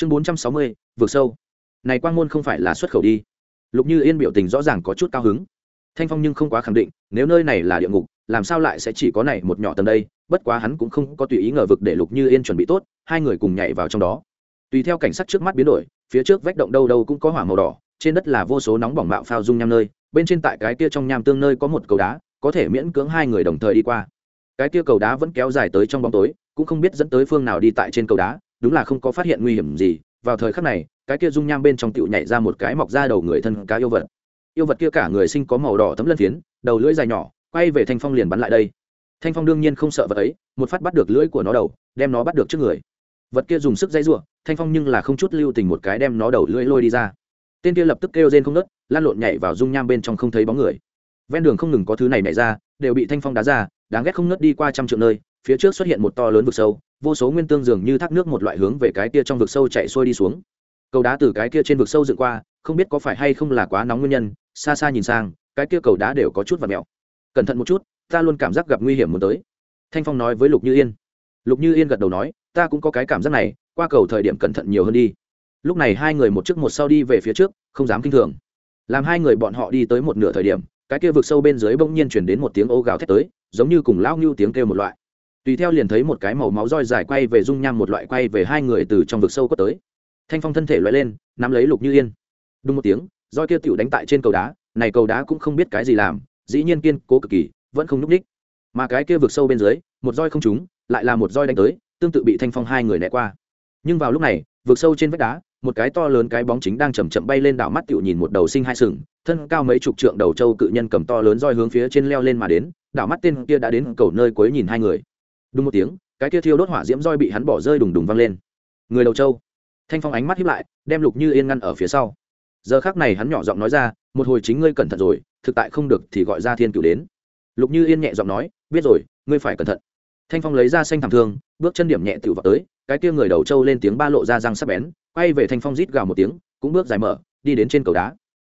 chương bốn trăm sáu mươi, vượt sâu. Này quang môn không phải là xuất khẩu đi. Lục như yên biểu tình rõ ràng có chút cao hứng. Thanh phong nhưng không quá khẳng định, nếu nơi này là địa ngục, làm sao lại sẽ chỉ có này một nhỏ tầng đây? Bất quá hắn cũng không có tùy ý ngờ vực để lục như yên chuẩn bị tốt, hai người cùng nhảy vào trong đó. Tùy theo cảnh sắc trước mắt biến đổi, phía trước vách động đâu đâu cũng có hỏa màu đỏ, trên đất là vô số nóng bỏng mạo phao dung nham nơi, bên trên tại cái kia trong nham tương nơi có một cầu đá, có thể miễn cưỡng hai người đồng thời đi qua. Cái kia cầu đá vẫn kéo dài tới trong bóng tối, cũng không biết dẫn tới phương nào đi tại trên cầu đá đúng là không có phát hiện nguy hiểm gì. Vào thời khắc này, cái kia dung nham bên trong tựu nhảy ra một cái mọc ra đầu người thân cá yêu vật. Yêu vật kia cả người sinh có màu đỏ tấm lân phiến, đầu lưỡi dài nhỏ, quay về thanh phong liền bắn lại đây. Thanh phong đương nhiên không sợ vật ấy, một phát bắt được lưỡi của nó đầu, đem nó bắt được trước người. Vật kia dùng sức dây r u ộ thanh phong nhưng là không chút lưu tình một cái đem nó đầu lưỡi lôi đi ra. Tên kia lập tức kêu rên không nớt lan lộn nhảy vào dung nham bên trong không thấy bóng người. Ven đường không ngừng có thứ này nhảy ra, đều bị thanh phong đá ra, đáng ghét không nớt đi qua trăm triệu nơi phía trước xuất hiện một to lớn vực sâu, vô số nguyên tương dường như thác nước một loại hướng về cái kia trong vực sâu chạy xuôi đi xuống. Cầu đá từ cái kia trên vực sâu dựng qua, không biết có phải hay không là quá nóng nguyên nhân, xa xa nhìn sang, cái kia cầu đá đều có chút và mèo cẩn thận một chút, ta luôn cảm giác gặp nguy hiểm muốn tới. Thanh phong nói với lục như yên. Lục như yên gật đầu nói, ta cũng có cái cảm giác này, qua cầu thời điểm cẩn thận nhiều hơn đi. Lúc này hai người một trước một sau đi về phía trước, không dám kinh thường. Làm hai người bọn họ đi tới một nửa thời điểm, cái kia vực sâu bên dưới bỗng nhiên chuyển đến một tiếng ô gào thét tới, giống như cùng lão ngưu tiếng kêu một loại tùy theo liền thấy một cái màu máu roi dài quay về dung nham một loại quay về hai người từ trong vực sâu có tới. Thanh phong thân thể loại lên, nắm lấy lục như yên. Đúng một tiếng, roi kia tựu đánh tại trên cầu đá, này cầu đá cũng không biết cái gì làm, dĩ nhiên kiên cố cực kỳ, vẫn không nhúc ních mà cái kia vực sâu bên dưới, một roi không trúng, lại là một roi đánh tới, tương tự bị thanh phong hai người né qua. Nhưng vào lúc này, vực sâu trên vách đá, một cái to lớn cái bóng chính đang chầm chậm bay lên đảo mắt tựu nhìn một đầu sinh hai sừng, thân cao mấy chục trượng đầu trâu cự nhân cầm to lớn roi hướng phía trên leo lên mà đến, đảo mắt tên kia đã đến cầu nơi cuối nhìn hai người đúng một tiếng, cái kia thiêu đốt hỏa diễm roi bị hắn bỏ rơi đùng đùng văng lên. Người đầu châu thanh phong ánh mắt hiếp lại, đem lục như yên ngăn ở phía sau. Giờ khác này hắn nhỏ giọng nói ra, một hồi chính ngươi cẩn thận rồi, thực tại không được thì gọi ra thiên cửu đến. Lục như yên nhẹ giọng nói, biết rồi, ngươi phải cẩn thận. Thanh phong lấy ra xanh thảm thương, bước chân điểm nhẹ tự vào tới, cái kia người đầu trâu lên tiếng ba lộ ra răng sắp bén, quay về thanh phong rít gào một tiếng, cũng bước dài mở, đi đến trên cầu đá.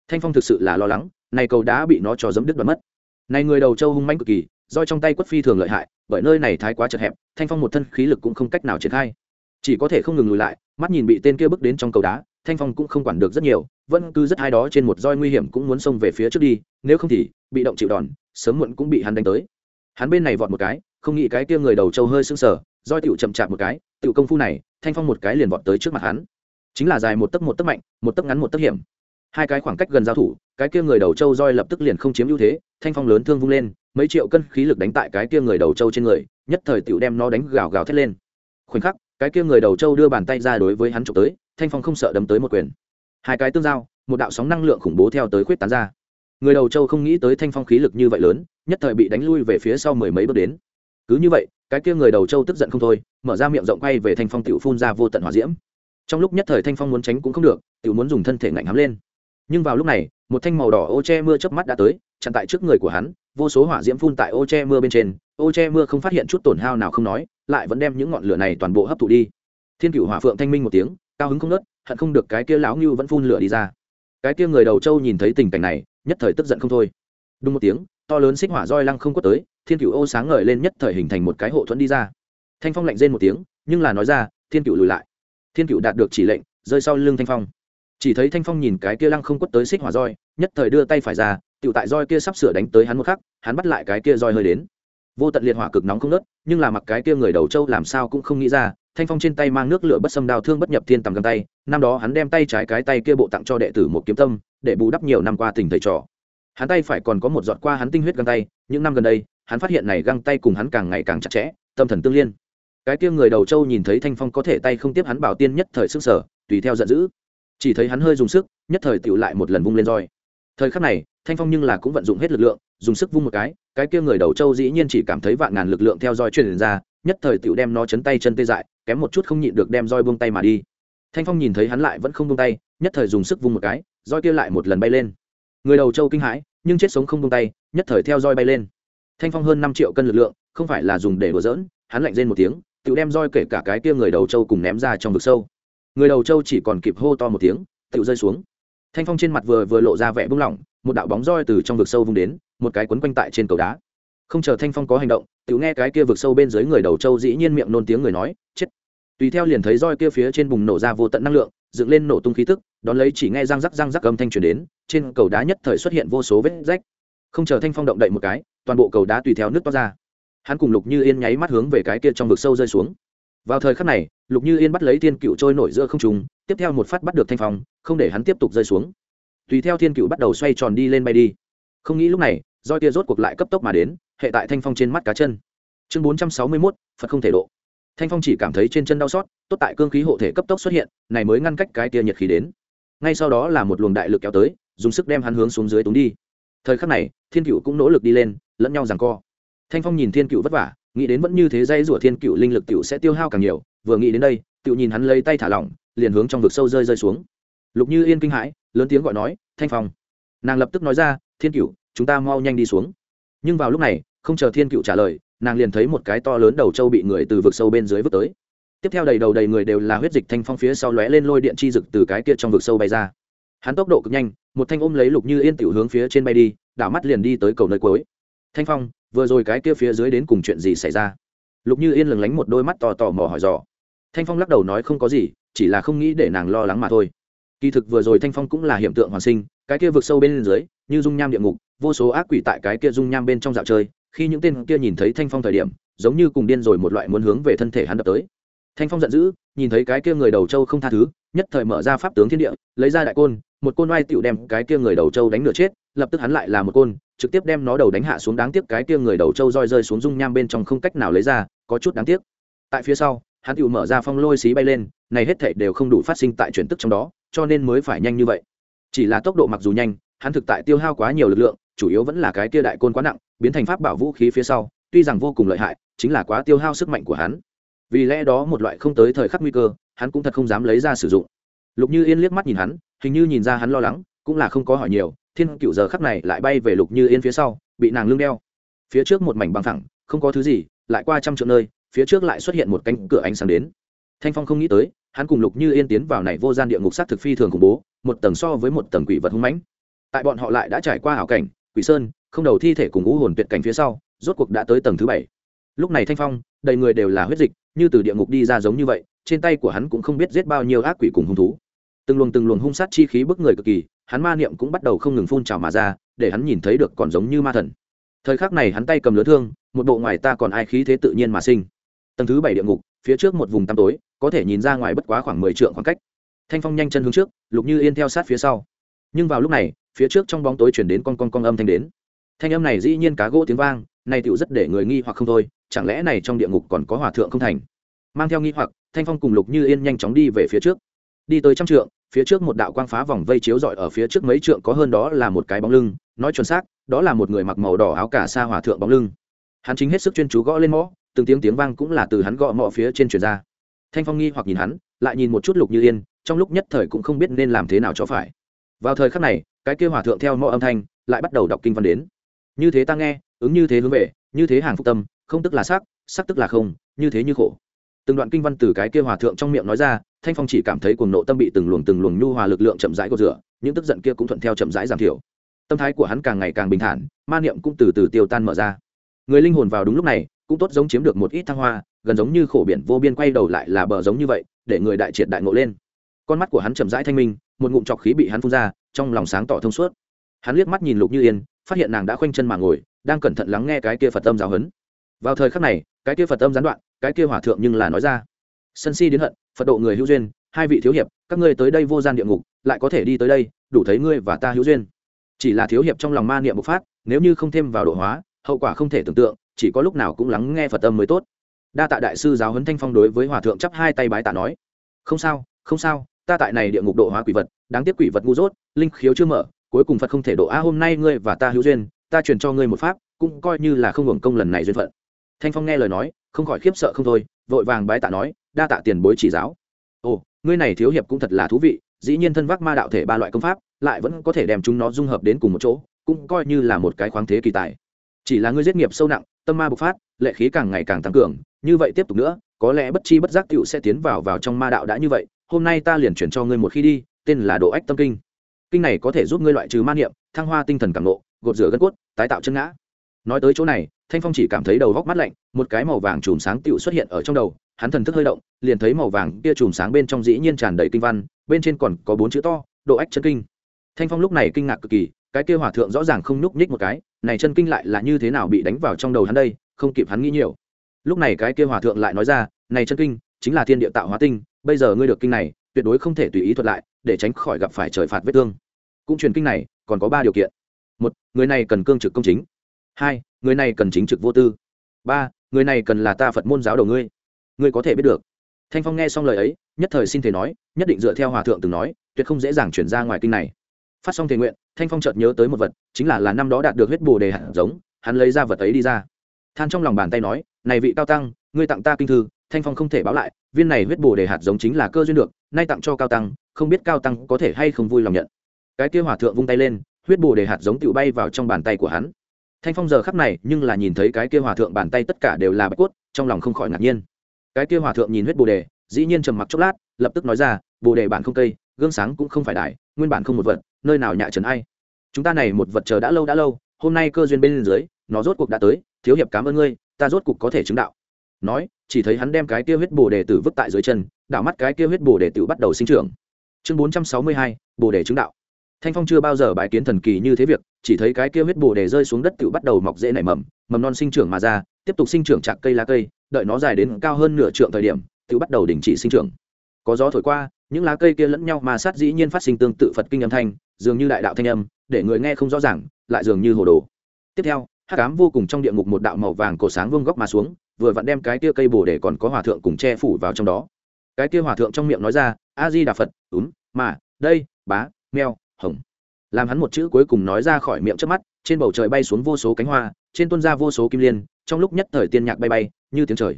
Thanh phong thực sự là lo lắng, này cầu đá bị nó cho dấm đứt đoạn mất. Này người đầu trâu hung manh cực kỳ roi trong tay quất phi thường lợi hại, bởi nơi này thái quá chật hẹp, thanh phong một thân khí lực cũng không cách nào triển khai. Chỉ có thể không ngừng lùi lại, mắt nhìn bị tên kia bước đến trong cầu đá, thanh phong cũng không quản được rất nhiều, vẫn cứ rất hai đó trên một roi nguy hiểm cũng muốn xông về phía trước đi, nếu không thì, bị động chịu đòn, sớm muộn cũng bị hắn đánh tới. Hắn bên này vọt một cái, không nghĩ cái kia người đầu trâu hơi sưng sờ, roi tựu chậm chạp một cái tựu công phu này, thanh phong một cái liền vọt tới trước mặt hắn. Chính là dài một tấc một tấc mạnh, một tấc ngắn một tấc hiểm. Hai cái khoảng cách gần giao thủ, cái kia người đầu trâu roi lập tức liền không chiếm ưu thế, thanh phong lớn thương vung lên mấy triệu cân khí lực đánh tại cái kia người đầu trâu trên người, nhất thời tựu đem nó đánh gào gào thét lên. Khoảnh khắc, cái kia người đầu trâu đưa bàn tay ra đối với hắn trộm tới, thanh phong không sợ đấm tới một quyền. Hai cái tương giao, một đạo sóng năng lượng khủng bố theo tới khuyết tán ra. Người đầu châu không nghĩ tới thanh phong khí lực như vậy lớn, nhất thời bị đánh lui về phía sau mười mấy bước đến. Cứ như vậy, cái kia người đầu châu tức giận không thôi, mở ra miệng rộng quay về thanh phong tiểu phun ra vô tận hỏa diễm. Trong lúc nhất thời thanh phong muốn tránh cũng không được, tiểu muốn dùng thân thể ngạnh hắm lên. Nhưng vào lúc này, một thanh màu đỏ ô che mưa chớp mắt đã tới, chặn tại trước người của hắn vô số hỏa diễm phun tại ô che mưa bên trên, ô che mưa không phát hiện chút tổn hao nào không nói, lại vẫn đem những ngọn lửa này toàn bộ hấp thụ đi. Thiên cửu hỏa phượng thanh minh một tiếng, cao hứng không nớt hận không được cái kia lão ngưu vẫn phun lửa đi ra. Cái kia người đầu trâu nhìn thấy tình cảnh này, nhất thời tức giận không thôi. Đúng một tiếng, to lớn xích hỏa roi lăng không quất tới, thiên cửu ô sáng ngời lên nhất thời hình thành một cái hộ thuẫn đi ra. Thanh phong lạnh rên một tiếng, nhưng là nói ra, thiên cửu lùi lại. Thiên cửu đạt được chỉ lệnh, rơi sau lưng thanh phong. Chỉ thấy thanh phong nhìn cái kia lăng không quất tới xích hỏa roi, nhất thời đưa tay phải ra tiểu tại roi kia sắp sửa đánh tới hắn một khắc hắn bắt lại cái kia roi hơi đến. Vô tận liệt hỏa cực nóng không ngớt, nhưng là mặc cái kia người đầu châu làm sao cũng không nghĩ ra thanh phong trên tay mang nước lửa bất xâm đào thương bất nhập thiên tầm găng tay năm đó hắn đem tay trái cái tay kia bộ tặng cho đệ tử một kiếm tâm để bù đắp nhiều năm qua tình thầy trò. Hắn tay phải còn có một giọt qua hắn tinh huyết găng tay những năm gần đây hắn phát hiện này găng tay cùng hắn càng ngày càng chặt chẽ tâm thần tương liên. Cái kia người đầu châu nhìn thấy thanh phong có thể tay không tiếp hắn bảo tiên nhất thời sức sở tùy theo giận dữ. Chỉ thấy hắn hơi dùng sức nhất thời tiểu lại một lần vung lên roi. Thời khắc này thanh phong nhưng là cũng vận dụng hết lực lượng, dùng sức vung một cái cái kia người đầu châu dĩ nhiên chỉ cảm thấy vạn ngàn lực lượng theo roi truyền ra, nhất thời tựu đem nó chấn tay chân tê dại, kém một chút không nhịn được đem roi buông tay mà đi. Thanh phong nhìn thấy hắn lại vẫn không buông tay, nhất thời dùng sức vung một cái, roi kia lại một lần bay lên. Người đầu châu kinh hãi, nhưng chết sống không buông tay, nhất thời theo roi bay lên. Thanh phong hơn năm triệu cân lực lượng, không phải là dùng để đùa dỡn hắn lạnh rên một tiếng tự đem roi kể cả cái kia người đầu châu cùng ném ra trong vực sâu. Người đầu châu chỉ còn kịp hô to một tiếng tự rơi xuống. Thanh phong trên mặt vừa vừa lộ ra vẻ buông lỏng một đạo bóng roi từ trong vực sâu vung đến, một cái quấn quanh tại trên cầu đá. Không chờ thanh phong có hành động tự nghe cái kia vực sâu bên dưới người đầu châu dĩ nhiên miệng nôn tiếng người nói, chết! Tùy theo liền thấy roi kia phía trên bùng nổ ra vô tận năng lượng, dựng lên nổ tung khí tức, đón lấy chỉ nghe răng rắc răng rắc âm thanh truyền đến, trên cầu đá nhất thời xuất hiện vô số vết rách. Không chờ thanh phong động đậy một cái, toàn bộ cầu đá tùy theo nước toát ra. Hắn cùng lục như yên nháy mắt hướng về cái kia trong vực sâu rơi xuống. Vào thời khắc này, lục như yên bắt lấy tiên cựu trôi nổi giữa không trùng tiếp theo một phát bắt được thanh phong, không để hắn tiếp tục rơi xuống tùy theo thiên cựu bắt đầu xoay tròn đi lên bay đi. Không nghĩ lúc này, roi kia rốt cuộc lại cấp tốc mà đến, hệ tại thanh phong trên mắt cá chân. Chương bốn trăm sáu mươi mốt, phật không thể độ. Thanh phong chỉ cảm thấy trên chân đau xót, tốt tại cương khí hộ thể cấp tốc xuất hiện, này mới ngăn cách cái tia nhiệt khí đến. Ngay sau đó là một luồng đại lực kéo tới, dùng sức đem hắn hướng xuống dưới túng đi. Thời khắc này, thiên cựu cũng nỗ lực đi lên, lẫn nhau rằng co. Thanh phong nhìn thiên cựu vất vả, nghĩ đến vẫn như thế dây rủa thiên cựu linh lực cựu sẽ tiêu hao càng nhiều, vừa nghĩ đến đây cựu nhìn hắn lấy tay thả lỏng, liền hướng trong vực sâu rơi rơi xuống. Lục như yên kinh hãi lớn tiếng gọi nói, thanh phong. Nàng lập tức nói ra, thiên cựu chúng ta mau nhanh đi xuống. Nhưng vào lúc này, không chờ thiên cựu trả lời, nàng liền thấy một cái to lớn đầu trâu bị người từ vực sâu bên dưới vứt tới. Tiếp theo đầy đầu đầy người đều là huyết dịch thanh phong phía sau lóe lên lôi điện chi rực từ cái kia trong vực sâu bay ra. Hắn tốc độ cực nhanh, một thanh ôm lấy lục như yên tiểu hướng phía trên bay đi, đảo mắt liền đi tới cầu nơi cuối. Thanh phong, vừa rồi cái kia phía dưới đến cùng chuyện gì xảy ra? Lục như yên lừng lánh một đôi mắt tò tò mò hỏi dò. Thanh phong lắc đầu nói, không có gì, chỉ là không nghĩ để nàng lo lắng mà thôi kỳ thực vừa rồi thanh phong cũng là hiện tượng hoàn sinh, cái kia vực sâu bên dưới, như dung nham địa ngục, vô số ác quỷ tại cái kia dung nham bên trong dạo chơi, khi những tên kia nhìn thấy thanh phong thời điểm, giống như cùng điên rồi một loại muốn hướng về thân thể hắn đập tới. Thanh phong giận dữ, nhìn thấy cái kia người đầu trâu không tha thứ, nhất thời mở ra pháp tướng thiên địa, lấy ra đại côn, một côn oai tựu đem cái kia người đầu trâu đánh nửa chết, lập tức hắn lại là một côn, trực tiếp đem nó đầu đánh hạ xuống đáng tiếc cái kia người đầu trâu roi rơi xuống dung nham bên trong không cách nào lấy ra, có chút đáng tiếc. Tại phía sau, hắn tựu mở ra phong lôi xí bay lên, này hết thảy đều không đủ phát sinh tại chuyển tức trong đó cho nên mới phải nhanh như vậy. Chỉ là tốc độ mặc dù nhanh, hắn thực tại tiêu hao quá nhiều lực lượng, chủ yếu vẫn là cái kia đại côn quá nặng, biến thành pháp bảo vũ khí phía sau, tuy rằng vô cùng lợi hại, chính là quá tiêu hao sức mạnh của hắn. Vì lẽ đó một loại không tới thời khắc nguy cơ, hắn cũng thật không dám lấy ra sử dụng. Lục như yên liếc mắt nhìn hắn, hình như nhìn ra hắn lo lắng, cũng là không có hỏi nhiều, thiên cựu giờ khắc này lại bay về lục như yên phía sau, bị nàng lưng đeo. Phía trước một mảnh bằng thẳng không có thứ gì, lại qua trăm triệu nơi, phía trước lại xuất hiện một cánh cửa ánh sáng đến. Thanh phong không nghĩ tới hắn cùng lục như yên tiến vào này vô gian địa ngục sát thực phi thường khủng bố, một tầng so với một tầng quỷ vật hung mãnh. Tại bọn họ lại đã trải qua hảo cảnh, quỷ sơn, không đầu thi thể cùng ngũ hồn tuyệt cảnh phía sau, rốt cuộc đã tới tầng thứ bảy. Lúc này thanh phong, đầy người đều là huyết dịch, như từ địa ngục đi ra giống như vậy, trên tay của hắn cũng không biết giết bao nhiêu ác quỷ cùng hung thú. Từng luồng từng luồng hung sát chi khí bức người cực kỳ, hắn ma niệm cũng bắt đầu không ngừng phun trào mà ra, để hắn nhìn thấy được còn giống như ma thần. Thời khắc này hắn tay cầm lứa thương, một bộ ngoài ta còn ai khí thế tự nhiên mà sinh. Tầng thứ bảy địa ngục, phía trước một vùng tăm tối có thể nhìn ra ngoài bất quá khoảng mười trượng khoảng cách. Thanh phong nhanh chân hướng trước, lục như yên theo sát phía sau. Nhưng vào lúc này, phía trước trong bóng tối chuyển đến con con con âm thanh đến. Thanh âm này dĩ nhiên cá gỗ tiếng vang, này tựu rất để người nghi hoặc không thôi, chẳng lẽ này trong địa ngục còn có hòa thượng không thành? Mang theo nghi hoặc, thanh phong cùng lục như yên nhanh chóng đi về phía trước. Đi tới trăm trượng, phía trước một đạo quang phá vòng vây chiếu rọi ở phía trước mấy trượng có hơn đó là một cái bóng lưng, nói chuẩn xác, đó là một người mặc màu đỏ áo cả sa hòa thượng bóng lưng. Hắn chính hết sức chuyên chú gõ lên mõ, từng tiếng tiếng vang cũng là từ hắn gõ mõ phía trên truyền ra thanh phong nghi hoặc nhìn hắn, lại nhìn một chút lục như yên, trong lúc nhất thời cũng không biết nên làm thế nào cho phải. Vào thời khắc này, cái kêu hòa thượng theo mọi âm thanh, lại bắt đầu đọc kinh văn đến. Như thế ta nghe, ứng như thế hướng về, như thế hàng phúc tâm, không tức là sắc sắc tức là không, như thế như khổ. Từng đoạn kinh văn từ cái kia hòa thượng trong miệng nói ra, thanh phong chỉ cảm thấy cuồng nộ tâm bị từng luồng từng luồng nhu hòa lực lượng chậm rãi cột rửa, những tức giận kia cũng thuận theo chậm rãi giảm thiểu. Tâm thái của hắn càng ngày càng bình thản, ma niệm cũng từ từ tiêu tan mở ra. Người linh hồn vào đúng lúc này, cũng tốt giống chiếm được một ít thăng hoa gần giống như khổ biển vô biên quay đầu lại là bờ giống như vậy, để người đại triệt đại ngộ lên. Con mắt của hắn chậm rãi thanh minh, một ngụm trọc khí bị hắn phun ra, trong lòng sáng tỏ thông suốt. Hắn liếc mắt nhìn lục như yên, phát hiện nàng đã khoanh chân mà ngồi, đang cẩn thận lắng nghe cái kia phật tâm giáo huấn vào thời khắc này, cái kia phật tâm gián đoạn, cái kia hòa thượng nhưng là nói ra. Sân si đến hận, phật độ người hữu duyên, hai vị thiếu hiệp, các ngươi tới đây vô gian địa ngục, lại có thể đi tới đây, đủ thấy ngươi và ta hữu duyên. Chỉ là thiếu hiệp trong lòng ma niệm bộc phát, nếu như không thêm vào độ hóa, hậu quả không thể tưởng tượng, chỉ có lúc nào cũng lắng nghe phật tâm mới tốt đa tạ đại sư giáo huấn thanh phong đối với hòa thượng chắp hai tay bái tạ nói. Không sao không sao, ta tại này địa ngục độ hóa quỷ vật, đáng tiếc quỷ vật ngu dốt, linh khiếu chưa mở, cuối cùng phật không thể độ. A, hôm nay ngươi và ta hữu duyên, ta truyền cho ngươi một pháp, cũng coi như là không hưởng công lần này duyên phận. Thanh phong nghe lời nói, không khỏi khiếp sợ không thôi, vội vàng bái tạ nói, đa tạ tiền bối chỉ giáo. Ồ, ngươi này thiếu hiệp cũng thật là thú vị, dĩ nhiên thân vác ma đạo thể ba loại công pháp, lại vẫn có thể đem chúng nó dung hợp đến cùng một chỗ, cũng coi như là một cái khoáng thế kỳ tài. Chỉ là ngươi giết nghiệp sâu nặng, tâm ma bộc phát, lệ khí càng ngày càng tăng cường như vậy tiếp tục nữa, có lẽ bất chi bất giác tựu sẽ tiến vào vào trong ma đạo đã như vậy, hôm nay ta liền chuyển cho ngươi một khi đi, tên là độ ách tâm kinh. Kinh này có thể giúp ngươi loại trừ ma niệm, thăng hoa tinh thần cảm nộ gột rửa gân cốt, tái tạo chân ngã. Nói tới chỗ này, thanh phong chỉ cảm thấy đầu góc mắt lạnh, một cái màu vàng chùm sáng tựu xuất hiện ở trong đầu, hắn thần thức hơi động, liền thấy màu vàng kia chùm sáng bên trong dĩ nhiên tràn đầy kinh văn, bên trên còn có bốn chữ to, độ ách chân kinh. Thanh phong lúc này kinh ngạc cực kỳ, cái kia hòa thượng rõ ràng không nhúc nhích một cái, này chân kinh lại là như thế nào bị đánh vào trong đầu hắn đây, không kịp hắn nghĩ nhiều lúc này cái kia hòa thượng lại nói ra, này chân kinh, chính là thiên địa tạo hóa tinh, bây giờ ngươi được kinh này, tuyệt đối không thể tùy ý thuật lại, để tránh khỏi gặp phải trời phạt vết thương. Cũng truyền kinh này, còn có ba điều kiện. Một, người này cần cương trực công chính. Hai, người này cần chính trực vô tư. Ba, người này cần là ta phật môn giáo đầu ngươi. Ngươi có thể biết được. Thanh phong nghe xong lời ấy, nhất thời xin thể nói, nhất định dựa theo hòa thượng từng nói, tuyệt không dễ dàng chuyển ra ngoài kinh này. Phát xong thể nguyện, thanh phong chợt nhớ tới một vật, chính là là năm đó đạt được huyết bồ đề hạt giống, hắn lấy ra vật ấy đi ra than trong lòng bàn tay nói, này vị cao tăng, ngươi tặng ta kinh thư, thanh phong không thể báo lại, viên này huyết bồ đề hạt giống chính là cơ duyên được, nay tặng cho cao tăng, không biết cao tăng có thể hay không vui lòng nhận. Cái kia hòa thượng vung tay lên, huyết bồ đề hạt giống tự bay vào trong bàn tay của hắn. Thanh phong giờ khắc này, nhưng là nhìn thấy cái kia hòa thượng bàn tay tất cả đều là bạch cốt, trong lòng không khỏi ngạc nhiên. Cái kia hòa thượng nhìn huyết bồ đề, dĩ nhiên trầm mặc chốc lát, lập tức nói ra bồ đề bản không cây, gương sáng cũng không phải đại, nguyên bản không một vật, nơi nào nhạ trần ai? Chúng ta này một vật chờ đã lâu đã lâu, hôm nay cơ duyên bên dưới, nó rốt cuộc đã tới thiếu hiệp cảm ơn ngươi, ta rốt cục có thể chứng đạo. Nói, chỉ thấy hắn đem cái kia huyết bồ đề tử vứt tại dưới chân, đảo mắt cái kia huyết bồ đề tử bắt đầu sinh trưởng. Chương bốn trăm sáu mươi hai, bồ đề chứng đạo. Thanh phong chưa bao giờ bài kiến thần kỳ như thế việc, chỉ thấy cái kia huyết bồ đề rơi xuống đất tự bắt đầu mọc dễ nảy mầm mầm non sinh trưởng mà ra, tiếp tục sinh trưởng chạc cây lá cây, đợi nó dài đến cao hơn nửa trượng thời điểm, tự bắt đầu đình chỉ sinh trưởng. Có gió thổi qua, những lá cây kia lẫn nhau mà sát dĩ nhiên phát sinh tương tự phật kinh âm thanh, dường như đại đạo thanh âm, để người nghe không rõ ràng, lại dường như hồ đồ. Tiếp theo hát cám vô cùng trong địa ngục một đạo màu vàng cổ sáng vương góc mà xuống, vừa vặn đem cái tia cây bồ để còn có hòa thượng cùng che phủ vào trong đó. Cái tia hòa thượng trong miệng nói ra a di đà phật úm mà, đây, bá meo hồng. Làm hắn một chữ cuối cùng nói ra khỏi miệng trước mắt, trên bầu trời bay xuống vô số cánh hoa, trên tuân ra vô số kim liên, trong lúc nhất thời tiên nhạc bay bay, như tiếng trời.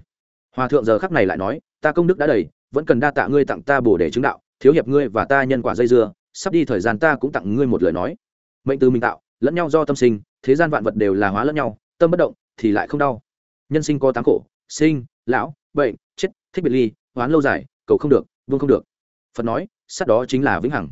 Hòa thượng giờ khắc này lại nói, ta công đức đã đầy, vẫn cần đa tạ ngươi tặng ta bổ để chứng đạo, thiếu hiệp ngươi và ta nhân quả dây dưa, sắp đi thời gian ta cũng tặng ngươi một lời nói. Mệnh từ mình tạo, lẫn nhau do tâm sinh thế gian vạn vật đều là hóa lẫn nhau, tâm bất động thì lại không đau. Nhân sinh có tám khổ, sinh, lão, bệnh, chết, thích biệt ly hoán lâu dài, cầu không được vương không được. Phật nói, sát đó chính là vĩnh hằng.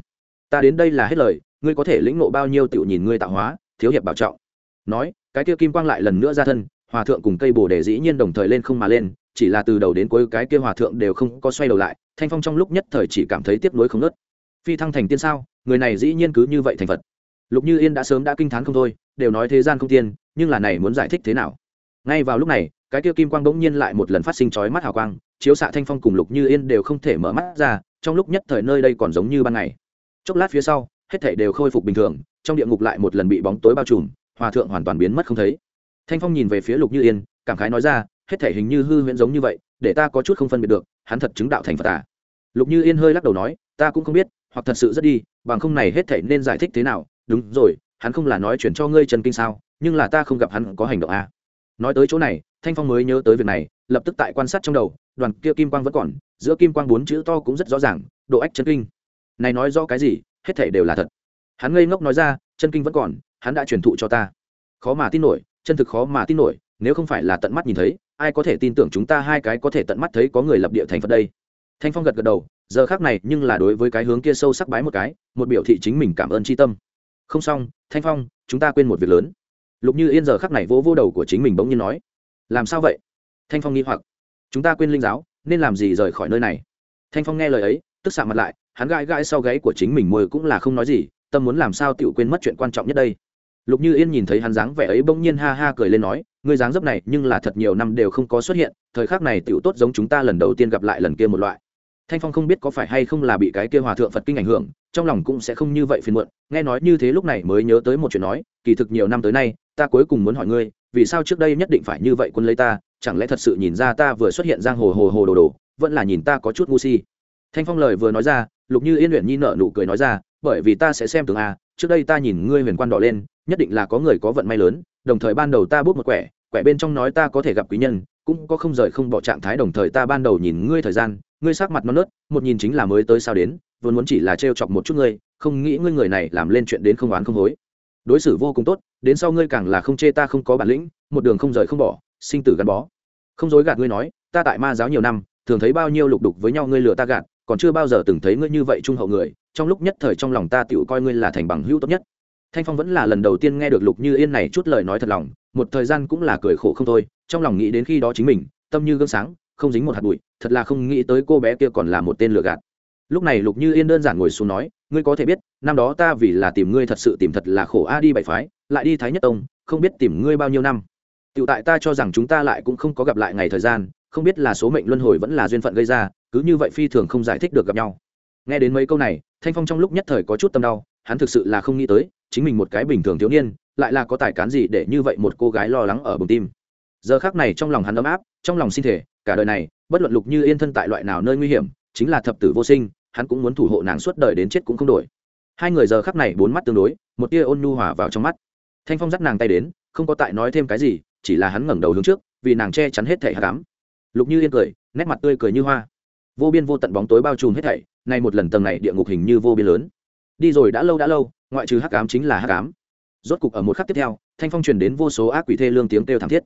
Ta đến đây là hết lời, ngươi có thể lĩnh nộ bao nhiêu tựu nhìn ngươi tạo hóa, thiếu hiệp bảo trọng. Nói, cái kia kim quang lại lần nữa ra thân, hòa thượng cùng cây bồ đề dĩ nhiên đồng thời lên không mà lên, chỉ là từ đầu đến cuối cái kia hòa thượng đều không có xoay đầu lại, thanh phong trong lúc nhất thời chỉ cảm thấy tiếp nối không nớt phi thăng thành tiên sao, người này dĩ nhiên cứ như vậy thành phật. Lục như yên đã sớm đã kinh t h á n không thôi đều nói thế gian không tiên, nhưng là này muốn giải thích thế nào? Ngay vào lúc này, cái kia kim quang bỗng nhiên lại một lần phát sinh chói mắt hào quang, chiếu xạ thanh phong cùng lục như yên đều không thể mở mắt ra, trong lúc nhất thời nơi đây còn giống như ban ngày. Chốc lát phía sau, hết thể đều khôi phục bình thường, trong địa ngục lại một lần bị bóng tối bao trùm, hòa thượng hoàn toàn biến mất không thấy. Thanh phong nhìn về phía lục như yên, cảm khái nói ra, hết thể hình như hư huyễn giống như vậy, để ta có chút không phân biệt được, hắn thật chứng đạo thành phật à. lục như yên hơi lắc đầu nói, ta cũng không biết, hoặc thật sự rất đi, bằng không này hết thể nên giải thích thế nào? Đúng rồi hắn không là nói chuyển cho ngươi trần kinh sao, nhưng là ta không gặp hắn có hành động à. nói tới chỗ này, thanh phong mới nhớ tới việc này, lập tức tại quan sát trong đầu, đoàn kia kim quang vẫn còn, giữa kim quang bốn chữ to cũng rất rõ ràng, độ ách chân kinh. Này nói rõ cái gì, hết thể đều là thật. Hắn ngây ngốc nói ra, chân kinh vẫn còn, hắn đã truyền thụ cho ta. Khó mà tin nổi, chân thực khó mà tin nổi, nếu không phải là tận mắt nhìn thấy, ai có thể tin tưởng chúng ta hai cái có thể tận mắt thấy có người lập địa thành phật đây? Thanh phong gật gật đầu, giờ khác này nhưng là đối với cái hướng kia sâu sắc bái một cái, một biểu thị chính mình cảm ơn tri tâm không xong, thanh phong, chúng ta quên một việc lớn. Lục như yên giờ khắc này vỗ vô đầu của chính mình bỗng nhiên nói, làm sao vậy? Thanh phong nghi hoặc, chúng ta quên linh giáo, nên làm gì rời khỏi nơi này? Thanh phong nghe lời ấy, tức xạ mặt lại, hắn gãi gãi sau gáy của chính mình môi cũng là không nói gì, tâm muốn làm sao tự quên mất chuyện quan trọng nhất đây. Lục như yên nhìn thấy hắn dáng vẻ ấy bỗng nhiên ha ha cười lên nói, ngươi dáng dấp này nhưng là thật nhiều năm đều không có xuất hiện, thời khắc này tựu tốt giống chúng ta lần đầu tiên gặp lại lần kia một loại. Thanh phong không biết có phải hay không là bị cái kia hòa thượng phật kinh ảnh hưởng trong lòng cũng sẽ không như vậy phiền muộn. Nghe nói như thế lúc này mới nhớ tới một chuyện nói, kỳ thực nhiều năm tới nay, ta cuối cùng muốn hỏi ngươi, vì sao trước đây nhất định phải như vậy quân lấy ta? Chẳng lẽ thật sự nhìn ra ta vừa xuất hiện giang hồ hồ hồ đồ đồ, vẫn là nhìn ta có chút ngu si? Thanh phong lời vừa nói ra, lục như yên luyện nhi nợ nụ cười nói ra, bởi vì ta sẽ xem tướng a, trước đây ta nhìn ngươi huyền quan đỏ lên, nhất định là có người có vận may lớn, đồng thời ban đầu ta bút một quẻ quẻ bên trong nói ta có thể gặp quý nhân, cũng có không rời không bỏ trạng thái, đồng thời ta ban đầu nhìn ngươi thời gian, ngươi sắc mặt non nớt, một nhìn chính là mới tới sao đến vốn muốn chỉ là trêu chọc một chút ngươi, không nghĩ ngươi người này làm lên chuyện đến không oán không hối. Đối xử vô cùng tốt, đến sau ngươi càng là không chê ta không có bản lĩnh, một đường không rời không bỏ, sinh tử gắn bó. Không dối gạt ngươi nói, ta tại ma giáo nhiều năm, thường thấy bao nhiêu lục đục với nhau ngươi lừa ta gạt, còn chưa bao giờ từng thấy ngươi như vậy trung hậu người, trong lúc nhất thời trong lòng ta tựu coi ngươi là thành bằng hữu tốt nhất. Thanh phong vẫn là lần đầu tiên nghe được lục như yên này chút lời nói thật lòng, một thời gian cũng là cười khổ không thôi, trong lòng nghĩ đến khi đó chính mình, tâm như gương sáng, không dính một hạt bụi, thật là không nghĩ tới cô bé kia còn là một tên lừa gạt lúc này lục như yên đơn giản ngồi xuống nói, ngươi có thể biết, năm đó ta vì là tìm ngươi thật sự tìm thật là khổ a đi bảy phái, lại đi thái nhất tông, không biết tìm ngươi bao nhiêu năm. Tựu tại ta cho rằng chúng ta lại cũng không có gặp lại ngày thời gian, không biết là số mệnh luân hồi vẫn là duyên phận gây ra, cứ như vậy phi thường không giải thích được gặp nhau. Nghe đến mấy câu này, thanh phong trong lúc nhất thời có chút tâm đau, hắn thực sự là không nghĩ tới, chính mình một cái bình thường thiếu niên, lại là có tài cán gì để như vậy một cô gái lo lắng ở bụng tim. Giờ khác này trong lòng hắn ấm áp, trong lòng sinh thể, cả đời này, bất luận lục như yên thân tại loại nào nơi nguy hiểm, chính là thập tử vô sinh hắn cũng muốn thủ hộ nàng suốt đời đến chết cũng không đổi. Hai người giờ khắc này bốn mắt tương đối, một tia ôn nhu hòa vào trong mắt. Thanh phong dắt nàng tay đến, không có tại nói thêm cái gì, chỉ là hắn ngẩng đầu hướng trước, vì nàng che chắn hết thảy hạ cám lục như yên cười, nét mặt tươi cười như hoa. Vô biên vô tận bóng tối bao trùm hết thảy, nay một lần tầng này địa ngục hình như vô biên lớn. Đi rồi đã lâu đã lâu, ngoại trừ hắc ám chính là hắc ám. Rốt cục ở một khắc tiếp theo, thanh phong truyền đến vô số ác quỷ thê lương tiếng kêu thảm thiết.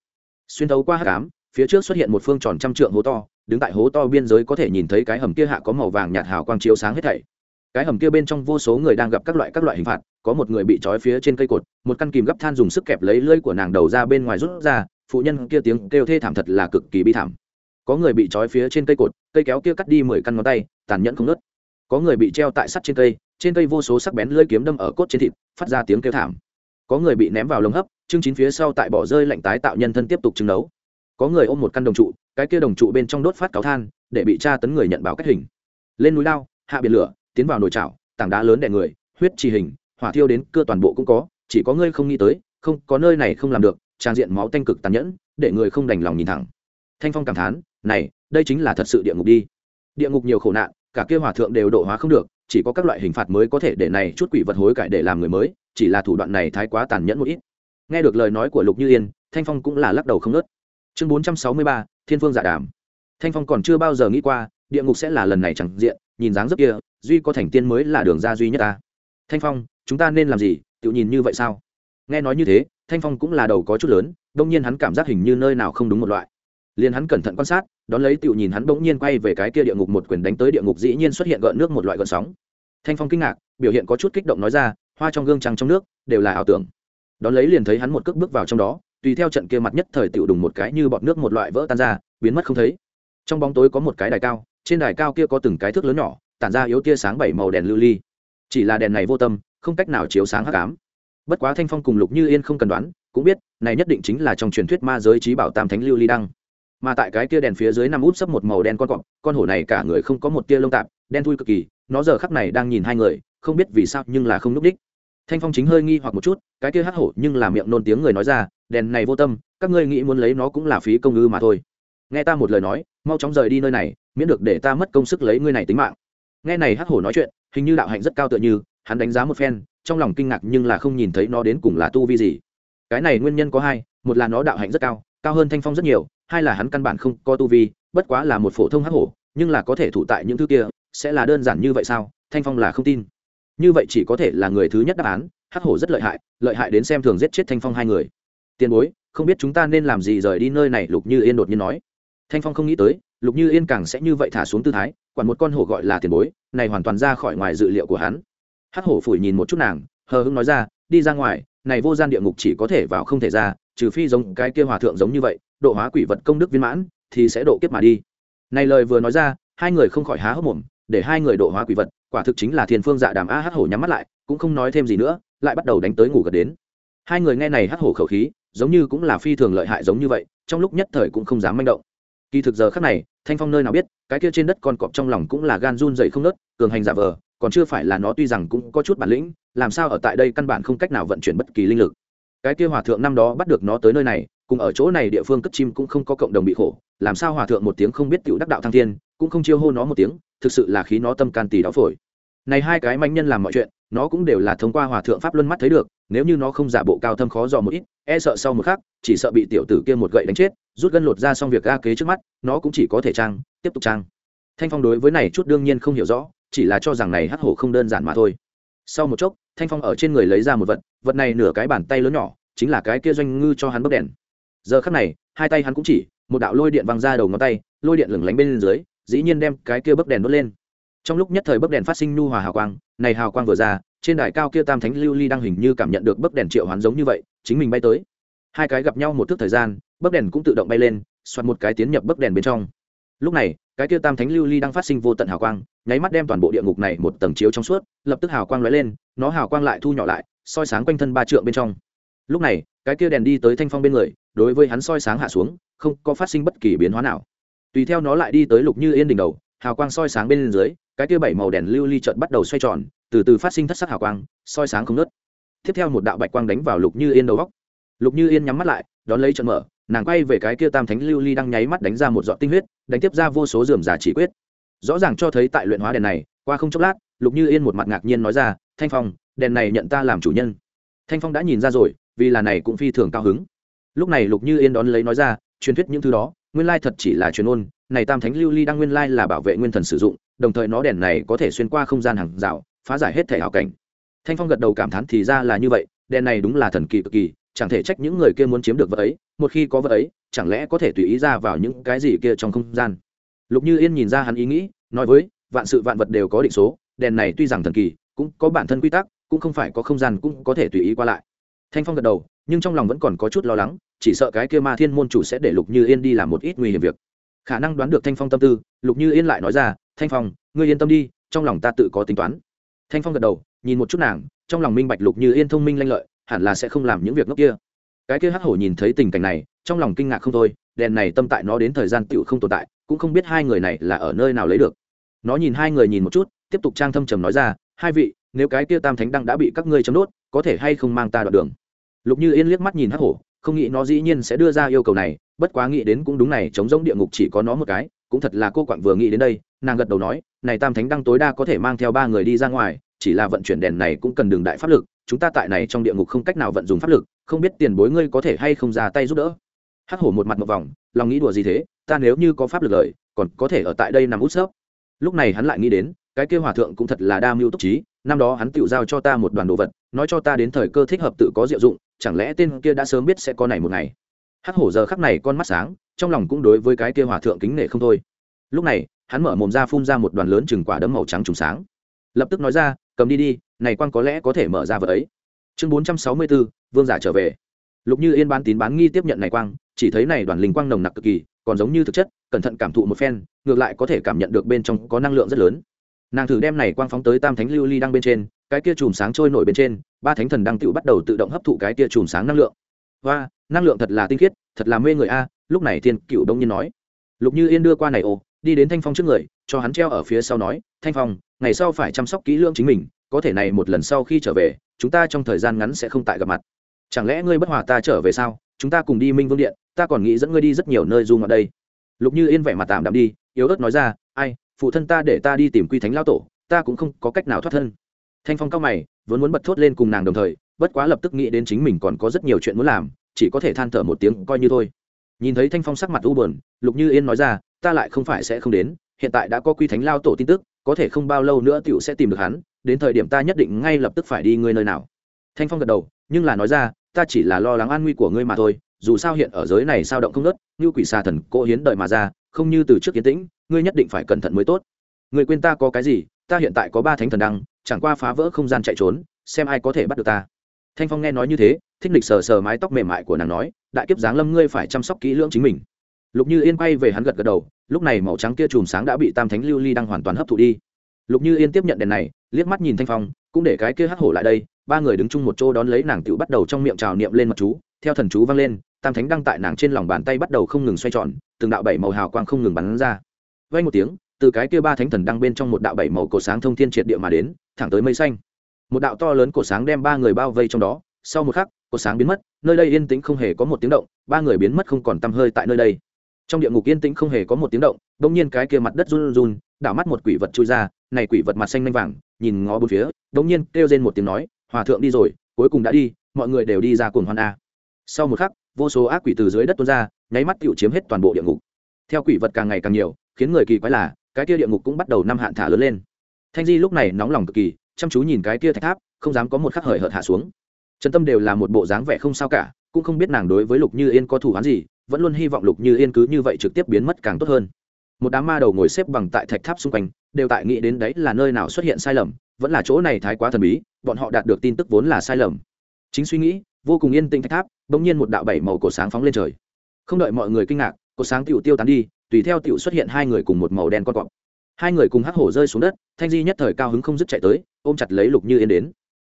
Xuyên thấu qua hắc ám phía trước xuất hiện một phương tròn trăm trượng hố to, đứng tại hố to biên giới có thể nhìn thấy cái hầm kia hạ có màu vàng nhạt hào quang chiếu sáng hết thảy. Cái hầm kia bên trong vô số người đang gặp các loại các loại hình phạt, có một người bị trói phía trên cây cột, một căn kìm gấp than dùng sức kẹp lấy lưỡi của nàng đầu ra bên ngoài rút ra, phụ nhân kia tiếng kêu thê thảm thật là cực kỳ bi thảm. Có người bị trói phía trên cây cột, cây kéo kia cắt đi mười căn ngón tay, tàn nhẫn không nứt có người bị treo tại sắt trên cây trên cây vô số sắc bén lưỡi kiếm đâm ở cốt trên thịt, phát ra tiếng kêu thảm. Có người bị ném vào lồng hấp, chương chín phía sau tại bỏ rơi lạnh tái tạo nhân thân tiếp tục chứng đấu có người ôm một căn đồng trụ, cái kia đồng trụ bên trong đốt phát cáo than, để bị tra tấn người nhận báo cách hình. Lên núi lao, hạ biển lửa, tiến vào nồi chảo, tảng đá lớn đè người, huyết trì hình, hỏa thiêu đến cưa toàn bộ cũng có, chỉ có ngươi không nghĩ tới, không, có nơi này không làm được, trang diện máu tanh cực tàn nhẫn, để người không đành lòng nhìn thẳng. Thanh phong cảm thán, này, đây chính là thật sự địa ngục đi. Địa ngục nhiều khổ nạn, cả kia hòa thượng đều độ hóa không được, chỉ có các loại hình phạt mới có thể để này chút quỷ vật hối cải để làm người mới, chỉ là thủ đoạn này thái quá tàn nhẫn một ít. Nghe được lời nói của lục như yên, thanh phong cũng là lắc đầu không nớt chương bốn trăm sáu mươi ba, thiên phương dạ đàm. Thanh phong còn chưa bao giờ nghĩ qua, địa ngục sẽ là lần này chẳng diện, nhìn dáng dấp kia, duy có thành tiên mới là đường ra duy nhất ta. Thanh phong, chúng ta nên làm gì, tự nhìn như vậy sao? Nghe nói như thế, thanh phong cũng là đầu có chút lớn, đông nhiên hắn cảm giác hình như nơi nào không đúng một loại. Liền hắn cẩn thận quan sát, đón lấy tự nhìn hắn bỗng nhiên quay về cái kia địa ngục một quyền đánh tới địa ngục dĩ nhiên xuất hiện gợn nước một loại gợn sóng. Thanh phong kinh ngạc, biểu hiện có chút kích động nói ra, hoa trong gương trăng trong nước, đều là ảo tưởng. Đón lấy liền thấy hắn một cước bước vào trong đó tùy theo trận kia mặt nhất thời tiểu đùng một cái như bọt nước một loại vỡ tan ra, biến mất không thấy. Trong bóng tối có một cái đài cao, trên đài cao kia có từng cái thước lớn nhỏ, tản ra yếu tia sáng bảy màu đèn lưu ly. Chỉ là đèn này vô tâm, không cách nào chiếu sáng hắc ám. Bất quá thanh phong cùng lục như yên không cần đoán, cũng biết, này nhất định chính là trong truyền thuyết ma giới trí bảo tam thánh lưu ly đăng. Mà tại cái kia đèn phía dưới nằm út sấp một màu đen con cọp, con hổ này cả người không có một tia lông tạp, đen thui cực kỳ, nó giờ khắc này đang nhìn hai người, không biết vì sao nhưng là không lúc đích thanh phong chính hơi nghi hoặc một chút, cái kia hắc hổ nhưng là miệng nôn tiếng người nói ra, đèn này vô tâm, các ngươi nghĩ muốn lấy nó cũng là phí công ư mà thôi. Nghe ta một lời nói, mau chóng rời đi nơi này, miễn được để ta mất công sức lấy ngươi này tính mạng. Nghe này hắc hổ nói chuyện, hình như đạo hạnh rất cao tựa như, hắn đánh giá một phen, trong lòng kinh ngạc nhưng là không nhìn thấy nó đến cùng là tu vi gì. Cái này nguyên nhân có hai, một là nó đạo hạnh rất cao cao hơn thanh phong rất nhiều, hai là hắn căn bản không có tu vi, bất quá là một phổ thông hắc hổ, nhưng là có thể thủ tại những thứ kia, sẽ là đơn giản như vậy sao? Thanh phong là không tin như vậy chỉ có thể là người thứ nhất đáp án, hắc hổ rất lợi hại lợi hại đến xem thường giết chết thanh phong hai người. Tiền bối, không biết chúng ta nên làm gì rời đi nơi này, lục như yên đột nhiên nói. Thanh phong không nghĩ tới, lục như yên càng sẽ như vậy thả xuống tư thái, quản một con hổ gọi là tiền bối, này hoàn toàn ra khỏi ngoài dự liệu của hắn. Hắc hổ phủi nhìn một chút nàng, hờ hưng nói ra, đi ra ngoài, này vô gian địa ngục chỉ có thể vào không thể ra, trừ phi giống cái kia hòa thượng giống như vậy, độ hóa quỷ vật công đức viên mãn, thì sẽ độ kiếp mà đi. Này lời vừa nói ra, hai người không khỏi há hốc mồm, để hai người độ hóa quỷ vật quả thực chính là thiên phương dạ đàm a hắc hổ nhắm mắt lại, cũng không nói thêm gì nữa, lại bắt đầu đánh tới ngủ gật đến. Hai người nghe này hắc hổ khẩu khí, giống như cũng là phi thường lợi hại giống như vậy, trong lúc nhất thời cũng không dám manh động. Kỳ thực giờ khác này, thanh phong nơi nào biết, cái kia trên đất con cọp trong lòng cũng là gan run dậy không nớt cường hành giả vờ, còn chưa phải là nó tuy rằng cũng có chút bản lĩnh, làm sao ở tại đây căn bản không cách nào vận chuyển bất kỳ linh lực. Cái kia hòa thượng năm đó bắt được nó tới nơi này, cùng ở chỗ này địa phương cất chim cũng không có cộng đồng bị khổ, làm sao hòa thượng một tiếng không biết tiểu đắc đạo thăng thiên, cũng không chiêu hô nó một tiếng thực sự là khí nó tâm can tỳ đó phổi. Này hai cái manh nhân làm mọi chuyện, nó cũng đều là thông qua hòa thượng pháp luân mắt thấy được, nếu như nó không giả bộ cao thâm khó dò một ít e sợ sau một khắc, chỉ sợ bị tiểu tử kia một gậy đánh chết, rút gân lột ra xong việc ga kế trước mắt, nó cũng chỉ có thể trang, tiếp tục trang. Thanh phong đối với này chút đương nhiên không hiểu rõ, chỉ là cho rằng này hắc hổ không đơn giản mà thôi. Sau một chốc, thanh phong ở trên người lấy ra một vật vật này nửa cái bàn tay lớn nhỏ, chính là cái kia doanh ngư cho hắn bốc đèn. Giờ khắc này, hai tay hắn cũng chỉ, một đạo lôi điện văng ra đầu ngón tay, lôi điện lửng lánh bên dưới dĩ nhiên đem cái kia bấc đèn đốt lên. Trong lúc nhất thời bấc đèn phát sinh nhu hòa hào quang, này hào quang vừa ra, trên đài cao kia tam thánh lưu ly đang hình như cảm nhận được bấc đèn triệu hoán giống như vậy, chính mình bay tới. Hai cái gặp nhau một thước thời gian, bấc đèn cũng tự động bay lên xoặt một cái tiến nhập bấc đèn bên trong. Lúc này, cái kia tam thánh lưu ly đang phát sinh vô tận hào quang, nháy mắt đem toàn bộ địa ngục này một tầng chiếu trong suốt, lập tức hào quang lóe lên, nó hào quang lại thu nhỏ lại, soi sáng quanh thân ba trượng bên trong. Lúc này, cái kia đèn đi tới thanh phong bên người, đối với hắn soi sáng hạ xuống, không có phát sinh bất kỳ biến hóa nào tùy theo nó lại đi tới lục như yên đỉnh đầu, hào quang soi sáng bên dưới, cái kia bảy màu đèn lưu ly trợn bắt đầu xoay tròn, từ từ phát sinh thất sắc hào quang, soi sáng không nớt tiếp theo một đạo bạch quang đánh vào lục như yên đầu góc. Lục như yên nhắm mắt lại, đón lấy trận mở, nàng quay về cái kia tam thánh lưu ly đang nháy mắt đánh ra một dọn tinh huyết, đánh tiếp ra vô số dườm giả chỉ quyết. Rõ ràng cho thấy tại luyện hóa đèn này, qua không chốc lát, lục như yên một mặt ngạc nhiên nói ra, thanh phong, đèn này nhận ta làm chủ nhân. Thanh phong đã nhìn ra rồi, vì là này cũng phi thường cao hứng. Lúc này lục như yên đón lấy nói ra, truyền thuyết những thứ đó nguyên lai thật chỉ là truyền ôn, này tam thánh lưu ly đang nguyên lai là bảo vệ nguyên thần sử dụng, đồng thời nó đèn này có thể xuyên qua không gian hàng rào, phá giải hết thể hảo cảnh. Thanh phong gật đầu cảm thán thì ra là như vậy, đèn này đúng là thần kỳ cực kỳ, chẳng thể trách những người kia muốn chiếm được vật ấy, một khi có vật ấy, chẳng lẽ có thể tùy ý ra vào những cái gì kia trong không gian. Lục như yên nhìn ra hắn ý nghĩ, nói với, vạn sự vạn vật đều có định số, đèn này tuy rằng thần kỳ, cũng có bản thân quy tắc, cũng không phải có không gian cũng có thể tùy ý qua lại. Thanh phong gật đầu, nhưng trong lòng vẫn còn có chút lo lắng chỉ sợ cái kia ma thiên môn chủ sẽ để lục như yên đi làm một ít nguy hiểm việc. Khả năng đoán được thanh phong tâm tư, lục như yên lại nói ra, thanh phong, ngươi yên tâm đi, trong lòng ta tự có tính toán. Thanh phong gật đầu, nhìn một chút nàng, trong lòng minh bạch lục như yên thông minh lanh lợi, hẳn là sẽ không làm những việc ngốc kia. Cái kia hắc hổ nhìn thấy tình cảnh này, trong lòng kinh ngạc không thôi, đèn này tâm tại nó đến thời gian tựu không tồn tại, cũng không biết hai người này là ở nơi nào lấy được. Nó nhìn hai người nhìn một chút, tiếp tục trang thâm trầm nói ra, hai vị, nếu cái kia tam thánh đăng đã bị các ngươi chấm đốt, có thể hay không mang ta đoạn đường? Lục như yên liếc mắt nhìn hắc hổ không nghĩ nó dĩ nhiên sẽ đưa ra yêu cầu này, bất quá nghĩ đến cũng đúng này chống giống địa ngục chỉ có nó một cái, cũng thật là cô quặng vừa nghĩ đến đây, nàng gật đầu nói, này tam thánh đăng tối đa có thể mang theo ba người đi ra ngoài, chỉ là vận chuyển đèn này cũng cần đường đại pháp lực, chúng ta tại này trong địa ngục không cách nào vận dụng pháp lực, không biết tiền bối ngươi có thể hay không ra tay giúp đỡ. Hắc hổ một mặt một vòng, lòng nghĩ đùa gì thế, ta nếu như có pháp lực lợi còn có thể ở tại đây nằm út sớp lúc này hắn lại nghĩ đến, cái kêu hòa thượng cũng thật là đa mưu túc trí, năm đó hắn tự giao cho ta một đoàn đồ vật, nói cho ta đến thời cơ thích hợp tự có diệu dụng chẳng lẽ tên kia đã sớm biết sẽ có này một ngày? Hắc hổ giờ khắc này con mắt sáng, trong lòng cũng đối với cái kia hòa thượng kính nể không thôi. Lúc này, hắn mở mồm ra phun ra một đoàn lớn chừng quả đấm màu trắng trùng sáng. Lập tức nói ra, cầm đi đi, này quan có lẽ có thể mở ra vật ấy. Chương bốn trăm sáu mươi bốn vương giả trở về. Lục như yên bán tín bán nghi tiếp nhận này quang, chỉ thấy này đoàn linh quang nồng nặc cực kỳ, còn giống như thực chất, cẩn thận cảm thụ một phen, ngược lại có thể cảm nhận được bên trong có năng lượng rất lớn nàng thử đem này quang phóng tới tam thánh lưu ly đang bên trên, cái kia chùm sáng trôi nổi bên trên, ba thánh thần đang tự bắt đầu tự động hấp thụ cái kia chùm sáng năng lượng. Và năng lượng thật là tinh khiết, thật là mê người a, lúc này thiên cựu đông nhiên nói. Lục như yên đưa qua này ô, đi đến thanh phong trước người, cho hắn treo ở phía sau nói, thanh phong, ngày sau phải chăm sóc kỹ lưỡng chính mình, có thể này một lần sau khi trở về, chúng ta trong thời gian ngắn sẽ không tại gặp mặt. Chẳng lẽ ngươi bất hòa ta trở về sao? Chúng ta cùng đi minh vương điện, ta còn nghĩ dẫn ngươi đi rất nhiều nơi du ngoạn đây. Lục như yên vẻ mặt tạm đạm đi, yếu ớt nói ra, ai phụ thân ta để ta đi tìm quy thánh lao tổ, ta cũng không có cách nào thoát thân. Thanh phong cao mày, vốn muốn bật thốt lên cùng nàng đồng thời, bất quá lập tức nghĩ đến chính mình còn có rất nhiều chuyện muốn làm, chỉ có thể than thở một tiếng coi như thôi. Nhìn thấy thanh phong sắc mặt u buồn, lục như yên nói ra, ta lại không phải sẽ không đến, hiện tại đã có quy thánh lao tổ tin tức, có thể không bao lâu nữa t i ể u sẽ tìm được hắn, đến thời điểm ta nhất định ngay lập tức phải đi ngươi nơi nào. Thanh phong gật đầu, nhưng là nói ra, ta chỉ là lo lắng an nguy của ngươi mà thôi, dù sao hiện ở giới này sao động không nớt như quỷ xà thần cỗ hiến đợi mà ra, không như từ trước kiến tĩnh ngươi nhất định phải cẩn thận mới tốt. Người quên ta có cái gì, ta hiện tại có ba thánh thần đăng, chẳng qua phá vỡ không gian chạy trốn, xem ai có thể bắt được ta. Thanh phong nghe nói như thế, thích lịch sờ sờ mái tóc mềm mại của nàng nói, đại kiếp giáng lâm ngươi phải chăm sóc kỹ lưỡng chính mình. Lục như yên quay về hắn gật gật đầu, lúc này màu trắng kia chùm sáng đã bị tam thánh lưu ly đang hoàn toàn hấp thụ đi. Lục như yên tiếp nhận đèn này, liếc mắt nhìn thanh phong, cũng để cái kia hắc hổ lại đây, ba người đứng chung một chỗ đón lấy nàng tiểu bắt đầu trong miệng trào niệm lên mặt chú, theo thần chú vang lên, tam thánh đăng tại nàng trên lòng bàn tay bắt đầu không ngừng xoay tròn, từng đạo bảy màu hào quang không ngừng bắn ra vay một tiếng, từ cái kia ba thánh thần đăng bên trong một đạo bảy màu cổ sáng thông thiên triệt địa mà đến, thẳng tới mây xanh. Một đạo to lớn cổ sáng đem ba người bao vây trong đó, sau một khắc, cổ sáng biến mất, nơi đây yên tĩnh không hề có một tiếng động, ba người biến mất không còn tăm hơi tại nơi đây. Trong địa ngục yên tĩnh không hề có một tiếng động đ ỗ n g nhiên cái kia mặt đất run run, đảo mắt một quỷ vật chui ra, này quỷ vật mặt xanh lanh vàng, nhìn ngó bốn phía đ ỗ n g nhiên kêu lên một tiếng nói, hòa thượng đi rồi, cuối cùng đã đi, mọi người đều đi ra cuồng hoan a. Sau một khắc, vô số ác quỷ từ dưới đất tuôn ra, nháy mắt tiêu chiếm hết toàn bộ địa ngục theo quỷ vật càng ngày càng nhiều, khiến người kỳ quái là, cái kia địa ngục cũng bắt đầu năm hạn thả lớn lên. Thanh di lúc này nóng lòng cực kỳ, chăm chú nhìn cái kia thạch tháp, không dám có một khắc hời hợt hạ xuống. Trần tâm đều là một bộ dáng vẻ không sao cả, cũng không biết nàng đối với lục như yên có thủ án gì, vẫn luôn hy vọng lục như yên cứ như vậy trực tiếp biến mất càng tốt hơn. Một đám ma đầu ngồi xếp bằng tại thạch tháp xung quanh, đều tại nghĩ đến đấy là nơi nào xuất hiện sai lầm, vẫn là chỗ này thái quá thần bí, bọn họ đạt được tin tức vốn là sai lầm. Chính suy nghĩ, vô cùng yên tĩnh thạch tháp, bỗng nhiên một đạo bảy màu cổ sáng phóng lên trời. Không đợi mọi người kinh ngạc cột sáng tiểu tiêu tán đi, tùy theo tiểu xuất hiện hai người cùng một màu đen con cọp. Hai người cùng hắc hổ rơi xuống đất, thanh di nhất thời cao hứng không dứt chạy tới, ôm chặt lấy lục như yên đến.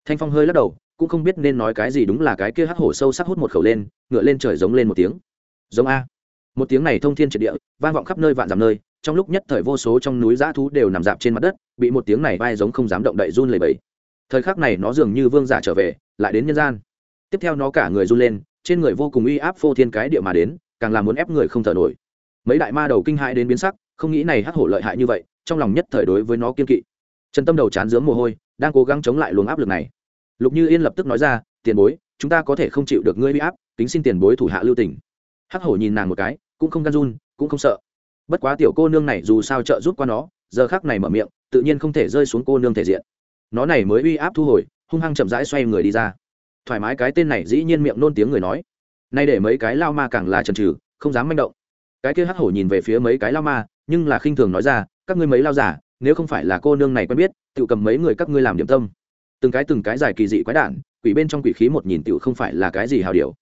Thanh phong hơi lắc đầu, cũng không biết nên nói cái gì đúng là cái kia hắc hổ sâu sắc hút một khẩu lên, ngựa lên trời giống lên một tiếng. Giống a. Một tiếng này thông thiên triệt địa, vang vọng khắp nơi vạn dặm nơi, trong lúc nhất thời vô số trong núi dã thú đều nằm dạp trên mặt đất, bị một tiếng này vai giống không dám động đậy run lẩy bẩy. Thời khắc này nó dường như vương giả trở về, lại đến nhân gian. Tiếp theo nó cả người run lên, trên người vô cùng uy áp phô thiên cái địa mà đến càng làm muốn ép người không thở nổi. Mấy đại ma đầu kinh hãi đến biến sắc, không nghĩ này hắc hổ lợi hại như vậy, trong lòng nhất thời đối với nó kiên kỵ. Trần tâm đầu chán dướng mồ hôi, đang cố gắng chống lại luồng áp lực này. Lục như yên lập tức nói ra, tiền bối, chúng ta có thể không chịu được ngươi uy áp tính xin tiền bối thủ hạ lưu tình. Hắc hổ nhìn nàng một cái, cũng không gan run, cũng không sợ. Bất quá tiểu cô nương này dù sao trợ giúp qua nó, giờ khác này mở miệng, tự nhiên không thể rơi xuống cô nương thể diện. Nó này mới uy áp thu hồi, hung hăng chậm rãi xoay người đi ra. Thoải mái cái tên này dĩ nhiên miệng nôn tiếng người nói nay để mấy cái lao ma càng là trần trừ không dám manh động. Cái kia hắc hổ nhìn về phía mấy cái lao ma, nhưng là khinh thường nói ra, các ngươi mấy lao giả, nếu không phải là cô nương này quen biết tự cầm mấy người các ngươi làm điểm tâm. Từng cái từng cái dài kỳ dị quái đản, quỷ bên trong quỷ khí một nhìn tự không phải là cái gì hào điều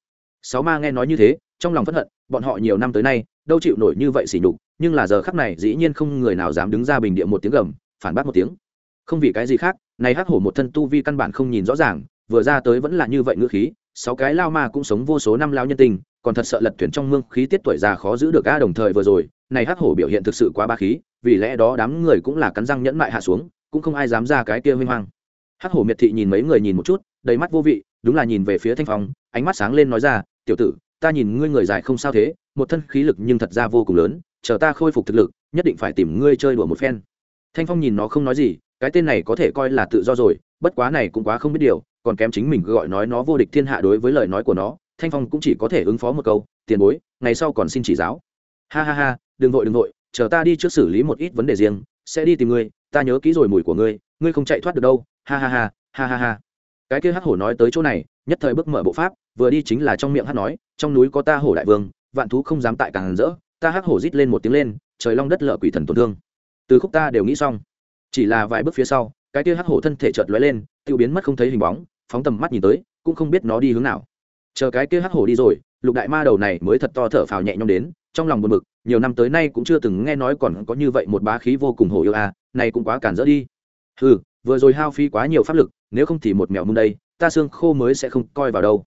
sáu ma nghe nói như thế, trong lòng phẫn hận, bọn họ nhiều năm tới nay, đâu chịu nổi như vậy xỉ nhục, nhưng là giờ khắc này dĩ nhiên không người nào dám đứng ra bình địa một tiếng gầm, phản bác một tiếng. Không vì cái gì khác, này hắc hổ một thân tu vi căn bản không nhìn rõ ràng, vừa ra tới vẫn là như vậy ngữ khí sáu cái lao ma cũng sống vô số năm lao nhân tình, còn thật sợ lật thuyền trong mương khí tiết tuổi già khó giữ được a đồng thời vừa rồi, này hắc hổ biểu hiện thực sự quá ba khí, vì lẽ đó đám người cũng là cắn răng nhẫn mại hạ xuống, cũng không ai dám ra cái kia huy hoang. Hắc hổ miệt thị nhìn mấy người nhìn một chút, đầy mắt vô vị, đúng là nhìn về phía thanh phong, ánh mắt sáng lên nói ra, tiểu tử, ta nhìn ngươi người dài không sao thế, một thân khí lực nhưng thật ra vô cùng lớn, chờ ta khôi phục thực lực, nhất định phải tìm ngươi chơi đùa một phen. Thanh phong nhìn nó không nói gì, cái tên này có thể coi là tự do rồi, bất quá này cũng quá không biết điều còn kém chính mình gọi nói nó vô địch thiên hạ đối với lời nói của nó, thanh phong cũng chỉ có thể ứng phó một câu, tiền bối, ngày sau còn xin chỉ giáo. Ha ha ha, đừng vội đừng vội, chờ ta đi trước xử lý một ít vấn đề riêng, sẽ đi tìm ngươi, ta nhớ kỹ rồi mùi của ngươi ngươi không chạy thoát được đâu. Ha ha ha ha ha ha. Cái kia hắc hổ nói tới chỗ này, nhất thời bước mở bộ pháp, vừa đi chính là trong miệng hắc nói, trong núi có ta hổ đại vương, vạn thú không dám tại càng rỡ. Ta hắc hổ rít lên một tiếng lên, trời long đất lợ quỷ thần tổn thương. Từ khúc ta đều nghĩ xong. Chỉ là vài bước phía sau, cái kia hắc hổ thân thể chợt lóe lên, tiêu biến mất không thấy hình bóng phóng tầm mắt nhìn tới cũng không biết nó đi hướng nào. Chờ cái kia hắc hổ đi rồi lục đại ma đầu này mới thật to thở phào nhẹ nhõm đến trong lòng buồn bực nhiều năm tới nay cũng chưa từng nghe nói còn có như vậy một bá khí vô cùng hổ yêu a à, này cũng quá cản rỡ đi. Ừ vừa rồi hao phí quá nhiều pháp lực nếu không thì một mèo mung đây ta xương khô mới sẽ không coi vào đâu.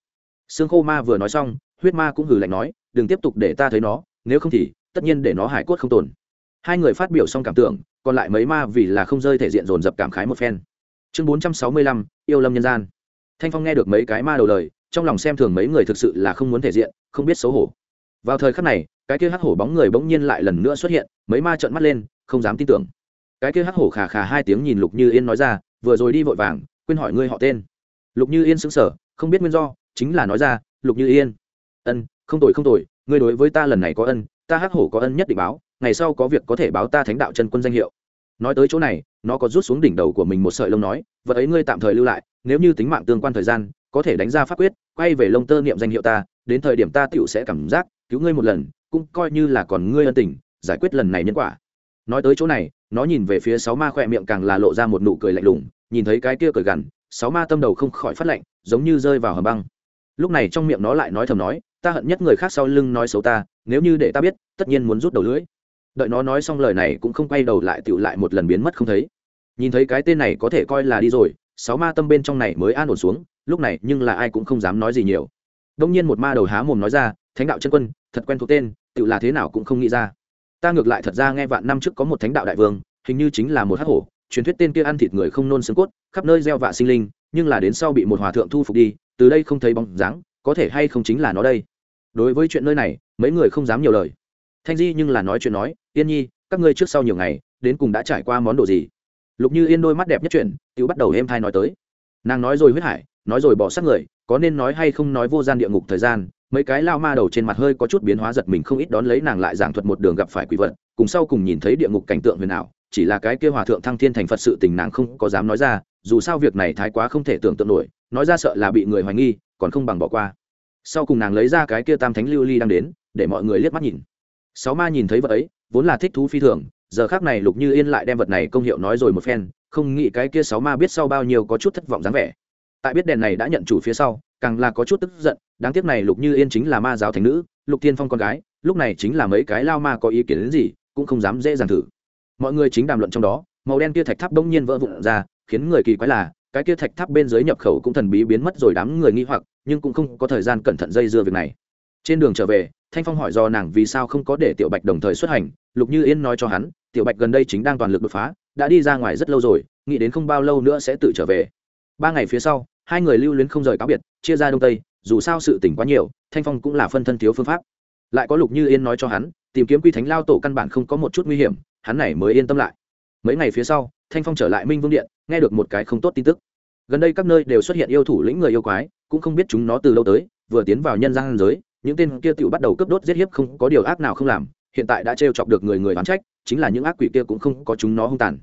Xương khô ma vừa nói xong huyết ma cũng hừ lạnh nói đừng tiếp tục để ta thấy nó nếu không thì tất nhiên để nó hải cốt không tồn. Hai người phát biểu xong cảm tưởng còn lại mấy ma vì là không rơi thể diện dồn dập cảm khái một phen. Chương bốn trăm sáu mươi lăm yêu lâm nhân gian thanh phong nghe được mấy cái ma đầu lời, trong lòng xem thường mấy người thực sự là không muốn thể diện, không biết xấu hổ. Vào thời khắc này, cái kia hắc hổ bóng người bỗng nhiên lại lần nữa xuất hiện, mấy ma trợn mắt lên, không dám tin tưởng. Cái kia hắc hổ khà khà hai tiếng nhìn lục như yên nói ra, vừa rồi đi vội vàng, quên hỏi ngươi họ tên. Lục như yên sững sờ, không biết nguyên do, chính là nói ra, lục như yên. Ân, không tội không tội ngươi đối với ta lần này có ân, ta hắc hổ có ân nhất định báo, ngày sau có việc có thể báo ta thánh đạo chân quân danh hiệu. Nói tới chỗ này, nó có rút xuống đỉnh đầu của mình một sợi lông nói, vật ấy ngươi tạm thời lưu lại nếu như tính mạng tương quan thời gian, có thể đánh ra pháp quyết, quay về lông tơ niệm danh hiệu ta, đến thời điểm ta tựu sẽ cảm giác, cứu ngươi một lần, cũng coi như là còn ngươi ân tình, giải quyết lần này nhân quả. Nói tới chỗ này, nó nhìn về phía sáu ma khỏe miệng càng là lộ ra một nụ cười lạnh lùng, nhìn thấy cái kia cười gằn, sáu ma tâm đầu không khỏi phát lạnh, giống như rơi vào hầm băng. Lúc này trong miệng nó lại nói thầm nói, ta hận nhất người khác sau lưng nói xấu ta, nếu như để ta biết, tất nhiên muốn rút đầu lưỡi. Đợi nó nói xong lời này cũng không quay đầu lại tựu lại một lần biến mất không thấy. Nhìn thấy cái tên này có thể coi là đi rồi sáu ma tâm bên trong này mới an ổn xuống, lúc này nhưng là ai cũng không dám nói gì nhiều. Đông nhiên một ma đầu há mồm nói ra, thánh đạo chân quân, thật quen thuộc tên tự là thế nào cũng không nghĩ ra. Ta ngược lại thật ra nghe vạn năm trước có một thánh đạo đại vương, hình như chính là một hắc hổ, truyền thuyết tên kia ăn thịt người không nôn xương cốt, khắp nơi gieo vạ sinh linh, nhưng là đến sau bị một hòa thượng thu phục đi, từ đây không thấy bóng dáng, có thể hay không chính là nó đây? Đối với chuyện nơi này, mấy người không dám nhiều lời. Thanh di nhưng là nói chuyện nói yên nhi, các ngươi trước sau nhiều ngày, đến cùng đã trải qua món đồ gì? Lục như yên đôi mắt đẹp nhất chuyện tự bắt đầu êm thai nói tới. Nàng nói rồi huyết hải, nói rồi bỏ sát người, có nên nói hay không nói vô gian địa ngục thời gian, mấy cái lao ma đầu trên mặt hơi có chút biến hóa giật mình không ít đón lấy nàng lại giảng thuật một đường gặp phải quỷ vật, cùng sau cùng nhìn thấy địa ngục cảnh tượng huyền ảo, chỉ là cái kia hòa thượng thăng thiên thành phật sự tình nàng không có dám nói ra, dù sao việc này thái quá không thể tưởng tượng nổi, nói ra sợ là bị người hoài nghi, còn không bằng bỏ qua. Sau cùng nàng lấy ra cái kia tam thánh lưu ly đang đến, để mọi người liếc mắt nhìn. Sáu ma nhìn thấy vợ ấy, vốn là thích thú phi thường giờ khác này lục như yên lại đem vật này công hiệu nói rồi một phen, không nghĩ cái kia sáu ma biết sau bao nhiêu có chút thất vọng dáng vẻ. Tại biết đèn này đã nhận chủ phía sau, càng là có chút tức giận, đáng tiếc này lục như yên chính là ma giáo thành nữ, lục tiên phong con gái, lúc này chính là mấy cái lao ma có ý kiến đến gì, cũng không dám dễ dàng thử. Mọi người chính đàm luận trong đó, màu đen kia thạch tháp bỗng nhiên vỡ vụn ra, khiến người kỳ quái là, cái kia thạch tháp bên dưới nhập khẩu cũng thần bí biến mất rồi đám người nghi hoặc, nhưng cũng không có thời gian cẩn thận dây dưa việc này trên đường trở về, thanh phong hỏi do nàng vì sao không có để tiểu bạch đồng thời xuất hành, lục như yên nói cho hắn, tiểu bạch gần đây chính đang toàn lực đột phá, đã đi ra ngoài rất lâu rồi, nghĩ đến không bao lâu nữa sẽ tự trở về. Ba ngày phía sau, hai người lưu luyến không rời cáo biệt, chia ra đông tây, dù sao sự tỉnh quá nhiều, thanh phong cũng là phân thân thiếu phương pháp. Lại có lục như yên nói cho hắn, tìm kiếm quy thánh lao tổ căn bản không có một chút nguy hiểm, hắn này mới yên tâm lại. Mấy ngày phía sau, thanh phong trở lại minh vương điện, nghe được một cái không tốt tin tức. Gần đây các nơi đều xuất hiện yêu thủ lĩnh người yêu quái, cũng không biết chúng nó từ lâu tới, vừa tiến vào nhân gian giới những tên kia tự bắt đầu cướp đốt giết hiếp không có điều ác nào không làm, hiện tại đã trêu chọc được người người oán trách, chính là những ác quỷ kia cũng không có chúng nó hung tàn.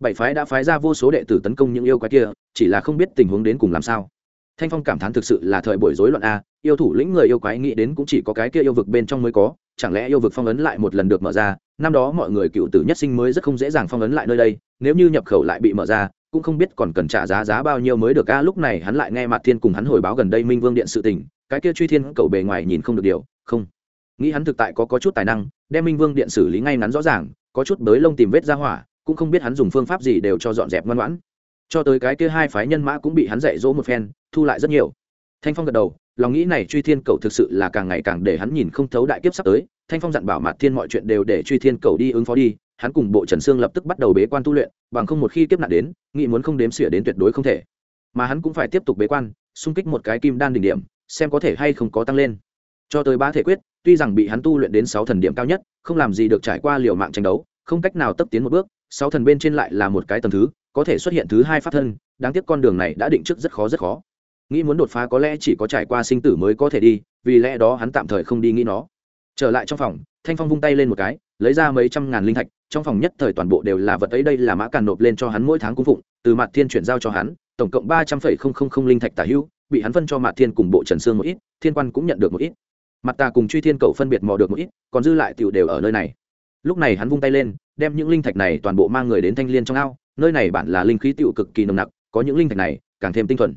Bảy phái đã phái ra vô số đệ tử tấn công những yêu quái kia, chỉ là không biết tình huống đến cùng làm sao. Thanh phong cảm thán thực sự là thời buổi rối loạn a, yêu thủ lĩnh người yêu quái nghĩ đến cũng chỉ có cái kia yêu vực bên trong mới có, chẳng lẽ yêu vực phong ấn lại một lần được mở ra, năm đó mọi người cựu tử nhất sinh mới rất không dễ dàng phong ấn lại nơi đây, nếu như nhập khẩu lại bị mở ra, cũng không biết còn cần trả giá giá bao nhiêu mới được a, lúc này hắn lại nghe mặt thiên cùng hắn hồi báo gần đây minh vương điện sự tình cái kia truy thiên cầu bề ngoài nhìn không được điều không. Nghĩ hắn thực tại có, có chút tài năng đem minh vương điện xử lý ngay ngắn rõ ràng có chút bới lông tìm vết ra hỏa cũng không biết hắn dùng phương pháp gì đều cho dọn dẹp ngoan ngoãn. Cho tới cái kia hai phái nhân mã cũng bị hắn dạy dỗ một phen thu lại rất nhiều. Thanh phong gật đầu lòng nghĩ này truy thiên cầu thực sự là càng ngày càng để hắn nhìn không thấu đại kiếp sắp tới. Thanh phong dặn bảo mạt thiên mọi chuyện đều để truy thiên cầu đi ứng phó đi hắn cùng bộ trần sương lập tức bắt đầu bế quan tu luyện bằng không một khi kiếp nạn đến nghĩ muốn không đếm xỉa đến tuyệt đối không thể. Mà hắn cũng phải tiếp tục bế quan xung kích một cái kim đan đỉnh điểm xem có thể hay không có tăng lên. Cho tới ba thể quyết, tuy rằng bị hắn tu luyện đến sáu thần điểm cao nhất, không làm gì được trải qua liều mạng tranh đấu, không cách nào tấp tiến một bước, sáu thần bên trên lại là một cái tầng thứ, có thể xuất hiện thứ hai pháp thân, đáng tiếc con đường này đã định trước rất khó rất khó. Nghĩ muốn đột phá có lẽ chỉ có trải qua sinh tử mới có thể đi, vì lẽ đó hắn tạm thời không đi nghĩ nó. Trở lại trong phòng, thanh phong vung tay lên một cái, lấy ra mấy trăm ngàn linh thạch, trong phòng nhất thời toàn bộ đều là vật ấy đây là mã càn nộp lên cho hắn mỗi tháng cung phụng, từ mặt thiên chuyển giao cho hắn, tổng cộng ba trăm phẩy không không không linh thạch tả hữu bị hắn phân cho mạt thiên cùng bộ trần sương một ít, thiên quan cũng nhận được một ít. Mặt ta cùng truy thiên cầu phân biệt mò được một ít, còn dư lại tiểu đều ở nơi này. Lúc này hắn vung tay lên, đem những linh thạch này toàn bộ mang người đến thanh liên trong ao, nơi này bản là linh khí tiểu cực kỳ nồng nặc, có những linh thạch này, càng thêm tinh thuần.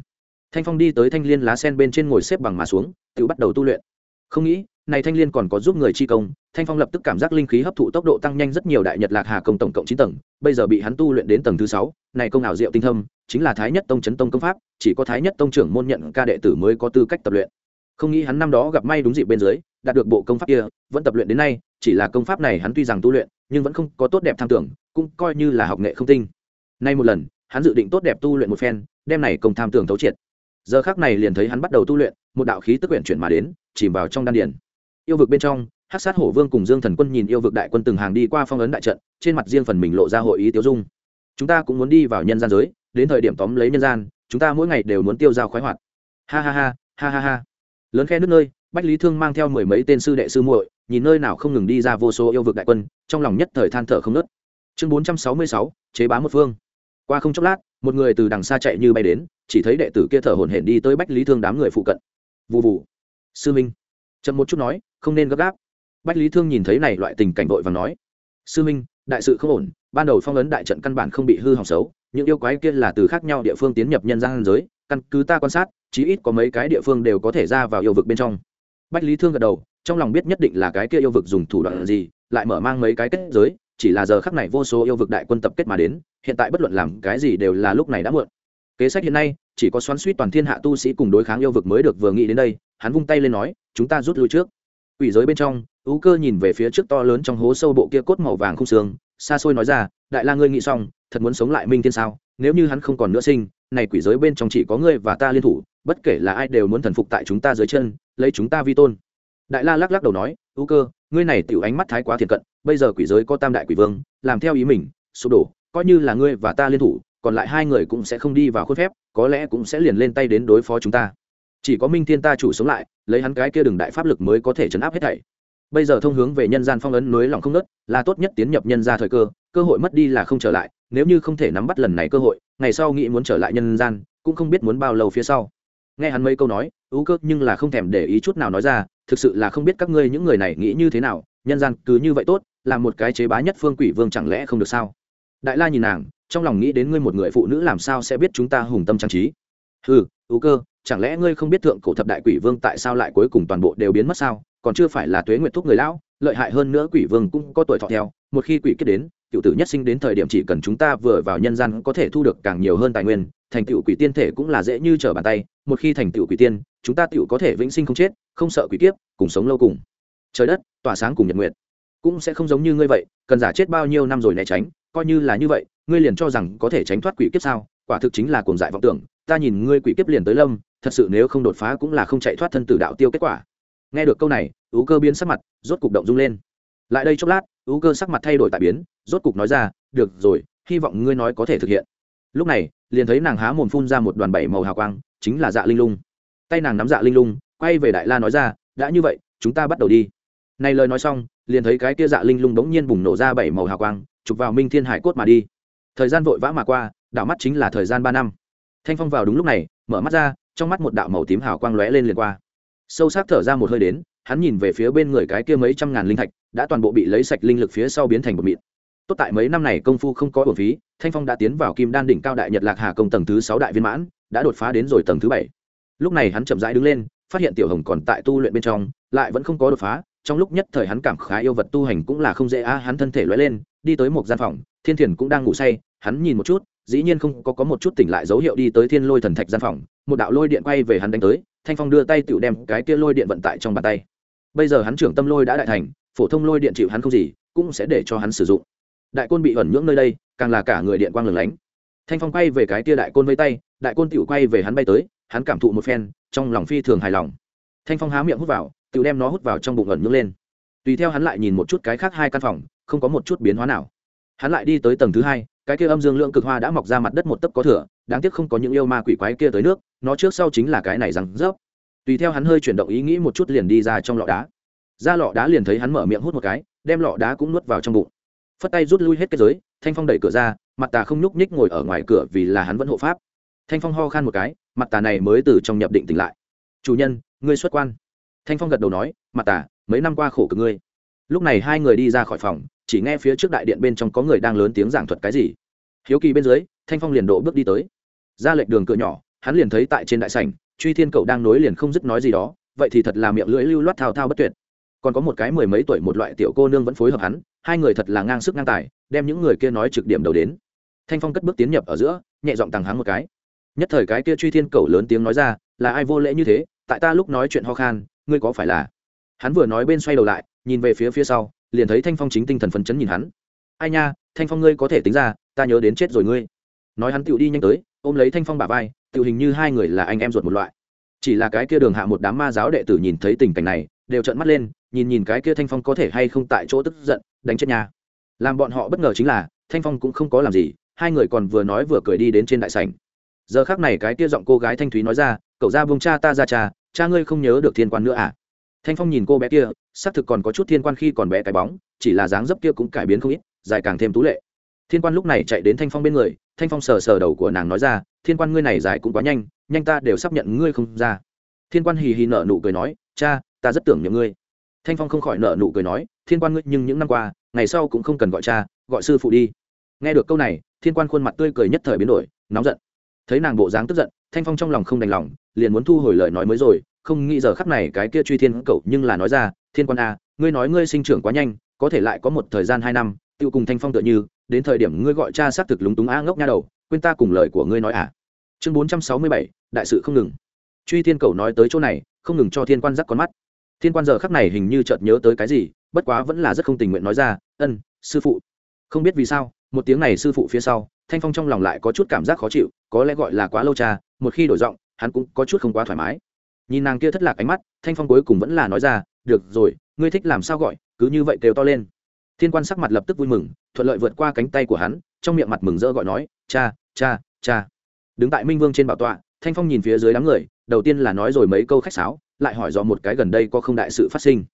Thanh phong đi tới thanh liên lá sen bên trên ngồi xếp bằng mà xuống tự bắt đầu tu luyện. Không nghĩ này thanh liên còn có giúp người chi công, thanh phong lập tức cảm giác linh khí hấp thụ tốc độ tăng nhanh rất nhiều đại nhật lạc hà công tổng cộng chín tầng, bây giờ bị hắn tu luyện đến tầng thứ sáu, này công ảo diệu tinh thâm, chính là thái nhất tông chấn tông công pháp, chỉ có thái nhất tông trưởng môn nhận ca đệ tử mới có tư cách tập luyện. Không nghĩ hắn năm đó gặp may đúng dịp bên dưới, đạt được bộ công pháp kia, vẫn tập luyện đến nay, chỉ là công pháp này hắn tuy rằng tu luyện, nhưng vẫn không có tốt đẹp tham tưởng, cũng coi như là học nghệ không tinh. Nay một lần, hắn dự định tốt đẹp tu luyện một phen, đem này công tham tưởng thấu triệt. Giờ khác này liền thấy hắn bắt đầu tu luyện, một đạo khí tức quyển chuyển mà đến, chìm vào trong đan điền yêu vực bên trong hát sát hổ vương cùng dương thần quân nhìn yêu vực đại quân từng hàng đi qua phong ấn đại trận, trên mặt riêng phần mình lộ ra hội ý tiêu dung. Chúng ta cũng muốn đi vào nhân gian giới, đến thời điểm tóm lấy nhân gian, chúng ta mỗi ngày đều muốn tiêu dao khoái hoạt. Ha ha ha ha ha ha. Lớn khe nước nơi, bách lý thương mang theo mười mấy tên sư đệ sư muội, nhìn nơi nào không ngừng đi ra vô số yêu vực đại quân, trong lòng nhất thời than thở không nớt chương bốn trăm sáu mươi sáu, chế bá một phương. Qua không chốc lát, một người từ đằng xa chạy như bay đến, chỉ thấy đệ tử kia thở hổn hển đi tới bách lý thương đám người phụ cận. Vụ vụ sư minh. Chậm một chút nói không nên gấp gáp. Bách lý thương nhìn thấy này loại tình cảnh vội và nói, sư minh, đại sự không ổn, ban đầu phong ấn đại trận căn bản không bị hư hỏng xấu, những yêu quái kia là từ khác nhau địa phương tiến nhập nhân gian giới, căn cứ ta quan sát, chí ít có mấy cái địa phương đều có thể ra vào yêu vực bên trong. Bách lý thương gật đầu, trong lòng biết nhất định là cái kia yêu vực dùng thủ đoạn gì, lại mở mang mấy cái kết giới, chỉ là giờ khắc này vô số yêu vực đại quân tập kết mà đến, hiện tại bất luận làm cái gì đều là lúc này đã muộn. Kế sách hiện nay, chỉ có xoắn suýt toàn thiên hạ tu sĩ cùng đối kháng yêu vực mới được vừa nghĩ đến đây, hắn vung tay lên nói, chúng ta rút lui trước. Quỷ giới bên trong, ú cơ nhìn về phía trước to lớn trong hố sâu bộ kia cốt màu vàng không xương xa xôi nói ra, đại la ngươi nghĩ xong, thật muốn sống lại minh thiên sao? Nếu như hắn không còn nữa sinh, này quỷ giới bên trong chỉ có ngươi và ta liên thủ, bất kể là ai đều muốn thần phục tại chúng ta dưới chân, lấy chúng ta vi tôn. Đại la lắc lắc đầu nói, Ú cơ, ngươi này tiểu ánh mắt thái quá thiệt cận, bây giờ quỷ giới có tam đại quỷ vương, làm theo ý mình, sụp đổ, coi như là ngươi và ta liên thủ, còn lại hai người cũng sẽ không đi vào khuôn phép, có lẽ cũng sẽ liền lên tay đến đối phó chúng ta chỉ có minh thiên ta chủ sống lại, lấy hắn cái kia đường đại pháp lực mới có thể chấn áp hết thảy. Bây giờ thông hướng về nhân gian phong ấn núi lòng không nớt là tốt nhất tiến nhập nhân ra thời cơ cơ hội mất đi là không trở lại, nếu như không thể nắm bắt lần này cơ hội, ngày sau nghĩ muốn trở lại nhân gian, cũng không biết muốn bao lâu phía sau. Nghe hắn mấy câu nói, ưu cơ nhưng là không thèm để ý chút nào nói ra, thực sự là không biết các ngươi những người này nghĩ như thế nào, nhân gian cứ như vậy tốt, là một cái chế bá nhất phương quỷ vương chẳng lẽ không được sao? Đại la nhìn nàng, trong lòng nghĩ đến ngươi một người phụ nữ làm sao sẽ biết chúng ta hùng tâm trang trí. Ừ ưu cơ, chẳng lẽ ngươi không biết thượng cổ thập đại quỷ vương tại sao lại cuối cùng toàn bộ đều biến mất sao? Còn chưa phải là tuế nguyệt thúc người lão, lợi hại hơn nữa quỷ vương cũng có tuổi thọ theo. Một khi quỷ kết đến cựu tử nhất sinh đến thời điểm chỉ cần chúng ta vừa vào nhân gian có thể thu được càng nhiều hơn tài nguyên, thành tựu quỷ tiên thể cũng là dễ như trở bàn tay. Một khi thành tựu quỷ tiên, chúng ta tựu có thể vĩnh sinh không chết, không sợ quỷ kiếp, cùng sống lâu cùng. Trời đất, tỏa sáng cùng nhật nguyện cũng sẽ không giống như ngươi vậy, cần giả chết bao nhiêu năm rồi né tránh, coi như là như vậy, ngươi liền cho rằng có thể tránh thoát quỷ kiếp sao? Quả thực chính là cuồng dại vọng tưởng ta nhìn ngươi quỷ kiếp liền tới lâm, thật sự nếu không đột phá cũng là không chạy thoát thân tử đạo tiêu kết quả. Nghe được câu này, ú cơ biến sắc mặt, rốt cục động rung lên. Lại đây chốc lát, ú cơ sắc mặt thay đổi tại biến, rốt cục nói ra, được rồi, hy vọng ngươi nói có thể thực hiện. Lúc này, liền thấy nàng há mồm phun ra một đoàn bảy màu hào quang, chính là dạ linh lung. Tay nàng nắm dạ linh lung, quay về đại la nói ra, đã như vậy, chúng ta bắt đầu đi. Này lời nói xong, liền thấy cái kia dạ linh lung bỗng nhiên bùng nổ ra bảy màu hào quang, chụp vào minh thiên hải cốt mà đi. Thời gian vội vã mà qua, đảo mắt chính là thời gian ba năm thanh phong vào đúng lúc này, mở mắt ra, trong mắt một đạo màu tím hào quang lóe lên liền qua. Sâu sắc thở ra một hơi đến, hắn nhìn về phía bên người cái kia mấy trăm ngàn linh thạch, đã toàn bộ bị lấy sạch linh lực phía sau biến thành một mịn. Tốt tại mấy năm này công phu không có bổ phí, thanh phong đã tiến vào kim đan đỉnh cao đại nhật lạc hà công tầng thứ sáu đại viên mãn, đã đột phá đến rồi tầng thứ bảy. Lúc này hắn chậm rãi đứng lên, phát hiện tiểu hồng còn tại tu luyện bên trong, lại vẫn không có đột phá, trong lúc nhất thời hắn cảm khá yêu vật tu hành cũng là không dễ a hắn thân thể lóe lên, đi tới một gian phòng, thiên thiền cũng đang ngủ say, hắn nhìn một chút dĩ nhiên không có có một chút tỉnh lại dấu hiệu đi tới thiên lôi thần thạch gian phòng, một đạo lôi điện quay về hắn đánh tới, thanh phong đưa tay tựu đem cái kia lôi điện vận tải trong bàn tay. Bây giờ hắn trưởng tâm lôi đã đại thành, phổ thông lôi điện chịu hắn không gì, cũng sẽ để cho hắn sử dụng. Đại côn bị ẩn nhưỡng nơi đây, càng là cả người điện quang lửng lánh. Thanh phong quay về cái kia đại côn với tay, đại côn tựu quay về hắn bay tới, hắn cảm thụ một phen, trong lòng phi thường hài lòng. Thanh phong há miệng hút vào tựu đem nó hút vào trong bụng ẩn nhưỡng lên. Tùy theo hắn lại nhìn một chút cái khác hai căn phòng, không có một chút biến hóa nào. Hắn lại đi tới tầng thứ hai cái kia âm dương lượng cực hoa đã mọc ra mặt đất một tấc có thửa đáng tiếc không có những yêu ma quỷ quái kia tới nước, nó trước sau chính là cái này rằng rớp. Tùy theo hắn hơi chuyển động ý nghĩ một chút liền đi ra trong lọ đá. Ra lọ đá liền thấy hắn mở miệng hút một cái, đem lọ đá cũng nuốt vào trong bụng. Phất tay rút lui hết cái giới, thanh phong đẩy cửa ra, mặt tà không nhúc nhích ngồi ở ngoài cửa vì là hắn vẫn hộ pháp. Thanh phong ho khan một cái, mặt tà này mới từ trong nhập định tỉnh lại. Chủ nhân, ngươi xuất quan. Thanh phong gật đầu nói, mặt tà, mấy năm qua khổ cực ngươi. Lúc này hai người đi ra khỏi phòng chỉ nghe phía trước đại điện bên trong có người đang lớn tiếng giảng thuật cái gì. Hiếu kỳ bên dưới, thanh phong liền độ bước đi tới. Ra lệnh đường cửa nhỏ, hắn liền thấy tại trên đại sảnh, truy thiên cậu đang nối liền không dứt nói gì đó, vậy thì thật là miệng lưỡi lưu loát thao thao bất tuyệt. Còn có một cái mười mấy tuổi một loại tiểu cô nương vẫn phối hợp hắn, hai người thật là ngang sức ngang tài, đem những người kia nói trực điểm đầu đến. Thanh phong cất bước tiến nhập ở giữa, nhẹ giọng tàng hắng một cái. Nhất thời cái kia truy thiên cầu lớn tiếng nói ra, là ai vô lễ như thế? Tại ta lúc nói chuyện ho khan, ngươi có phải là? Hắn vừa nói bên xoay đầu lại, nhìn về phía phía sau liền thấy thanh phong chính tinh thần phấn chấn nhìn hắn. Ai nha, thanh phong ngươi có thể tính ra, ta nhớ đến chết rồi ngươi. Nói hắn tựu đi nhanh tới, ôm lấy thanh phong bả vai tựu hình như hai người là anh em ruột một loại. Chỉ là cái kia đường hạ một đám ma giáo đệ tử nhìn thấy tình cảnh này, đều trợn mắt lên, nhìn nhìn cái kia thanh phong có thể hay không tại chỗ tức giận, đánh chết nhà. Làm bọn họ bất ngờ chính là, thanh phong cũng không có làm gì, hai người còn vừa nói vừa cười đi đến trên đại sảnh. Giờ khác này cái kia giọng cô gái thanh thúy nói ra, cậu ra vùng cha ta ra cha cha ngươi không nhớ được thiên quan nữa à? Thanh phong nhìn cô bé kia, xác thực còn có chút thiên quan khi còn bé cái bóng, chỉ là dáng dấp kia cũng cải biến không ít, dài càng thêm tú lệ. Thiên quan lúc này chạy đến thanh phong bên người, thanh phong sờ sờ đầu của nàng nói ra, thiên quan ngươi này dài cũng quá nhanh nhanh ta đều sắp nhận ngươi không ra. Thiên quan hì hì nở nụ cười nói, cha, ta rất tưởng nhớ ngươi. Thanh phong không khỏi nở nụ cười nói, thiên quan ngươi nhưng những năm qua, ngày sau cũng không cần gọi cha, gọi sư phụ đi. Nghe được câu này, thiên quan khuôn mặt tươi cười nhất thời biến đổi, nóng giận. Thấy nàng bộ dáng tức giận, thanh phong trong lòng không đành lòng, liền muốn thu hồi lời nói mới rồi không nghĩ giờ khắc này cái kia truy thiên cậu nhưng là nói ra thiên quan a à, ngươi nói ngươi sinh trưởng quá nhanh có thể lại có một thời gian hai năm tiêu cùng thanh phong tựa như đến thời điểm ngươi gọi cha xác thực lúng túng a ngốc nha đầu quên ta cùng lời của ngươi nói à. Chương bốn trăm sáu mươi bảy đại sự không ngừng. Truy thiên cầu nói tới chỗ này không ngừng cho thiên quan giác con mắt. Thiên quan giờ khắc này hình như chợt nhớ tới cái gì bất quá vẫn là rất không tình nguyện nói ra ân sư phụ. Không biết vì sao một tiếng này sư phụ phía sau thanh phong trong lòng lại có chút cảm giác khó chịu có lẽ gọi là quá lâu cha một khi đổi giọng hắn cũng có chút không quá thoải mái nhìn nàng kia thất lạc ánh mắt, thanh phong cuối cùng vẫn là nói ra, được rồi, ngươi thích làm sao gọi, cứ như vậy kêu to lên. Thiên quan sắc mặt lập tức vui mừng, thuận lợi vượt qua cánh tay của hắn, trong miệng mặt mừng rỡ gọi nói, cha cha cha. Đứng tại minh vương trên bảo tọa, thanh phong nhìn phía dưới đám người, đầu tiên là nói rồi mấy câu khách sáo, lại hỏi rõ một cái gần đây có không đại sự phát sinh.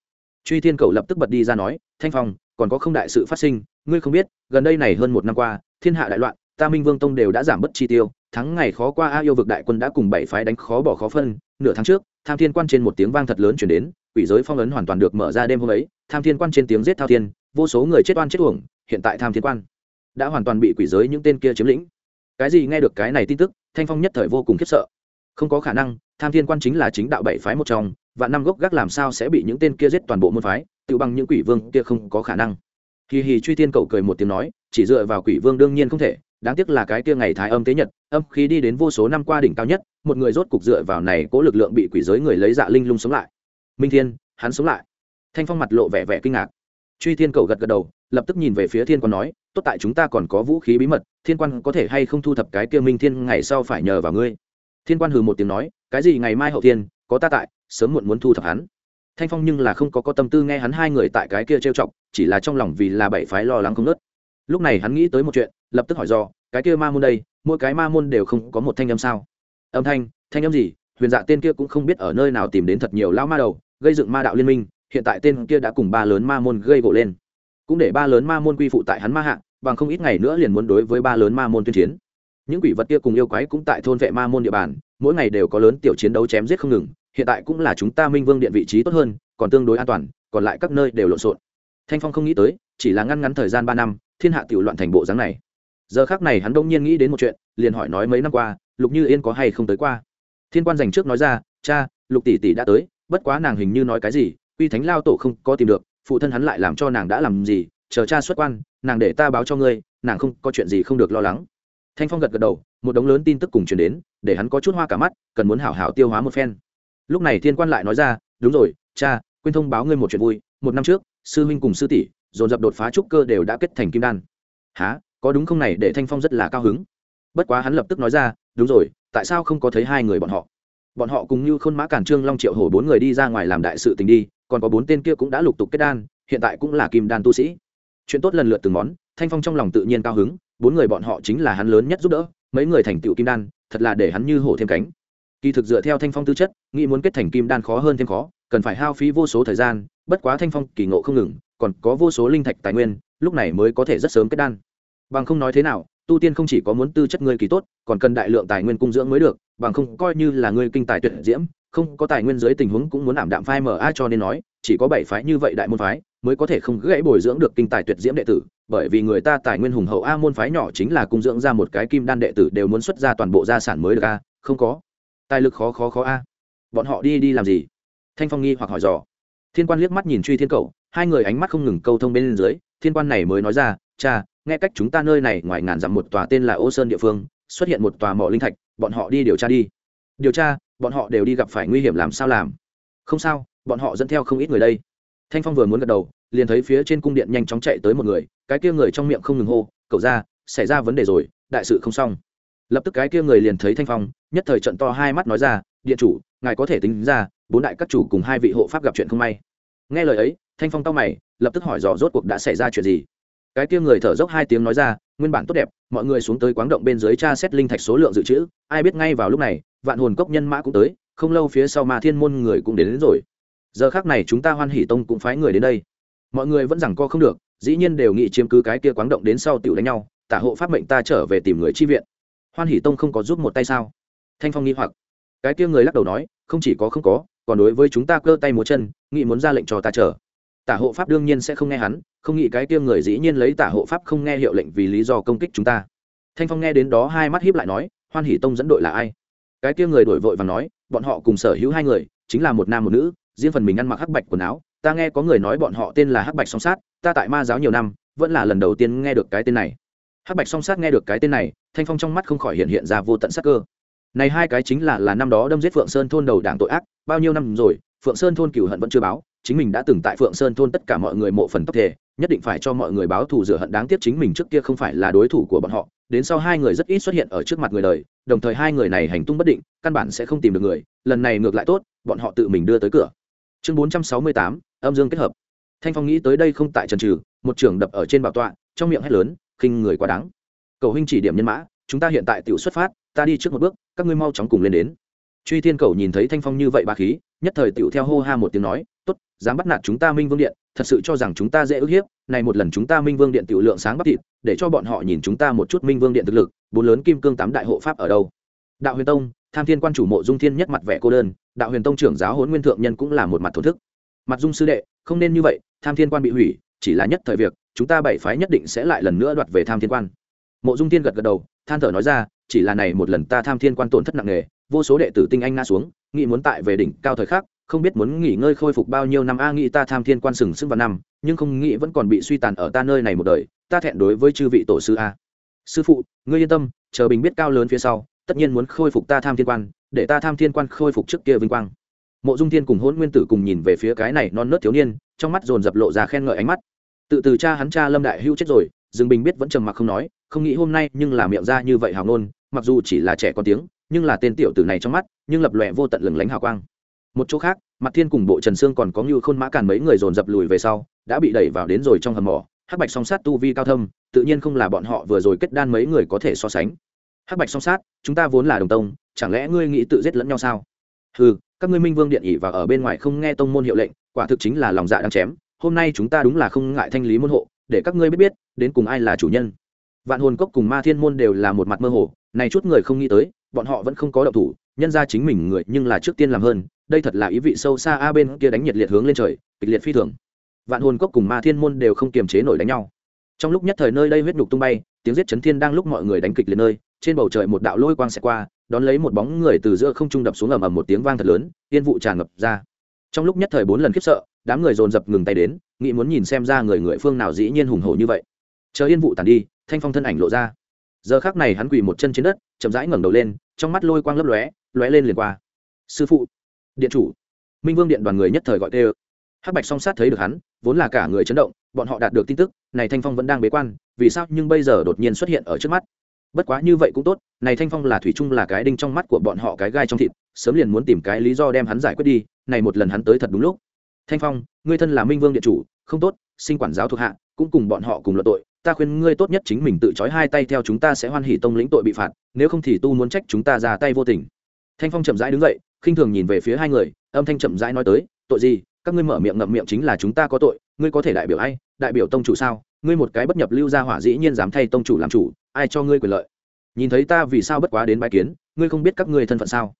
Truy thiên cầu lập tức bật đi ra nói, thanh phong, còn có không đại sự phát sinh, ngươi không biết, gần đây này hơn một năm qua, thiên hạ đại loạn, ta minh vương tông đều đã giảm bớt chi tiêu, thắng ngày khó qua a yêu vực đại quân đã cùng bảy phái đánh khó bỏ khó phân nửa tháng trước, tham thiên quan trên một tiếng vang thật lớn chuyển đến, quỷ giới phong ấn hoàn toàn được mở ra đêm hôm ấy, tham thiên quan trên tiếng giết thao thiên, vô số người chết oan chết uổng, hiện tại tham thiên quan đã hoàn toàn bị quỷ giới những tên kia chiếm lĩnh. Cái gì nghe được cái này tin tức, thanh phong nhất thời vô cùng khiếp sợ. Không có khả năng, tham thiên quan chính là chính đạo bảy phái một trong và năm gốc gác làm sao sẽ bị những tên kia giết toàn bộ môn phái, tự bằng những quỷ vương kia không có khả năng. Kỳ hì truy tiên cậu cười một tiếng nói, chỉ dựa vào quỷ vương đương nhiên không thể, đáng tiếc là cái kia ngày thái âm tế nhật âm khí đi đến vô số năm qua đỉnh cao nhất, một người rốt cục dựa vào này cố lực lượng bị quỷ giới người lấy dạ linh lung sống lại. Minh thiên, hắn sống lại. Thanh phong mặt lộ vẻ vẻ kinh ngạc. Truy thiên cầu gật gật đầu, lập tức nhìn về phía thiên quan nói, tốt tại chúng ta còn có vũ khí bí mật, thiên quan có thể hay không thu thập cái kia minh thiên ngày sau phải nhờ vào ngươi? Thiên quan hừ một tiếng nói, cái gì ngày mai hậu thiên, có ta tại, sớm muộn muốn thu thập hắn. Thanh phong nhưng là không có có tâm tư nghe hắn hai người tại cái kia trêu chọc, chỉ là trong lòng vì là bảy phái lo lắng không nớt lúc này hắn nghĩ tới một chuyện, lập tức hỏi do cái kia ma môn đây, mỗi cái ma môn đều không có một thanh âm sao? Âm thanh? Thanh âm gì? Huyền dạ tên kia cũng không biết ở nơi nào tìm đến thật nhiều lão ma đầu, gây dựng ma đạo liên minh, hiện tại tên kia đã cùng ba lớn ma môn gây gỗ lên. Cũng để ba lớn ma môn quy phụ tại hắn ma hạng bằng không ít ngày nữa liền muốn đối với ba lớn ma môn tuyên chiến. Những quỷ vật kia cùng yêu quái cũng tại thôn vệ ma môn địa bàn, mỗi ngày đều có lớn tiểu chiến đấu chém giết không ngừng, hiện tại cũng là chúng ta minh vương điện vị trí tốt hơn, còn tương đối an toàn, còn lại các nơi đều lộn xộn. Thanh phong không nghĩ tới, chỉ là ngăn ngắn thời gian ba năm thiên hạ tiểu loạn thành bộ dáng này. Giờ khác này hắn đông nhiên nghĩ đến một chuyện, liền hỏi nói mấy năm qua, lục như yên có hay không tới qua? Thiên quan dành trước nói ra, cha, lục tỷ tỷ đã tới, bất quá nàng hình như nói cái gì uy thánh lao tổ không có tìm được, phụ thân hắn lại làm cho nàng đã làm gì, chờ cha xuất quan, nàng để ta báo cho ngươi, nàng không có chuyện gì không được lo lắng. Thanh phong gật gật đầu, một đống lớn tin tức cùng chuyển đến, để hắn có chút hoa cả mắt, cần muốn hảo hảo tiêu hóa một phen. Lúc này thiên quan lại nói ra, đúng rồi, cha quên thông báo ngươi một chuyện vui, một năm trước, sư huynh cùng sư tỷ dồn dập đột phá trúc cơ đều đã kết thành kim đan. Há có đúng không này, để thanh phong rất là cao hứng. Bất quá hắn lập tức nói ra, đúng rồi, tại sao không có thấy hai người bọn họ? Bọn họ cùng như khôn mã cản trương long triệu hổ bốn người đi ra ngoài làm đại sự tình đi, còn có bốn tên kia cũng đã lục tục kết đan, hiện tại cũng là kim đan tu sĩ. Chuyện tốt lần lượt từng món, thanh phong trong lòng tự nhiên cao hứng, bốn người bọn họ chính là hắn lớn nhất giúp đỡ, mấy người thành tựu kim đan, thật là để hắn như hổ thêm cánh. Kỳ thực dựa theo thanh phong tư chất, nghĩ muốn kết thành kim đan khó hơn thêm khó, cần phải hao phí vô số thời gian, bất quá thanh phong kỳ ngộ không ngừng còn có vô số linh thạch tài nguyên, lúc này mới có thể rất sớm kết đan. Bằng không nói thế nào, tu tiên không chỉ có muốn tư chất ngươi kỳ tốt, còn cần đại lượng tài nguyên cung dưỡng mới được, bằng không coi như là ngươi kinh tài tuyệt diễm, không có tài nguyên dưới tình huống cũng muốn ảm đạm phai mở ai cho nên nói, chỉ có bảy phái như vậy đại môn phái mới có thể không gãy bồi dưỡng được kinh tài tuyệt diễm đệ tử, bởi vì người ta tài nguyên hùng hậu a, môn phái nhỏ chính là cung dưỡng ra một cái kim đan đệ tử đều muốn xuất ra toàn bộ gia sản mới được a, không có. Tài lực khó khó khó a. Bọn họ đi đi làm gì? Thanh phong nghi hoặc hỏi dò. Thiên quan liếc mắt nhìn truy thiên cầu hai người ánh mắt không ngừng câu thông bên dưới, thiên quan này mới nói ra, cha, nghe cách chúng ta nơi này ngoài ngàn dặm một tòa tên là ô sơn địa phương, xuất hiện một tòa mỏ linh thạch, bọn họ đi điều tra đi. Điều tra? Bọn họ đều đi gặp phải nguy hiểm làm sao làm? Không sao, bọn họ dẫn theo không ít người đây. Thanh phong vừa muốn gật đầu, liền thấy phía trên cung điện nhanh chóng chạy tới một người, cái kia người trong miệng không ngừng hô, cậu ra, xảy ra vấn đề rồi, đại sự không xong. Lập tức cái kia người liền thấy thanh phong, nhất thời trận to hai mắt nói ra, điện chủ, ngài có thể tính ra, bốn đại các chủ cùng hai vị hộ pháp gặp chuyện không may nghe lời ấy thanh phong tao mày lập tức hỏi dò rốt cuộc đã xảy ra chuyện gì. Cái kia người thở dốc hai tiếng nói ra nguyên bản tốt đẹp mọi người xuống tới quáng động bên dưới tra xét linh thạch số lượng dự trữ ai biết ngay vào lúc này vạn hồn cốc nhân mã cũng tới không lâu phía sau mà thiên môn người cũng đến, đến rồi. Giờ khác này chúng ta hoan hỷ tông cũng phái người đến đây. Mọi người vẫn rằng co không được dĩ nhiên đều nghĩ chiếm cứ cái kia quáng động đến sau tiểu đánh nhau tả hộ pháp mệnh ta trở về tìm người chi viện. Hoan hỷ tông không có giúp một tay sao? Thanh phong nghi hoặc. Cái kia người lắc đầu nói không chỉ có không có còn đối với chúng ta cơ tay múa chân, nghĩ muốn ra lệnh cho ta chờ. Tả hộ pháp đương nhiên sẽ không nghe hắn, không nghĩ cái kia người dĩ nhiên lấy tả hộ pháp không nghe hiệu lệnh vì lý do công kích chúng ta. Thanh phong nghe đến đó hai mắt hiếp lại nói, hoan hỷ tông dẫn đội là ai? Cái kia người đổi vội và nói, bọn họ cùng sở hữu hai người, chính là một nam một nữ, riêng phần mình ăn mặc hắc bạch quần áo. Ta nghe có người nói bọn họ tên là hắc bạch song sát, ta tại ma giáo nhiều năm, vẫn là lần đầu tiên nghe được cái tên này. Hắc bạch song sát nghe được cái tên này, thanh phong trong mắt không khỏi hiện hiện ra vô tận sắc cơ này hai cái chính là là năm đó đâm giết phượng sơn thôn đầu đảng tội ác, bao nhiêu năm rồi, phượng sơn thôn cửu hận vẫn chưa báo, chính mình đã từng tại phượng sơn thôn tất cả mọi người mộ phần tập thể nhất định phải cho mọi người báo thù rửa hận đáng tiếc chính mình trước kia không phải là đối thủ của bọn họ, đến sau hai người rất ít xuất hiện ở trước mặt người đời, đồng thời hai người này hành tung bất định, căn bản sẽ không tìm được người, lần này ngược lại tốt, bọn họ tự mình đưa tới cửa. Chương bốn trăm sáu mươi tám, âm dương kết hợp. Thanh phong nghĩ tới đây không tại trần trừ, một trưởng đập ở trên bảo tọa, trong miệng hét lớn, khinh người quá đáng. Cầu huynh chỉ điểm nhân mã, chúng ta hiện tại tiểu xuất phát ta đi trước một bước, các ngươi mau chóng cùng lên đến. Truy thiên cầu nhìn thấy thanh phong như vậy ba khí, nhất thời tựu theo hô ha một tiếng nói, tốt, dám bắt nạt chúng ta minh vương điện, thật sự cho rằng chúng ta dễ ức hiếp, này một lần chúng ta minh vương điện tựu lượng sáng bắt thịt, để cho bọn họ nhìn chúng ta một chút minh vương điện thực lực, bốn lớn kim cương tám đại hộ pháp ở đâu? Đạo huyền tông, tham thiên quan chủ mộ dung thiên nhất mặt vẻ cô đơn, đạo huyền tông trưởng giáo hốn nguyên thượng nhân cũng là một mặt thổ thức. Mặt dung sư đệ, không nên như vậy, tham thiên quan bị hủy, chỉ là nhất thời việc, chúng ta bảy phái nhất định sẽ lại lần nữa đoạt về tham thiên quan. Mộ dung thiên gật gật đầu, than thở nói ra chỉ là này một lần ta tham thiên quan tổn thất nặng nề, vô số đệ tử tinh anh nga xuống, nghĩ muốn tại về đỉnh cao thời khắc, không biết muốn nghỉ ngơi khôi phục bao nhiêu năm, a nghĩ ta tham thiên quan sừng sững vào năm, nhưng không nghĩ vẫn còn bị suy tàn ở ta nơi này một đời, ta thẹn đối với chư vị tổ sư a. Sư phụ, ngươi yên tâm, chờ bình biết cao lớn phía sau, tất nhiên muốn khôi phục ta tham thiên quan, để ta tham thiên quan khôi phục trước kia vinh quang. Mộ dung thiên cùng hôn nguyên tử cùng nhìn về phía cái này non nớt thiếu niên, trong mắt dồn dập lộ ra khen ngợi ánh mắt. Tự từ cha hắn cha lâm đại hữu chết rồi, dương bình biết vẫn trầm mặc không nói, không nghĩ hôm nay nhưng là miệng ra như vậy hào ngôn mặc dù chỉ là trẻ con tiếng, nhưng là tên tiểu tử này trong mắt, nhưng lập lòe vô tận lừng lánh hào quang. Một chỗ khác mặt thiên cùng bộ trần sương còn có như khôn mã càn mấy người dồn dập lùi về sau, đã bị đẩy vào đến rồi trong hầm mỏ. Hắc bạch song sát tu vi cao thâm, tự nhiên không là bọn họ vừa rồi kết đan mấy người có thể so sánh. Hắc bạch song sát, chúng ta vốn là đồng tông, chẳng lẽ ngươi nghĩ tự giết lẫn nhau sao? Ừ các ngươi minh vương điện ỉ và ở bên ngoài không nghe tông môn hiệu lệnh, quả thực chính là lòng dạ đang chém. Hôm nay chúng ta đúng là không ngại thanh lý môn hộ, để các ngươi biết biết, đến cùng ai là chủ nhân. Vạn hồn cốc cùng ma thiên môn đều là một mặt mơ hồ này chút người không nghĩ tới, bọn họ vẫn không có động thủ, nhân ra chính mình người nhưng là trước tiên làm hơn, đây thật là ý vị sâu xa a bên kia đánh nhiệt liệt hướng lên trời, kịch liệt phi thường. Vạn hồn cốc cùng ma thiên môn đều không kiềm chế nổi đánh nhau. Trong lúc nhất thời nơi đây huyết nhục tung bay, tiếng giết chấn thiên đang lúc mọi người đánh kịch liệt nơi, trên bầu trời một đạo lôi quang xẹt qua, đón lấy một bóng người từ giữa không trung đập xuống ầm ầm một tiếng vang thật lớn, yên vụ tràn ngập ra. Trong lúc nhất thời bốn lần khiếp sợ, đám người dồn dập ngừng tay đến, nghĩ muốn nhìn xem ra người người phương nào dĩ nhiên hùng hổ như vậy. Chờ yên vụ tàn đi, thanh phong thân ảnh lộ ra giờ khác này hắn quỳ một chân trên đất, chậm rãi ngẩng đầu lên, trong mắt lôi quang lấp lóe lóe lên liền qua. Sư phụ, điện chủ. Minh vương điện đoàn người nhất thời gọi tê ơ. Hắc bạch song sát thấy được hắn, vốn là cả người chấn động, bọn họ đạt được tin tức, này thanh phong vẫn đang bế quan, vì sao nhưng bây giờ đột nhiên xuất hiện ở trước mắt? Bất quá như vậy cũng tốt, này thanh phong là thủy chung là cái đinh trong mắt của bọn họ cái gai trong thịt, sớm liền muốn tìm cái lý do đem hắn giải quyết đi, này một lần hắn tới thật đúng lúc. Thanh phong, ngươi thân là minh vương điện chủ, không tốt, sinh quản giáo thuộc hạ, cũng cùng bọn họ cùng luận tội ta khuyên ngươi tốt nhất chính mình tự trói hai tay theo chúng ta sẽ hoan hỉ tông lĩnh tội bị phạt, nếu không thì tu muốn trách chúng ta ra tay vô tình. Thanh phong chậm rãi đứng dậy, khinh thường nhìn về phía hai người, âm thanh chậm rãi nói tới, tội gì? Các ngươi mở miệng ngậm miệng chính là chúng ta có tội, ngươi có thể đại biểu ai? Đại biểu tông chủ sao? Ngươi một cái bất nhập lưu gia hỏa dĩ nhiên dám thay tông chủ làm chủ, ai cho ngươi quyền lợi? Nhìn thấy ta vì sao bất quá đến bãi kiến, ngươi không biết các ngươi thân phận sao?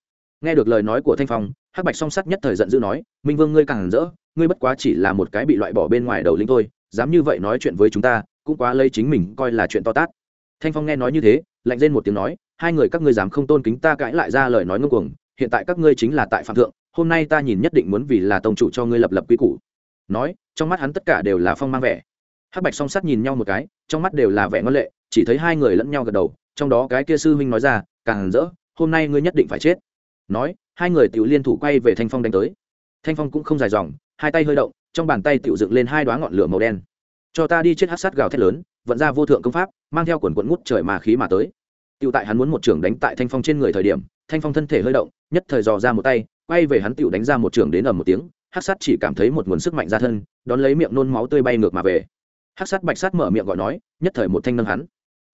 Nghe được lời nói của thanh phong, hắc bạch song sắt nhất thời giận dữ nói, minh vương ngươi càng rỡ, ngươi bất quá chỉ là một cái bị loại bỏ bên ngoài đầu lĩnh thôi, dám như vậy nói chuyện với chúng ta cũng quá lấy chính mình coi là chuyện to tát. Thanh phong nghe nói như thế, lạnh lên một tiếng nói, hai người các ngươi dám không tôn kính ta cãi lại ra lời nói ngông cuồng, hiện tại các ngươi chính là tại phạm thượng, hôm nay ta nhìn nhất định muốn vì là tông chủ cho ngươi lập lập quy củ. Nói, trong mắt hắn tất cả đều là phong mang vẻ. Hắc bạch song sắt nhìn nhau một cái, trong mắt đều là vẻ ngân lệ, chỉ thấy hai người lẫn nhau gật đầu, trong đó cái kia sư huynh nói ra, càng rỡ, hôm nay ngươi nhất định phải chết. Nói, hai người tiểu liên thủ quay về thanh phong đánh tới. Thanh phong cũng không dài dòng, hai tay hơi động, trong bàn tay tiểu dựng lên hai đoá ngọn lửa màu đen cho ta đi chết hát sát gào thét lớn, vận ra vô thượng công pháp, mang theo quần quận ngút trời mà khí mà tới. Tựu tại hắn muốn một trưởng đánh tại thanh phong trên người thời điểm, thanh phong thân thể hơi động, nhất thời dò ra một tay, quay về hắn tựu đánh ra một trưởng đến ở một tiếng, hát sát chỉ cảm thấy một nguồn sức mạnh ra thân, đón lấy miệng nôn máu tươi bay ngược mà về. Hát sát bạch sát mở miệng gọi nói, nhất thời một thanh nâng hắn.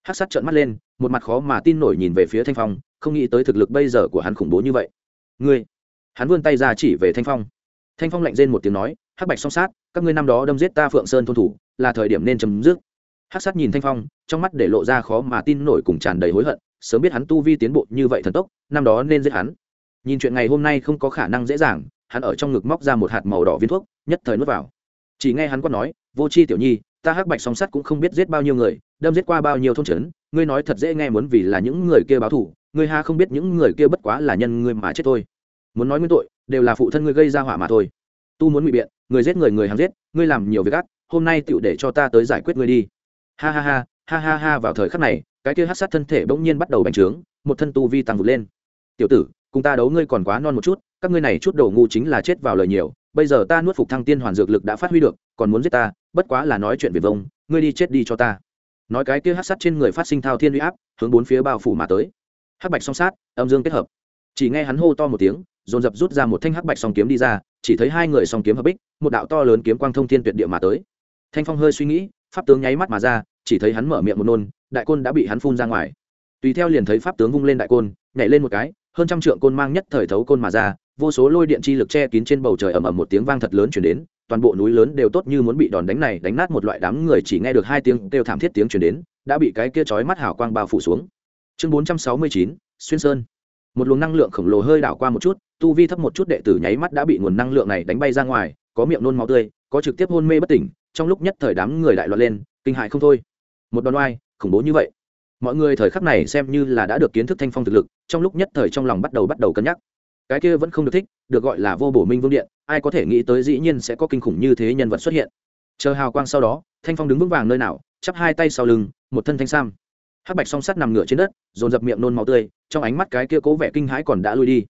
Hát sát trợn mắt lên, một mặt khó mà tin nổi nhìn về phía thanh phong, không nghĩ tới thực lực bây giờ của hắn khủng bố như vậy. Ngươi! Hắn vươn tay ra chỉ về thanh phong. Thanh phong lạnh rên một tiếng nói, hắc bạch song sát, các ngươi năm đó đâm giết ta phượng sơn thôn thủ là thời điểm nên chấm dứt. Hắc sát nhìn thanh phong, trong mắt để lộ ra khó mà tin nổi cùng tràn đầy hối hận, sớm biết hắn tu vi tiến bộ như vậy thần tốc, năm đó nên giết hắn. Nhìn chuyện ngày hôm nay không có khả năng dễ dàng, hắn ở trong ngực móc ra một hạt màu đỏ viên thuốc, nhất thời nuốt vào. Chỉ nghe hắn quát nói, vô c h i tiểu nhi, ta hắc bạch song sắt cũng không biết giết bao nhiêu người, đâm giết qua bao nhiêu thôn trấn, ngươi nói thật dễ nghe muốn vì là những người kia báo thù, ngươi ha không biết những người kia bất quá là nhân ngươi mà chết thôi. Muốn nói nguyên tội, đều là phụ thân ngươi gây ra hỏa mà thôi. Tu muốn bị biện, người giết người người hàng giết, ngươi làm nhiều việc ác hôm nay tựu để cho ta tới giải quyết ngươi đi. Ha ha ha ha ha ha, vào thời khắc này, cái kia hát sát thân thể bỗng nhiên bắt đầu bành trướng, một thân tu vi tăng vụt lên. Tiểu tử, cùng ta đấu ngươi còn quá non một chút, các ngươi này chút đầu ngu chính là chết vào lời nhiều, bây giờ ta nuốt phục thăng tiên hoàn dược lực đã phát huy được, còn muốn giết ta, bất quá là nói chuyện việt vông, ngươi đi chết đi cho ta. Nói cái kia hát sát trên người phát sinh thao thiên uy áp, hướng bốn phía bao phủ mà tới. Hắc bạch song sát, âm dương kết hợp. Chỉ nghe hắn hô to một tiếng, dồn dập rút ra một thanh hắc bạch song kiếm đi ra, chỉ thấy hai người song kiếm hợp bích, một đạo to lớn kiếm quang thông thiên tuyệt địa mà tới thanh phong hơi suy nghĩ, pháp tướng nháy mắt mà ra, chỉ thấy hắn mở miệng một nôn, đại côn đã bị hắn phun ra ngoài. Tùy theo liền thấy pháp tướng vung lên đại côn, nhảy lên một cái, hơn trăm trượng côn mang nhất thời thấu côn mà ra, vô số lôi điện chi lực che kín trên bầu trời ầm ầm một tiếng vang thật lớn chuyển đến, toàn bộ núi lớn đều tốt như muốn bị đòn đánh này đánh nát một loại đám người chỉ nghe được hai tiếng kêu thảm thiết tiếng chuyển đến, đã bị cái kia chói mắt hào quang bao phủ xuống. Chương bốn trăm sáu mươi chín, xuyên sơn. Một luồng năng lượng khổng lồ hơi đảo qua một chút, tu vi thấp một chút đệ tử nháy mắt đã bị nguồn năng lượng này đánh bay ra ngoài, có miệng nôn máu tươi, có trực tiếp hôn mê bất tỉnh trong lúc nhất thời đám người đại loạn lên, kinh hại không thôi. Một đòn oai, khủng bố như vậy. Mọi người thời khắc này xem như là đã được kiến thức thanh phong thực lực, trong lúc nhất thời trong lòng bắt đầu bắt đầu cân nhắc. Cái kia vẫn không được thích, được gọi là vô bổ minh vương điện, ai có thể nghĩ tới dĩ nhiên sẽ có kinh khủng như thế nhân vật xuất hiện. Chờ hào quang sau đó, thanh phong đứng vững vàng nơi nào, chắp hai tay sau lưng, một thân thanh sam. Hắc bạch song sắt nằm ngửa trên đất, dồn dập miệng nôn máu tươi, trong ánh mắt cái kia cố vẻ kinh hãi còn đã lui đi.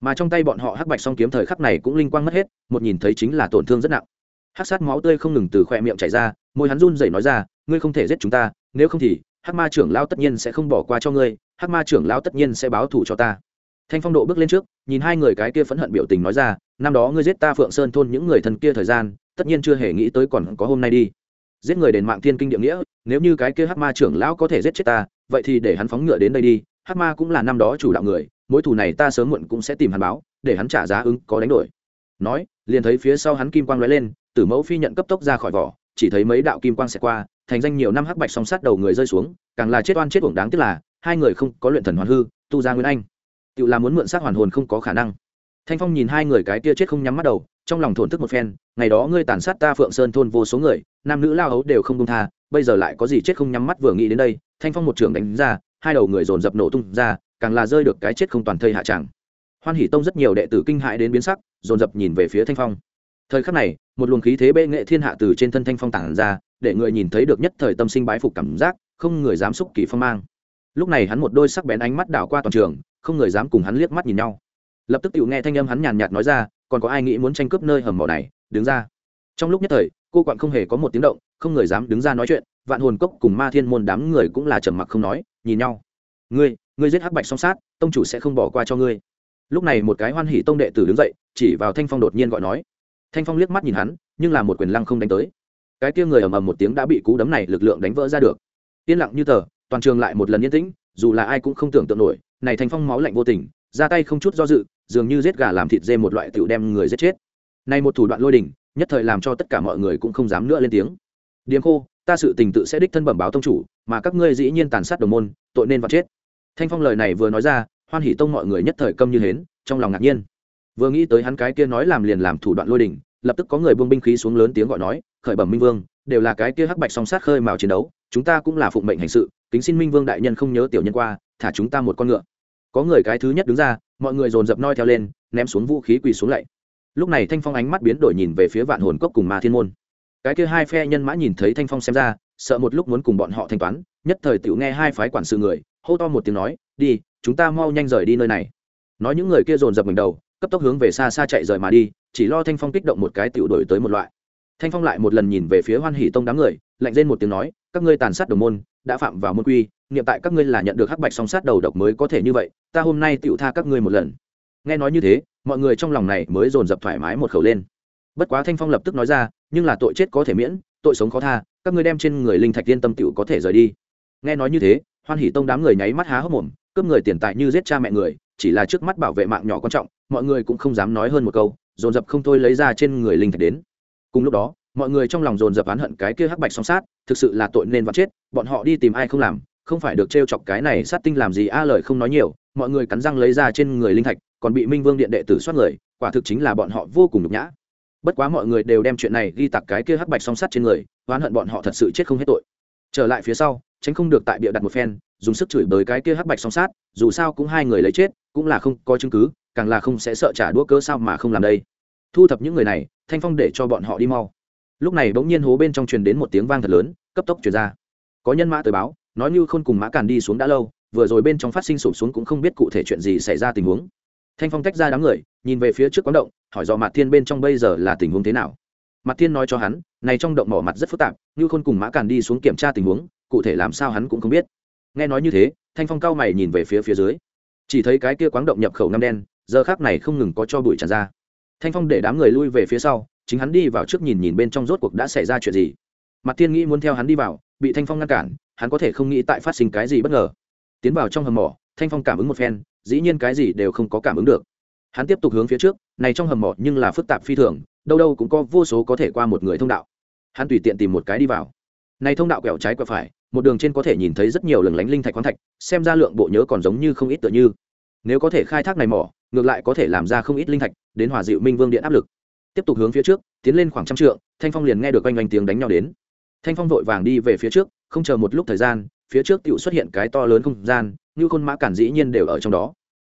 Mà trong tay bọn họ hắc bạch song kiếm thời khắc này cũng linh quang mất hết, một nhìn thấy chính là tổn thương rất nặng hắc sát máu tươi không ngừng từ khoe miệng chảy ra, môi hắn run rẩy nói ra, ngươi không thể giết chúng ta, nếu không thì hắc ma trưởng lao tất nhiên sẽ không bỏ qua cho ngươi hắc ma trưởng lao tất nhiên sẽ báo thù cho ta. Thanh phong độ bước lên trước, nhìn hai người cái kia phẫn hận biểu tình nói ra, năm đó ngươi giết ta phượng sơn thôn những người thân kia thời gian, tất nhiên chưa hề nghĩ tới còn có hôm nay đi. Giết người đền mạng thiên kinh địa nghĩa, nếu như cái kia hắc ma trưởng lão có thể giết chết ta, vậy thì để hắn phóng ngựa đến đây đi hắc ma cũng là năm đó chủ đạo người, mối thù này ta sớm muộn cũng sẽ tìm hắn báo, để hắn trả giá ứng có đánh đổi. Nói, liền thấy phía sau hắn kim quang lóe lên tử mẫu phi nhận cấp tốc ra khỏi vỏ, chỉ thấy mấy đạo kim quang xẹt qua, thành danh nhiều năm hắc bạch song sát đầu người rơi xuống, càng là chết oan chết uổng đáng tiếc là, hai người không có luyện thần hoàn hư, tu ra nguyên anh. Tự là muốn mượn xác hoàn hồn không có khả năng. Thanh phong nhìn hai người cái kia chết không nhắm mắt đầu, trong lòng thổn thức một phen, ngày đó ngươi tàn sát ta phượng sơn thôn vô số người, nam nữ lao ấu đều không công tha, bây giờ lại có gì chết không nhắm mắt vừa nghĩ đến đây, thanh phong một trường đánh ra, hai đầu người dồn dập nổ tung ra, càng là rơi được cái chết không toàn thây hạ tràng hoan hỷ tông rất nhiều đệ tử kinh hãi đến biến sắc, dồn dập nhìn về phía thanh phong thời khắc này, một luồng khí thế bệ nghệ thiên hạ từ trên thân thanh phong tản ra, để người nhìn thấy được nhất thời tâm sinh bái phục cảm giác, không người dám xúc kỳ phong mang. Lúc này hắn một đôi sắc bén ánh mắt đảo qua toàn trường, không người dám cùng hắn liếc mắt nhìn nhau. Lập tức tự nghe thanh âm hắn nhàn nhạt nói ra, còn có ai nghĩ muốn tranh cướp nơi hầm mỏ này, đứng ra. Trong lúc nhất thời, cô quặn không hề có một tiếng động, không người dám đứng ra nói chuyện, vạn hồn cốc cùng ma thiên môn đám người cũng là trầm mặc không nói, nhìn nhau. Ngươi ngươi giết hắc bạch song sát, tông chủ sẽ không bỏ qua cho ngươi. Lúc này một cái hoan hỉ tông đệ tử đứng dậy, chỉ vào thanh phong đột nhiên gọi nói thanh phong liếc mắt nhìn hắn nhưng là một quyền lăng không đánh tới. Cái kia người ầm ầm một tiếng đã bị cú đấm này lực lượng đánh vỡ ra được. Yên lặng như tờ toàn trường lại một lần yên tĩnh dù là ai cũng không tưởng tượng nổi này thanh phong máu lạnh vô tình ra tay không chút do dự dường như giết gà làm thịt dê một loại tựu đem người giết chết. Này một thủ đoạn lôi đình, nhất thời làm cho tất cả mọi người cũng không dám nữa lên tiếng. Điếm khô ta sự tình tự sẽ đích thân bẩm báo tông chủ mà các ngươi dĩ nhiên tàn sát đồng môn tội nên vật chết. Thanh phong lời này vừa nói ra hoan hỷ tông mọi người nhất thời câm như hến trong lòng ngạc nhiên vừa nghĩ tới hắn cái kia nói làm liền làm thủ đoạn lôi đỉnh lập tức có người buông binh khí xuống lớn tiếng gọi nói, khởi bẩm minh vương, đều là cái kia hắc bạch song sát khơi mào chiến đấu, chúng ta cũng là phụng mệnh hành sự, kính xin minh vương đại nhân không nhớ tiểu nhân qua, thả chúng ta một con ngựa. Có người cái thứ nhất đứng ra, mọi người dồn dập noi theo lên, ném xuống vũ khí quỳ xuống lạy. Lúc này thanh phong ánh mắt biến đổi nhìn về phía vạn hồn cốc cùng ma thiên môn. Cái kia hai phe nhân mã nhìn thấy thanh phong xem ra, sợ một lúc muốn cùng bọn họ thanh toán, nhất thời tiểu nghe hai phái quản sự người, hô to một tiếng nói, đi, chúng ta mau nhanh rời đi nơi này. Nói những người kia dồn dập mình đầu cấp tốc hướng về xa xa chạy rời mà đi, chỉ lo thanh phong kích động một cái tiểu đổi tới một loại. Thanh phong lại một lần nhìn về phía hoan hỷ tông đám người, lạnh lên một tiếng nói, các ngươi tàn sát đồng môn, đã phạm vào môn quy, niệm tại các ngươi là nhận được hắc bạch song sát đầu độc mới có thể như vậy, ta hôm nay tiểu tha các ngươi một lần. Nghe nói như thế, mọi người trong lòng này mới dồn dập thoải mái một khẩu lên. Bất quá thanh phong lập tức nói ra, nhưng là tội chết có thể miễn, tội sống khó tha, các ngươi đem trên người linh thạch tiên tâm tiểu có thể rời đi. Nghe nói như thế, hoan hỷ tông đám người nháy mắt há hốc mồm, cướp người tiền tài như giết cha mẹ người chỉ là trước mắt bảo vệ mạng nhỏ quan trọng, mọi người cũng không dám nói hơn một câu, dồn dập không thôi lấy ra trên người linh thạch đến. Cùng lúc đó, mọi người trong lòng dồn dập oán hận cái kia hắc bạch song sát, thực sự là tội nên vặt chết, bọn họ đi tìm ai không làm, không phải được t chọc cái này sát tinh làm gì a à lời không nói nhiều, mọi người cắn răng lấy ra trên người linh thạch, còn bị minh vương điện đệ tử soát người, quả thực chính là bọn họ vô cùng nhục nhã. Bất quá mọi người đều đem chuyện này ghi tặc cái kia hắc bạch song sắt trên người, oán hận bọn họ thật sự chết không hết tội. Trở lại phía sau, tránh không được tại bịa đặt một phen dùng sức chửi bới cái kia hắc bạch song sát, dù sao cũng hai người lấy chết, cũng là không có chứng cứ, càng là không sẽ sợ trả đũa cơ sao mà không làm đây. Thu thập những người này, thanh phong để cho bọn họ đi mau. Lúc này bỗng nhiên hố bên trong truyền đến một tiếng vang thật lớn, cấp tốc truyền ra. Có nhân mã tới báo, nói như khôn cùng mã càn đi xuống đã lâu, vừa rồi bên trong phát sinh sụp xuống cũng không biết cụ thể chuyện gì xảy ra tình huống. Thanh phong tách ra đám người, nhìn về phía trước quán động, hỏi do mặt thiên bên trong bây giờ là tình huống thế nào. Mặt thiên nói cho hắn, này trong động mỏ mặt rất phức tạp như khôn cùng mã càn đi xuống kiểm tra tình huống, cụ thể làm sao hắn cũng không biết nghe nói như thế, thanh phong cao mày nhìn về phía phía dưới. Chỉ thấy cái kia quáng động nhập khẩu năm đen, giờ khác này không ngừng có cho bụi tràn ra. Thanh phong để đám người lui về phía sau, chính hắn đi vào trước nhìn nhìn bên trong rốt cuộc đã xảy ra chuyện gì. Mặt thiên nghĩ muốn theo hắn đi vào, bị thanh phong ngăn cản, hắn có thể không nghĩ tại phát sinh cái gì bất ngờ. Tiến vào trong hầm mỏ, thanh phong cảm ứng một phen, dĩ nhiên cái gì đều không có cảm ứng được. Hắn tiếp tục hướng phía trước, này trong hầm mỏ nhưng là phức tạp phi thường, đâu đâu cũng có vô số có thể qua một người thông đạo. Hắn tùy tiện tìm một cái đi vào. Này thông đạo quẹo trái quẹo phải một đường trên có thể nhìn thấy rất nhiều lừng lánh linh thạch khoáng thạch, xem ra lượng bộ nhớ còn giống như không ít tựa như. Nếu có thể khai thác này mỏ, ngược lại có thể làm ra không ít linh thạch, đến hòa dịu minh vương điện áp lực. Tiếp tục hướng phía trước, tiến lên khoảng trăm trượng, thanh phong liền nghe được oanh oanh tiếng đánh nhau đến. Thanh phong vội vàng đi về phía trước, không chờ một lúc thời gian, phía trước tựu xuất hiện cái to lớn không gian, như khôn mã cản dĩ nhiên đều ở trong đó.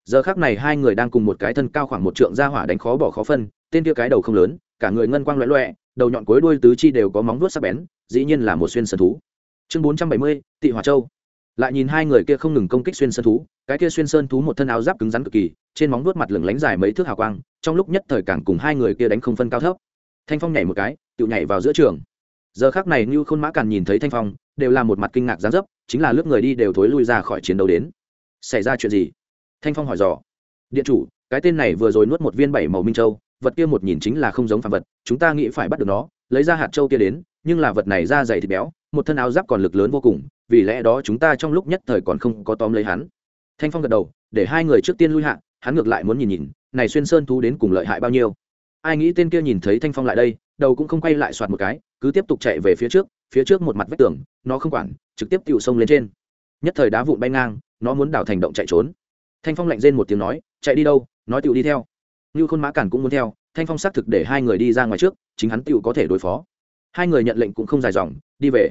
Giờ khác này hai người đang cùng một cái thân cao khoảng một trượng ra hỏa đánh khó bỏ khó phân, tên kia cái đầu không lớn, cả người ngân quang loẹ loẹ đầu nhọn cuối đuôi tứ chi đều có móng vuốt sắc bén, dĩ nhiên là một xuyên sơn thú chương bốn trăm bảy mươi, tị hòa châu. Lại nhìn hai người kia không ngừng công kích xuyên sơn thú, cái kia xuyên sơn thú một thân áo giáp cứng rắn cực kỳ, trên móng vuốt mặt lửng lánh dài mấy thước hào quang, trong lúc nhất thời càng cùng hai người kia đánh không phân cao thấp. Thanh phong nhảy một cái tự nhảy vào giữa trường. Giờ khác này như khôn mã càn nhìn thấy thanh phong, đều là một mặt kinh ngạc gián dấp, chính là lớp người đi đều thối lui ra khỏi chiến đấu đến. Xảy ra chuyện gì? Thanh phong hỏi dò. Điện chủ, cái tên này vừa rồi nuốt một viên bảy màu minh châu, vật kia một nhìn chính là không giống phàm vật, chúng ta nghĩ phải bắt được nó, lấy ra hạt châu kia đến nhưng là vật này da dày thịt béo, một thân áo giáp còn lực lớn vô cùng, vì lẽ đó chúng ta trong lúc nhất thời còn không có tóm lấy hắn. Thanh phong gật đầu, để hai người trước tiên lui hạ, hắn ngược lại muốn nhìn nhìn, này xuyên sơn thú đến cùng lợi hại bao nhiêu. Ai nghĩ tên kia nhìn thấy thanh phong lại đây, đầu cũng không quay lại soạt một cái, cứ tiếp tục chạy về phía trước phía trước một mặt vách tường, nó không quản, trực tiếp tựu sông lên trên. Nhất thời đá vụn bay ngang, nó muốn đảo thành động chạy trốn. Thanh phong lạnh rên một tiếng nói, chạy đi đâu? Nói tựu đi theo. Như khôn mã cản cũng muốn theo, thanh phong xác thực để hai người đi ra ngoài trước, chính hắn tựu có thể đối phó hai người nhận lệnh cũng không dài dòng, đi về.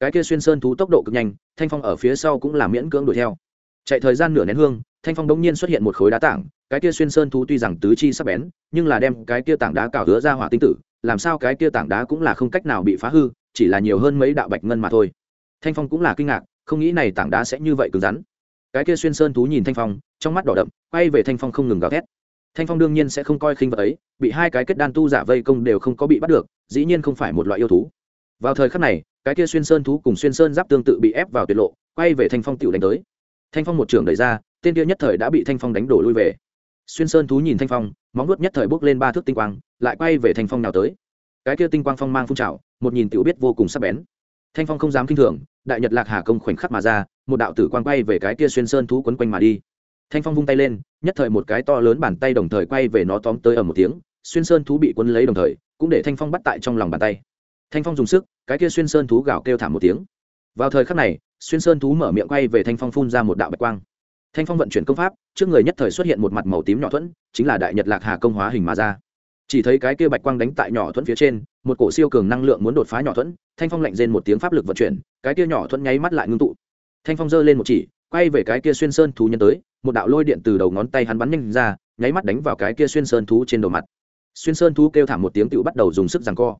Cái kia xuyên sơn thú tốc độ cực nhanh, thanh phong ở phía sau cũng là miễn cưỡng đuổi theo. Chạy thời gian nửa nén hương, thanh phong đống nhiên xuất hiện một khối đá tảng, cái kia xuyên sơn thú tuy rằng tứ chi sắp bén, nhưng là đem cái kia tảng đá cào hứa ra hỏa tinh tử, làm sao cái kia tảng đá cũng là không cách nào bị phá hư, chỉ là nhiều hơn mấy đạo bạch ngân mà thôi. Thanh phong cũng là kinh ngạc, không nghĩ này tảng đá sẽ như vậy cứng rắn. Cái kia xuyên sơn thú nhìn thanh phong, trong mắt đỏ đậm, quay về thanh phong không ngừng gào thét thanh phong đương nhiên sẽ không coi khinh vật ấy, bị hai cái kết đan tu giả vây công đều không có bị bắt được, dĩ nhiên không phải một loại yêu thú. Vào thời khắc này, cái kia xuyên sơn thú cùng xuyên sơn giáp tương tự bị ép vào tuyệt lộ, quay về thanh phong tiểu đánh tới. Thanh phong một trường đẩy ra, tên kia nhất thời đã bị thanh phong đánh đổ lui về. Xuyên sơn thú nhìn thanh phong, móng nuốt nhất thời bước lên ba thước tinh quang, lại quay về thanh phong nào tới. Cái kia tinh quang phong mang phun trào, một nhìn tiểu biết vô cùng sắc bén. Thanh phong không dám kinh thường, đại nhật lạc hà công khoảnh khắc mà ra, một đạo tử quang quay về cái kia xuyên sơn thú quấn quanh mà đi thanh phong vung tay lên, nhất thời một cái to lớn bàn tay đồng thời quay về nó tóm tới ở một tiếng, xuyên sơn thú bị quấn lấy đồng thời, cũng để thanh phong bắt tại trong lòng bàn tay. Thanh phong dùng sức, cái kia xuyên sơn thú gào kêu thảm một tiếng. Vào thời khắc này, xuyên sơn thú mở miệng quay về thanh phong phun ra một đạo bạch quang. Thanh phong vận chuyển công pháp, trước người nhất thời xuất hiện một mặt màu tím nhỏ thuẫn, chính là đại nhật lạc hà công hóa hình mà ra. Chỉ thấy cái kia bạch quang đánh tại nhỏ thuẫn phía trên, một cổ siêu cường năng lượng muốn đột phá nhỏ thuẫn, thanh phong lạnh rên một tiếng pháp lực vận chuyển, cái kia nhỏ thuẫn nháy mắt lại ngưng tụ. Thanh phong giơ lên một chỉ, quay về cái kia xuyên sơn thú nhân tới một đạo lôi điện từ đầu ngón tay hắn bắn nhanh ra, nháy mắt đánh vào cái kia xuyên sơn thú trên đầu mặt. Xuyên sơn thú kêu thảm một tiếng tựu bắt đầu dùng sức giằng co.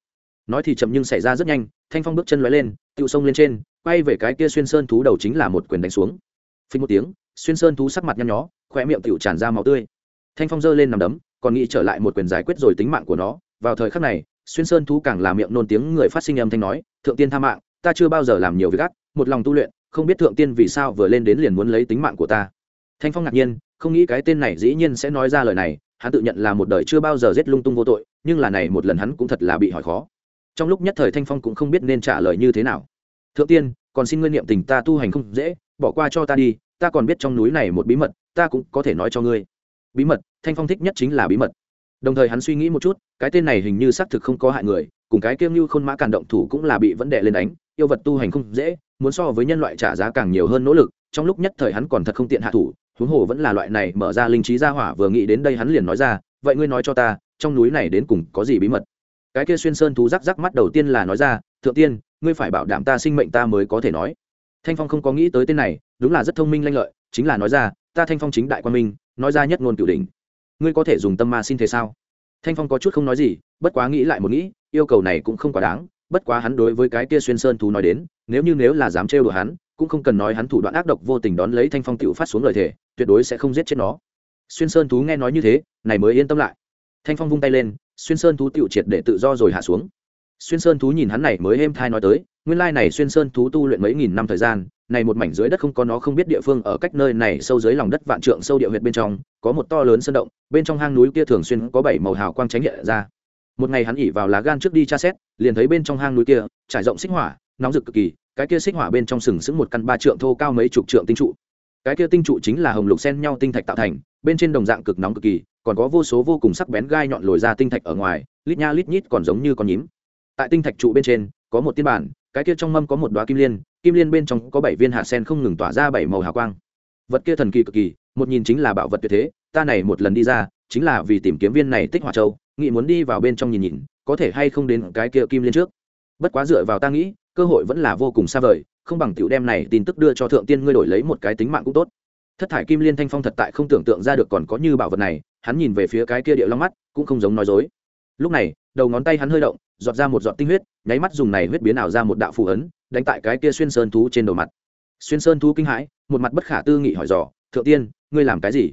Nói thì chậm nhưng xảy ra rất nhanh, thanh phong bước chân lóe lên, tựu xông lên trên, quay về cái kia xuyên sơn thú đầu chính là một quyền đánh xuống. Phình một tiếng, xuyên sơn thú sắc mặt nhăn nhó khỏe miệng tựu tràn ra máu tươi. Thanh phong giơ lên nằm đấm, còn nghĩ trở lại một quyền giải quyết rồi tính mạng của nó. Vào thời khắc này, xuyên sơn thú càng làm miệng nôn tiếng người phát sinh âm thanh nói, thượng tiên tha mạng, ta chưa bao giờ làm nhiều việc gắt một lòng tu luyện, không biết thượng tiên vì sao vừa lên đến liền muốn lấy tính mạng của ta thanh phong ngạc nhiên, không nghĩ cái tên này dĩ nhiên sẽ nói ra lời này, hắn tự nhận là một đời chưa bao giờ giết lung tung vô tội, nhưng là này một lần hắn cũng thật là bị hỏi khó. Trong lúc nhất thời thanh phong cũng không biết nên trả lời như thế nào. Thượng tiên, còn xin ngươi niệm tình ta tu hành không dễ, bỏ qua cho ta đi, ta còn biết trong núi này một bí mật, ta cũng có thể nói cho ngươi. Bí mật, thanh phong thích nhất chính là bí mật. Đồng thời hắn suy nghĩ một chút, cái tên này hình như xác thực không có hại người, cùng cái kiêm như khôn mã cản động thủ cũng là bị vấn đề lên đánh, yêu vật tu hành không dễ, muốn so với nhân loại trả giá càng nhiều hơn nỗ lực trong lúc nhất thời hắn còn thật không tiện hạ thủ, huống hồ vẫn là loại này mở ra linh trí ra hỏa vừa nghĩ đến đây hắn liền nói ra, vậy ngươi nói cho ta, trong núi này đến cùng có gì bí mật? Cái kia xuyên sơn thú rắc rắc mắt đầu tiên là nói ra, thượng tiên, ngươi phải bảo đảm ta sinh mệnh ta mới có thể nói. Thanh phong không có nghĩ tới tên này, đúng là rất thông minh lanh lợi, chính là nói ra, ta thanh phong chính đại quan minh, nói ra nhất ngôn cửu đỉnh. Ngươi có thể dùng tâm ma xin thế sao? Thanh phong có chút không nói gì, bất quá nghĩ lại một nghĩ, yêu cầu này cũng không quá đáng, bất quá hắn đối với cái kia xuyên sơn thú nói đến, nếu như nếu là dám trêu đùa hắn cũng không cần nói hắn thủ đoạn ác độc vô tình đón lấy thanh phong tựu phát xuống lời thề, tuyệt đối sẽ không giết chết nó. Xuyên sơn thú nghe nói như thế, này mới yên tâm lại. Thanh phong vung tay lên, xuyên sơn thú tựu triệt để tự do rồi hạ xuống. Xuyên sơn thú nhìn hắn này mới êm thai nói tới, nguyên lai này xuyên sơn thú tu luyện mấy nghìn năm thời gian, này một mảnh dưới đất không có nó không biết địa phương, ở cách nơi này sâu dưới lòng đất vạn trượng sâu địa huyệt bên trong, có một to lớn sơn động, bên trong hang núi kia thường xuyên có bảy màu hào quang tránh hiện ra. Một ngày hắn ỉ vào lá gan trước đi tra xét, liền thấy bên trong hang núi kia, trải rộng xích hỏa, nóng rực cực kỳ cái kia xích hỏa bên trong sừng sững một căn ba trượng thô cao mấy chục trượng tinh trụ. Cái kia tinh trụ chính là hồng lục xen nhau tinh thạch tạo thành, bên trên đồng dạng cực nóng cực kỳ, còn có vô số vô cùng sắc bén gai nhọn lồi ra tinh thạch ở ngoài, lít nha lít nhít còn giống như con nhím. Tại tinh thạch trụ bên trên, có một tiên bản, cái kia trong mâm có một đoá kim liên kim liên bên trong có bảy viên hạt sen không ngừng tỏa ra bảy màu hào quang. Vật kia thần kỳ cực kỳ, một nhìn chính là bảo vật tuyệt thế, ta này một lần đi ra, chính là vì tìm kiếm viên này tích hỏa châu, nghĩ muốn đi vào bên trong nhìn nhìn, có thể hay không đến cái kia kim liên trước. Bất quá dựa vào ta nghĩ cơ hội vẫn là vô cùng xa vời, không bằng tiểu đem này tin tức đưa cho thượng tiên ngươi đổi lấy một cái tính mạng cũng tốt. Thất thải kim liên thanh phong thật tại không tưởng tượng ra được còn có như bảo vật này, hắn nhìn về phía cái kia địa long mắt, cũng không giống nói dối. Lúc này, đầu ngón tay hắn hơi động, giọt ra một giọt tinh huyết, nháy mắt dùng này huyết biến ảo ra một đạo phù ấn, đánh tại cái kia xuyên sơn thú trên đầu mặt. Xuyên sơn thú kinh hãi, một mặt bất khả tư nghị hỏi dò, thượng tiên, ngươi làm cái gì?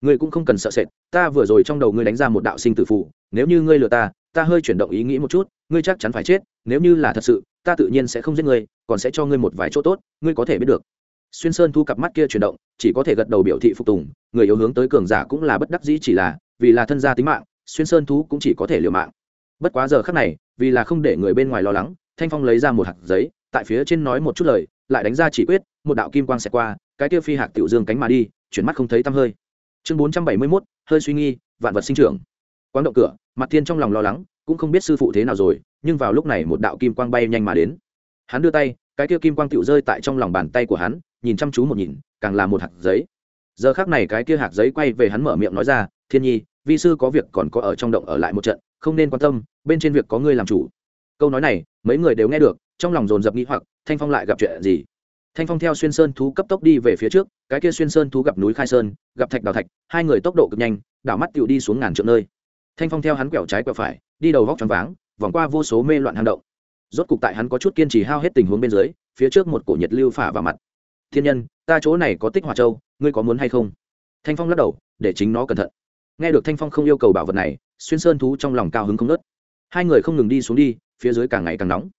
Ngươi cũng không cần sợ sệt, ta vừa rồi trong đầu ngươi đánh ra một đạo sinh tử phụ nếu như ngươi lừa ta ta hơi chuyển động ý nghĩ một chút, ngươi chắc chắn phải chết, nếu như là thật sự, ta tự nhiên sẽ không giết ngươi, còn sẽ cho ngươi một vài chỗ tốt, ngươi có thể biết được. Xuyên sơn thu cặp mắt kia chuyển động, chỉ có thể gật đầu biểu thị phục tùng, người yếu hướng tới cường giả cũng là bất đắc dĩ chỉ là, vì là thân gia tính mạng, xuyên sơn thú cũng chỉ có thể liều mạng. Bất quá giờ khắc này, vì là không để người bên ngoài lo lắng, thanh phong lấy ra một hạt giấy, tại phía trên nói một chút lời, lại đánh ra chỉ quyết, một đạo kim quang xẹt qua, cái kia phi hạt tiểu dương cánh mà đi, chuyển mắt không thấy tăm hơi. Chương bốn trăm bảy mươi mốt, hơi suy nghi, vạn vật sinh trưởng quán động cửa mặt thiên trong lòng lo lắng, cũng không biết sư phụ thế nào rồi, nhưng vào lúc này một đạo kim quang bay nhanh mà đến. Hắn đưa tay, cái kia kim quang tựu rơi tại trong lòng bàn tay của hắn, nhìn chăm chú một nhìn, càng là một hạt giấy. Giờ khác này cái kia hạt giấy quay về hắn mở miệng nói ra, thiên nhi, vi sư có việc còn có ở trong động ở lại một trận, không nên quan tâm, bên trên việc có ngươi làm chủ. Câu nói này, mấy người đều nghe được, trong lòng dồn dập nghĩ hoặc, thanh phong lại gặp chuyện gì? Thanh phong theo xuyên sơn thú cấp tốc đi về phía trước, cái kia xuyên sơn thú gặp núi khai sơn, gặp thạch đào thạch, hai người tốc độ cực nhanh, đảo mắt tựu đi xuống ngàn trượng nơi thanh phong theo hắn quẹo trái quẹo phải, đi đầu vóc tròn váng, vòng qua vô số mê loạn hang động. Rốt cục tại hắn có chút kiên trì hao hết tình huống bên dưới, phía trước một cổ nhiệt lưu phả vào mặt. Thiên nhân, ta chỗ này có tích hỏa châu, ngươi có muốn hay không? Thanh phong lắc đầu, để chính nó cẩn thận. Nghe được thanh phong không yêu cầu bảo vật này, xuyên sơn thú trong lòng cao hứng không nớt hai người không ngừng đi xuống đi, phía dưới càng ngày càng nóng.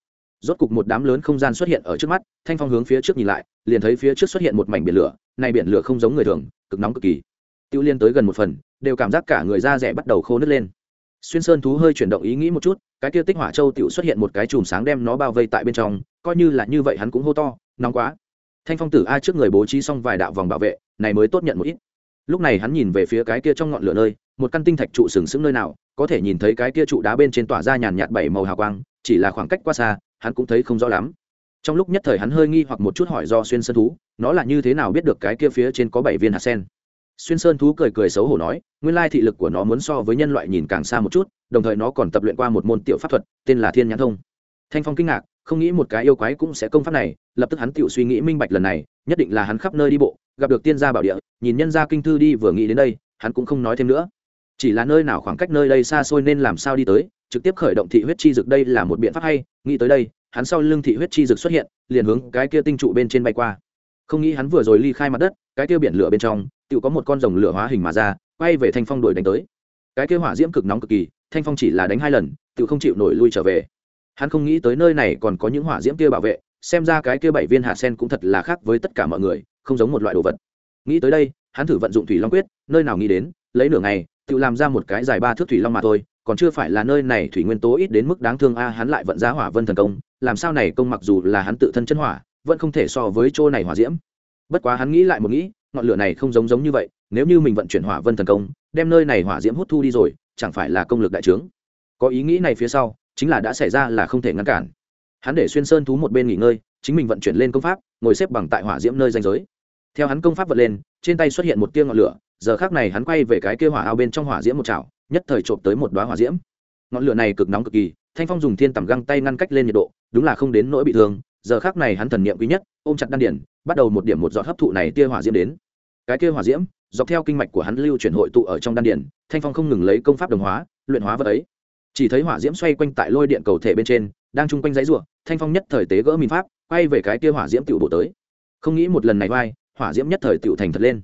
Rốt cục một đám lớn không gian xuất hiện ở trước mắt, thanh phong hướng phía trước nhìn lại, liền thấy phía trước xuất hiện một mảnh biển lửa, này biển lửa không giống người thường, cực nóng cực kỳ. Tiêu liên tới gần một phần đều cảm giác cả người da rẻ bắt đầu khô nứt lên. Xuyên sơn thú hơi chuyển động ý nghĩ một chút, cái kia tích hỏa châu tiểu xuất hiện một cái chùm sáng đem nó bao vây tại bên trong, coi như là như vậy hắn cũng hô to, nóng quá. Thanh phong tử a trước người bố trí xong vài đạo vòng bảo vệ, này mới tốt nhận một ít. Lúc này hắn nhìn về phía cái kia trong ngọn lửa nơi, một căn tinh thạch trụ sừng sững nơi nào, có thể nhìn thấy cái kia trụ đá bên trên tỏa ra nhàn nhạt bảy màu hào quang, chỉ là khoảng cách quá xa, hắn cũng thấy không rõ lắm. Trong lúc nhất thời hắn hơi nghi hoặc một chút hỏi do xuyên sơn thú, nó là như thế nào biết được cái kia phía trên có bảy viên hạt sen? Xuyên sơn thú cười cười xấu hổ nói, nguyên lai thị lực của nó muốn so với nhân loại nhìn càng xa một chút, đồng thời nó còn tập luyện qua một môn tiểu pháp thuật, tên là thiên nhãn thông. Thanh phong kinh ngạc, không nghĩ một cái yêu quái cũng sẽ công pháp này, lập tức hắn tự suy nghĩ minh bạch lần này, nhất định là hắn khắp nơi đi bộ, gặp được tiên gia bảo địa, nhìn nhân gia kinh thư đi vừa nghĩ đến đây, hắn cũng không nói thêm nữa. Chỉ là nơi nào khoảng cách nơi đây xa xôi nên làm sao đi tới, trực tiếp khởi động thị huyết chi dực đây là một biện pháp hay, nghĩ tới đây, hắn sau lưng thị huyết chi dực xuất hiện, liền hướng cái kia tinh trụ bên trên bay qua. Không nghĩ hắn vừa rồi ly khai mặt đất, cái kia biển lửa bên trong tự có một con rồng lửa hóa hình mà ra, quay về thanh phong đuổi đánh tới. Cái kia hỏa diễm cực nóng cực kỳ, thanh phong chỉ là đánh hai lần tự không chịu nổi lui trở về. Hắn không nghĩ tới nơi này còn có những hỏa diễm kia bảo vệ, xem ra cái kia bảy viên hạt sen cũng thật là khác với tất cả mọi người, không giống một loại đồ vật. Nghĩ tới đây, hắn thử vận dụng thủy long quyết, nơi nào nghĩ đến, lấy nửa ngày tự làm ra một cái dài ba thước thủy long mà thôi, còn chưa phải là nơi này thủy nguyên tố ít đến mức đáng thương a, hắn lại vận ra hỏa vân thần công, làm sao này công mặc dù là hắn tự thân chân hỏa, vẫn không thể so với chỗ này hỏa diễm. Bất quá hắn nghĩ lại một nghĩ ngọn lửa này không giống giống như vậy, nếu như mình vận chuyển hỏa vân thần công, đem nơi này hỏa diễm hút thu đi rồi, chẳng phải là công lực đại trướng? Có ý nghĩ này phía sau, chính là đã xảy ra là không thể ngăn cản. Hắn để xuyên sơn thú một bên nghỉ ngơi, chính mình vận chuyển lên công pháp, ngồi xếp bằng tại hỏa diễm nơi danh giới. Theo hắn công pháp vận lên, trên tay xuất hiện một tia ngọn lửa, giờ khác này hắn quay về cái kia hỏa ao bên trong hỏa diễm một chảo, nhất thời trộm tới một đoá hỏa diễm. Ngọn lửa này cực nóng cực kỳ, thanh phong dùng thiên tầm găng tay ngăn cách lên nhiệt độ, đúng là không đến nỗi bị thương, giờ khác này hắn thần niệm quý nhất, ôm chặt đan điển bắt đầu một điểm một giọt hấp thụ này tia hỏa diễm đến cái kia hỏa diễm, dọc theo kinh mạch của hắn lưu chuyển hội tụ ở trong đan điển thanh phong không ngừng lấy công pháp đồng hóa, luyện hóa vật ấy. Chỉ thấy hỏa diễm xoay quanh tại lôi điện cầu thể bên trên, đang chung quanh giấy ruộng thanh phong nhất thời tế gỡ mìn pháp, quay về cái kia hỏa diễm tiểu bộ tới. Không nghĩ một lần này vai, hỏa diễm nhất thời tiểu thành thật lên.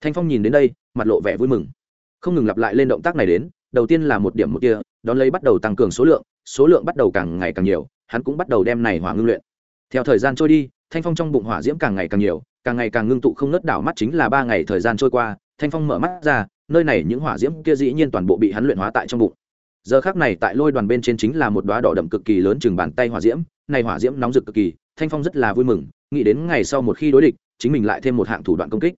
Thanh phong nhìn đến đây, mặt lộ vẻ vui mừng. Không ngừng lặp lại lên động tác này đến, đầu tiên là một điểm một kia, đón lấy bắt đầu tăng cường số lượng số lượng bắt đầu càng ngày càng nhiều, hắn cũng bắt đầu đem này hỏa ngưng luyện. Theo thời gian trôi đi, thanh phong trong bụng hỏa diễm càng ngày càng nhiều càng ngày càng ngưng tụ không nớt đảo mắt chính là ba ngày thời gian trôi qua, thanh phong mở mắt ra, nơi này những hỏa diễm kia dĩ nhiên toàn bộ bị hắn luyện hóa tại trong bụng. Giờ khác này tại lôi đoàn bên trên chính là một đoá đỏ đậm cực kỳ lớn chừng bàn tay hỏa diễm, này hỏa diễm nóng rực cực kỳ, thanh phong rất là vui mừng, nghĩ đến ngày sau một khi đối địch, chính mình lại thêm một hạng thủ đoạn công kích.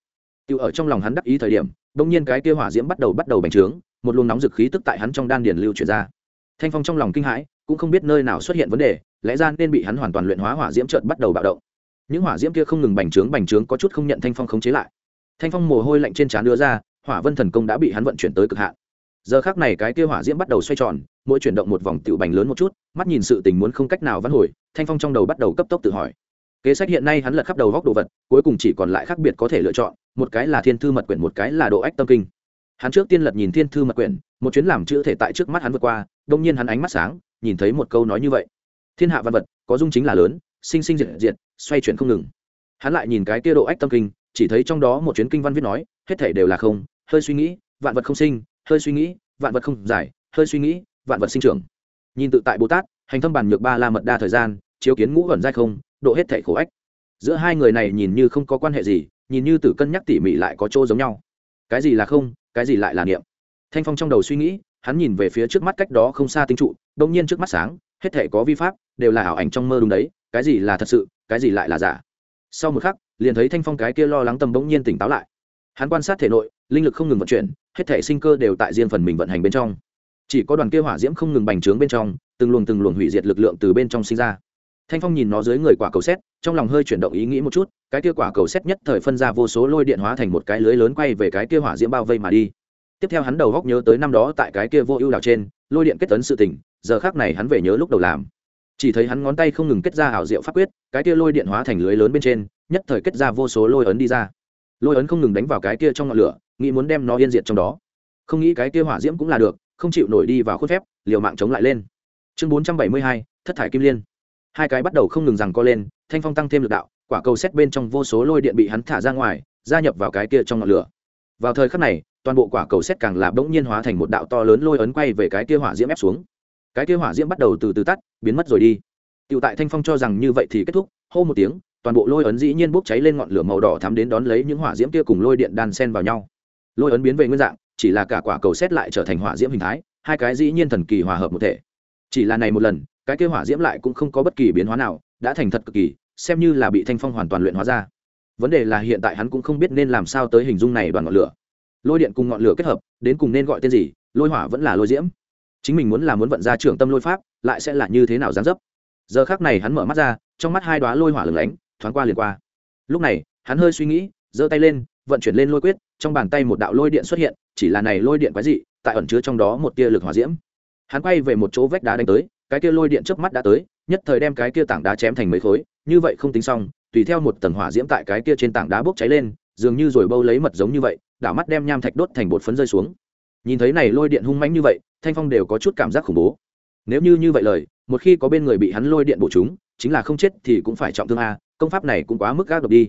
Tiêu ở trong lòng hắn đắc ý thời điểm, bỗng nhiên cái kia hỏa diễm bắt đầu bắt đầu bành trướng, một luồng nóng rực khí tức tại hắn trong đan điền lưu chuyển ra. Thanh phong trong lòng kinh hãi, cũng không biết nơi nào xuất hiện vấn đề, lẽ ra nên bị hắn hoàn toàn luyện hóa hỏa diễm trợt bắt đầu bạo động những hỏa diễm kia không ngừng bành trướng bành trướng có chút không nhận thanh phong khống chế lại. Thanh phong mồ hôi lạnh trên trán đưa ra, hỏa vân thần công đã bị hắn vận chuyển tới cực hạn. Giờ khác này cái kia hỏa diễm bắt đầu xoay tròn, mỗi chuyển động một vòng tiểu bành lớn một chút, mắt nhìn sự tình muốn không cách nào vãn hồi, thanh phong trong đầu bắt đầu cấp tốc tự hỏi. Kế sách hiện nay hắn lật khắp đầu góc đồ vật, cuối cùng chỉ còn lại khác biệt có thể lựa chọn, một cái là thiên thư mật quyển, một cái là độ ách tâm kinh. Hắn trước tiên lật nhìn thiên thư mật quyển, một chuyến làm chữ thể tại trước mắt hắn vượt qua, đông nhiên hắn ánh mắt sáng, nhìn thấy một câu nói như vậy. Thiên hạ văn vật, có dung chính là lớn sinh sinh diệt diệt, xoay chuyển không ngừng. Hắn lại nhìn cái kia độ ách tâm kinh, chỉ thấy trong đó một chuyến kinh văn viết nói, hết thể đều là không, hơi suy nghĩ, vạn vật không sinh, hơi suy nghĩ, vạn vật không giải, hơi suy nghĩ, vạn vật sinh trưởng. Nhìn tự tại bồ tát, hành thâm bàn nhược ba la mật đa thời gian, chiếu kiến ngũ ẩn dai không, độ hết thể khổ ách. Giữa hai người này nhìn như không có quan hệ gì, nhìn như tử cân nhắc tỉ mỉ lại có chỗ giống nhau. Cái gì là không, cái gì lại là niệm. Thanh phong trong đầu suy nghĩ, hắn nhìn về phía trước mắt cách đó không xa tinh trụ đông nhiên trước mắt sáng, hết thể có vi pháp, đều là ảo ảnh trong mơ đúng đấy cái gì là thật sự, cái gì lại là giả? Sau một khắc, liền thấy thanh phong cái kia lo lắng tâm bỗng nhiên tỉnh táo lại. Hắn quan sát thể nội, linh lực không ngừng vận chuyển, hết thể sinh cơ đều tại riêng phần mình vận hành bên trong. Chỉ có đoàn kia hỏa diễm không ngừng bành trướng bên trong, từng luồng từng luồng hủy diệt lực lượng từ bên trong sinh ra. Thanh phong nhìn nó dưới người quả cầu xét, trong lòng hơi chuyển động ý nghĩ một chút, cái kia quả cầu xét nhất thời phân ra vô số lôi điện hóa thành một cái lưới lớn quay về cái kia hỏa diễm bao vây mà đi. Tiếp theo hắn đầu góc nhớ tới năm đó tại cái kia vô ưu đảo trên, lôi điện kết tấn sự tình, giờ khác này hắn về nhớ lúc đầu làm chỉ thấy hắn ngón tay không ngừng kết ra ảo diệu pháp quyết, cái kia lôi điện hóa thành lưới lớn bên trên, nhất thời kết ra vô số lôi ấn đi ra. Lôi ấn không ngừng đánh vào cái kia trong ngọn lửa, nghĩ muốn đem nó yên diệt trong đó. Không nghĩ cái kia hỏa diễm cũng là được, không chịu nổi đi vào khuôn phép, liều mạng chống lại lên. Chương bốn trăm bảy mươi hai, thất thải kim liên. Hai cái bắt đầu không ngừng rằng co lên, thanh phong tăng thêm lực đạo, quả cầu xét bên trong vô số lôi điện bị hắn thả ra ngoài, gia nhập vào cái kia trong ngọn lửa. Vào thời khắc này, toàn bộ quả cầu xét càng là bỗng nhiên hóa thành một đạo to lớn lôi ấn quay về cái kia hỏa diễm ép xuống cái kia hỏa diễm bắt đầu từ từ tắt, biến mất rồi đi. Tựu tại thanh phong cho rằng như vậy thì kết thúc, hô một tiếng, toàn bộ lôi ấn dĩ nhiên bốc cháy lên ngọn lửa màu đỏ thắm đến đón lấy những hỏa diễm kia cùng lôi điện đan sen vào nhau. Lôi ấn biến về nguyên dạng, chỉ là cả quả cầu xét lại trở thành hỏa diễm hình thái, hai cái dĩ nhiên thần kỳ hòa hợp một thể. Chỉ là này một lần, cái kia hỏa diễm lại cũng không có bất kỳ biến hóa nào, đã thành thật cực kỳ, xem như là bị thanh phong hoàn toàn luyện hóa ra. Vấn đề là hiện tại hắn cũng không biết nên làm sao tới hình dung này đoàn ngọn lửa. Lôi điện cùng ngọn lửa kết hợp, đến cùng nên gọi tên gì, lôi hỏa vẫn là lôi diễm chính mình muốn là muốn vận ra trưởng tâm lôi pháp, lại sẽ là như thế nào gián dấp? Giờ khác này hắn mở mắt ra, trong mắt hai đoá lôi hỏa lửng lánh, thoáng qua liền qua. Lúc này, hắn hơi suy nghĩ, giơ tay lên, vận chuyển lên lôi quyết, trong bàn tay một đạo lôi điện xuất hiện, chỉ là này lôi điện quái dị, tại ẩn chứa trong đó một tia lực hỏa diễm. Hắn quay về một chỗ vách đá đánh tới, cái kia lôi điện chớp mắt đã tới, nhất thời đem cái kia tảng đá chém thành mấy khối, như vậy không tính xong, tùy theo một tầng hỏa diễm tại cái kia trên tảng đá bốc cháy lên, dường như rồi bâu lấy mật giống như vậy, đảo mắt đem nham thạch đốt thành bột phấn rơi xuống. Nhìn thấy này lôi điện hung mãnh như vậy thanh phong đều có chút cảm giác khủng bố. Nếu như như vậy lời, một khi có bên người bị hắn lôi điện bổ chúng, chính là không chết thì cũng phải trọng thương a, công pháp này cũng quá mức gác độc đi.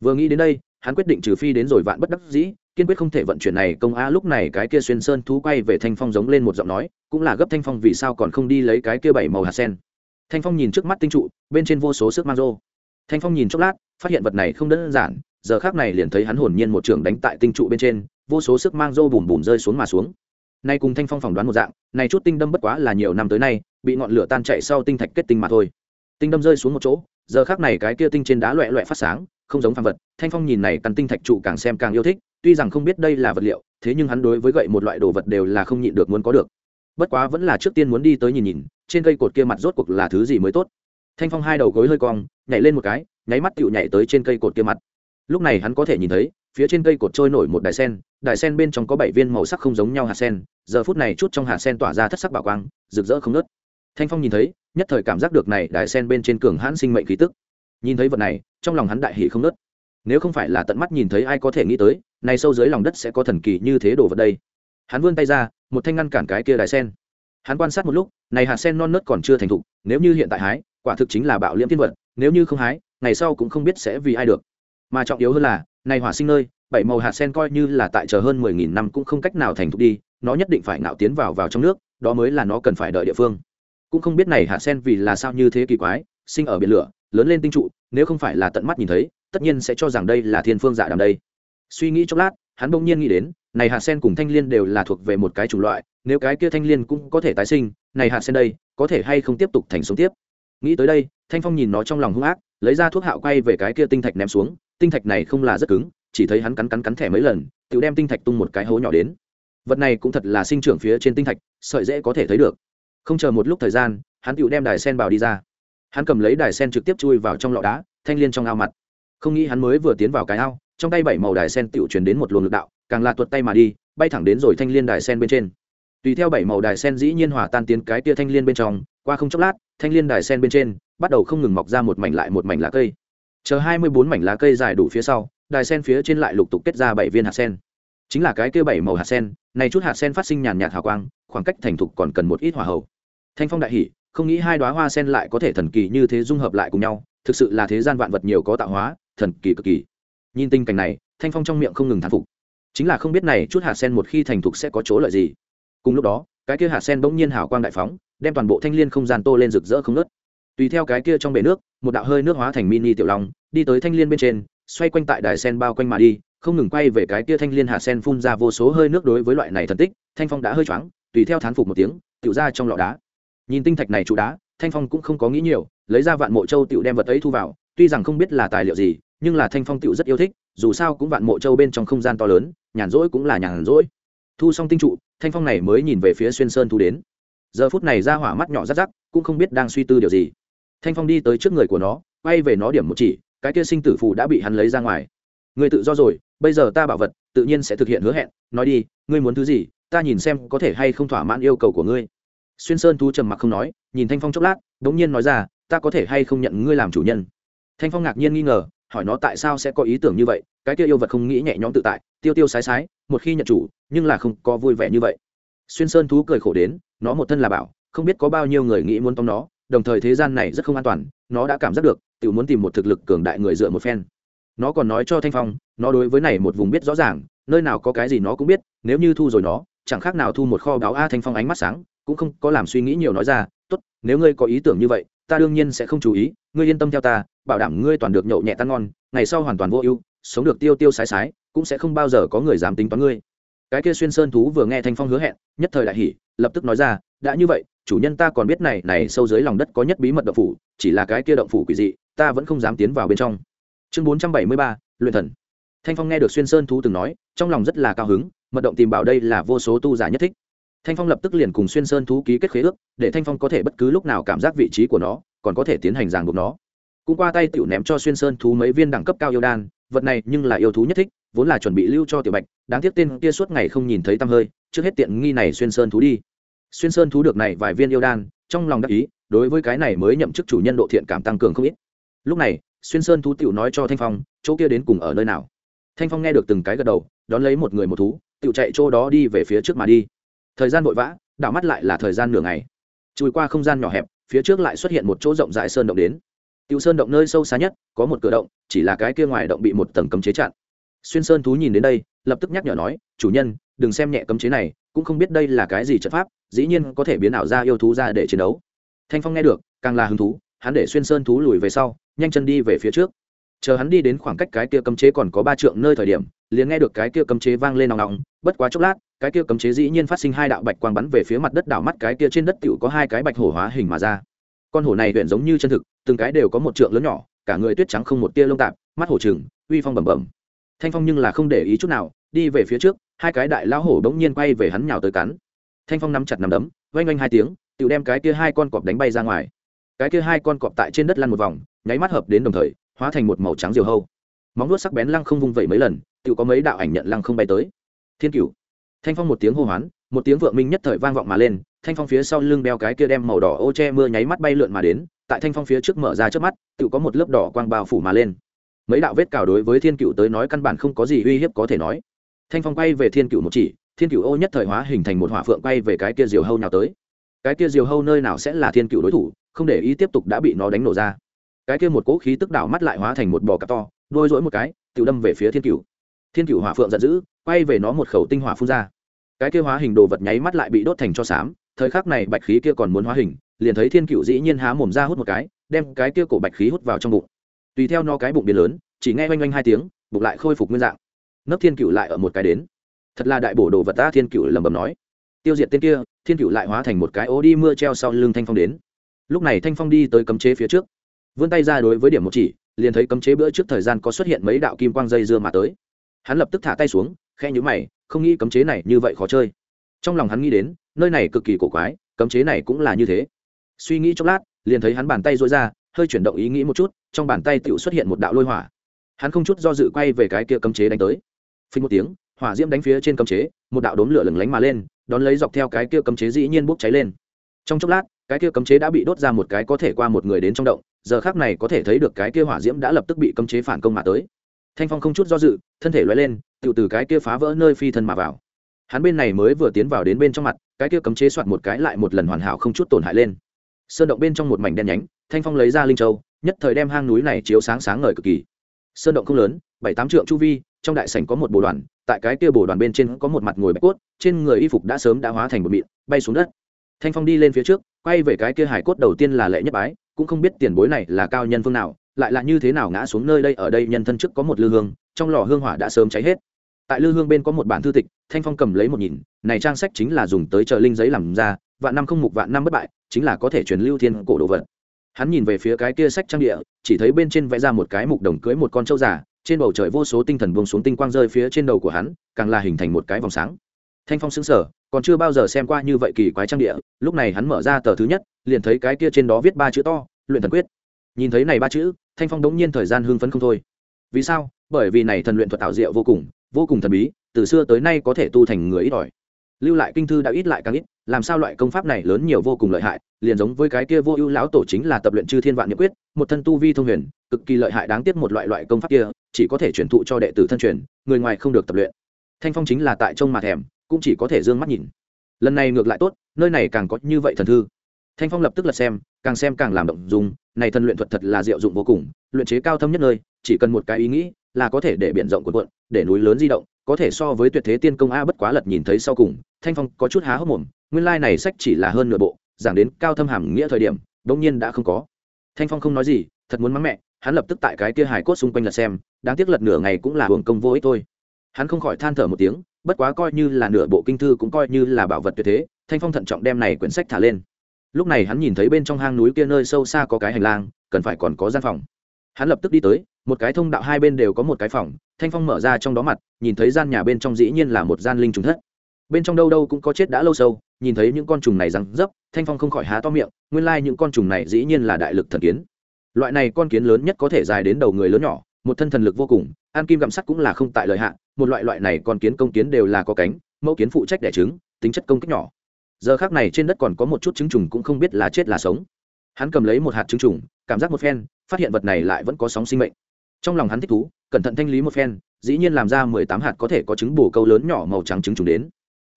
Vừa nghĩ đến đây, hắn quyết định trừ phi đến rồi vạn bất đắc dĩ, kiên quyết không thể vận chuyển này công a. Lúc này cái kia xuyên sơn thú quay về thanh phong giống lên một giọng nói, cũng là gấp thanh phong vì sao còn không đi lấy cái kia bảy màu hạt sen. Thanh phong nhìn trước mắt tinh trụ, bên trên vô số sức mang rô. Thanh phong nhìn chốc lát, phát hiện vật này không đơn giản, giờ khác này liền thấy hắn hồn nhiên một trường đánh tại tinh trụ bên trên, vô số sức mang rô bùm bùm rơi xuống mà xuống nay cùng thanh phong phỏng đoán một dạng này chút tinh đâm bất quá là nhiều năm tới nay, bị ngọn lửa tan chạy sau tinh thạch kết tinh mà thôi. Tinh đâm rơi xuống một chỗ, giờ khác này cái kia tinh trên đá loẹ loẹ phát sáng, không giống phàm vật, thanh phong nhìn này căn tinh thạch trụ càng xem càng yêu thích, tuy rằng không biết đây là vật liệu, thế nhưng hắn đối với gậy một loại đồ vật đều là không nhịn được muốn có được. Bất quá vẫn là trước tiên muốn đi tới nhìn nhìn, trên cây cột kia mặt rốt cuộc là thứ gì mới tốt. Thanh phong hai đầu gối hơi cong, nhảy lên một cái, nháy mắt tựu nhảy tới trên cây cột kia mặt. Lúc này hắn có thể nhìn thấy, phía trên cây cột trôi nổi một đài sen Đại sen bên trong có bảy viên màu sắc không giống nhau hạt sen, giờ phút này chút trong hạt sen tỏa ra thất sắc bảo quang, rực rỡ không nớt thanh phong nhìn thấy, nhất thời cảm giác được này đại sen bên trên cường hãn sinh mệnh khí tức. Nhìn thấy vật này, trong lòng hắn đại hỷ không nớt nếu không phải là tận mắt nhìn thấy ai có thể nghĩ tới, này sâu dưới lòng đất sẽ có thần kỳ như thế đồ vật đây. Hắn vươn tay ra, một thanh ngăn cản cái kia đại sen. Hắn quan sát một lúc, này hạt sen non nớt còn chưa thành thục, nếu như hiện tại hái, quả thực chính là bạo liễm thiên vật, nếu như không hái, ngày sau cũng không biết sẽ vì ai được. Mà trọng yếu hơn là, này hỏa sinh nơi bảy màu hạt sen coi như là tại chờ hơn mười nghìn năm cũng không cách nào thành thục đi, nó nhất định phải ngạo tiến vào vào trong nước, đó mới là nó cần phải đợi địa phương. Cũng không biết này hạt sen vì là sao như thế kỳ quái, sinh ở biển lửa, lớn lên tinh trụ, nếu không phải là tận mắt nhìn thấy, tất nhiên sẽ cho rằng đây là thiên phương dạ đàm đây. Suy nghĩ chốc lát, hắn bỗng nhiên nghĩ đến, này hạt sen cùng thanh liên đều là thuộc về một cái chủng loại, nếu cái kia thanh liên cũng có thể tái sinh, này hạt sen đây có thể hay không tiếp tục thành sống tiếp? Nghĩ tới đây, thanh phong nhìn nó trong lòng hung ác, lấy ra thuốc hạo quay về cái kia tinh thạch ném xuống, tinh thạch này không là rất cứng chỉ thấy hắn cắn cắn cắn thẻ mấy lần, tự đem tinh thạch tung một cái hố nhỏ đến. Vật này cũng thật là sinh trưởng phía trên tinh thạch, sợi dễ có thể thấy được. Không chờ một lúc thời gian, hắn tự đem đài sen bào đi ra. Hắn cầm lấy đài sen trực tiếp chui vào trong lọ đá, thanh liên trong ao mặt. Không nghĩ hắn mới vừa tiến vào cái ao, trong tay bảy màu đài sen tự truyền đến một luồng lực đạo, càng là tuột tay mà đi, bay thẳng đến rồi thanh liên đài sen bên trên. Tùy theo bảy màu đài sen dĩ nhiên hòa tan tiến cái tia thanh liên bên trong, qua không chốc lát, thanh liên đài sen bên trên bắt đầu không ngừng mọc ra một mảnh lại một mảnh lá cây. Chờ hai mươi bốn mảnh lá cây dài đủ phía sau đài sen phía trên lại lục tục kết ra bảy viên hạt sen. Chính là cái kia bảy màu hạt sen, này chút hạt sen phát sinh nhàn nhạt hào quang, khoảng cách thành thục còn cần một ít hỏa hậu thanh phong đại hỷ không nghĩ hai đoá hoa sen lại có thể thần kỳ như thế dung hợp lại cùng nhau, thực sự là thế gian vạn vật nhiều có tạo hóa, thần kỳ cực kỳ. Nhìn tình cảnh này, thanh phong trong miệng không ngừng thán phục. Chính là không biết này chút hạt sen một khi thành thục sẽ có chỗ lợi gì. Cùng lúc đó, cái kia hạt sen bỗng nhiên hào quang đại phóng, đem toàn bộ thanh liên không gian tô lên rực rỡ không nớt tùy theo cái kia trong bể nước, một đạo hơi nước hóa thành mini tiểu long, đi tới thanh liên bên trên xoay quanh tại đài sen bao quanh mà đi, không ngừng quay về cái kia thanh liên hạ sen phun ra vô số hơi nước đối với loại này thần tích, thanh phong đã hơi choáng, tùy theo thán phục một tiếng, tiểu ra trong lọ đá. Nhìn tinh thạch này trụ đá, thanh phong cũng không có nghĩ nhiều, lấy ra vạn mộ châu tiểu đem vật ấy thu vào, tuy rằng không biết là tài liệu gì, nhưng là thanh phong tiểu rất yêu thích, dù sao cũng vạn mộ châu bên trong không gian to lớn, nhàn rỗi cũng là nhàn rỗi. Thu xong tinh trụ, thanh phong này mới nhìn về phía xuyên sơn thu đến. Giờ phút này ra hỏa mắt nhỏ rắt rắc, cũng không biết đang suy tư điều gì. Thanh phong đi tới trước người của nó, quay về nó điểm một chỉ cái kia sinh tử phù đã bị hắn lấy ra ngoài. Ngươi tự do rồi, bây giờ ta bảo vật tự nhiên sẽ thực hiện hứa hẹn. Nói đi, ngươi muốn thứ gì, ta nhìn xem có thể hay không thỏa mãn yêu cầu của ngươi. Xuyên sơn thú trầm mặc không nói, nhìn thanh phong chốc lát đ ỗ n g nhiên nói ra, ta có thể hay không nhận ngươi làm chủ nhân? Thanh phong ngạc nhiên nghi ngờ, hỏi nó tại sao sẽ có ý tưởng như vậy, cái kia yêu vật không nghĩ nhẹ nhõm tự tại, tiêu tiêu sái sái, một khi nhận chủ, nhưng là không có vui vẻ như vậy. Xuyên sơn thú cười khổ đến, nó một thân là bảo, không biết có bao nhiêu người nghĩ muốn tóm nó đồng thời thế gian này rất không an toàn, nó đã cảm giác được tự muốn tìm một thực lực cường đại người dựa một phen. Nó còn nói cho thanh phong, nó đối với này một vùng biết rõ ràng, nơi nào có cái gì nó cũng biết, nếu như thu rồi nó, chẳng khác nào thu một kho báo a thanh phong ánh mắt sáng, cũng không có làm suy nghĩ nhiều nói ra, tốt, nếu ngươi có ý tưởng như vậy, ta đương nhiên sẽ không chú ý, ngươi yên tâm theo ta, bảo đảm ngươi toàn được nhậu nhẹ tan ngon, ngày sau hoàn toàn vô ưu, sống được tiêu tiêu sái sái, cũng sẽ không bao giờ có người dám tính toán ngươi. Cái kia xuyên sơn thú vừa nghe thanh phong hứa hẹn, nhất thời đại hỉ, lập tức nói ra, đã như vậy chủ nhân ta còn biết này này sâu dưới lòng đất có nhất bí mật động phủ, chỉ là cái kia động phủ quỷ dị, ta vẫn không dám tiến vào bên trong. Chương bốn trăm bảy mươi ba, luyện thần. Thanh phong nghe được xuyên sơn thú từng nói, trong lòng rất là cao hứng, mật động tìm bảo đây là vô số tu giả nhất thích. Thanh phong lập tức liền cùng xuyên sơn thú ký kết khế ước, để thanh phong có thể bất cứ lúc nào cảm giác vị trí của nó, còn có thể tiến hành ràng buộc nó. Cũng qua tay tiểu ném cho xuyên sơn thú mấy viên đẳng cấp cao yêu đan, vật này nhưng là yêu thú nhất thích, vốn là chuẩn bị lưu cho tiểu bạch, đáng tiếc tên kia suốt ngày không nhìn thấy tăm hơi, trước hết tiện nghi này xuyên sơn thú đi xuyên sơn thú được này vài viên yêu đan, trong lòng đắc ý, đối với cái này mới nhậm chức chủ nhân độ thiện cảm tăng cường không ít. Lúc này, xuyên sơn thú tiểu nói cho thanh phong, chỗ kia đến cùng ở nơi nào? Thanh phong nghe được từng cái gật đầu, đón lấy một người một thú, tiểu chạy chỗ đó đi về phía trước mà đi. Thời gian vội vã, đảo mắt lại là thời gian nửa ngày. Chùi qua không gian nhỏ hẹp, phía trước lại xuất hiện một chỗ rộng rãi sơn động đến. Tiểu sơn động nơi sâu xa nhất, có một cửa động, chỉ là cái kia ngoài động bị một tầng cấm chế chặn. Xuyên sơn thú nhìn đến đây, lập tức nhắc nhở nói, chủ nhân đừng xem nhẹ cấm chế này, cũng không biết đây là cái gì trận pháp, dĩ nhiên có thể biến ảo ra yêu thú ra để chiến đấu. Thanh phong nghe được, càng là hứng thú, hắn để xuyên sơn thú lùi về sau, nhanh chân đi về phía trước. Chờ hắn đi đến khoảng cách cái kia cấm chế còn có ba trượng nơi thời điểm, liền nghe được cái kia cấm chế vang lên nòng nòng, bất quá chốc lát, cái kia cấm chế dĩ nhiên phát sinh hai đạo bạch quang bắn về phía mặt đất đảo mắt cái kia trên đất tựu có hai cái bạch hổ hóa hình mà ra. Con hổ này huyện giống như chân thực, từng cái đều có một trượng lớn nhỏ, cả người tuyết trắng không một tia lông tạp, mắt hổ trừng, uy phong bẩm bẩm. Thanh phong nhưng là không để ý chút nào, đi về phía trước hai cái đại lão hổ bỗng nhiên quay về hắn nhào tới cắn. Thanh phong nắm chặt nắm đấm, oanh oanh hai tiếng, tự đem cái kia hai con cọp đánh bay ra ngoài. Cái kia hai con cọp tại trên đất lăn một vòng, nháy mắt hợp đến đồng thời, hóa thành một màu trắng diều hâu. Móng nuốt sắc bén lăng không vung vẩy mấy lần, tự có mấy đạo ảnh nhận lăng không bay tới. Thiên cửu. Thanh phong một tiếng hô hoán, một tiếng vượng minh nhất thời vang vọng mà lên, thanh phong phía sau lưng đeo cái kia đem màu đỏ ô che mưa nháy mắt bay lượn mà đến, tại thanh phong phía trước mở ra trước mắt, tự có một lớp đỏ quang bao phủ mà lên. Mấy đạo vết cào đối với thiên cựu tới nói căn bản không có gì uy hiếp có thể nói thanh phong quay về thiên cựu một chỉ, thiên cựu ô nhất thời hóa hình thành một hỏa phượng quay về cái kia diều hâu nào tới. Cái kia diều hâu nơi nào sẽ là thiên cựu đối thủ, không để ý tiếp tục đã bị nó đánh nổ ra. Cái kia một cỗ khí tức đảo mắt lại hóa thành một bò cặp to, đôi rỗi một cái tự đâm về phía thiên cựu thiên cựu hỏa phượng giận dữ, quay về nó một khẩu tinh hỏa phun ra. Cái kia hóa hình đồ vật nháy mắt lại bị đốt thành cho xám, thời khắc này bạch khí kia còn muốn hóa hình, liền thấy thiên cựu dĩ nhiên há mồm ra hút một cái, đem cái kia cổ bạch khí hút vào trong bụng. Tùy theo nó cái bụng biến lớn, chỉ nghe oanh oanh hai tiếng, bụng lại khôi phục nguyên dạng nấc thiên cựu lại ở một cái đến. Thật là đại bổ đồ vật ta, thiên cựu lầm bầm nói. Tiêu diệt tên kia, thiên cựu lại hóa thành một cái ố đi mưa treo sau lưng thanh phong đến. Lúc này thanh phong đi tới cấm chế phía trước. Vươn tay ra đối với điểm một chỉ, liền thấy cấm chế bữa trước thời gian có xuất hiện mấy đạo kim quang dây dưa mà tới. Hắn lập tức thả tay xuống khe nhũ mày, không nghĩ cấm chế này như vậy khó chơi. Trong lòng hắn nghĩ đến, nơi này cực kỳ cổ quái, cấm chế này cũng là như thế. Suy nghĩ chốc lát, liền thấy hắn bàn tay dối ra, hơi chuyển động ý nghĩ một chút, trong bàn tay tựu xuất hiện một đạo lôi hỏa. Hắn không chút do dự quay về cái kia cấm chế đánh tới phình một tiếng, hỏa diễm đánh phía trên cấm chế, một đạo đốm lửa lửng lánh mà lên, đón lấy dọc theo cái kia cấm chế dĩ nhiên bốc cháy lên. Trong chốc lát, cái kia cấm chế đã bị đốt ra một cái có thể qua một người đến trong động, giờ khác này có thể thấy được cái kia hỏa diễm đã lập tức bị cấm chế phản công mà tới. Thanh phong không chút do dự, thân thể loay lên, tự từ cái kia phá vỡ nơi phi thân mà vào. Hắn bên này mới vừa tiến vào đến bên trong mặt, cái kia cấm chế soạt một cái lại một lần hoàn hảo không chút tổn hại lên. Sơn động bên trong một mảnh đen nhánh, thanh phong lấy ra linh châu, nhất thời đem hang núi này chiếu sáng sáng ngời cực kỳ sơn động không lớn, bảy tám trượng chu vi, trong đại sảnh có một bồ đoàn, tại cái kia bồ đoàn bên trên có một mặt ngồi bạch cốt, trên người y phục đã sớm đã hóa thành một mịn, bay xuống đất. Thanh phong đi lên phía trước, quay về cái kia hải cốt đầu tiên là lệ nhất bái, cũng không biết tiền bối này là cao nhân phương nào, lại là như thế nào ngã xuống nơi đây, ở đây nhân thân trước có một lư hương, trong lò hương hỏa đã sớm cháy hết. Tại lư hương bên có một bản thư tịch, thanh phong cầm lấy một nhìn, này trang sách chính là dùng tới chờ linh giấy làm ra, vạn năm không mục vạn năm bất bại, chính là có thể truyền lưu thiên cổ đồ vật hắn nhìn về phía cái kia sách trang địa, chỉ thấy bên trên vẽ ra một cái mục đồng cưới một con trâu giả trên bầu trời vô số tinh thần buông xuống tinh quang rơi phía trên đầu của hắn, càng là hình thành một cái vòng sáng. Thanh phong xứng sở còn chưa bao giờ xem qua như vậy kỳ quái trang địa, lúc này hắn mở ra tờ thứ nhất, liền thấy cái kia trên đó viết ba chữ to, luyện thần quyết. Nhìn thấy này ba chữ, thanh phong đống nhiên thời gian hưng phấn không thôi. Vì sao? Bởi vì này thần luyện thuật tạo diệu vô cùng vô cùng thần bí, từ xưa tới nay có thể tu thành người ít ỏi. Lưu lại kinh thư đã ít lại càng ít làm sao loại công pháp này lớn nhiều vô cùng lợi hại, liền giống với cái kia vô ưu lão tổ chính là tập luyện chư thiên vạn nhật quyết, một thân tu vi thông huyền, cực kỳ lợi hại đáng tiếc một loại loại công pháp kia, chỉ có thể truyền thụ cho đệ tử thân truyền, người ngoài không được tập luyện. Thanh phong chính là tại trông mà thèm, cũng chỉ có thể d ư ơ n g mắt nhìn. Lần này ngược lại tốt, nơi này càng có như vậy thần thư. Thanh phong lập tức lật xem, càng xem càng làm động dùng này thần luyện thuật thật là diệu dụng vô cùng, luyện chế cao thâm nhất nơi, chỉ cần một cái ý nghĩ, là có thể để b i ể n rộng của quận để núi lớn di động, có thể so với tuyệt thế tiên công a bất quá lật nhìn thấy sau cùng, thanh phong có chút há hốc mồm nguyên lai này sách chỉ là hơn nửa bộ, giảng đến cao thâm hàm nghĩa thời điểm đ nhiên đã không có. Thanh phong không nói gì, thật muốn mắng mẹ, hắn lập tức tại cái kia hài cốt xung quanh lật xem, đáng tiếc lật nửa ngày cũng là hưởng công vô ích thôi. Hắn không khỏi than thở một tiếng, bất quá coi như là nửa bộ kinh thư cũng coi như là bảo vật tuyệt thế, thanh phong thận trọng đem này quyển sách thả lên. Lúc này hắn nhìn thấy bên trong hang núi kia nơi sâu xa có cái hành lang, cần phải còn có gian phòng. Hắn lập tức đi tới, một cái thông đạo hai bên đều có một cái phòng, thanh phong mở ra trong đó mặt, nhìn thấy gian nhà bên trong dĩ nhiên là một gian linh trùng thất. Bên trong đâu đâu cũng có chết đã lâu sâu nhìn thấy những con trùng này răng dấp, thanh phong không khỏi há to miệng, nguyên lai、like、những con trùng này dĩ nhiên là đại lực thần kiến. Loại này con kiến lớn nhất có thể dài đến đầu người lớn nhỏ, một thân thần lực vô cùng, an kim gặm sắt cũng là không tại lợi hạn một loại loại này con kiến công kiến đều là có cánh, mẫu kiến phụ trách đẻ trứng, tính chất công kích nhỏ. Giờ khác này trên đất còn có một chút trứng trùng cũng không biết là chết là sống. Hắn cầm lấy một hạt trứng trùng, cảm giác một phen, phát hiện vật này lại vẫn có sóng sinh mệnh. Trong lòng hắn thích thú, cẩn thận thanh lý một phen, dĩ nhiên làm ra mười tám hạt có thể có trứng bổ câu lớn nhỏ màu trắng trứng trùng đến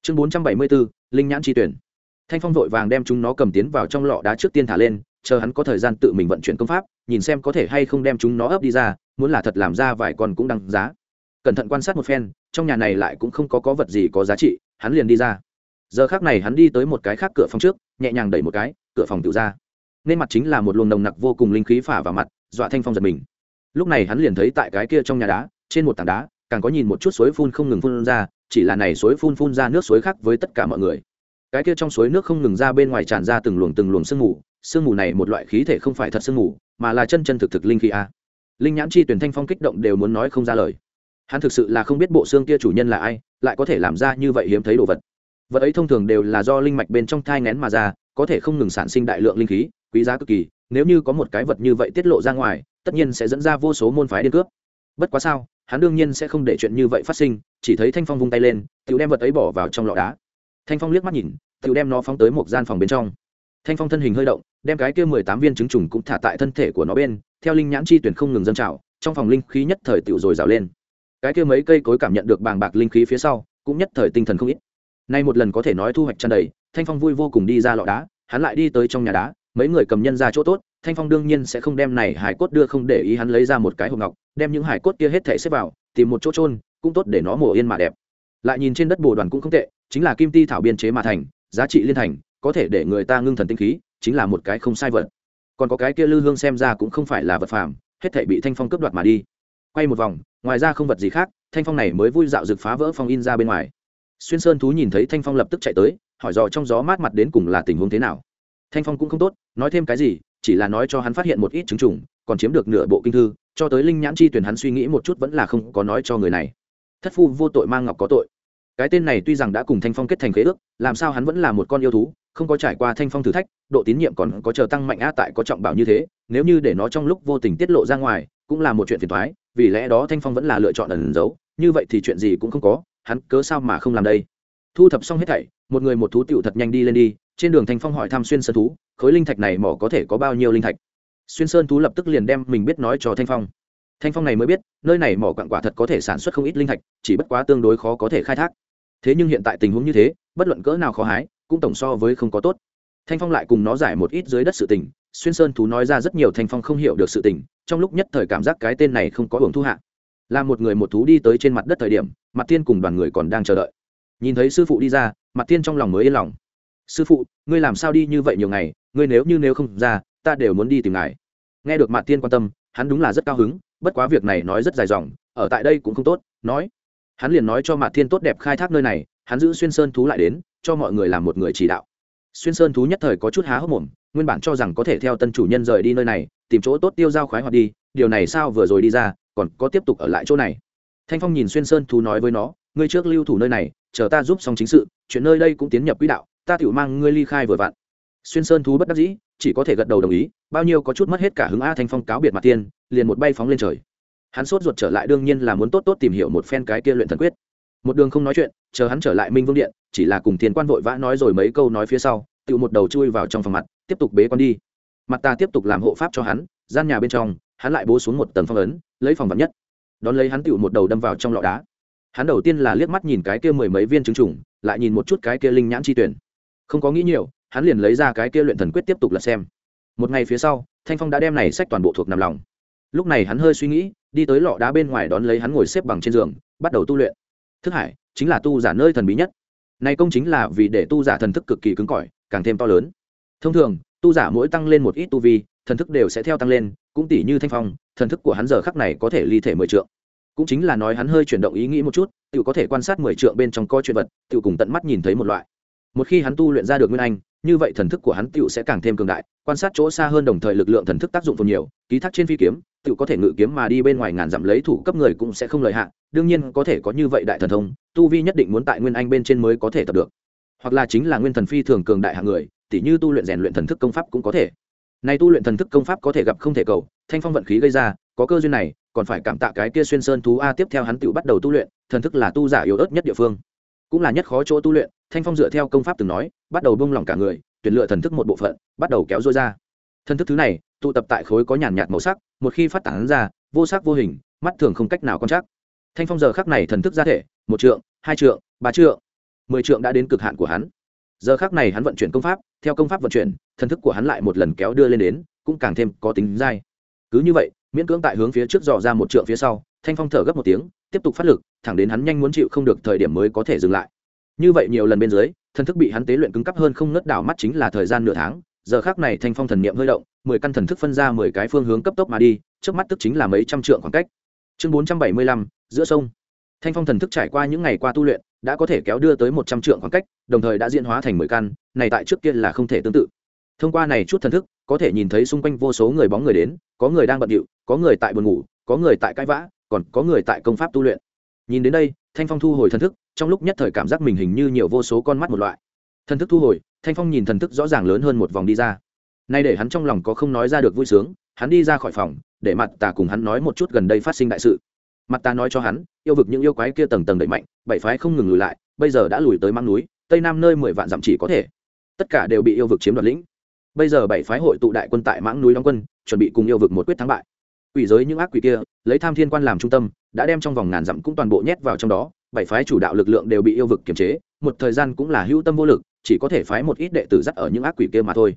chương bốn trăm bảy mươi bốn, linh nhãn tri tuyển. Thanh phong vội vàng đem chúng nó cầm tiến vào trong lọ đá trước tiên thả lên, chờ hắn có thời gian tự mình vận chuyển công pháp, nhìn xem có thể hay không đem chúng nó ấp đi ra, muốn là thật làm ra vài con cũng đăng giá. Cẩn thận quan sát một phen, trong nhà này lại cũng không có có vật gì có giá trị, hắn liền đi ra. Giờ khác này hắn đi tới một cái khác cửa phòng trước, nhẹ nhàng đẩy một cái, cửa phòng tự ra. Nên mặt chính là một luồng nồng nặc vô cùng linh khí phả vào mặt, dọa thanh phong giật mình. Lúc này hắn liền thấy tại cái kia trong nhà đá, trên một tảng đá, càng có nhìn một chút suối phun không ngừng phun ra chỉ là này suối phun phun ra nước suối khác với tất cả mọi người. Cái kia trong suối nước không ngừng ra bên ngoài tràn ra từng luồng từng luồng sương mù sương mù này một loại khí thể không phải thật sương mù, mà là chân chân thực thực linh khí a. Linh nhãn chi tuyển thanh phong kích động đều muốn nói không ra lời. Hắn thực sự là không biết bộ xương kia chủ nhân là ai, lại có thể làm ra như vậy hiếm thấy đồ vật. Vật ấy thông thường đều là do linh mạch bên trong thai ngén mà ra, có thể không ngừng sản sinh đại lượng linh khí, quý giá cực kỳ, nếu như có một cái vật như vậy tiết lộ ra ngoài, tất nhiên sẽ dẫn ra vô số môn phái điên cướp bất quá sao, hắn đương nhiên sẽ không để chuyện như vậy phát sinh, chỉ thấy thanh phong vung tay lên tự đem vật ấy bỏ vào trong lọ đá. Thanh phong liếc mắt nhìn tự đem nó phóng tới một gian phòng bên trong. Thanh phong thân hình hơi động, đem cái kia mười tám viên trứng trùng cũng thả tại thân thể của nó bên, theo linh nhãn chi tuyển không ngừng dâng trào, trong phòng linh khí nhất thời tiểu rồi dào lên. Cái kia mấy cây cối cảm nhận được bàng bạc linh khí phía sau, cũng nhất thời tinh thần không ít. Nay một lần có thể nói thu hoạch tràn đầy, thanh phong vui vô cùng đi ra lọ đá, hắn lại đi tới trong nhà đá mấy người cầm nhân ra chỗ tốt, thanh phong đương nhiên sẽ không đem này hải cốt đưa không để ý hắn lấy ra một cái hộp ngọc, đem những hải cốt kia hết thể xếp vào, tìm một chỗ trôn cũng tốt để nó mổ yên mà đẹp. Lại nhìn trên đất bồ đoàn cũng không tệ, chính là kim ti thảo biên chế mà thành, giá trị liên thành, có thể để người ta ngưng thần tinh khí, chính là một cái không sai vật. Còn có cái kia lư hương xem ra cũng không phải là vật phàm, hết thể bị thanh phong cướp đoạt mà đi. Quay một vòng, ngoài ra không vật gì khác, thanh phong này mới vui dạo rực phá vỡ phong in ra bên ngoài. Xuyên sơn thú nhìn thấy thanh phong lập tức chạy tới, hỏi dò trong gió mát mặt đến cùng là tình huống thế nào. Thanh phong cũng không tốt nói thêm cái gì, chỉ là nói cho hắn phát hiện một ít chứng trùng còn chiếm được nửa bộ kinh thư, cho tới linh nhãn chi tuyển hắn suy nghĩ một chút vẫn là không có nói cho người này. Thất phu vô tội mang ngọc có tội. Cái tên này tuy rằng đã cùng thanh phong kết thành khế ước, làm sao hắn vẫn là một con yêu thú, không có trải qua thanh phong thử thách, độ tín nhiệm còn có chờ tăng mạnh a tại có trọng bảo như thế, nếu như để nó trong lúc vô tình tiết lộ ra ngoài, cũng là một chuyện phiền thoái vì lẽ đó thanh phong vẫn là lựa chọn ẩn giấu, như vậy thì chuyện gì cũng không có, hắn cớ sao mà không làm đây? Thu thập xong hết thảy, một người một thú tựu thật nhanh đi lên đi, trên đường thanh phong hỏi thăm xuyên sơn thú, khối linh thạch này mỏ có thể có bao nhiêu linh thạch? Xuyên sơn thú lập tức liền đem mình biết nói cho thanh phong. Thanh phong này mới biết, nơi này mỏ quặng quả thật có thể sản xuất không ít linh thạch, chỉ bất quá tương đối khó có thể khai thác. Thế nhưng hiện tại tình huống như thế, bất luận cỡ nào khó hái, cũng tổng so với không có tốt. Thanh phong lại cùng nó giải một ít dưới đất sự tình, xuyên sơn thú nói ra rất nhiều thanh phong không hiểu được sự tình, trong lúc nhất thời cảm giác cái tên này không có hưởng thu hạ. Là một người một thú đi tới trên mặt đất thời điểm mặt tiên cùng đoàn người còn đang chờ đợi nhìn thấy sư phụ đi ra mặt tiên trong lòng mới yên lòng. Sư phụ, ngươi làm sao đi như vậy nhiều ngày, ngươi nếu như nếu không ra, ta đều muốn đi tìm ngài. Nghe được mặt tiên quan tâm, hắn đúng là rất cao hứng, bất quá việc này nói rất dài dòng, ở tại đây cũng không tốt, nói. Hắn liền nói cho mặt thiên tốt đẹp khai thác nơi này, hắn giữ xuyên sơn thú lại đến, cho mọi người làm một người chỉ đạo. Xuyên sơn thú nhất thời có chút há hốc mồm, nguyên bản cho rằng có thể theo tân chủ nhân rời đi nơi này, tìm chỗ tốt tiêu giao khoái hoạt đi, điều này sao vừa rồi đi ra, còn có tiếp tục ở lại chỗ này. Thanh phong nhìn xuyên sơn thú nói với nó, ngươi trước lưu thủ nơi này chờ ta giúp xong chính sự, chuyện nơi đây cũng tiến nhập quỹ đạo, ta tự mang ngươi ly khai vừa vặn. Xuyên sơn thú bất đắc dĩ, chỉ có thể gật đầu đồng ý, bao nhiêu có chút mất hết cả hứng a thanh phong cáo biệt mặt tiên, liền một bay phóng lên trời. Hắn sốt ruột trở lại đương nhiên là muốn tốt tốt tìm hiểu một phen cái kia luyện thần quyết. Một đường không nói chuyện, chờ hắn trở lại minh vương điện, chỉ là cùng tiền quan vội vã nói rồi mấy câu nói phía sau tự một đầu chui vào trong phòng mặt, tiếp tục bế con đi. Mặt ta tiếp tục làm hộ pháp cho hắn, gian nhà bên trong, hắn lại bố xuống một tầng phong ấn, lấy phòng vật nhất. Đón lấy hắn tự một đầu đâm vào trong lọ đá hắn đầu tiên là liếc mắt nhìn cái kia mười mấy viên trứng trùng, lại nhìn một chút cái kia linh nhãn chi tuyển. Không có nghĩ nhiều, hắn liền lấy ra cái kia luyện thần quyết tiếp tục lật xem. Một ngày phía sau, thanh phong đã đem này sách toàn bộ thuộc nằm lòng. Lúc này hắn hơi suy nghĩ, đi tới lọ đá bên ngoài đón lấy hắn ngồi xếp bằng trên giường, bắt đầu tu luyện. Thức hải, chính là tu giả nơi thần bí nhất. Này công chính là vì để tu giả thần thức cực kỳ cứng cỏi, càng thêm to lớn. Thông thường, tu giả mỗi tăng lên một ít tu vi, thần thức đều sẽ theo tăng lên, cũng tỷ như thanh phong, thần thức của hắn giờ khắc này có thể ly thể mười trượng cũng chính là nói hắn hơi chuyển động ý nghĩ một chút tự có thể quan sát mười trượng bên trong co chuyện vật tự cùng tận mắt nhìn thấy một loại. Một khi hắn tu luyện ra được nguyên anh, như vậy thần thức của hắn tựu sẽ càng thêm cường đại, quan sát chỗ xa hơn đồng thời lực lượng thần thức tác dụng phần nhiều, ký thác trên phi kiếm tựu có thể ngự kiếm mà đi bên ngoài ngàn dặm lấy thủ cấp người cũng sẽ không lợi hạn đương nhiên có thể có như vậy đại thần thông, tu vi nhất định muốn tại nguyên anh bên trên mới có thể tập được. Hoặc là chính là nguyên thần phi thường cường đại hạng người, tỉ như tu luyện rèn luyện thần thức công pháp cũng có thể. Này tu luyện thần thức công pháp có thể gặp không thể cầu, thanh phong vận khí gây ra, có cơ duyên này còn phải cảm tạ cái kia xuyên sơn thú a tiếp theo hắn tựu bắt đầu tu luyện, thần thức là tu giả yếu ớt nhất địa phương. Cũng là nhất khó chỗ tu luyện, thanh phong dựa theo công pháp từng nói, bắt đầu bông lỏng cả người, tuyển lựa thần thức một bộ phận, bắt đầu kéo dôi ra. Thần thức thứ này, tụ tập tại khối có nhàn nhạt màu sắc, một khi phát tán ra, vô sắc vô hình, mắt thường không cách nào quan chắc thanh phong giờ khắc này thần thức ra thể, một trượng, hai trượng, ba trượng, mười trượng đã đến cực hạn của hắn. Giờ khắc này hắn vận chuyển công pháp, theo công pháp vận chuyển, thần thức của hắn lại một lần kéo đưa lên đến, cũng càng thêm có tính dai. Cứ như vậy miễn cưỡng tại hướng phía trước dò ra một trượng phía sau, thanh phong thở gấp một tiếng, tiếp tục phát lực, thẳng đến hắn nhanh muốn chịu không được thời điểm mới có thể dừng lại. Như vậy nhiều lần bên dưới, thần thức bị hắn tế luyện cứng cấp hơn không nứt đảo mắt chính là thời gian nửa tháng, giờ khác này thanh phong thần niệm hơi động, mười căn thần thức phân ra mười cái phương hướng cấp tốc mà đi, trước mắt tức chính là mấy trăm trượng khoảng cách. Chương bốn trăm bảy mươi lăm, giữa sông. Thanh phong thần thức trải qua những ngày qua tu luyện, đã có thể kéo đưa tới một trăm trượng khoảng cách, đồng thời đã diễn hóa thành mười căn, này tại trước kia là không thể tương tự. Thông qua này chút thần thức có thể nhìn thấy xung quanh vô số người bóng người đến, có người đang bận điệu, có người tại buồn ngủ, có người tại cãi vã, còn có người tại công pháp tu luyện. Nhìn đến đây, thanh phong thu hồi thần thức, trong lúc nhất thời cảm giác mình hình như nhiều vô số con mắt một loại. Thần thức thu hồi, thanh phong nhìn thần thức rõ ràng lớn hơn một vòng đi ra. Nay để hắn trong lòng có không nói ra được vui sướng, hắn đi ra khỏi phòng, để mặt tà cùng hắn nói một chút gần đây phát sinh đại sự. Mặt ta nói cho hắn, yêu vực những yêu quái kia tầng tầng đẩy mạnh, bảy phái không ngừng lùi lại, bây giờ đã lùi tới mang núi, tây nam nơi mười vạn dặm chỉ có thể. Tất cả đều bị yêu vực chiếm đoạt lĩnh bây giờ bảy phái hội tụ đại quân tại mãng núi đóng quân, chuẩn bị cùng yêu vực một quyết thắng bại. Quỷ giới những ác quỷ kia, lấy tham thiên quan làm trung tâm, đã đem trong vòng ngàn dặm cũng toàn bộ nhét vào trong đó, bảy phái chủ đạo lực lượng đều bị yêu vực kiềm chế, một thời gian cũng là hữu tâm vô lực, chỉ có thể phái một ít đệ tử dắt ở những ác quỷ kia mà thôi.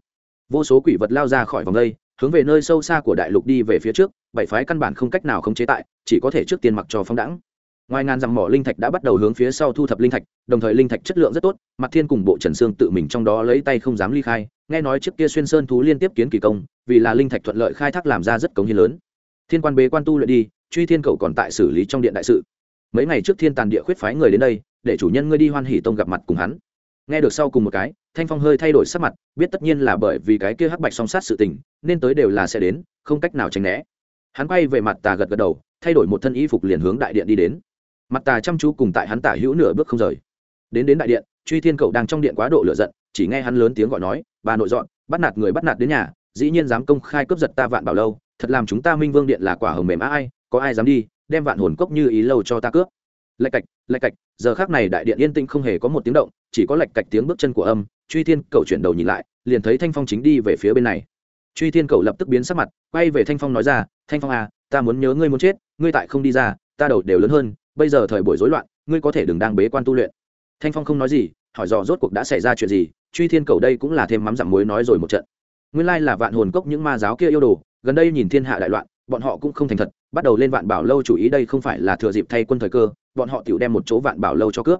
Vô số quỷ vật lao ra khỏi vòng đây, hướng về nơi sâu xa của đại lục đi về phía trước, bảy phái căn bản không cách nào khống chế tại, chỉ có thể trước tiên mặc cho phóng đẳng ngoài ngàn dặm mỏ linh thạch đã bắt đầu hướng phía sau thu thập linh thạch, đồng thời linh thạch chất lượng rất tốt mặt thiên cùng bộ trần sương tự mình trong đó lấy tay không dám ly khai, nghe nói trước kia xuyên sơn thú liên tiếp kiến kỳ công, vì là linh thạch thuận lợi khai thác làm ra rất cống hiến lớn. Thiên quan bế quan tu luyện đi, truy thiên cậu còn tại xử lý trong điện đại sự. Mấy ngày trước thiên tàn địa khuyết phái người đến đây, để chủ nhân ngươi đi hoan hỉ tông gặp mặt cùng hắn. Nghe được sau cùng một cái, thanh phong hơi thay đổi sắc mặt, biết tất nhiên là bởi vì cái kia hắc bạch song sát sự tình, nên tới đều là sẽ đến, không cách nào tránh né. Hắn quay về mặt tà gật gật đầu, thay đổi một thân y phục liền hướng đại điện đi đến mặt tà chăm chú cùng tại hắn tả hữu nửa bước không rời. Đến đến đại điện, truy thiên cậu đang trong điện quá độ lửa giận, chỉ nghe hắn lớn tiếng gọi nói, bà nội dọn, bắt nạt người bắt nạt đến nhà, dĩ nhiên dám công khai cướp giật ta vạn bảo lâu, thật làm chúng ta minh vương điện là quả hồng mềm á ai, có ai dám đi, đem vạn hồn cốc như ý lâu cho ta cướp. Lạch cạch lạch cạch, giờ khác này đại điện yên tĩnh không hề có một tiếng động, chỉ có lạch cạch tiếng bước chân của âm, truy thiên cậu chuyển đầu nhìn lại, liền thấy thanh phong chính đi về phía bên này. Truy thiên cầu lập tức biến sắc mặt, quay về thanh phong nói ra, thanh phong à ta muốn nhớ ngươi muốn chết, ngươi tại không đi ra, ta đầu đều lớn hơn bây giờ thời buổi rối loạn, ngươi có thể đừng đang bế quan tu luyện. Thanh phong không nói gì, hỏi dò rốt cuộc đã xảy ra chuyện gì, truy thiên cầu đây cũng là thêm mắm dặm muối nói rồi một trận. Nguyên lai là vạn hồn cốc những ma giáo kia yêu đồ, gần đây nhìn thiên hạ đại loạn, bọn họ cũng không thành thật, bắt đầu lên vạn bảo lâu chủ ý đây không phải là thừa dịp thay quân thời cơ, bọn họ tiểu đem một chỗ vạn bảo lâu cho cướp.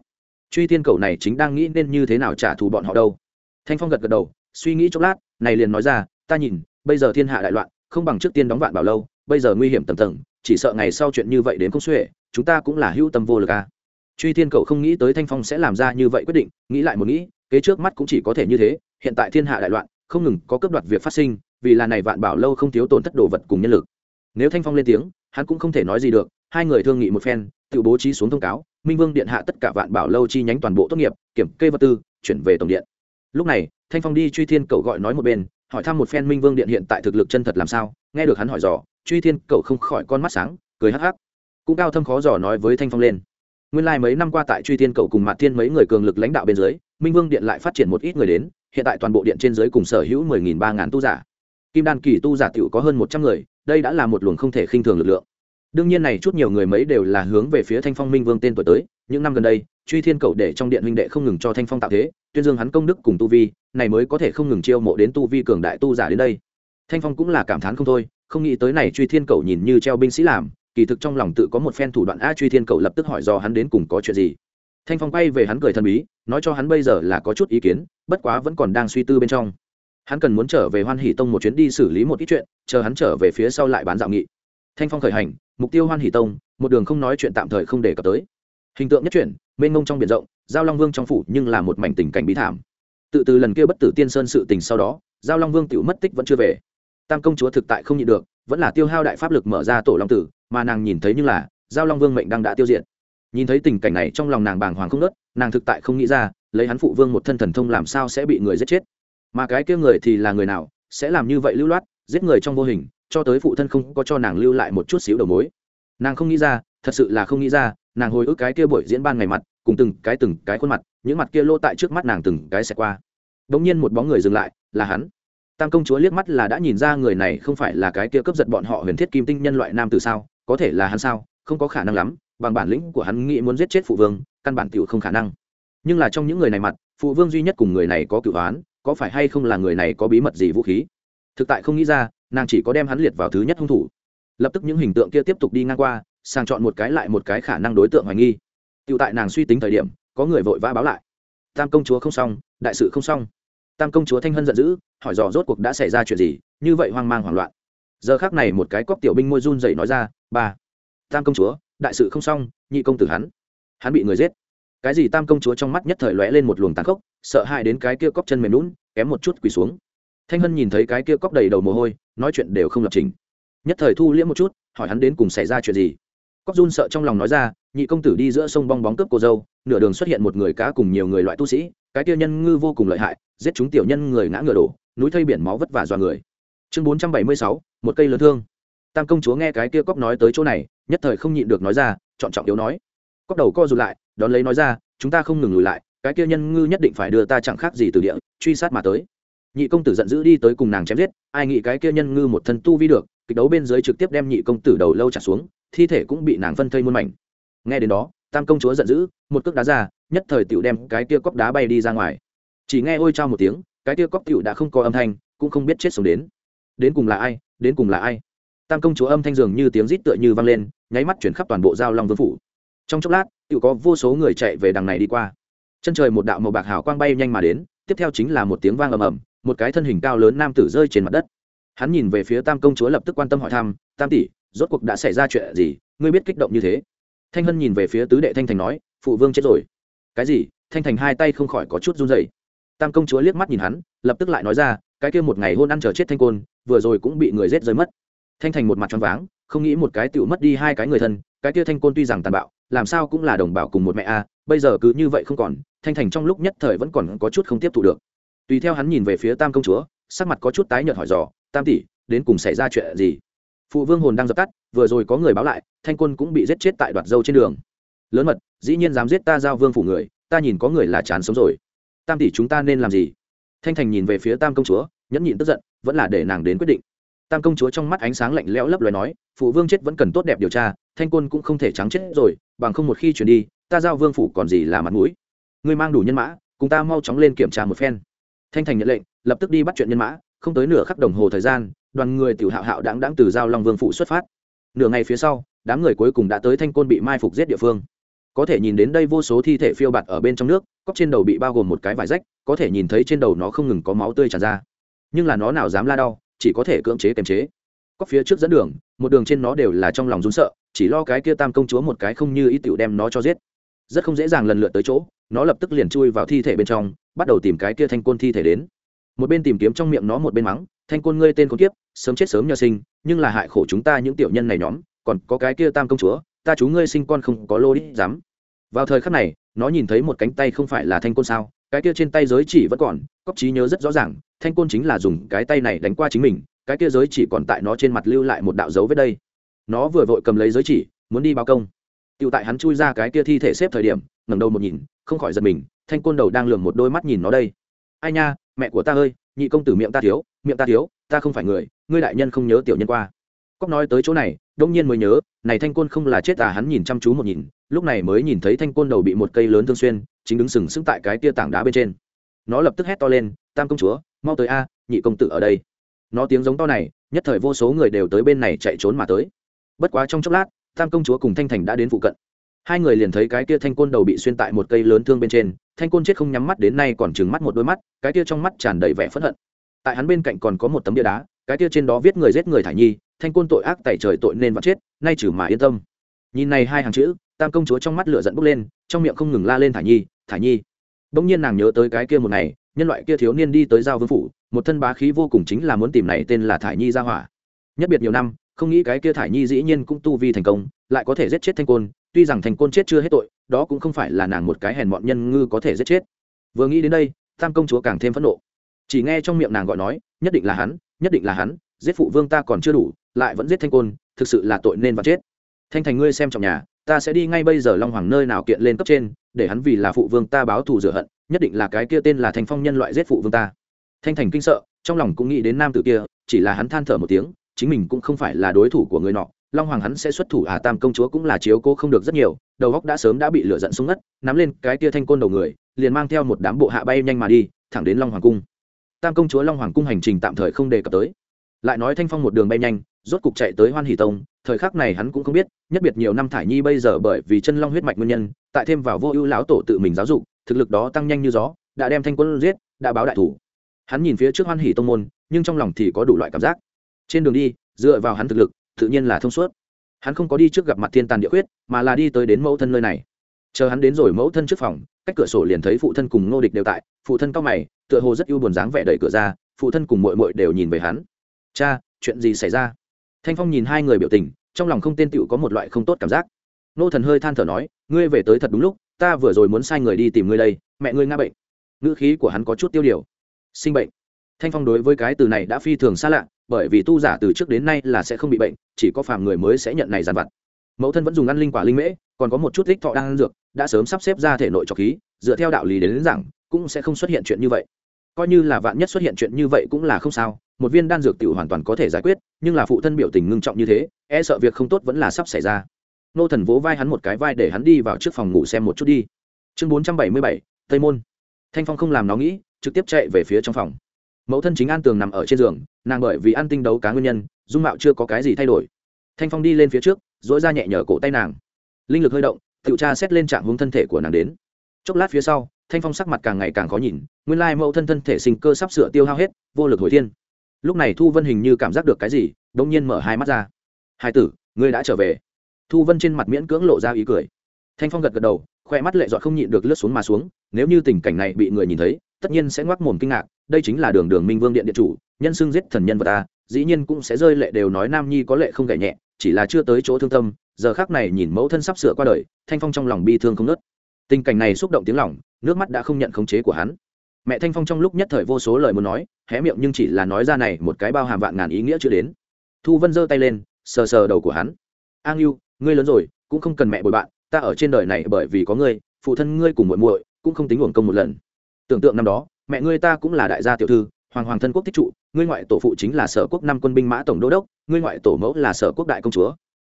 Truy thiên cầu này chính đang nghĩ nên như thế nào trả thù bọn họ đâu. Thanh phong gật gật đầu, suy nghĩ chốc lát, này liền nói ra, ta nhìn, bây giờ thiên hạ đại loạn, không bằng trước tiên đóng vạn bảo lâu, bây giờ nguy hiểm tầm tầng, chỉ sợ ngày sau chuyện như vậy đến không xuể chúng ta cũng là hữu tâm vô lực à. truy thiên cậu không nghĩ tới thanh phong sẽ làm ra như vậy quyết định, nghĩ lại một nghĩ, kế trước mắt cũng chỉ có thể như thế, hiện tại thiên hạ đại loạn, không ngừng có cướp đoạt việc phát sinh, vì là này vạn bảo lâu không thiếu tổn thất đồ vật cùng nhân lực. Nếu thanh phong lên tiếng, hắn cũng không thể nói gì được, hai người thương nghị một phen, tự bố trí xuống thông cáo, minh vương điện hạ tất cả vạn bảo lâu chi nhánh toàn bộ tốt nghiệp, kiểm kê vật tư, chuyển về tổng điện. Lúc này, thanh phong đi truy thiên cầu gọi nói một bên, hỏi thăm một phen minh vương điện hiện tại thực lực chân thật làm sao, nghe được hắn hỏi dò, truy thiên cầu không khỏi con mắt sáng, cười hắc hắc cũng cao thâm khó dò nói với thanh phong lên nguyên lai mấy năm qua tại truy thiên cầu cùng mạt thiên mấy người cường lực lãnh đạo bên dưới minh vương điện lại phát triển một ít người đến hiện tại toàn bộ điện trên dưới cùng sở hữu mười nghìn ba ngàn tu giả kim đan kỳ tu giả t có hơn một trăm người đây đã là một luồng không thể khinh thường lực lượng đương nhiên này chút nhiều người mấy đều là hướng về phía thanh phong minh vương tên tuổi tới những năm gần đây truy thiên cầu để trong điện huynh đệ không ngừng cho thanh phong tạo thế tuyên dương hắn công đức cùng tu vi này mới có thể không ngừng chiêu mộ đến tu vi cường đại tu giả đến đây thanh phong cũng là cảm thán không thôi không nghĩ tới này truy thiên cầu nhìn như treo binh sĩ làm kỳ thực trong lòng tự có một phen thủ đoạn a truy thiên cầu lập tức hỏi do hắn đến cùng có chuyện gì. Thanh phong quay về hắn cười thần bí, nói cho hắn bây giờ là có chút ý kiến, bất quá vẫn còn đang suy tư bên trong. Hắn cần muốn trở về hoan hỷ tông một chuyến đi xử lý một ít chuyện, chờ hắn trở về phía sau lại bán dạo nghị. Thanh phong khởi hành, mục tiêu hoan hỷ tông, một đường không nói chuyện tạm thời không đề cập tới. Hình tượng nhất chuyển, mênh mông trong biển rộng, giao long vương trong phủ nhưng là một mảnh tình cảnh bí thảm. Tự từ lần kia bất tử tiên sơn sự tình sau đó, giao long vương tự mất tích vẫn chưa về tam công chúa thực tại không nhịn được, vẫn là tiêu hao đại pháp lực mở ra tổ long tử, mà nàng nhìn thấy như là giao long vương mệnh đang đã tiêu diệt. Nhìn thấy tình cảnh này trong lòng nàng bàng hoàng không nớt nàng thực tại không nghĩ ra, lấy hắn phụ vương một thân thần thông làm sao sẽ bị người giết chết. Mà cái kia người thì là người nào, sẽ làm như vậy lưu loát, giết người trong vô hình, cho tới phụ thân không có cho nàng lưu lại một chút xíu đầu mối. Nàng không nghĩ ra, thật sự là không nghĩ ra, nàng hồi ức cái kia buổi diễn ban ngày mặt, cùng từng cái từng cái khuôn mặt, những mặt kia lô tại trước mắt nàng từng cái xẹt qua. Đ ỗ n g nhiên một bóng người dừng lại, là hắn tam công chúa liếc mắt là đã nhìn ra người này không phải là cái kia cướp giật bọn họ huyền thiết kim tinh nhân loại nam từ sao, có thể là hắn sao, không có khả năng lắm, bằng bản lĩnh của hắn nghĩ muốn giết chết phụ vương, căn bản t không khả năng. Nhưng là trong những người này mặt, phụ vương duy nhất cùng người này có cựu đoán có phải hay không là người này có bí mật gì vũ khí? Thực tại không nghĩ ra, nàng chỉ có đem hắn liệt vào thứ nhất hung thủ. Lập tức những hình tượng kia tiếp tục đi ngang qua sang chọn một cái lại một cái khả năng đối tượng hoài nghi. Tựu tại nàng suy tính thời điểm, có người vội vã báo lại. Tam công chúa không xong, đại sự không xong tam công chúa thanh hân giận dữ, hỏi dò rốt cuộc đã xảy ra chuyện gì, như vậy hoang mang hoảng loạn. Giờ khác này một cái cóc tiểu binh môi run dậy nói ra, ba, tam công chúa, đại sự không xong, nhị công tử hắn hắn bị người giết. Cái gì tam công chúa trong mắt nhất thời lóe lên một luồng tàn khốc, sợ hãi đến cái kia cóc chân mềm lún kém một chút quỳ xuống. Thanh hân nhìn thấy cái kia cóc đầy đầu mồ hôi, nói chuyện đều không lập trình. Nhất thời thu liễm một chút, hỏi hắn đến cùng xảy ra chuyện gì. Cóc run sợ trong lòng nói ra nhị công tử đi giữa sông bong bóng cướp cô dâu, nửa đường xuất hiện một người cá cùng nhiều người loại tu sĩ, cái kia nhân ngư vô cùng lợi hại, giết chúng tiểu nhân người ngã ngựa đổ, núi thây biển máu vất vả dọa người. Chương bốn trăm bảy mươi sáu, một cây lớn thương. Tam công chúa nghe cái kia cóc nói tới chỗ này, nhất thời không nhịn được nói ra, chọn trọng yếu nói. Cóc đầu co rụt lại, đón lấy nói ra, chúng ta không ngừng lùi lại, cái kia nhân ngư nhất định phải đưa ta chẳng khác gì từ địa, truy sát mà tới. Nhị công tử giận dữ đi tới cùng nàng chém giết, ai nghĩ cái kia nhân ngư một thân tu vi được, kịch đấu bên dưới trực tiếp đem nhị công tử đầu lâu trả xuống, thi thể cũng bị nàng phân thây muôn mảnh nghe đến đó, tam công chúa giận dữ, một cước đá ra, nhất thời tiểu đem cái tia cóc đá bay đi ra ngoài. Chỉ nghe ôi trao một tiếng, cái tia cóc tiểu đã không có âm thanh, cũng không biết chết sống đến. Đến cùng là ai, đến cùng là ai? Tam công chúa âm thanh dường như tiếng rít tựa như vang lên, nháy mắt chuyển khắp toàn bộ giao long vương phủ. Trong chốc lát, tiểu có vô số người chạy về đằng này đi qua. Chân trời một đạo màu bạc hào quang bay nhanh mà đến, tiếp theo chính là một tiếng vang ầm ầm, một cái thân hình cao lớn nam tử rơi trên mặt đất. Hắn nhìn về phía tam công chúa lập tức quan tâm hỏi thăm, tam tỷ, rốt cuộc đã xảy ra chuyện gì? Ngươi biết kích động như thế? Thanh hân nhìn về phía tứ đệ thanh thành nói, phụ vương chết rồi. Cái gì? Thanh thành hai tay không khỏi có chút run dày tam công chúa liếc mắt nhìn hắn, lập tức lại nói ra, cái kia một ngày hôn ăn chờ chết thanh côn, vừa rồi cũng bị người rết rơi mất. Thanh thành một mặt choáng váng, không nghĩ một cái tựu mất đi hai cái người thân, cái kia thanh côn tuy rằng tàn bạo, làm sao cũng là đồng bào cùng một mẹ a, bây giờ cứ như vậy không còn, thanh thành trong lúc nhất thời vẫn còn có chút không tiếp thu được. Tùy theo hắn nhìn về phía tam công chúa, sắc mặt có chút tái nhợt hỏi dò, tam tỷ, đến cùng xảy ra chuyện gì? Phụ vương hồn đang dập tắt, vừa rồi có người báo lại, thanh quân cũng bị giết chết tại đoạt dâu trên đường. Lớn mật, dĩ nhiên dám giết ta giao vương phủ người, ta nhìn có người là chán sống rồi. Tam tỷ chúng ta nên làm gì? Thanh thành nhìn về phía tam công chúa, nhẫn nhịn tức giận, vẫn là để nàng đến quyết định. Tam công chúa trong mắt ánh sáng lạnh lẽo lấp loài nói, phụ vương chết vẫn cần tốt đẹp điều tra, thanh Quân cũng không thể trắng chết rồi, bằng không một khi chuyển đi, ta giao vương phủ còn gì là mặt mũi. Ngươi mang đủ nhân mã, cùng ta mau chóng lên kiểm tra một phen. Thanh thành nhận lệnh, lập tức đi bắt chuyện nhân mã, không tới nửa khắc đồng hồ thời gian đoàn người tiểu hạo hạo đáng đáng từ giao long vương phủ xuất phát. Nửa ngày phía sau, đám người cuối cùng đã tới thanh côn bị mai phục giết địa phương. Có thể nhìn đến đây vô số thi thể phiêu bạt ở bên trong nước cóc trên đầu bị bao gồm một cái vải rách, có thể nhìn thấy trên đầu nó không ngừng có máu tươi tràn ra. Nhưng là nó nào dám la đau, chỉ có thể cưỡng chế kiềm chế. Cóc phía trước dẫn đường, một đường trên nó đều là trong lòng run sợ, chỉ lo cái kia tam công chúa một cái không như ý tiểu đem nó cho giết. Rất không dễ dàng lần lượt tới chỗ, nó lập tức liền chui vào thi thể bên trong, bắt đầu tìm cái kia thanh côn thi thể đến một bên tìm kiếm trong miệng nó một bên mắng, thanh côn ngươi tên con kiếp, sớm chết sớm nhờ sinh, nhưng là hại khổ chúng ta những tiểu nhân này nhóm, còn có cái kia tam công chúa, ta chú ngươi sinh con không có lô đít dám. Vào thời khắc này, nó nhìn thấy một cánh tay không phải là thanh côn sao, cái kia trên tay giới chỉ vẫn còn cóc trí nhớ rất rõ ràng, thanh côn chính là dùng cái tay này đánh qua chính mình, cái kia giới chỉ còn tại nó trên mặt lưu lại một đạo dấu vết đây. Nó vừa vội cầm lấy giới chỉ, muốn đi báo công. Tựu tại hắn chui ra cái kia thi thể xếp thời điểm, ngẩng đầu một nhìn, không khỏi giật mình, thanh côn đầu đang lường một đôi mắt nhìn nó đây. Ai nha mẹ của ta ơi, nhị công tử miệng ta thiếu, miệng ta thiếu, ta không phải người, ngươi đại nhân không nhớ tiểu nhân qua. Cóc nói tới chỗ này, đông nhiên mới nhớ, này thanh côn không là chết à hắn nhìn chăm chú một nhìn, lúc này mới nhìn thấy thanh côn đầu bị một cây lớn thương xuyên, chính đứng sừng sững tại cái tia tảng đá bên trên. Nó lập tức hét to lên, tam công chúa, mau tới a, nhị công tử ở đây. Nó tiếng giống to này, nhất thời vô số người đều tới bên này chạy trốn mà tới. Bất quá trong chốc lát, tam công chúa cùng thanh thành đã đến phụ cận hai người liền thấy cái kia thanh côn đầu bị xuyên tại một cây lớn thương bên trên, thanh côn chết không nhắm mắt đến nay còn trừng mắt một đôi mắt, cái kia trong mắt tràn đầy vẻ phẫn hận. Tại hắn bên cạnh còn có một tấm bia đá, cái kia trên đó viết người giết người thải nhi, thanh côn tội ác tại trời tội nên vẫn chết, nay trừ mà yên tâm. Nhìn này hai hàng chữ, tam công chúa trong mắt lửa giận bốc lên, trong miệng không ngừng la lên thải nhi thải nhi. Bỗng nhiên nàng nhớ tới cái kia một ngày, nhân loại kia thiếu niên đi tới giao vương phủ, một thân bá khí vô cùng chính là muốn tìm này tên là thải nhi ra hỏa. Nhất biệt nhiều năm, không nghĩ cái kia thải nhi dĩ nhiên cũng tu vi thành công, lại có thể giết chết thanh côn tuy rằng thành côn chết chưa hết tội, đó cũng không phải là nàng một cái hèn mọn nhân ngư có thể giết chết. Vừa nghĩ đến đây, tam công chúa càng thêm phẫn nộ. Chỉ nghe trong miệng nàng gọi nói, nhất định là hắn, nhất định là hắn, giết phụ vương ta còn chưa đủ, lại vẫn giết thanh côn, thực sự là tội nên và chết. Thanh thành ngươi xem trong nhà, ta sẽ đi ngay bây giờ long hoàng nơi nào kiện lên cấp trên, để hắn vì là phụ vương ta báo thù rửa hận, nhất định là cái kia tên là Thanh phong nhân loại giết phụ vương ta. Thanh thành kinh sợ, trong lòng cũng nghĩ đến nam tử kia, chỉ là hắn than thở một tiếng, chính mình cũng không phải là đối thủ của người nọ long hoàng hắn sẽ xuất thủ à tam công chúa cũng là chiếu cố không được rất nhiều, đầu góc đã sớm đã bị lửa giận súng ngất, nắm lên cái tia thanh côn đầu người, liền mang theo một đám bộ hạ bay nhanh mà đi, thẳng đến long hoàng cung. Tam công chúa long hoàng cung hành trình tạm thời không đề cập tới. Lại nói thanh phong một đường bay nhanh, rốt cục chạy tới hoan hỷ tông, thời khắc này hắn cũng không biết, nhất biệt nhiều năm thải nhi bây giờ bởi vì chân long huyết mạch nguyên nhân, tại thêm vào vô ưu lão tổ tự mình giáo dục, thực lực đó tăng nhanh như gió, đã đem thanh quân giết, đã báo đại thủ. Hắn nhìn phía trước hoan hỷ tông môn, nhưng trong lòng thì có đủ loại cảm giác. Trên đường đi, dựa vào hắn thực lực tự nhiên là thông suốt. Hắn không có đi trước gặp mặt thiên tàn địa khuyết, mà là đi tới đến mẫu thân nơi này. Chờ hắn đến rồi mẫu thân trước phòng, cách cửa sổ liền thấy phụ thân cùng ngô địch đều tại, phụ thân cao mày, tựa hồ rất yêu buồn dáng vẻ đẩy cửa ra, phụ thân cùng mội mội đều nhìn về hắn. Cha, chuyện gì xảy ra? Thanh phong nhìn hai người biểu tình, trong lòng không tên tựu có một loại không tốt cảm giác. Nô thần hơi than thở nói, ngươi về tới thật đúng lúc, ta vừa rồi muốn sai người đi tìm ngươi đây, mẹ ngươi nga bệnh. Ngữ khí của hắn có chút tiêu điều. Sinh bệnh thanh phong đối với cái từ này đã phi thường xa lạ bởi vì tu giả từ trước đến nay là sẽ không bị bệnh chỉ có phàm người mới sẽ nhận này giàn vặt. Mẫu thân vẫn dùng ăn linh quả linh mễ còn có một chút thích thọ đang ăn dược đã sớm sắp xếp ra thể nội trọc khí dựa theo đạo lý đến, đến rằng cũng sẽ không xuất hiện chuyện như vậy. Coi như là vạn nhất xuất hiện chuyện như vậy cũng là không sao một viên đan dược tiểu hoàn toàn có thể giải quyết nhưng là phụ thân biểu tình ngưng trọng như thế e sợ việc không tốt vẫn là sắp xảy ra. Nô thần vỗ vai hắn một cái vai để hắn đi vào trước phòng ngủ xem một chút đi. Chương bốn trăm bảy mươi bảy tây môn. Thanh phong không làm nó nghĩ trực tiếp chạy về phía trong phòng mẫu thân chính an tường nằm ở trên giường, nàng bởi vì ăn tinh đấu cá nguyên nhân, dung mạo chưa có cái gì thay đổi. Thanh phong đi lên phía trước dỗi ra nhẹ nhở cổ tay nàng. Linh lực hơi động tự tra xét lên trạng hướng thân thể của nàng đến. Chốc lát phía sau, thanh phong sắc mặt càng ngày càng khó nhìn, nguyên lai mẫu thân thân thể sinh cơ sắp sửa tiêu hao hết, vô lực hồi thiên. Lúc này thu vân hình như cảm giác được cái gì đ ỗ n g nhiên mở hai mắt ra. Hai tử, ngươi đã trở về. Thu vân trên mặt miễn cưỡng lộ ra ý cười. Thanh phong gật gật đầu khoe mắt lệ dọn không nhịn được lướt xuống mà xuống, nếu như tình cảnh này bị người nhìn thấy tất nhiên sẽ ngoác mồm kinh ngạc, đây chính là đường đường minh vương điện điện chủ, nhân xưng giết thần nhân vật ta, dĩ nhiên cũng sẽ rơi lệ đều nói nam nhi có lệ không gảy nhẹ, chỉ là chưa tới chỗ thương tâm, giờ khác này nhìn mẫu thân sắp sửa qua đời, thanh phong trong lòng bi thương không nớt tình cảnh này xúc động tiếng lòng, nước mắt đã không nhận khống chế của hắn. Mẹ thanh phong trong lúc nhất thời vô số lời muốn nói, hé miệng nhưng chỉ là nói ra này một cái bao hàm vạn ngàn ý nghĩa chưa đến. Thu vân giơ tay lên, sờ sờ đầu của hắn. An yêu ngươi lớn rồi, cũng không cần mẹ bồi bạn, ta ở trên đời này bởi vì có ngươi, phụ thân ngươi cùng muội muội, cũng không tính uổng công một lần tưởng tượng năm đó, mẹ ngươi ta cũng là đại gia tiểu thư, hoàng hoàng thân quốc thích trụ, ngươi ngoại tổ phụ chính là sở quốc năm quân binh mã tổng đô đốc, ngươi ngoại tổ mẫu là sở quốc đại công chúa.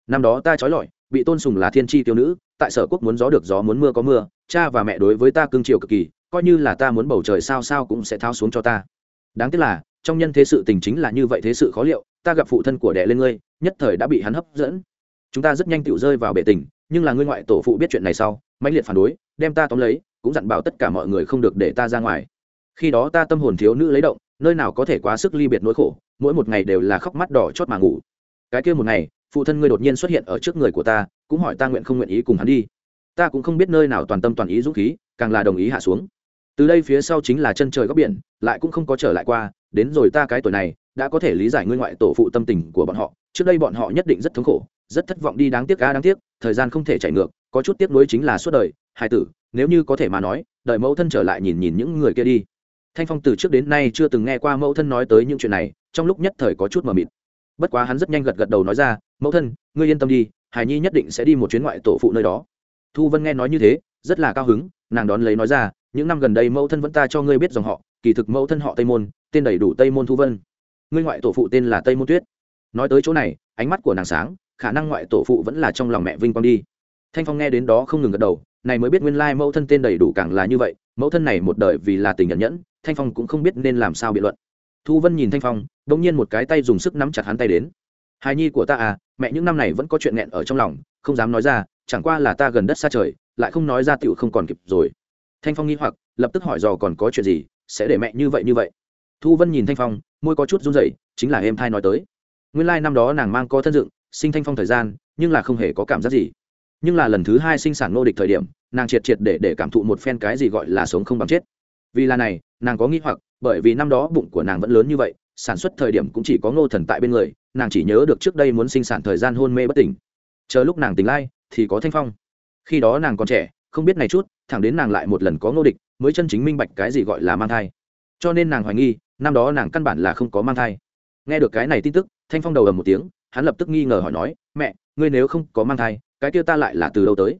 Năm đó ta trói lọi, bị tôn sùng là thiên tri tiêu nữ, tại sở quốc muốn gió được gió muốn mưa có mưa, cha và mẹ đối với ta cương triều cực kỳ, coi như là ta muốn bầu trời sao sao cũng sẽ thao xuống cho ta. Đáng tiếc là, trong nhân thế sự tình chính là như vậy thế sự khó liệu, ta gặp phụ thân của đệ lên ngươi, nhất thời đã bị hắn hấp dẫn. Chúng ta rất nhanh tự rơi vào bể tình, nhưng là ngươi ngoại tổ phụ biết chuyện này sau, mãnh liệt phản đối, đem ta tóm lấy cũng dặn bảo tất cả mọi người không được để ta ra ngoài. Khi đó ta tâm hồn thiếu nữ lấy động, nơi nào có thể quá sức ly biệt nỗi khổ, mỗi một ngày đều là khóc mắt đỏ chót mà ngủ. Cái kia một ngày, phụ thân ngươi đột nhiên xuất hiện ở trước người của ta, cũng hỏi ta nguyện không nguyện ý cùng hắn đi. Ta cũng không biết nơi nào toàn tâm toàn ý dũng khí, càng là đồng ý hạ xuống. Từ đây phía sau chính là chân trời góc biển, lại cũng không có trở lại qua, đến rồi ta cái tuổi này, đã có thể lý giải ngươi ngoại tổ phụ tâm tình của bọn họ. Trước đây bọn họ nhất định rất thống khổ, rất thất vọng đi đáng tiếc ca đáng tiếc, thời gian không thể chạy ngược, có chút tiếc nuối chính là suốt đời hai tử, nếu như có thể mà nói, đợi mẫu thân trở lại nhìn nhìn những người kia đi. Thanh phong từ trước đến nay chưa từng nghe qua mẫu thân nói tới những chuyện này, trong lúc nhất thời có chút mờ mịt. Bất quá hắn rất nhanh gật gật đầu nói ra, mẫu thân, ngươi yên tâm đi, hải nhi nhất định sẽ đi một chuyến ngoại tổ phụ nơi đó. Thu vân nghe nói như thế, rất là cao hứng, nàng đón lấy nói ra, những năm gần đây mẫu thân vẫn ta cho ngươi biết dòng họ, kỳ thực mẫu thân họ tây môn, tên đầy đủ tây môn thu vân. Ngươi ngoại tổ phụ tên là tây môn tuyết. Nói tới chỗ này, ánh mắt của nàng sáng, khả năng ngoại tổ phụ vẫn là trong lòng mẹ vinh quang đi. Thanh phong nghe đến đó không ngừng gật đầu này mới biết nguyên lai mẫu thân tên đầy đủ càng là như vậy, mẫu thân này một đời vì là tình nhận nhẫn, thanh phong cũng không biết nên làm sao biện luận. Thu vân nhìn thanh phong đ ỗ n g nhiên một cái tay dùng sức nắm chặt hắn tay đến. Hài nhi của ta à mẹ những năm này vẫn có chuyện nghẹn ở trong lòng, không dám nói ra, chẳng qua là ta gần đất xa trời, lại không nói ra tựu không còn kịp rồi. Thanh phong nghi hoặc, lập tức hỏi dò còn có chuyện gì, sẽ để mẹ như vậy như vậy. Thu vân nhìn thanh phong, môi có chút run rẩy, chính là em thai nói tới. Nguyên lai năm đó nàng mang có thân dựng, sinh thanh phong thời gian, nhưng là không hề có cảm giác gì nhưng là lần thứ hai sinh sản nô địch thời điểm, nàng triệt triệt để để cảm thụ một phen cái gì gọi là sống không bằng chết. Vì là này, nàng có nghĩ hoặc, bởi vì năm đó bụng của nàng vẫn lớn như vậy, sản xuất thời điểm cũng chỉ có ngô thần tại bên người, nàng chỉ nhớ được trước đây muốn sinh sản thời gian hôn mê bất tỉnh. Chờ lúc nàng tỉnh lai thì có thanh phong. Khi đó nàng còn trẻ, không biết này chút, thẳng đến nàng lại một lần có ngô địch, mới chân chính minh bạch cái gì gọi là mang thai. Cho nên nàng hoài nghi, năm đó nàng căn bản là không có mang thai. Nghe được cái này tin tức, thanh phong đầu ầm một tiếng, hắn lập tức nghi ngờ hỏi nói, mẹ, ngươi nếu không có mang thai cái kia ta lại là từ đâu tới?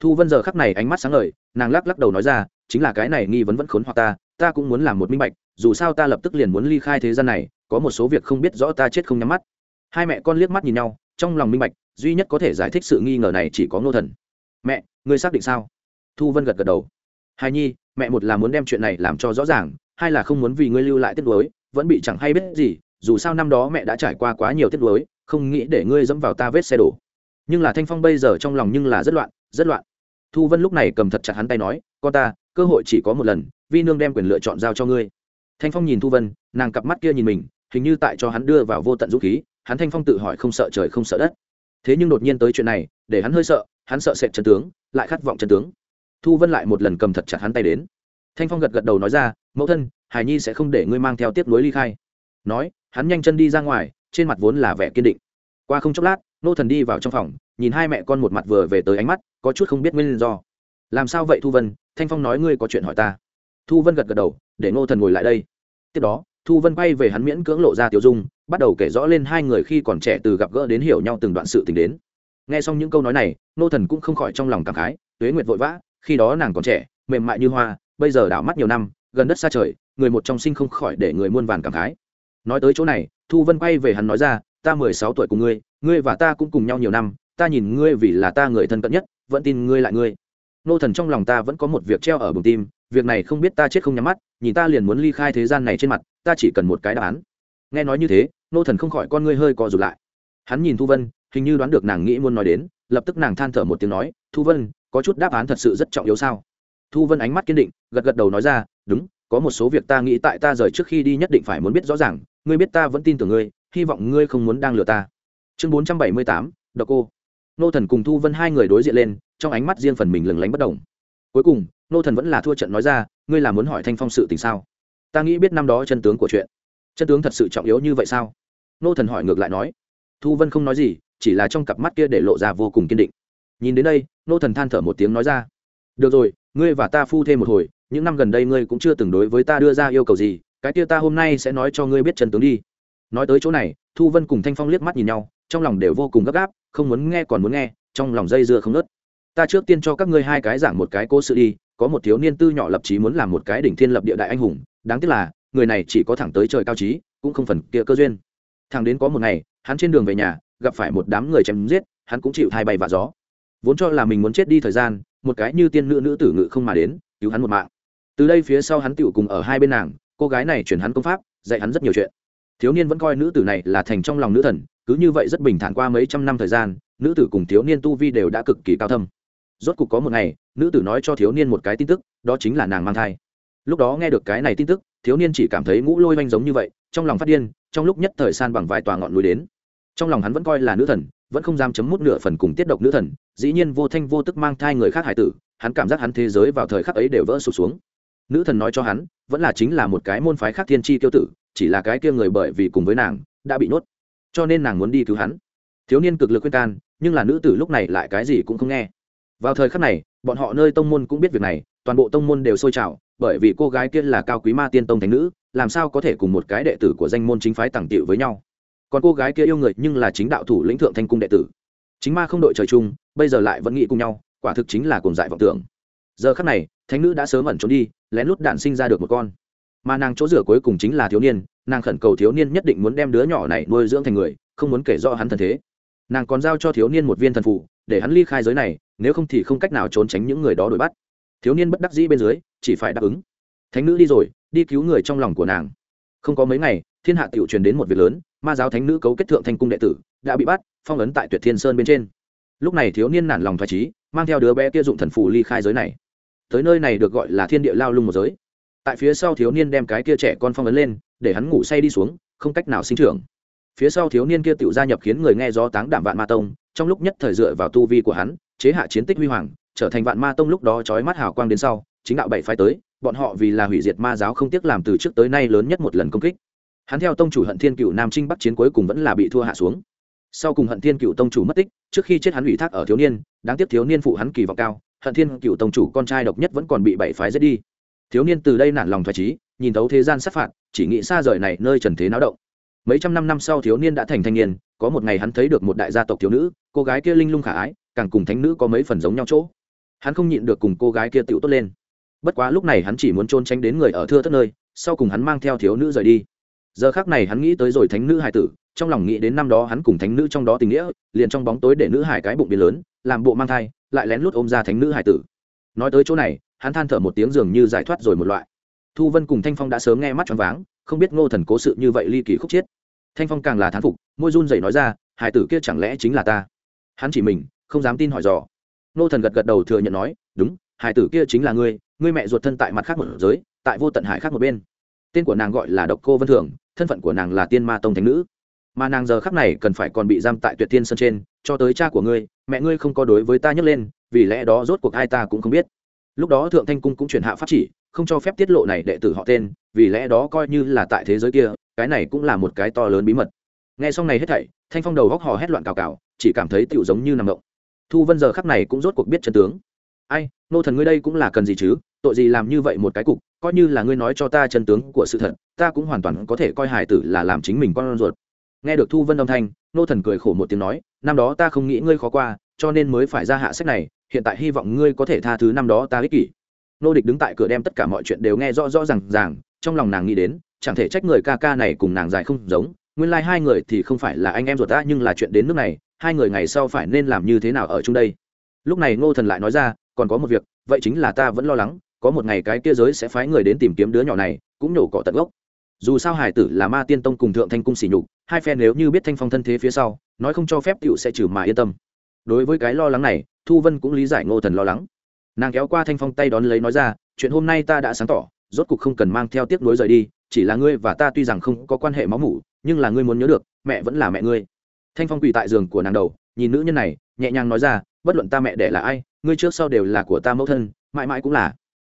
Thu vân giờ khắc này ánh mắt sáng ngời nàng lắc lắc đầu nói ra chính là cái này nghi vấn vẫn khốn hoặc ta ta cũng muốn làm một minh bạch dù sao ta lập tức liền muốn ly khai thế gian này có một số việc không biết rõ ta chết không nhắm mắt. Hai mẹ con liếc mắt nhìn nhau trong lòng minh bạch duy nhất có thể giải thích sự nghi ngờ này chỉ có ngô thần. Mẹ ngươi xác định sao? Thu vân gật gật đầu. Hài nhi mẹ một là muốn đem chuyện này làm cho rõ ràng hai là không muốn vì ngươi lưu lại tiết đối, vẫn bị chẳng hay biết gì dù sao năm đó mẹ đã trải qua quá nhiều tiết đối, không nghĩ để ngươi dẫm vào ta vết xe đổ nhưng là thanh phong bây giờ trong lòng nhưng là rất loạn rất loạn. Thu vân lúc này cầm thật chặt hắn tay nói, con ta, cơ hội chỉ có một lần, vi nương đem quyền lựa chọn giao cho ngươi. Thanh phong nhìn thu vân, nàng cặp mắt kia nhìn mình, hình như tại cho hắn đưa vào vô tận dũng khí, hắn thanh phong tự hỏi không sợ trời không sợ đất. Thế nhưng đột nhiên tới chuyện này, để hắn hơi sợ, hắn sợ sệt chân tướng, lại khát vọng chân tướng. Thu vân lại một lần cầm thật chặt hắn tay đến. Thanh phong gật gật đầu nói ra, mẫu thân, hải nhi sẽ không để ngươi mang theo tiếp nối ly khai. Nói, hắn nhanh chân đi ra ngoài, trên mặt vốn là vẻ kiên định qua không chốc lát, nô thần đi vào trong phòng, nhìn hai mẹ con một mặt vừa về tới ánh mắt, có chút không biết nguyên do. Làm sao vậy thu vân? Thanh phong nói ngươi có chuyện hỏi ta. Thu vân gật gật đầu, để nô thần ngồi lại đây. Tiếp đó, thu vân quay về hắn miễn cưỡng lộ ra tiểu dung, bắt đầu kể rõ lên hai người khi còn trẻ từ gặp gỡ đến hiểu nhau từng đoạn sự tình đến. Nghe xong những câu nói này, nô thần cũng không khỏi trong lòng cảm khái, tuế nguyệt vội vã, khi đó nàng còn trẻ, mềm mại như hoa, bây giờ đảo mắt nhiều năm, gần đất xa trời, người một trong sinh không khỏi để người muôn vàn cảm khái. Nói tới chỗ này, thu vân quay về hắn nói ra ta mười sáu tuổi cùng ngươi ngươi và ta cũng cùng nhau nhiều năm, ta nhìn ngươi vì là ta người thân cận nhất, vẫn tin ngươi lại ngươi. Nô thần trong lòng ta vẫn có một việc treo ở bụng tim, việc này không biết ta chết không nhắm mắt, nhìn ta liền muốn ly khai thế gian này trên mặt, ta chỉ cần một cái đáp án. Nghe nói như thế, nô thần không khỏi con ngươi hơi co rụt lại. Hắn nhìn thu vân, hình như đoán được nàng nghĩ muốn nói đến, lập tức nàng than thở một tiếng nói, thu vân, có chút đáp án thật sự rất trọng yếu sao? Thu vân ánh mắt kiên định, gật gật đầu nói ra, đúng, có một số việc ta nghĩ tại ta rời trước khi đi nhất định phải muốn biết rõ ràng, ngươi biết ta vẫn tin tưởng ngươi hy vọng ngươi không muốn đang lừa ta. Chương bốn trăm bảy mươi tám, độc cô. Nô thần cùng thu vân hai người đối diện lên, trong ánh mắt riêng phần mình lừng lánh bất đồng cuối cùng, nô thần vẫn là thua trận nói ra, ngươi là muốn hỏi thanh phong sự tình sao? Ta nghĩ biết năm đó chân tướng của chuyện. Chân tướng thật sự trọng yếu như vậy sao? Nô thần hỏi ngược lại nói. Thu vân không nói gì, chỉ là trong cặp mắt kia để lộ ra vô cùng kiên định. Nhìn đến đây, nô thần than thở một tiếng nói ra. Được rồi, ngươi và ta phu thêm một hồi, những năm gần đây ngươi cũng chưa từng đối với ta đưa ra yêu cầu gì, cái kia ta hôm nay sẽ nói cho ngươi biết chân tướng đi nói tới chỗ này, thu vân cùng thanh phong liếc mắt nhìn nhau, trong lòng đều vô cùng gấp gáp, không muốn nghe còn muốn nghe, trong lòng dây dưa không nớt ta trước tiên cho các ngươi hai cái giảng một cái cố sự đi, có một thiếu niên tư nhỏ lập chí muốn làm một cái đỉnh thiên lập địa đại anh hùng, đáng tiếc là, người này chỉ có thẳng tới trời cao trí, cũng không phần kia cơ duyên. Thằng đến có một ngày, hắn trên đường về nhà, gặp phải một đám người chém giết, hắn cũng chịu thay bay và gió. Vốn cho là mình muốn chết đi thời gian, một cái như tiên nữ nữ tử ngự không mà đến, cứu hắn một mạng. Từ đây phía sau hắn tựu cùng ở hai bên nàng, cô gái này chuyển hắn công pháp, dạy hắn rất nhiều chuyện thiếu niên vẫn coi nữ tử này là thành trong lòng nữ thần, cứ như vậy rất bình thản qua mấy trăm năm thời gian, nữ tử cùng thiếu niên tu vi đều đã cực kỳ cao thâm. Rốt cục có một ngày, nữ tử nói cho thiếu niên một cái tin tức, đó chính là nàng mang thai. Lúc đó nghe được cái này tin tức, thiếu niên chỉ cảm thấy ngũ lôi oanh giống như vậy, trong lòng phát điên, trong lúc nhất thời san bằng vài tòa ngọn núi đến. Trong lòng hắn vẫn coi là nữ thần, vẫn không dám chấm mút nửa phần cùng tiết độc nữ thần, dĩ nhiên vô thanh vô tức mang thai người khác hải tử, hắn cảm giác hắn thế giới vào thời khắc ấy đều vỡ sụt xuống. Nữ thần nói cho hắn, vẫn là chính là một cái môn phái khác thiên tri tiêu tử chỉ là cái kia người bởi vì cùng với nàng, đã bị nhốt. Cho nên nàng muốn đi cứu hắn. Thiếu niên cực lực khuyên can, nhưng là nữ tử lúc này lại cái gì cũng không nghe. Vào thời khắc này, bọn họ nơi tông môn cũng biết việc này, toàn bộ tông môn đều sôi trào, bởi vì cô gái kia là cao quý ma tiên tông thánh nữ, làm sao có thể cùng một cái đệ tử của danh môn chính phái tàng tiệu với nhau. Còn cô gái kia yêu người nhưng là chính đạo thủ lĩnh thượng thanh cung đệ tử. Chính ma không đội trời chung, bây giờ lại vẫn nghĩ cùng nhau, quả thực chính là cùng dại vọng tưởng. Giờ khắc này, thánh nữ đã sớm ẩn trốn đi, lén lút đạn sinh ra được một con mà nàng chỗ rửa cuối cùng chính là thiếu niên, nàng khẩn cầu thiếu niên nhất định muốn đem đứa nhỏ này nuôi dưỡng thành người, không muốn kể rõ hắn thân thế. Nàng còn giao cho thiếu niên một viên thần phụ, để hắn ly khai giới này, nếu không thì không cách nào trốn tránh những người đó đuổi bắt. Thiếu niên bất đắc dĩ bên dưới, chỉ phải đáp ứng. Thánh nữ đi rồi, đi cứu người trong lòng của nàng. Không có mấy ngày, thiên hạ tiểu truyền đến một việc lớn, ma giáo thánh nữ cấu kết thượng thanh cung đệ tử, đã bị bắt, phong ấn tại tuyệt thiên sơn bên trên. Lúc này thiếu niên nản lòng thoải trí, mang theo đứa bé kia dụng thần phù ly khai giới này. Tới nơi này được gọi là thiên địa lao lung một giới tại phía sau thiếu niên đem cái kia trẻ con phong ấn lên, để hắn ngủ say đi xuống, không cách nào sinh trưởng. Phía sau thiếu niên kia tự gia nhập khiến người nghe do táng đảm vạn ma tông, trong lúc nhất thời dựa vào tu vi của hắn, chế hạ chiến tích huy hoàng, trở thành vạn ma tông lúc đó trói mắt hào quang đến sau, chính đạo bảy phái tới, bọn họ vì là hủy diệt ma giáo không tiếc làm từ trước tới nay lớn nhất một lần công kích. Hắn theo tông chủ hận thiên cựu nam trinh bắc chiến cuối cùng vẫn là bị thua hạ xuống. Sau cùng hận thiên cựu tông chủ mất tích, trước khi chết hắn ủy thác ở thiếu niên, đáng tiếc thiếu niên phụ hắn kỳ vọng cao, hận thiên cựu tông chủ con trai độc nhất vẫn còn bị bảy phái giết đi thiếu niên từ đây nản lòng thoải trí, nhìn thấu thế gian sát phạt, chỉ nghĩ xa rời này nơi trần thế náo động. Mấy trăm năm năm sau thiếu niên đã thành thanh niên, có một ngày hắn thấy được một đại gia tộc thiếu nữ, cô gái kia linh lung khả ái, càng cùng thánh nữ có mấy phần giống nhau chỗ. Hắn không nhịn được cùng cô gái kia tựu tốt lên. Bất quá lúc này hắn chỉ muốn trôn tránh đến người ở thưa thất nơi, sau cùng hắn mang theo thiếu nữ rời đi. Giờ khác này hắn nghĩ tới rồi thánh nữ hải tử, trong lòng nghĩ đến năm đó hắn cùng thánh nữ trong đó tình nghĩa, liền trong bóng tối để nữ hải cái bụng biến lớn, làm bộ mang thai, lại lén lút ôm ra thánh nữ hải tử. Nói tới chỗ này hắn than thở một tiếng dường như giải thoát rồi một loại. Thu vân cùng thanh phong đã sớm nghe mắt choáng váng, không biết ngô thần cố sự như vậy ly kỳ khúc chiết thanh phong càng là thán phục, môi run dậy nói ra, hải tử kia chẳng lẽ chính là ta? Hắn chỉ mình, không dám tin hỏi dò. Ngô thần gật gật đầu thừa nhận nói, đúng, hải tử kia chính là ngươi ngươi mẹ ruột thân tại mặt khác một giới, tại vô tận hải khác một bên. Tên của nàng gọi là độc cô vân thường, thân phận của nàng là tiên ma tông thánh nữ. Mà nàng giờ khắc này cần phải còn bị giam tại tuyệt thiên sân trên, cho tới cha của ngươi, mẹ ngươi không có đối với ta nhấc lên, vì lẽ đó rốt cuộc ai ta cũng không biết lúc đó thượng thanh cung cũng chuyển hạ pháp chỉ, không cho phép tiết lộ này đệ tử họ tên, vì lẽ đó coi như là tại thế giới kia, cái này cũng là một cái to lớn bí mật. Nghe xong này hết thảy, thanh phong đầu góc hò hét loạn cào cào, chỉ cảm thấy tựu giống như nằm động. Thu vân giờ khắc này cũng rốt cuộc biết chân tướng. Ai, nô thần ngươi đây cũng là cần gì chứ? Tội gì làm như vậy một cái cục, coi như là ngươi nói cho ta chân tướng của sự thật, ta cũng hoàn toàn có thể coi hải tử là làm chính mình con ruột. Nghe được thu vân âm thanh, nô thần cười khổ một tiếng nói, năm đó ta không nghĩ ngươi khó qua, cho nên mới phải ra hạ sách này hiện tại hy vọng ngươi có thể tha thứ năm đó ta ích kỷ. Nô địch đứng tại cửa đem tất cả mọi chuyện đều nghe rõ rõ r à n g ràng, trong lòng nàng nghĩ đến, chẳng thể trách người ca ca này cùng nàng dài không giống, nguyên lai、like、hai người thì không phải là anh em ruột ta, nhưng là chuyện đến nước này, hai người ngày sau phải nên làm như thế nào ở chung đây? Lúc này ngô thần lại nói ra, còn có một việc, vậy chính là ta vẫn lo lắng, có một ngày cái kia giới sẽ phái người đến tìm kiếm đứa nhỏ này, cũng nhổ cỏ tận gốc. Dù sao hải tử là ma tiên tông cùng thượng thanh cung xỉ nhục, hai phe nếu như biết thanh phong thân thế phía sau, nói không cho phép cựu sẽ trừ mà yên tâm đối với cái lo lắng này, thu vân cũng lý giải ngô thần lo lắng. Nàng kéo qua thanh phong tay đón lấy nói ra, chuyện hôm nay ta đã sáng tỏ, rốt cục không cần mang theo tiếc nuối rời đi, chỉ là ngươi và ta tuy rằng không có quan hệ máu mủ, nhưng là ngươi muốn nhớ được, mẹ vẫn là mẹ ngươi. Thanh phong quỳ tại giường của nàng đầu, nhìn nữ nhân này, nhẹ nhàng nói ra, bất luận ta mẹ đẻ là ai, ngươi trước sau đều là của ta mẫu thân, mãi mãi cũng là.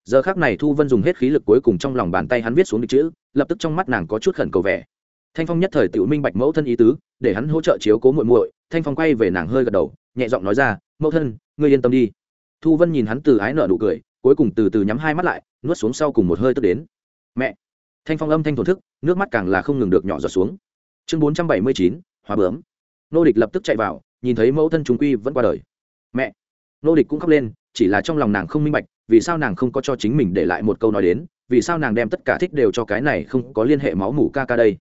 Giờ khác này thu vân dùng hết khí lực cuối cùng trong lòng bàn tay hắn viết xuống được chữ, lập tức trong mắt nàng có chút khẩn cầu vẻ. Thanh phong nhất thời tự minh bạch mẫu thân ý tứ, để hắn hỗ trợ chiếu cố muội muội thanh phong quay về nàng hơi gật đầu, nhẹ giọng nói ra, mẫu thân, ngươi yên tâm đi. Thu vân nhìn hắn từ ái nợ nụ cười, cuối cùng từ từ nhắm hai mắt lại, nuốt xuống sau cùng một hơi tức đến. Mẹ! Thanh phong âm thanh thổn thức, nước mắt càng là không ngừng được nhỏ giọt xuống. Chương bốn trăm bảy mươi chín, hóa bướm. Nô địch lập tức chạy vào, nhìn thấy mẫu thân chúng quy vẫn qua đời. Mẹ! Nô địch cũng khóc lên, chỉ là trong lòng nàng không minh bạch, vì sao nàng không có cho chính mình để lại một câu nói đến, vì sao nàng đem tất cả thích đều cho cái này không có liên hệ máu mủ ca ca đây.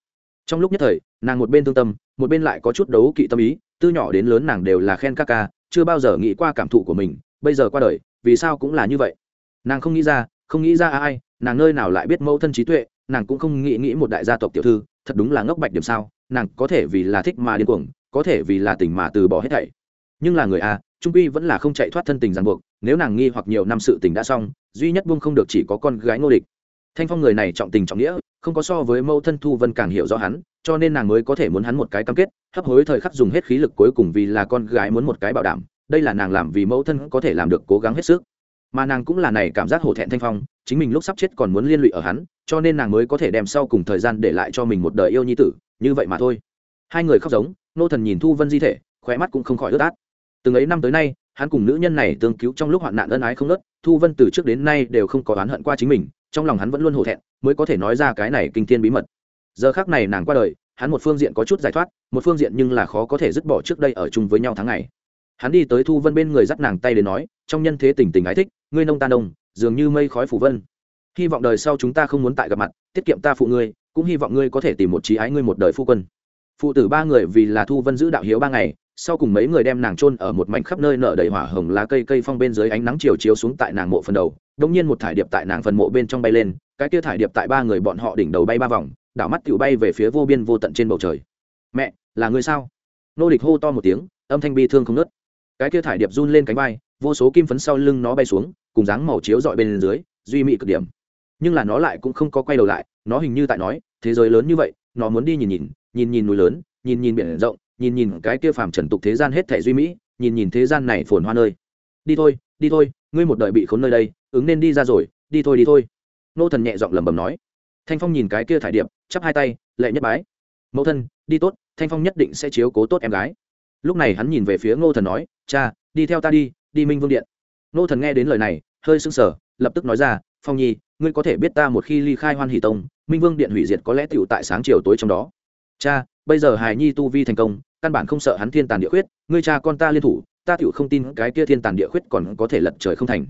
Trong lúc nhất thời nàng một bên thương tâm, một bên lại có chút đấu kỵ tâm ý, từ nhỏ đến lớn nàng đều là khen ca ca, chưa bao giờ nghĩ qua cảm thụ của mình, bây giờ qua đời, vì sao cũng là như vậy. Nàng không nghĩ ra, không nghĩ ra ai, nàng nơi nào lại biết mẫu thân trí tuệ, nàng cũng không nghĩ nghĩ một đại gia tộc tiểu thư, thật đúng là ngốc bạch điểm sao, nàng có thể vì là thích mà điên cuồng, có thể vì là tình mà từ bỏ hết thảy. Nhưng là người a, trung quy vẫn là không chạy thoát thân tình ràng buộc, nếu nàng nghi hoặc nhiều năm sự tình đã xong, duy nhất buông không được chỉ có con gái ngô địch thanh phong người này trọng tình trọng nghĩa, không có so với mẫu thân thu vân càng hiểu rõ hắn, cho nên nàng mới có thể muốn hắn một cái cam kết, hấp hối thời khắc dùng hết khí lực cuối cùng vì là con gái muốn một cái bảo đảm, đây là nàng làm vì mẫu thân có thể làm được cố gắng hết sức. Mà nàng cũng là này cảm giác hổ thẹn thanh phong, chính mình lúc sắp chết còn muốn liên lụy ở hắn, cho nên nàng mới có thể đem sau cùng thời gian để lại cho mình một đời yêu nhi tử, như vậy mà thôi. Hai người khóc giống, nô thần nhìn thu vân di thể, khóe mắt cũng không khỏi ướt át. Từng ấy năm tới nay, hắn cùng nữ nhân này tương cứu trong lúc hoạn nạn ân ái không nớt thu vân từ trước đến nay đều không có oán hận qua chính mình trong lòng hắn vẫn luôn hổ thẹn, mới có thể nói ra cái này kinh thiên bí mật. Giờ khác này nàng qua đời, hắn một phương diện có chút giải thoát, một phương diện nhưng là khó có thể dứt bỏ trước đây ở chung với nhau tháng ngày. Hắn đi tới thu vân bên người dắt nàng tay đến nói, trong nhân thế tình tình ái thích, ngươi nông ta nông, dường như mây khói phủ vân. Hy vọng đời sau chúng ta không muốn tại gặp mặt, tiết kiệm ta phụ ngươi, cũng hy vọng ngươi có thể tìm một trí ái ngươi một đời phu quân. Phụ tử ba người vì là thu vân giữ đạo hiếu ba ngày sau cùng mấy người đem nàng chôn ở một mảnh khắp nơi nở đầy hỏa hồng lá cây cây phong bên dưới ánh nắng chiều chiếu xuống tại nàng mộ phần đầu đống nhiên một thải điệp tại nàng phần mộ bên trong bay lên, cái kia thải điệp tại ba người bọn họ đỉnh đầu bay ba vòng, đảo mắt tiểu bay về phía vô biên vô tận trên bầu trời. Mẹ, là người sao? Nô địch hô to một tiếng, âm thanh bi thương không nớt cái kia thải điệp run lên cánh bay vô số kim phấn sau lưng nó bay xuống, cùng dáng màu chiếu dọi bên dưới, duy mị cực điểm. Nhưng là nó lại cũng không có quay đầu lại, nó hình như tại nói, thế giới lớn như vậy, nó muốn đi nhìn nhìn nhìn nhìn núi lớn, nhìn nhìn biển rộng nhìn nhìn cái kia phàm trần tục thế gian hết thể duy mỹ, nhìn nhìn thế gian này phồn hoa nơi. Đi thôi đi thôi, ngươi một đời bị khốn nơi đây, ứng nên đi ra rồi, đi thôi đi thôi. Nô thần nhẹ giọng lẩm bẩm nói. Thanh phong nhìn cái kia thải điệp, chắp hai tay, lệ nhất bái. Mẫu thân, đi tốt, thanh phong nhất định sẽ chiếu cố tốt em gái. Lúc này hắn nhìn về phía ngô thần nói, cha, đi theo ta đi đi minh vương điện. Ngô thần nghe đến lời này, hơi sưng sờ, lập tức nói ra, phong nhi, ngươi có thể biết ta một khi ly khai hoan hỷ tông, minh vương điện hủy diệt có lẽ tựu tại sáng chiều tối trong đó. Cha bây giờ hài nhi tu vi thành công, căn bản không sợ hắn thiên tàn địa khuyết, ngươi cha con ta liên thủ, ta tựu không tin cái kia thiên tàn địa khuyết còn có thể lật trời không thành.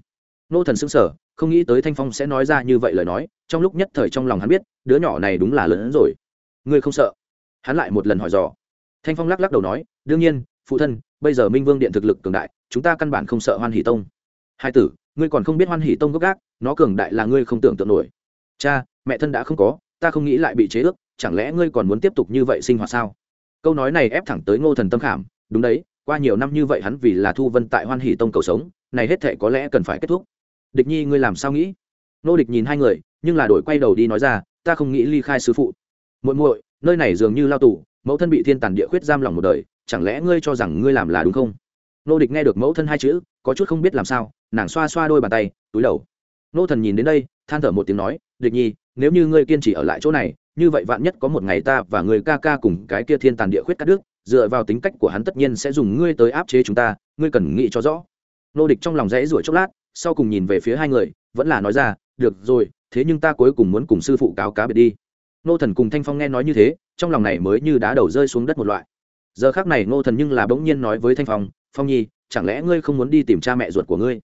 Nô thần xứng sở không nghĩ tới thanh phong sẽ nói ra như vậy lời nói, trong lúc nhất thời trong lòng hắn biết, đứa nhỏ này đúng là lớn hơn rồi. Ngươi không sợ? Hắn lại một lần hỏi dò. Thanh phong lắc lắc đầu nói, đương nhiên, phụ thân, bây giờ minh vương điện thực lực cường đại, chúng ta căn bản không sợ hoan hỷ tông. Hai tử, ngươi còn không biết hoan hỷ tông gốc gác, nó cường đại là ngươi không tưởng tượng nổi. Cha, mẹ thân đã không có, ta không nghĩ lại bị chế ước chẳng lẽ ngươi còn muốn tiếp tục như vậy sinh hoạt sao? Câu nói này ép thẳng tới ngô thần tâm khảm. Đúng đấy, qua nhiều năm như vậy hắn vì là thu vân tại hoan hỷ tông cầu sống, này hết thệ có lẽ cần phải kết thúc. Địch nhi, ngươi làm sao nghĩ? Nô địch nhìn hai người, nhưng là đổi quay đầu đi nói ra, ta không nghĩ ly khai sư phụ. Muội muội, nơi này dường như lao tù, mẫu thân bị thiên tàn địa khuyết giam lòng một đời, chẳng lẽ ngươi cho rằng ngươi làm là đúng không? Nô địch nghe được mẫu thân hai chữ, có chút không biết làm sao, nàng xoa xoa đôi bàn tay, túi đầu. Nô thần nhìn đến đây, than thở một tiếng nói, địch nhi, nếu như ngươi kiên trì ở lại chỗ này như vậy vạn nhất có một ngày ta và người ca ca cùng cái kia thiên tàn địa khuyết cắt đứt, dựa vào tính cách của hắn tất nhiên sẽ dùng ngươi tới áp chế chúng ta, ngươi cần nghĩ cho rõ. Nô địch trong lòng rẽ rủi chốc lát, sau cùng nhìn về phía hai người, vẫn là nói ra, được rồi, thế nhưng ta cuối cùng muốn cùng sư phụ cáo cá biệt đi. Nô thần cùng thanh phong nghe nói như thế, trong lòng này mới như đá đầu rơi xuống đất một loại. Giờ khác này nô thần nhưng là bỗng nhiên nói với thanh phong phong nhi, chẳng lẽ ngươi không muốn đi tìm cha mẹ ruột của ngươi?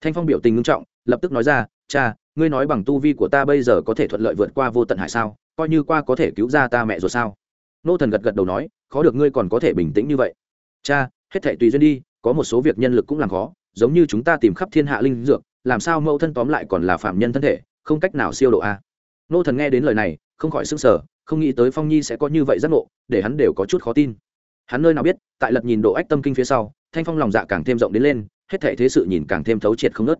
Thanh phong biểu tình ngưng trọng, lập tức nói ra, cha, ngươi nói bằng tu vi của ta bây giờ có thể thuận lợi vượt qua vô tận hải sao? Coi như qua có thể cứu ra ta mẹ rồi sao? Nô thần gật gật đầu nói, khó được ngươi còn có thể bình tĩnh như vậy. Cha, hết thể tùy duyên đi, có một số việc nhân lực cũng làm khó, giống như chúng ta tìm khắp thiên hạ linh dược, làm sao mẫu thân tóm lại còn là phạm nhân thân thể, không cách nào siêu độ a. Nô thần nghe đến lời này, không khỏi s ư n g sở không nghĩ tới phong nhi sẽ có như vậy giác ngộ, để hắn đều có chút khó tin. Hắn nơi nào biết, tại lật nhìn độ ách tâm kinh phía sau, thanh phong lòng dạ càng thêm rộng đến lên, hết thể thế sự nhìn càng thêm thấu triệt không nớt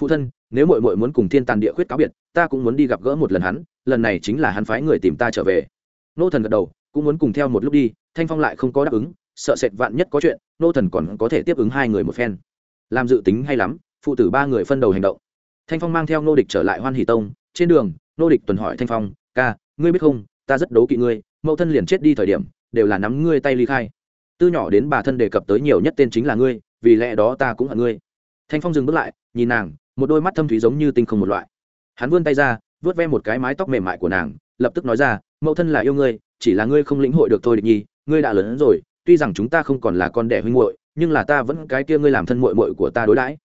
phụ thân, nếu mội mội muốn cùng thiên tàn địa khuyết cáo biệt, ta cũng muốn đi gặp gỡ một lần hắn, lần này chính là hắn phái người tìm ta trở về. Nô thần gật đầu, cũng muốn cùng theo một lúc đi, thanh phong lại không có đáp ứng, sợ sệt vạn nhất có chuyện, nô thần còn có thể tiếp ứng hai người một phen. Làm dự tính hay lắm, phụ tử ba người phân đầu hành động. Thanh phong mang theo nô địch trở lại hoan hỷ tông, trên đường, nô địch tuần hỏi thanh phong, ca, ngươi biết không, ta rất đố kỵ ngươi, mẫu thân liền chết đi thời điểm, đều là nắm ngươi tay ly khai. Tư nhỏ đến bà thân đề cập tới nhiều nhất tên chính là ngươi, vì lẽ đó ta cũng hận ngươi thanh phong dừng bước lại, nhìn nàng, một đôi mắt thâm thúy giống như tinh không một loại. Hắn vươn tay ra vớt ve một cái mái tóc mềm mại của nàng, lập tức nói ra, mẫu thân là yêu ngươi, chỉ là ngươi không lĩnh hội được thôi địch nhi, ngươi đã lớn hơn rồi, tuy rằng chúng ta không còn là con đẻ huynh muội, nhưng là ta vẫn cái kia ngươi làm thân muội muội của ta đối đãi.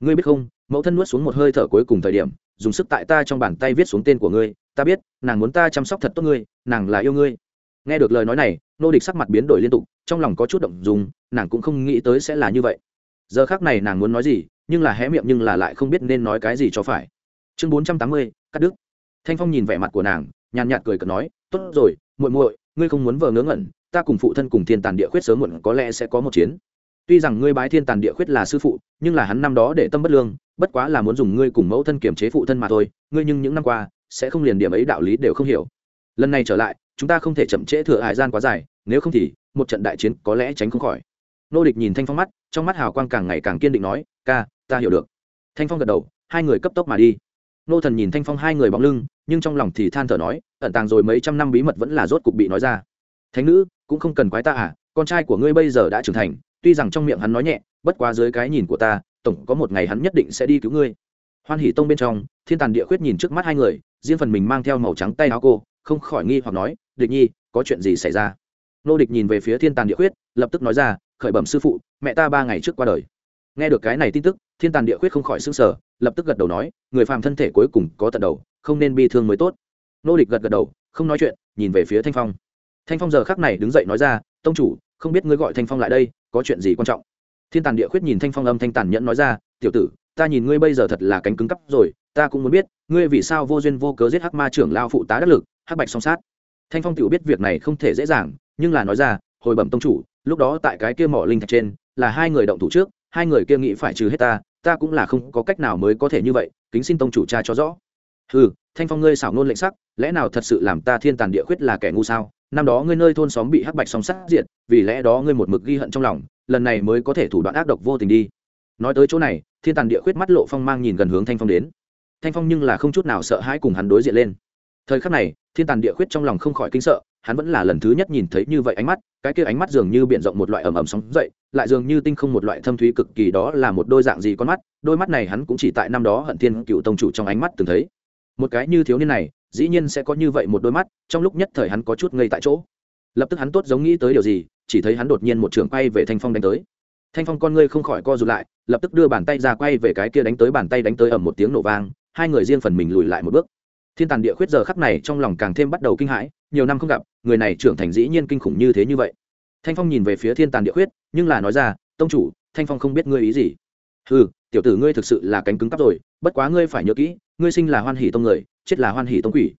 Ngươi biết không, mẫu thân nuốt xuống một hơi thở cuối cùng thời điểm, dùng sức tại ta trong bàn tay viết xuống tên của ngươi, ta biết, nàng muốn ta chăm sóc thật tốt ngươi, nàng là yêu ngươi. Nghe được lời nói này, nô địch sắc mặt biến đổi liên tục, trong lòng có chút động dùng nàng cũng không nghĩ tới sẽ là như vậy. Giờ khác này nàng muốn nói gì nhưng là hé miệng nhưng là lại không biết nên nói cái gì cho phải. Chương bốn trăm tám mươi, cắt đứt. Thanh phong nhìn vẻ mặt của nàng, nhàn nhạt cười cợt nói, tốt rồi, muội muội, ngươi không muốn vờ ngớ ngẩn, ta cùng phụ thân cùng thiên tàn địa khuyết sớm muộn có lẽ sẽ có một chiến. Tuy rằng ngươi bái thiên tàn địa khuyết là sư phụ, nhưng là hắn năm đó để tâm bất lương, bất quá là muốn dùng ngươi cùng mẫu thân kiềm chế phụ thân mà thôi, ngươi nhưng những năm qua, sẽ không liền điểm ấy đạo lý đều không hiểu. Lần này trở lại, chúng ta không thể chậm trễ thừa hải gian quá dài, nếu không thì, một trận đại chiến có lẽ tránh không khỏi. Nô địch nhìn thanh phong mắt, trong mắt hào quang càng ngày càng kiên định nói, ca ta hiểu được. Thanh phong gật đầu, hai người cấp tốc mà đi. Nô thần nhìn thanh phong hai người bóng lưng, nhưng trong lòng thì than thở nói, ẩn tàng rồi mấy trăm năm bí mật vẫn là rốt cục bị nói ra. Thánh nữ, cũng không cần quái ta à con trai của ngươi bây giờ đã trưởng thành, tuy rằng trong miệng hắn nói nhẹ, bất quá dưới cái nhìn của ta, tổng có một ngày hắn nhất định sẽ đi cứu ngươi. Hoan hỷ tông bên trong, thiên tàn địa khuyết nhìn trước mắt hai người, riêng phần mình mang theo màu trắng tay áo cô, không khỏi nghi hoặc nói, địch nhi, có chuyện gì xảy ra? Nô địch nhìn về phía thiên tàn địa khuyết, lập tức nói ra, khởi bẩm sư phụ, mẹ ta ba ngày trước qua đời nghe được cái này tin tức, thiên tàn địa khuyết không khỏi xứng sở lập tức gật đầu nói, người phàm thân thể cuối cùng có tận đầu, không nên bi thương mới tốt. Nô địch gật gật đầu, không nói chuyện, nhìn về phía thanh phong. Thanh phong giờ khắc này đứng dậy nói ra, tông chủ, không biết ngươi gọi thanh phong lại đây, có chuyện gì quan trọng? Thiên tàn địa khuyết nhìn thanh phong âm thanh tàn nhẫn nói ra, tiểu tử, ta nhìn ngươi bây giờ thật là cánh cứng cắp rồi, ta cũng muốn biết, ngươi vì sao vô duyên vô cớ giết hắc ma trưởng lao phụ tá đắc lực, hắc bạch song sát? Thanh phong tiểu biết việc này không thể dễ dàng, nhưng là nói ra, hồi bẩm tông chủ, lúc đó tại cái kia mỏ linh thạch trên, là hai người động thủ trước hai người kia nghĩ phải trừ hết ta ta cũng là không có cách nào mới có thể như vậy, kính xin tông chủ cha cho rõ. Ừ thanh phong ngươi xảo nôn lệnh sắc, lẽ nào thật sự làm ta thiên tàn địa khuyết là kẻ ngu sao? Năm đó ngươi nơi thôn xóm bị hắc bạch song sát diệt, vì lẽ đó ngươi một mực ghi hận trong lòng, lần này mới có thể thủ đoạn ác độc vô tình đi. Nói tới chỗ này, thiên tàn địa khuyết mắt lộ phong mang nhìn gần hướng thanh phong đến. Thanh phong nhưng là không chút nào sợ hãi cùng hắn đối diện lên. Thời khắc này, thiên tàn địa khuyết trong lòng không khỏi kinh sợ hắn vẫn là lần thứ nhất nhìn thấy như vậy ánh mắt, cái kia ánh mắt dường như b i ể n rộng một loại ẩm ẩm sóng dậy, lại dường như tinh không một loại thâm thúy cực kỳ, đó là một đôi dạng gì con mắt, đôi mắt này hắn cũng chỉ tại năm đó hận thiên cựu tông chủ trong ánh mắt từng thấy. Một cái như thiếu niên này, dĩ nhiên sẽ có như vậy một đôi mắt, trong lúc nhất thời hắn có chút ngây tại chỗ. Lập tức hắn tốt giống nghĩ tới điều gì, chỉ thấy hắn đột nhiên một trường quay về thanh phong đánh tới. Thanh phong con ngươi không khỏi co rụt lại, lập tức đưa bàn tay ra quay về cái kia đánh tới, bàn tay đánh tới ẩm một tiếng nổ vang, hai người riêng phần mình lùi lại một bước thiên tàn địa khuyết giờ khắc này trong lòng càng thêm bắt đầu kinh hãi, nhiều năm không gặp, người này trưởng thành dĩ nhiên kinh khủng như thế như vậy. Thanh phong nhìn về phía thiên tàn địa khuyết, nhưng là nói ra, tông chủ, thanh phong không biết ngươi ý gì. Ừ tiểu tử ngươi thực sự là cánh cứng cắp rồi, bất quá ngươi phải nhớ kỹ, ngươi sinh là hoan hỷ tông người, chết là hoan hỷ tông quỷ.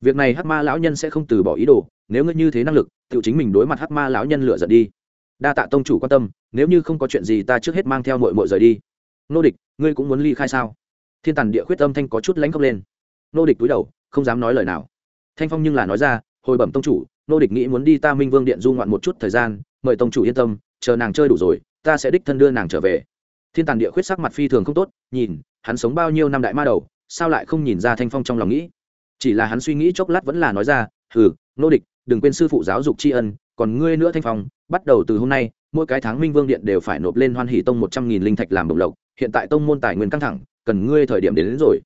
Việc này hắc ma lão nhân sẽ không từ bỏ ý đồ, nếu ngươi như thế năng lực tự chính mình đối mặt hắc ma lão nhân lựa giận đi. Đa tạ tông chủ quan tâm, nếu như không có chuyện gì ta trước hết mang theo mội mội rời đi. Nô địch, ngươi cũng muốn ly khai sao? Thiên tàn địa khuyết âm thanh có chút lánh khóc lên nô địch túi đầu không dám nói lời nào. Thanh phong nhưng là nói ra hồi bẩm tông chủ nô địch nghĩ muốn đi ta minh vương điện du ngoạn một chút thời gian mời tông chủ yên tâm chờ nàng chơi đủ rồi ta sẽ đích thân đưa nàng trở về. Thiên tàn địa khuyết sắc mặt phi thường không tốt nhìn hắn sống bao nhiêu năm đại ma đầu sao lại không nhìn ra thanh phong trong lòng nghĩ? Chỉ là hắn suy nghĩ chốc lát vẫn là nói ra hừ nô địch đừng quên sư phụ giáo dục tri ân còn ngươi nữa thanh phong bắt đầu từ hôm nay mỗi cái tháng minh vương điện đều phải nộp lên hoan hỷ tông một trăm nghìn linh thạch làm bổng lộc hiện tại tông môn tài nguyên căng thẳng cần ngươi thời điểm đến, đến rồi.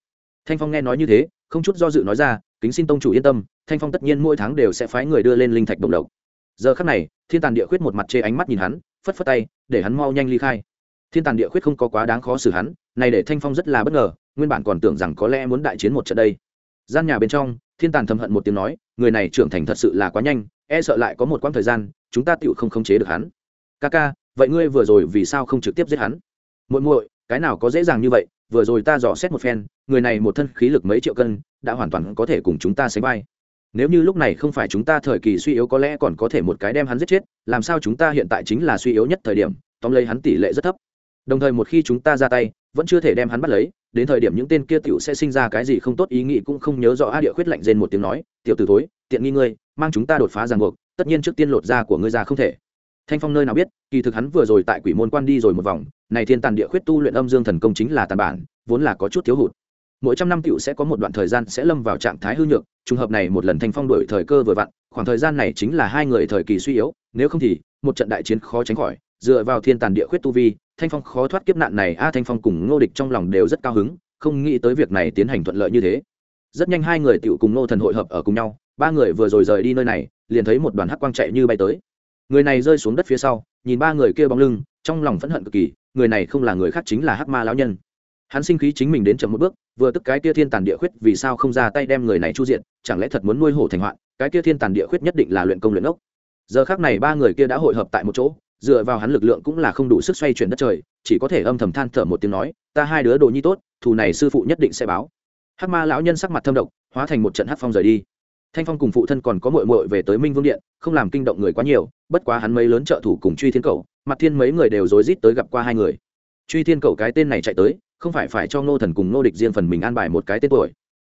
Thanh phong nghe nói như thế không chút do dự nói ra, kính xin tông chủ yên tâm, thanh phong tất nhiên mỗi tháng đều sẽ phái người đưa lên linh thạch đồng lộc. Giờ khắc này, thiên tàn địa khuyết một mặt chê ánh mắt nhìn hắn, phất phất tay, để hắn mau nhanh ly khai. Thiên tàn địa khuyết không có quá đáng khó xử hắn, này để thanh phong rất là bất ngờ, nguyên bản còn tưởng rằng có lẽ muốn đại chiến một trận đây. Gian nhà bên trong, thiên tàn thầm hận một tiếng nói, người này trưởng thành thật sự là quá nhanh e sợ lại có một quãng thời gian, chúng ta tựu không khống chế được hắn. Ca ca, vậy ngươi vừa rồi vì sao không trực tiếp giết hắn? Muội muội, cái nào có dễ dàng như vậy, vừa rồi ta dò xét một phen người này một thân khí lực mấy triệu cân, đã hoàn toàn có thể cùng chúng ta sánh vai. Nếu như lúc này không phải chúng ta thời kỳ suy yếu có lẽ còn có thể một cái đem hắn giết chết, làm sao chúng ta hiện tại chính là suy yếu nhất thời điểm, tóm lấy hắn tỷ lệ rất thấp. Đồng thời một khi chúng ta ra tay, vẫn chưa thể đem hắn bắt lấy, đến thời điểm những tên kia tiểu sẽ sinh ra cái gì không tốt ý nghĩ cũng không nhớ rõ a địa khuyết lạnh rên một tiếng nói, tiểu tử thối, tiện nghi ngươi, mang chúng ta đột phá ràng buộc, tất nhiên trước tiên lột da của ngươi ra không thể. Thanh phong nơi nào biết, kỳ thực hắn vừa rồi tại quỷ môn quan đi rồi một vòng, này thiên tàn địa khuyết tu luyện âm dương thần công chính là tàn bản, vốn là có chút thiếu hụt mỗi trăm năm cựu sẽ có một đoạn thời gian sẽ lâm vào trạng thái hư nhược, trùng hợp này một lần thanh phong đổi thời cơ vừa vặn, khoảng thời gian này chính là hai người thời kỳ suy yếu, nếu không thì, một trận đại chiến khó tránh khỏi, dựa vào thiên tàn địa khuyết tu vi, thanh phong khó thoát kiếp nạn này, a, thanh phong cùng ngô địch trong lòng đều rất cao hứng, không nghĩ tới việc này tiến hành thuận lợi như thế. Rất nhanh hai người tựu cùng ngô thần hội hợp ở cùng nhau, ba người vừa rồi rời đi nơi này, liền thấy một đoàn hắc quang chạy như bay tới. Người này rơi xuống đất phía sau, nhìn ba người kia bóng lưng, trong lòng phẫn hận cực kỳ, người này không là người khác chính là hắc ma lão nhân. Hắn sinh khí chính mình đến chậm một bước vừa tức cái kia thiên tàn địa khuyết vì sao không ra tay đem người này chu diện chẳng lẽ thật muốn nuôi hổ thành hoạn, cái kia thiên tàn địa khuyết nhất định là luyện công luyện ốc giờ khác này ba người kia đã hội hợp tại một chỗ, dựa vào hắn lực lượng cũng là không đủ sức xoay chuyển đất trời, chỉ có thể âm thầm than thở một tiếng nói, ta hai đứa đồ nhi tốt, thù này sư phụ nhất định sẽ báo. Hắc ma lão nhân sắc mặt thâm độc, hóa thành một trận hát phong rời đi. Thanh phong cùng phụ thân còn có mội mội về tới minh vương điện, không làm kinh động người quá nhiều, bất quá hắn mấy lớn trợ thủ cùng truy thiên cầu, mặt thiên mấy người đều rối rít tới gặp qua hai người truy thiên cầu cái tên này chạy tới, không phải phải cho ngô thần cùng ngô địch riêng phần mình an bài một cái tên tuổi.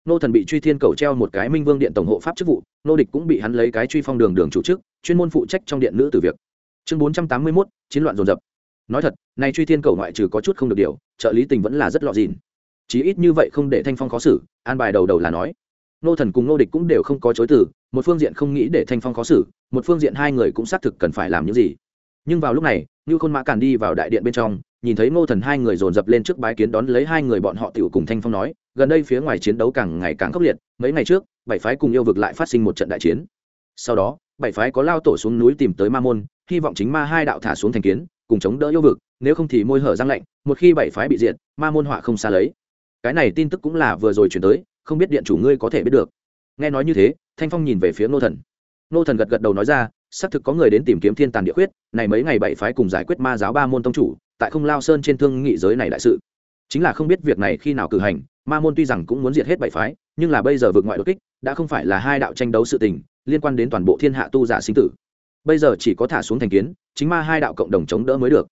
Ngô thần bị truy thiên cầu treo một cái minh vương điện tổng hộ pháp chức vụ, ngô địch cũng bị hắn lấy cái truy phong đường đường chủ chức, chuyên môn phụ trách trong điện nữ từ việc. Chương bốn trăm tám mươi mốt, chiến loạn dồn dập. Nói thật, nay truy thiên cầu ngoại trừ có chút không được điều, trợ lý tình vẫn là rất lọ dịn. Chí ít như vậy không để thanh phong khó xử, an bài đầu đầu là nói. Nô thần cùng nô địch cũng đều không có chối từ, một phương diện không nghĩ để thanh phong khó xử, một phương diện hai người cũng xác thực cần phải làm những gì. Nhưng vào lúc này như khôn mã càn đi vào đại điện bên trong nhìn thấy ngô thần hai người dồn dập lên trước bái kiến đón lấy hai người bọn họ tiểu cùng thanh phong nói, gần đây phía ngoài chiến đấu càng ngày càng khốc liệt, mấy ngày trước, bảy phái cùng yêu vực lại phát sinh một trận đại chiến. Sau đó, bảy phái có lao tổ xuống núi tìm tới ma môn, hy vọng chính ma hai đạo thả xuống thành kiến, cùng chống đỡ yêu vực, nếu không thì môi hở răng lạnh, một khi bảy phái bị diệt, ma môn họa không xa lấy. Cái này tin tức cũng là vừa rồi chuyển tới, không biết điện chủ ngươi có thể biết được. Nghe nói như thế, thanh phong nhìn về phía ngô thần. Ngô thần gật gật đầu nói ra, xác thực có người đến tìm kiếm thiên tàn địa khuyết, này mấy ngày bảy phái cùng giải quyết ma giáo ba môn tông chủ tại không lao sơn trên thương nghị giới này đại sự. Chính là không biết việc này khi nào cử hành ma môn tuy rằng cũng muốn diệt hết bảy phái nhưng là bây giờ vượt ngoại đột kích đã không phải là hai đạo tranh đấu sự tình liên quan đến toàn bộ thiên hạ tu giả sinh tử. Bây giờ chỉ có thả xuống thành kiến chính ma hai đạo cộng đồng chống đỡ mới được.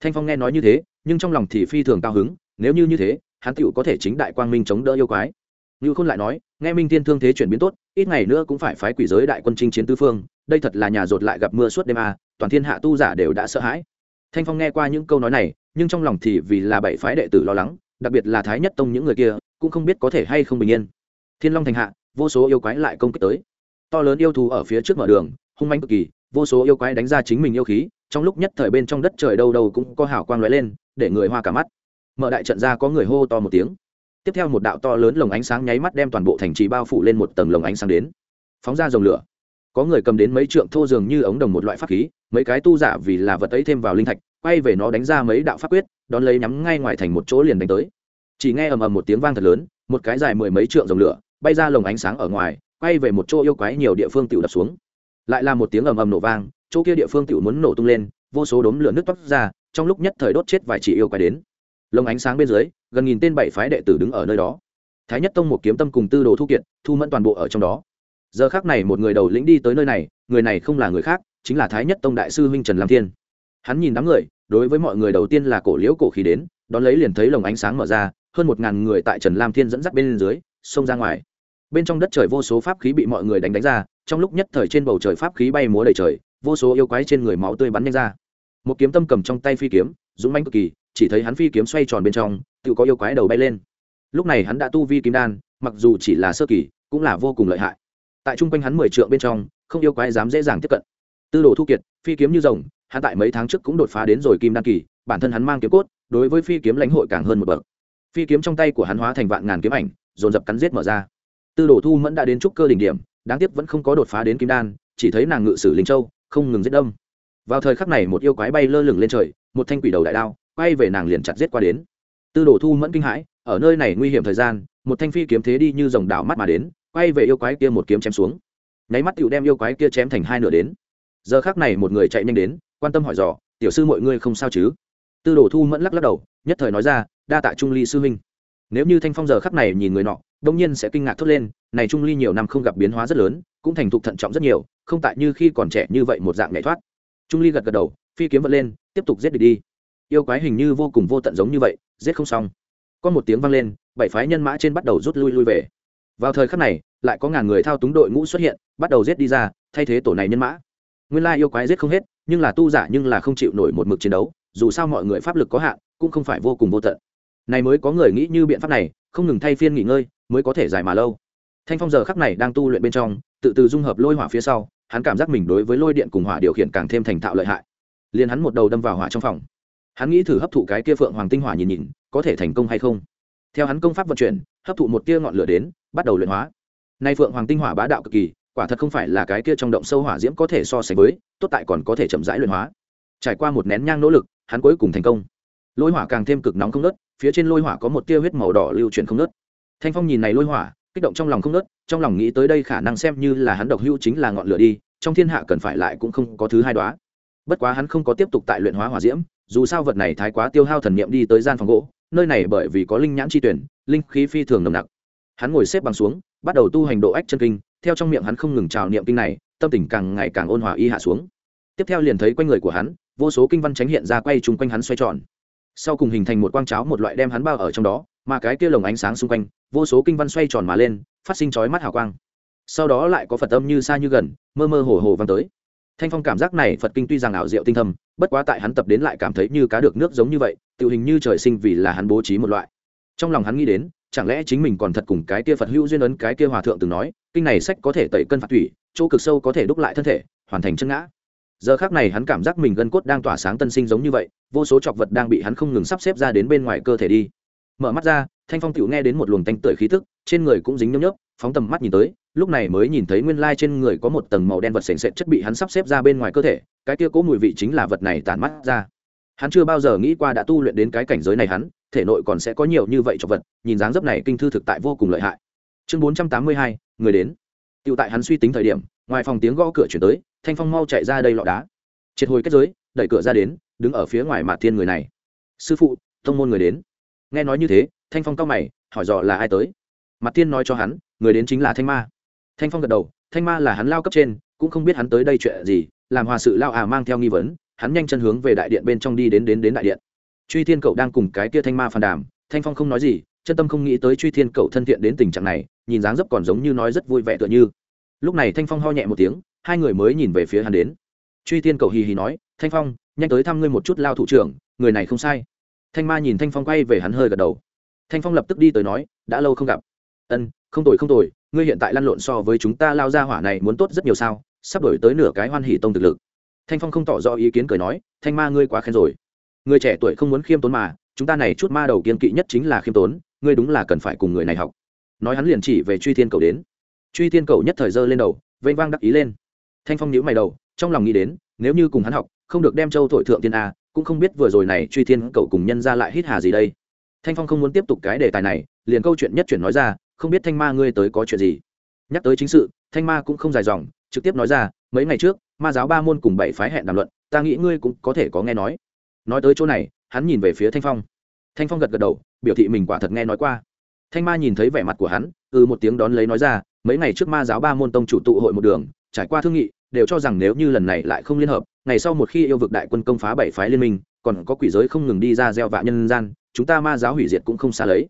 Thanh phong nghe nói như thế nhưng trong lòng thì phi thường cao hứng nếu như như thế hắn tựu có thể chính đại quang minh chống đỡ yêu quái. Như khôn lại nói nghe minh thiên thương thế chuyển biến tốt ít ngày nữa cũng phải phái quỷ giới đại quân chinh chiến tư phương đây thật là nhà rột lại gặp mưa suốt đêm à, toàn thiên hạ tu giả đều đã sợ hãi thanh phong nghe qua những câu nói này, nhưng trong lòng thì vì là bảy phái đệ tử lo lắng, đặc biệt là thái nhất tông những người kia, cũng không biết có thể hay không bình yên. Thiên long thành hạ, vô số yêu quái lại công kích tới. To lớn yêu thú ở phía trước mở đường, hung manh cực kỳ, vô số yêu quái đánh ra chính mình yêu khí, trong lúc nhất thời bên trong đất trời đâu đâu cũng có hào quang lóe lên, để người hoa cả mắt. Mở đại trận ra có người hô to một tiếng. Tiếp theo một đạo to lớn lồng ánh sáng nháy mắt đem toàn bộ thành trì bao phủ lên một tầng lồng ánh sáng đến. Phóng ra dòng lửa có người cầm đến mấy trượng thô dường như ống đồng một loại pháp khí, mấy cái tu giả vì là vật ấy thêm vào linh thạch, quay về nó đánh ra mấy đạo pháp quyết, đón lấy nhắm ngay ngoài thành một chỗ liền đánh tới. Chỉ nghe ầm ầm một tiếng vang thật lớn, một cái dài mười mấy trượng dòng lửa bay ra lồng ánh sáng ở ngoài, quay về một chỗ yêu quái nhiều địa phương tiểu đập xuống. Lại là một tiếng ầm ầm nổ vang, chỗ kia địa phương tiểu muốn nổ tung lên, vô số đốm lửa nước toát ra, trong lúc nhất thời đốt chết vài chỉ yêu quái đến. Lồng ánh sáng bên dưới, gần nghìn tên bảy phái đệ tử đứng ở nơi đó. Thái nhất tông một kiếm tâm cùng tư đồ thu kiện thu mẫn toàn bộ ở trong đó giờ khác này một người đầu lĩnh đi tới nơi này, người này không là người khác, chính là thái nhất tông đại sư huynh trần lam thiên. Hắn nhìn đám người, đối với mọi người đầu tiên là cổ liễu cổ khí đến, đón lấy liền thấy lồng ánh sáng mở ra, hơn một ngàn người tại trần lam thiên dẫn dắt bên dưới, xông ra ngoài. Bên trong đất trời vô số pháp khí bị mọi người đánh đánh ra, trong lúc nhất thời trên bầu trời pháp khí bay múa đầy trời, vô số yêu quái trên người máu tươi bắn nhanh ra. Một kiếm tâm cầm trong tay phi kiếm, dũng manh cực kỳ, chỉ thấy hắn phi kiếm xoay tròn bên trong, tự có yêu quái đầu bay lên. Lúc này hắn đã tu vi kim đan, mặc dù chỉ là sơ kỳ, cũng là vô cùng lợi hại tại trung quanh hắn mười trượng bên trong, không yêu quái dám dễ dàng tiếp cận. Tư đồ thu kiệt, phi kiếm như rồng, hắn tại mấy tháng trước cũng đột phá đến rồi kim đan kỳ, bản thân hắn mang kiếm cốt, đối với phi kiếm lãnh hội càng hơn một bậc. Phi kiếm trong tay của hắn hóa thành vạn ngàn kiếm ảnh, dồn dập cắn giết mở ra. Tư đồ thu mẫn đã đến trúc cơ đỉnh điểm, đáng tiếc vẫn không có đột phá đến kim đan, chỉ thấy nàng ngự sử linh châu, không ngừng giết đông vào thời khắc này một yêu quái bay lơ lửng lên trời, một thanh quỷ đầu đại đao, quay về nàng liền chặt giết qua đến. Tư đồ thu mẫn kinh hãi, ở nơi này nguy hiểm thời gian, một thanh phi kiếm thế đi như dòng đảo mắt mà đến quay về yêu quái kia một kiếm chém xuống. Nháy mắt tựu đem yêu quái kia chém thành hai nửa đến. Giờ khác này một người chạy nhanh đến, quan tâm hỏi dò, tiểu sư mọi ngươi không sao chứ? Tư đồ thu mẫn lắc lắc đầu, nhất thời nói ra, đa tạ trung ly sư huynh. Nếu như thanh phong giờ khắc này nhìn người nọ đông nhiên sẽ kinh ngạc thốt lên, này trung ly nhiều năm không gặp biến hóa rất lớn, cũng thành thục thận trọng rất nhiều, không tại như khi còn trẻ như vậy một dạng nhảy thoát. Trung ly gật gật đầu, phi kiếm vật lên, tiếp tục giết địch đi. Yêu quái hình như vô cùng vô tận giống như vậy, giết không xong. Có một tiếng vang lên, bảy phái nhân mã trên bắt đầu rút lui lui về vào thời khắc này, lại có ngàn người thao túng đội ngũ xuất hiện, bắt đầu giết đi ra, thay thế tổ này nhân mã. Nguyên lai yêu quái giết không hết, nhưng là tu giả nhưng là không chịu nổi một mực chiến đấu, dù sao mọi người pháp lực có hạn, cũng không phải vô cùng vô tận. Này mới có người nghĩ như biện pháp này, không ngừng thay phiên nghỉ ngơi, mới có thể dài mà lâu. Thanh phong giờ khắc này đang tu luyện bên trong, tự từ dung hợp lôi hỏa phía sau, hắn cảm giác mình đối với lôi điện cùng hỏa điều khiển càng thêm thành thạo lợi hại. Liền hắn một đầu đâm vào hỏa trong phòng. Hắn nghĩ thử hấp thụ cái kia phượng hoàng tinh hỏa nhìn nhìn, có thể thành công hay không. Theo hắn công pháp vận chuyển, hấp thụ một tia ngọn lửa đến bắt đầu luyện hóa. Nay phượng hoàng tinh hỏa bá đạo cực kỳ, quả thật không phải là cái kia trong động sâu hỏa diễm có thể so sánh với, tốt tại còn có thể chậm rãi luyện hóa. Trải qua một nén nhang nỗ lực, hắn cuối cùng thành công. Lôi hỏa càng thêm cực nóng không nớt phía trên lôi hỏa có một tia huyết màu đỏ lưu chuyển không nớt thanh phong nhìn này lôi hỏa, kích động trong lòng không nớt trong lòng nghĩ tới đây khả năng xem như là hắn độc hữu chính là ngọn lửa đi, trong thiên hạ cần phải lại cũng không có thứ hai đoá. Bất quá hắn không có tiếp tục tại luyện hóa hỏa diễm, dù sao vật này thái quá tiêu hao thần niệm đi tới gian phòng gỗ, nơi này bởi vì có linh nhãn chi tuyển, linh khí phi thường nồng nặc hắn ngồi xếp bằng xuống bắt đầu tu hành độ ách chân kinh theo trong miệng hắn không ngừng trào niệm kinh này tâm tình càng ngày càng ôn hòa y hạ xuống. Tiếp theo liền thấy quanh người của hắn vô số kinh văn tránh hiện ra quay chung quanh hắn xoay tròn. Sau cùng hình thành một quang cháo một loại đem hắn bao ở trong đó mà cái kia lồng ánh sáng xung quanh vô số kinh văn xoay tròn mà lên phát sinh chói mắt hào quang. Sau đó lại có phật âm như xa như gần mơ mơ hồ hồ vang tới. Thanh phong cảm giác này phật kinh tuy rằng ảo diệu tinh thầm, bất quá tại hắn tập đến lại cảm thấy như cá được nước giống như vậy tự hình như trời sinh vì là hắn bố trí một loại. Trong lòng hắn nghĩ đến chẳng lẽ chính mình còn thật cùng cái kia phật hữu duyên ấn cái kia hòa thượng từng nói, kinh này sách có thể tẩy cân phạt thủy, chỗ cực sâu có thể đúc lại thân thể, hoàn thành chân ngã. Giờ khác này hắn cảm giác mình gân cốt đang tỏa sáng tân sinh giống như vậy, vô số chọc vật đang bị hắn không ngừng sắp xếp ra đến bên ngoài cơ thể đi. Mở mắt ra, thanh phong tựu nghe đến một luồng tanh tưởi khí tức, trên người cũng dính nhớp nhớp, phóng tầm mắt nhìn tới, lúc này mới nhìn thấy nguyên lai trên người có một tầng màu đen vật sền sệt chất bị hắn sắp xếp ra bên ngoài cơ thể, cái kia cố mùi vị chính là vật này tản mắt ra. Hắn chưa bao giờ nghĩ qua đã tu luyện đến cái cảnh giới này hắn thể nội còn sẽ có nhiều như vậy cho vật, nhìn dáng dấp này kinh thư thực tại vô cùng lợi hại. Chương bốn trăm tám mươi hai, người đến. Tựu tại hắn suy tính thời điểm, ngoài phòng tiếng gõ cửa chuyển tới, thanh phong mau chạy ra đây lọ đá. Triệt hồi kết giới, đẩy cửa ra đến, đứng ở phía ngoài mạt thiên người này. Sư phụ thông môn người đến. Nghe nói như thế, thanh phong cao mày, hỏi dò là ai tới. Mặt tiên nói cho hắn, người đến chính là thanh ma. Thanh phong gật đầu, thanh ma là hắn lao cấp trên, cũng không biết hắn tới đây chuyện gì, làm hòa sự lao à mang theo nghi vấn, hắn nhanh chân hướng về đại điện bên trong đi đến đến đến đại điện truy thiên cậu đang cùng cái kia thanh ma phàn đàm, thanh phong không nói gì, chân tâm không nghĩ tới truy thiên cậu thân thiện đến tình trạng này, nhìn dáng dấp còn giống như nói rất vui vẻ tựa như. Lúc này thanh phong ho nhẹ một tiếng, hai người mới nhìn về phía hắn đến. Truy thiên cậu hì hì nói, thanh phong, nhanh tới thăm ngươi một chút lao thủ trưởng, người này không sai. Thanh ma nhìn thanh phong quay về hắn hơi gật đầu. Thanh phong lập tức đi tới nói, đã lâu không gặp. Ân, không tồi không tồi, ngươi hiện tại lăn lộn so với chúng ta lao ra hỏa này muốn tốt rất nhiều sao, sắp đổi tới nửa cái hoan hỉ tông thực lực. Thanh phong không tỏ rõ ý kiến cười nói, thanh ma ngươi quá khen rồi người trẻ tuổi không muốn khiêm tốn mà, chúng ta này chút ma đầu kiên kỵ nhất chính là khiêm tốn, ngươi đúng là cần phải cùng người này học. Nói hắn liền chỉ về truy thiên cầu đến. Truy thiên cầu nhất thời giơ lên đầu, vênh vang đắc ý lên. Thanh phong nhíu mày đầu, trong lòng nghĩ đến, nếu như cùng hắn học, không được đem châu thổi thượng tiên a, cũng không biết vừa rồi này truy thiên cầu cùng nhân ra lại hít hà gì đây. Thanh phong không muốn tiếp tục cái đề tài này, liền câu chuyện nhất chuyển nói ra, không biết thanh ma ngươi tới có chuyện gì. Nhắc tới chính sự, thanh ma cũng không dài dòng, trực tiếp nói ra, mấy ngày trước, ma giáo ba môn cùng bảy phái hẹn đàm luận, ta nghĩ ngươi cũng có thể có nghe nói nói tới chỗ này, hắn nhìn về phía thanh phong. Thanh phong gật gật đầu, biểu thị mình quả thật nghe nói qua. Thanh ma nhìn thấy vẻ mặt của hắn ừ một tiếng đón lấy nói ra, mấy ngày trước ma giáo ba môn tông chủ tụ hội một đường, trải qua thương nghị, đều cho rằng nếu như lần này lại không liên hợp, ngày sau một khi yêu vực đại quân công phá bảy phái liên minh, còn có quỷ giới không ngừng đi ra gieo vạ nhân gian, chúng ta ma giáo hủy diệt cũng không xa lấy.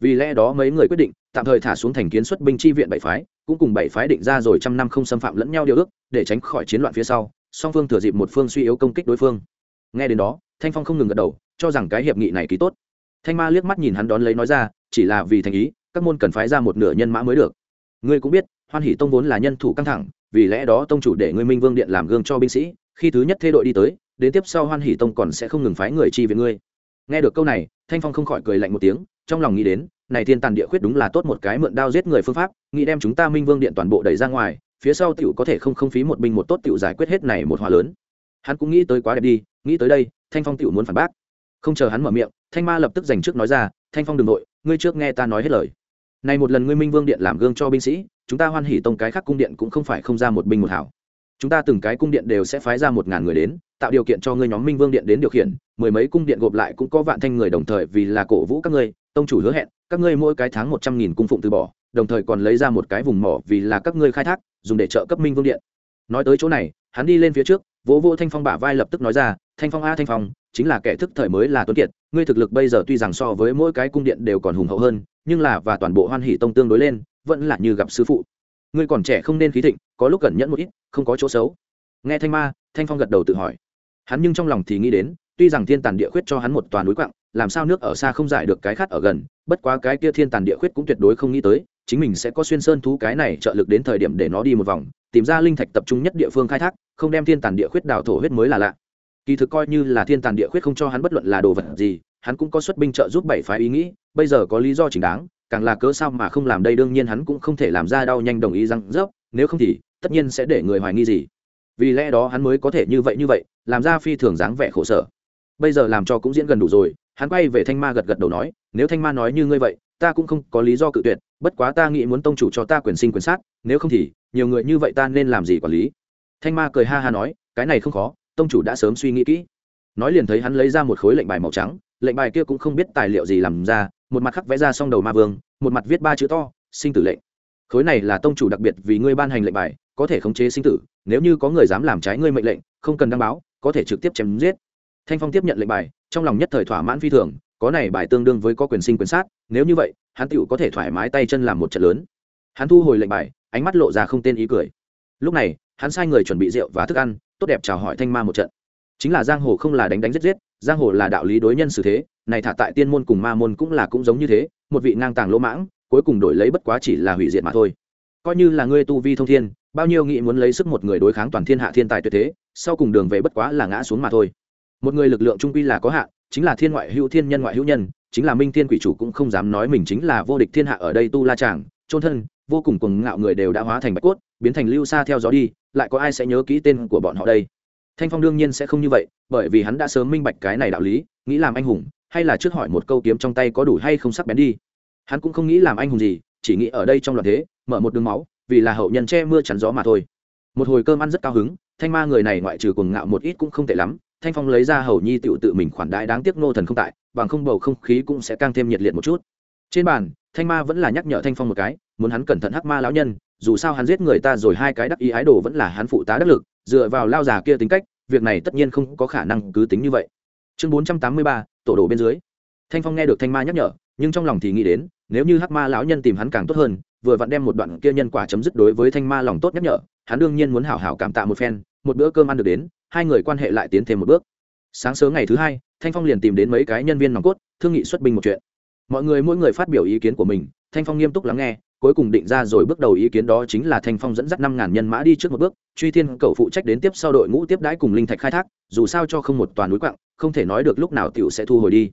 Vì lẽ đó mấy người quyết định, tạm thời thả xuống thành kiến xuất binh chi viện bảy phái, cũng cùng bảy phái định ra rồi trăm năm không xâm phạm lẫn nhau điều ước, để tránh khỏi chiến loạn phía sau, song phương thừa dịp một phương suy yếu công kích đối phương. Nghe đến đó thanh phong không ngừng gật đầu, cho rằng cái hiệp nghị này ký tốt. Thanh ma liếc mắt nhìn hắn đón lấy nói ra, chỉ là vì thành ý, các môn cần phái ra một nửa nhân mã mới được. Ngươi cũng biết, hoan hỷ tông vốn là nhân thủ căng thẳng, vì lẽ đó tông chủ để ngươi minh vương điện làm gương cho binh sĩ, khi thứ nhất thế đội đi tới, đến tiếp sau hoan hỷ tông còn sẽ không ngừng phái người chi về ngươi. Nghe được câu này, thanh phong không khỏi cười lạnh một tiếng, trong lòng nghĩ đến, này thiên tàn địa khuyết đúng là tốt một cái mượn đao giết người phương pháp, nghĩ đem chúng ta minh vương điện toàn bộ đẩy ra ngoài, phía sau tiểu có thể không không phí một binh một tốt tiểu giải quyết hết này một hòa lớn. Hắn cũng nghĩ tới quá đẹp đi, nghĩ tới đây thanh phong tựu muốn phản bác. Không chờ hắn mở miệng, thanh ma lập tức dành trước nói ra, thanh phong đ ừ n g nội, ngươi trước nghe ta nói hết lời. Này một lần ngươi minh vương điện làm gương cho binh sĩ, chúng ta hoan hỉ tông cái khác cung điện cũng không phải không ra một binh một hảo. Chúng ta từng cái cung điện đều sẽ phái ra một ngàn người đến, tạo điều kiện cho ngươi nhóm minh vương điện đến điều khiển, mười mấy cung điện gộp lại cũng có vạn thanh người đồng thời vì là cổ vũ các ngươi, tông chủ hứa hẹn, các ngươi mỗi cái tháng một trăm nghìn cung phụng từ bỏ, đồng thời còn lấy ra một cái vùng mỏ vì là các ngươi khai thác, dùng để trợ cấp minh vương điện. Nói tới chỗ này, hắn đi lên phía trước vỗ vỗ thanh phong bả vai lập tức nói ra, thanh phong a, thanh phong, chính là kẻ thức thời mới là tuấn kiệt, ngươi thực lực bây giờ tuy rằng so với mỗi cái cung điện đều còn hùng hậu hơn, nhưng là và toàn bộ hoan hỷ tông tương đối lên, vẫn là như gặp sư phụ. Ngươi còn trẻ không nên khí thịnh, có lúc cẩn nhẫn một ít, không có chỗ xấu. Nghe thanh ma, thanh phong gật đầu tự hỏi. Hắn nhưng trong lòng thì nghĩ đến, tuy rằng thiên tàn địa khuyết cho hắn một toàn núi quặng, làm sao nước ở xa không giải được cái khát ở gần, bất quá cái kia thiên tàn địa khuyết cũng tuyệt đối không nghĩ tới, chính mình sẽ có xuyên sơn thú cái này trợ lực đến thời điểm để nó đi một vòng tìm ra linh thạch tập trung nhất địa phương khai thác, không đem thiên tàn địa khuyết đào thổ huyết mới là lạ. Kỳ thực coi như là thiên tàn địa khuyết không cho hắn bất luận là đồ vật gì, hắn cũng có xuất binh trợ giúp bảy phái ý nghĩ, bây giờ có lý do chính đáng, càng là cớ sao mà không làm đây đương nhiên hắn cũng không thể làm ra đau nhanh đồng ý rằng dốc nếu không thì tất nhiên sẽ để người hoài nghi gì. Vì lẽ đó hắn mới có thể như vậy như vậy, làm ra phi thường dáng vẻ khổ sở. Bây giờ làm cho cũng diễn gần đủ rồi, hắn quay về thanh ma gật gật đầu nói, nếu thanh ma nói như ngươi vậy, ta cũng không có lý do cự tuyệt bất quá ta nghĩ muốn tông chủ cho ta quyền sinh quyền sát, nếu không thì, nhiều người như vậy ta nên làm gì quản lý? Thanh ma cười ha ha nói, cái này không khó, tông chủ đã sớm suy nghĩ kỹ. Nói liền thấy hắn lấy ra một khối lệnh bài màu trắng, lệnh bài kia cũng không biết tài liệu gì làm ra, một mặt khắc vẽ ra xong đầu ma vương, một mặt viết ba chữ to, sinh tử lệnh. Khối này là tông chủ đặc biệt vì ngươi ban hành lệnh bài, có thể khống chế sinh tử, nếu như có người dám làm trái ngươi mệnh lệnh, không cần đăng báo, có thể trực tiếp chém giết. Thanh phong tiếp nhận lệnh bài, trong lòng nhất thời thỏa mãn phi thường có này bài tương đương với có quyền sinh quyền sát, nếu như vậy, hắn tựu có thể thoải mái tay chân làm một trận lớn. Hắn thu hồi lệnh bài, ánh mắt lộ ra không tên ý cười. Lúc này, hắn sai người chuẩn bị rượu và thức ăn, tốt đẹp chào hỏi thanh ma một trận. Chính là giang hồ không là đánh đánh giết giết, giang hồ là đạo lý đối nhân xử thế, này thả tại tiên môn cùng ma môn cũng là cũng giống như thế, một vị ngang tàng lỗ mãng, cuối cùng đổi lấy bất quá chỉ là hủy diệt mà thôi. Coi như là ngươi tu vi thông thiên, bao nhiêu nghị muốn lấy sức một người đối kháng toàn thiên hạ thiên tài tuyệt thế, sau cùng đường về bất quá là ngã xuống mà thôi một người lực lượng trung quy là có hạn, chính là thiên ngoại hữu thiên nhân ngoại hữu nhân, chính là minh thiên quỷ chủ cũng không dám nói mình chính là vô địch thiên hạ ở đây tu la tràng trôn thân, vô cùng cuồng ngạo người đều đã hóa thành bạch cốt, biến thành lưu xa theo gió đi, lại có ai sẽ nhớ kỹ tên của bọn họ đây? Thanh phong đương nhiên sẽ không như vậy, bởi vì hắn đã sớm minh bạch cái này đạo lý, nghĩ làm anh hùng, hay là trước hỏi một câu kiếm trong tay có đủ hay không sắc bén đi. Hắn cũng không nghĩ làm anh hùng gì, chỉ nghĩ ở đây trong loạt thế, mở một đường máu, vì là hậu nhân che mưa chắn gió mà thôi. Một hồi cơm ăn rất cao hứng, thanh ma người này ngoại trừ cuồng ngạo một ít cũng không tệ lắm thanh phong lấy ra hầu nhi tựu tự mình khoản đãi đáng tiếc nô thần không tại, bằng không bầu không khí cũng sẽ càng thêm nhiệt liệt một chút. Trên bàn, thanh ma vẫn là nhắc nhở thanh phong một cái, muốn hắn cẩn thận hắc ma lão nhân, dù sao hắn giết người ta rồi hai cái đắc ý ái đồ vẫn là hắn phụ tá đắc lực, dựa vào lao già kia tính cách, việc này tất nhiên không có khả năng cứ tính như vậy. Chương bốn trăm tám mươi ba, tổ đồ bên dưới. Thanh phong nghe được thanh ma nhắc nhở, nhưng trong lòng thì nghĩ đến, nếu như hắc ma lão nhân tìm hắn càng tốt hơn, vừa vặn đem một đoạn kia nhân quả chấm dứt đối với thanh ma lòng tốt nhắc nhở, hắn đương nhiên muốn hảo hảo cảm tạ một phen, một bữa cơm ăn được đến hai người quan hệ lại tiến thêm một bước. Sáng sớm ngày thứ hai, thanh phong liền tìm đến mấy cái nhân viên nòng cốt, thương nghị xuất binh một chuyện. Mọi người mỗi người phát biểu ý kiến của mình, thanh phong nghiêm túc lắng nghe, cuối cùng định ra rồi bước đầu ý kiến đó chính là thanh phong dẫn dắt năm ngàn nhân mã đi trước một bước, truy thiên cầu phụ trách đến tiếp sau đội ngũ tiếp đãi cùng linh thạch khai thác, dù sao cho không một toàn núi quặng, không thể nói được lúc nào tiểu sẽ thu hồi đi.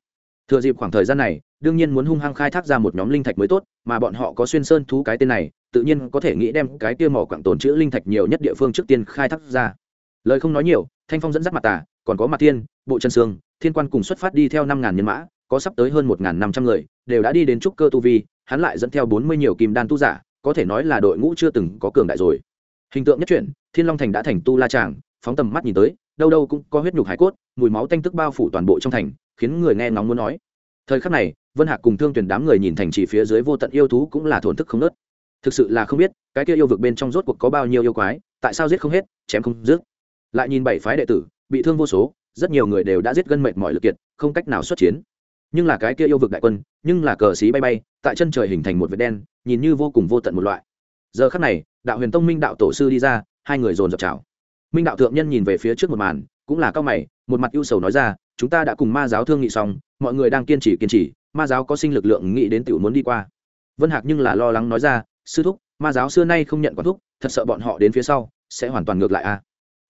Thừa dịp khoảng thời gian này, đương nhiên muốn hung hăng khai thác ra một nhóm linh thạch mới tốt, mà bọn họ có xuyên sơn thú cái tên này, tự nhiên có thể nghĩ đem cái kia mỏ quặng tồn chữ linh thạch nhiều nhất địa phương trước tiên khai thác ra lời không nói nhiều thanh phong dẫn dắt mặt tà còn có mặt Thiên, bộ chân sương thiên quan cùng xuất phát đi theo năm ngàn nhân mã có sắp tới hơn một ngàn năm trăm người đều đã đi đến trúc cơ tu vi hắn lại dẫn theo bốn mươi nhiều kim đan tu giả có thể nói là đội ngũ chưa từng có cường đại rồi. Hình tượng nhất truyện thiên long thành đã thành tu la tràng phóng tầm mắt nhìn tới đâu đâu cũng có huyết nhục hải cốt mùi máu tanh tức bao phủ toàn bộ trong thành khiến người nghe ngóng muốn nói. Thời khắc này vân hạc cùng thương tuyển đám người nhìn thành chỉ phía dưới vô tận yêu thú cũng là thổn thức không nớt. Thực sự là không biết cái kia yêu vực bên trong rốt cuộc có bao nhiêu yêu quái tại sao giết không hết chém không dứt lại nhìn bảy phái đệ tử, bị thương vô số, rất nhiều người đều đã giết gân mệt mọi lực kiệt, không cách nào xuất chiến. Nhưng là cái kia yêu vực đại quân, nhưng là cờ xí bay bay, tại chân trời hình thành một vệt đen, nhìn như vô cùng vô tận một loại. Giờ khắc này, đạo huyền tông minh đạo tổ sư đi ra, hai người dồn dập chào. Minh đạo thượng nhân nhìn về phía trước một màn, cũng là cao mày, một mặt ưu sầu nói ra, chúng ta đã cùng ma giáo thương nghị xong, mọi người đang kiên trì kiên trì, ma giáo có sinh lực lượng nghĩ đến tiểu muốn đi qua. Vân hạc nhưng là lo lắng nói ra, sư thúc, ma giáo xưa nay không nhận quán thúc, thật sợ bọn họ đến phía sau, sẽ hoàn toàn ngược lại a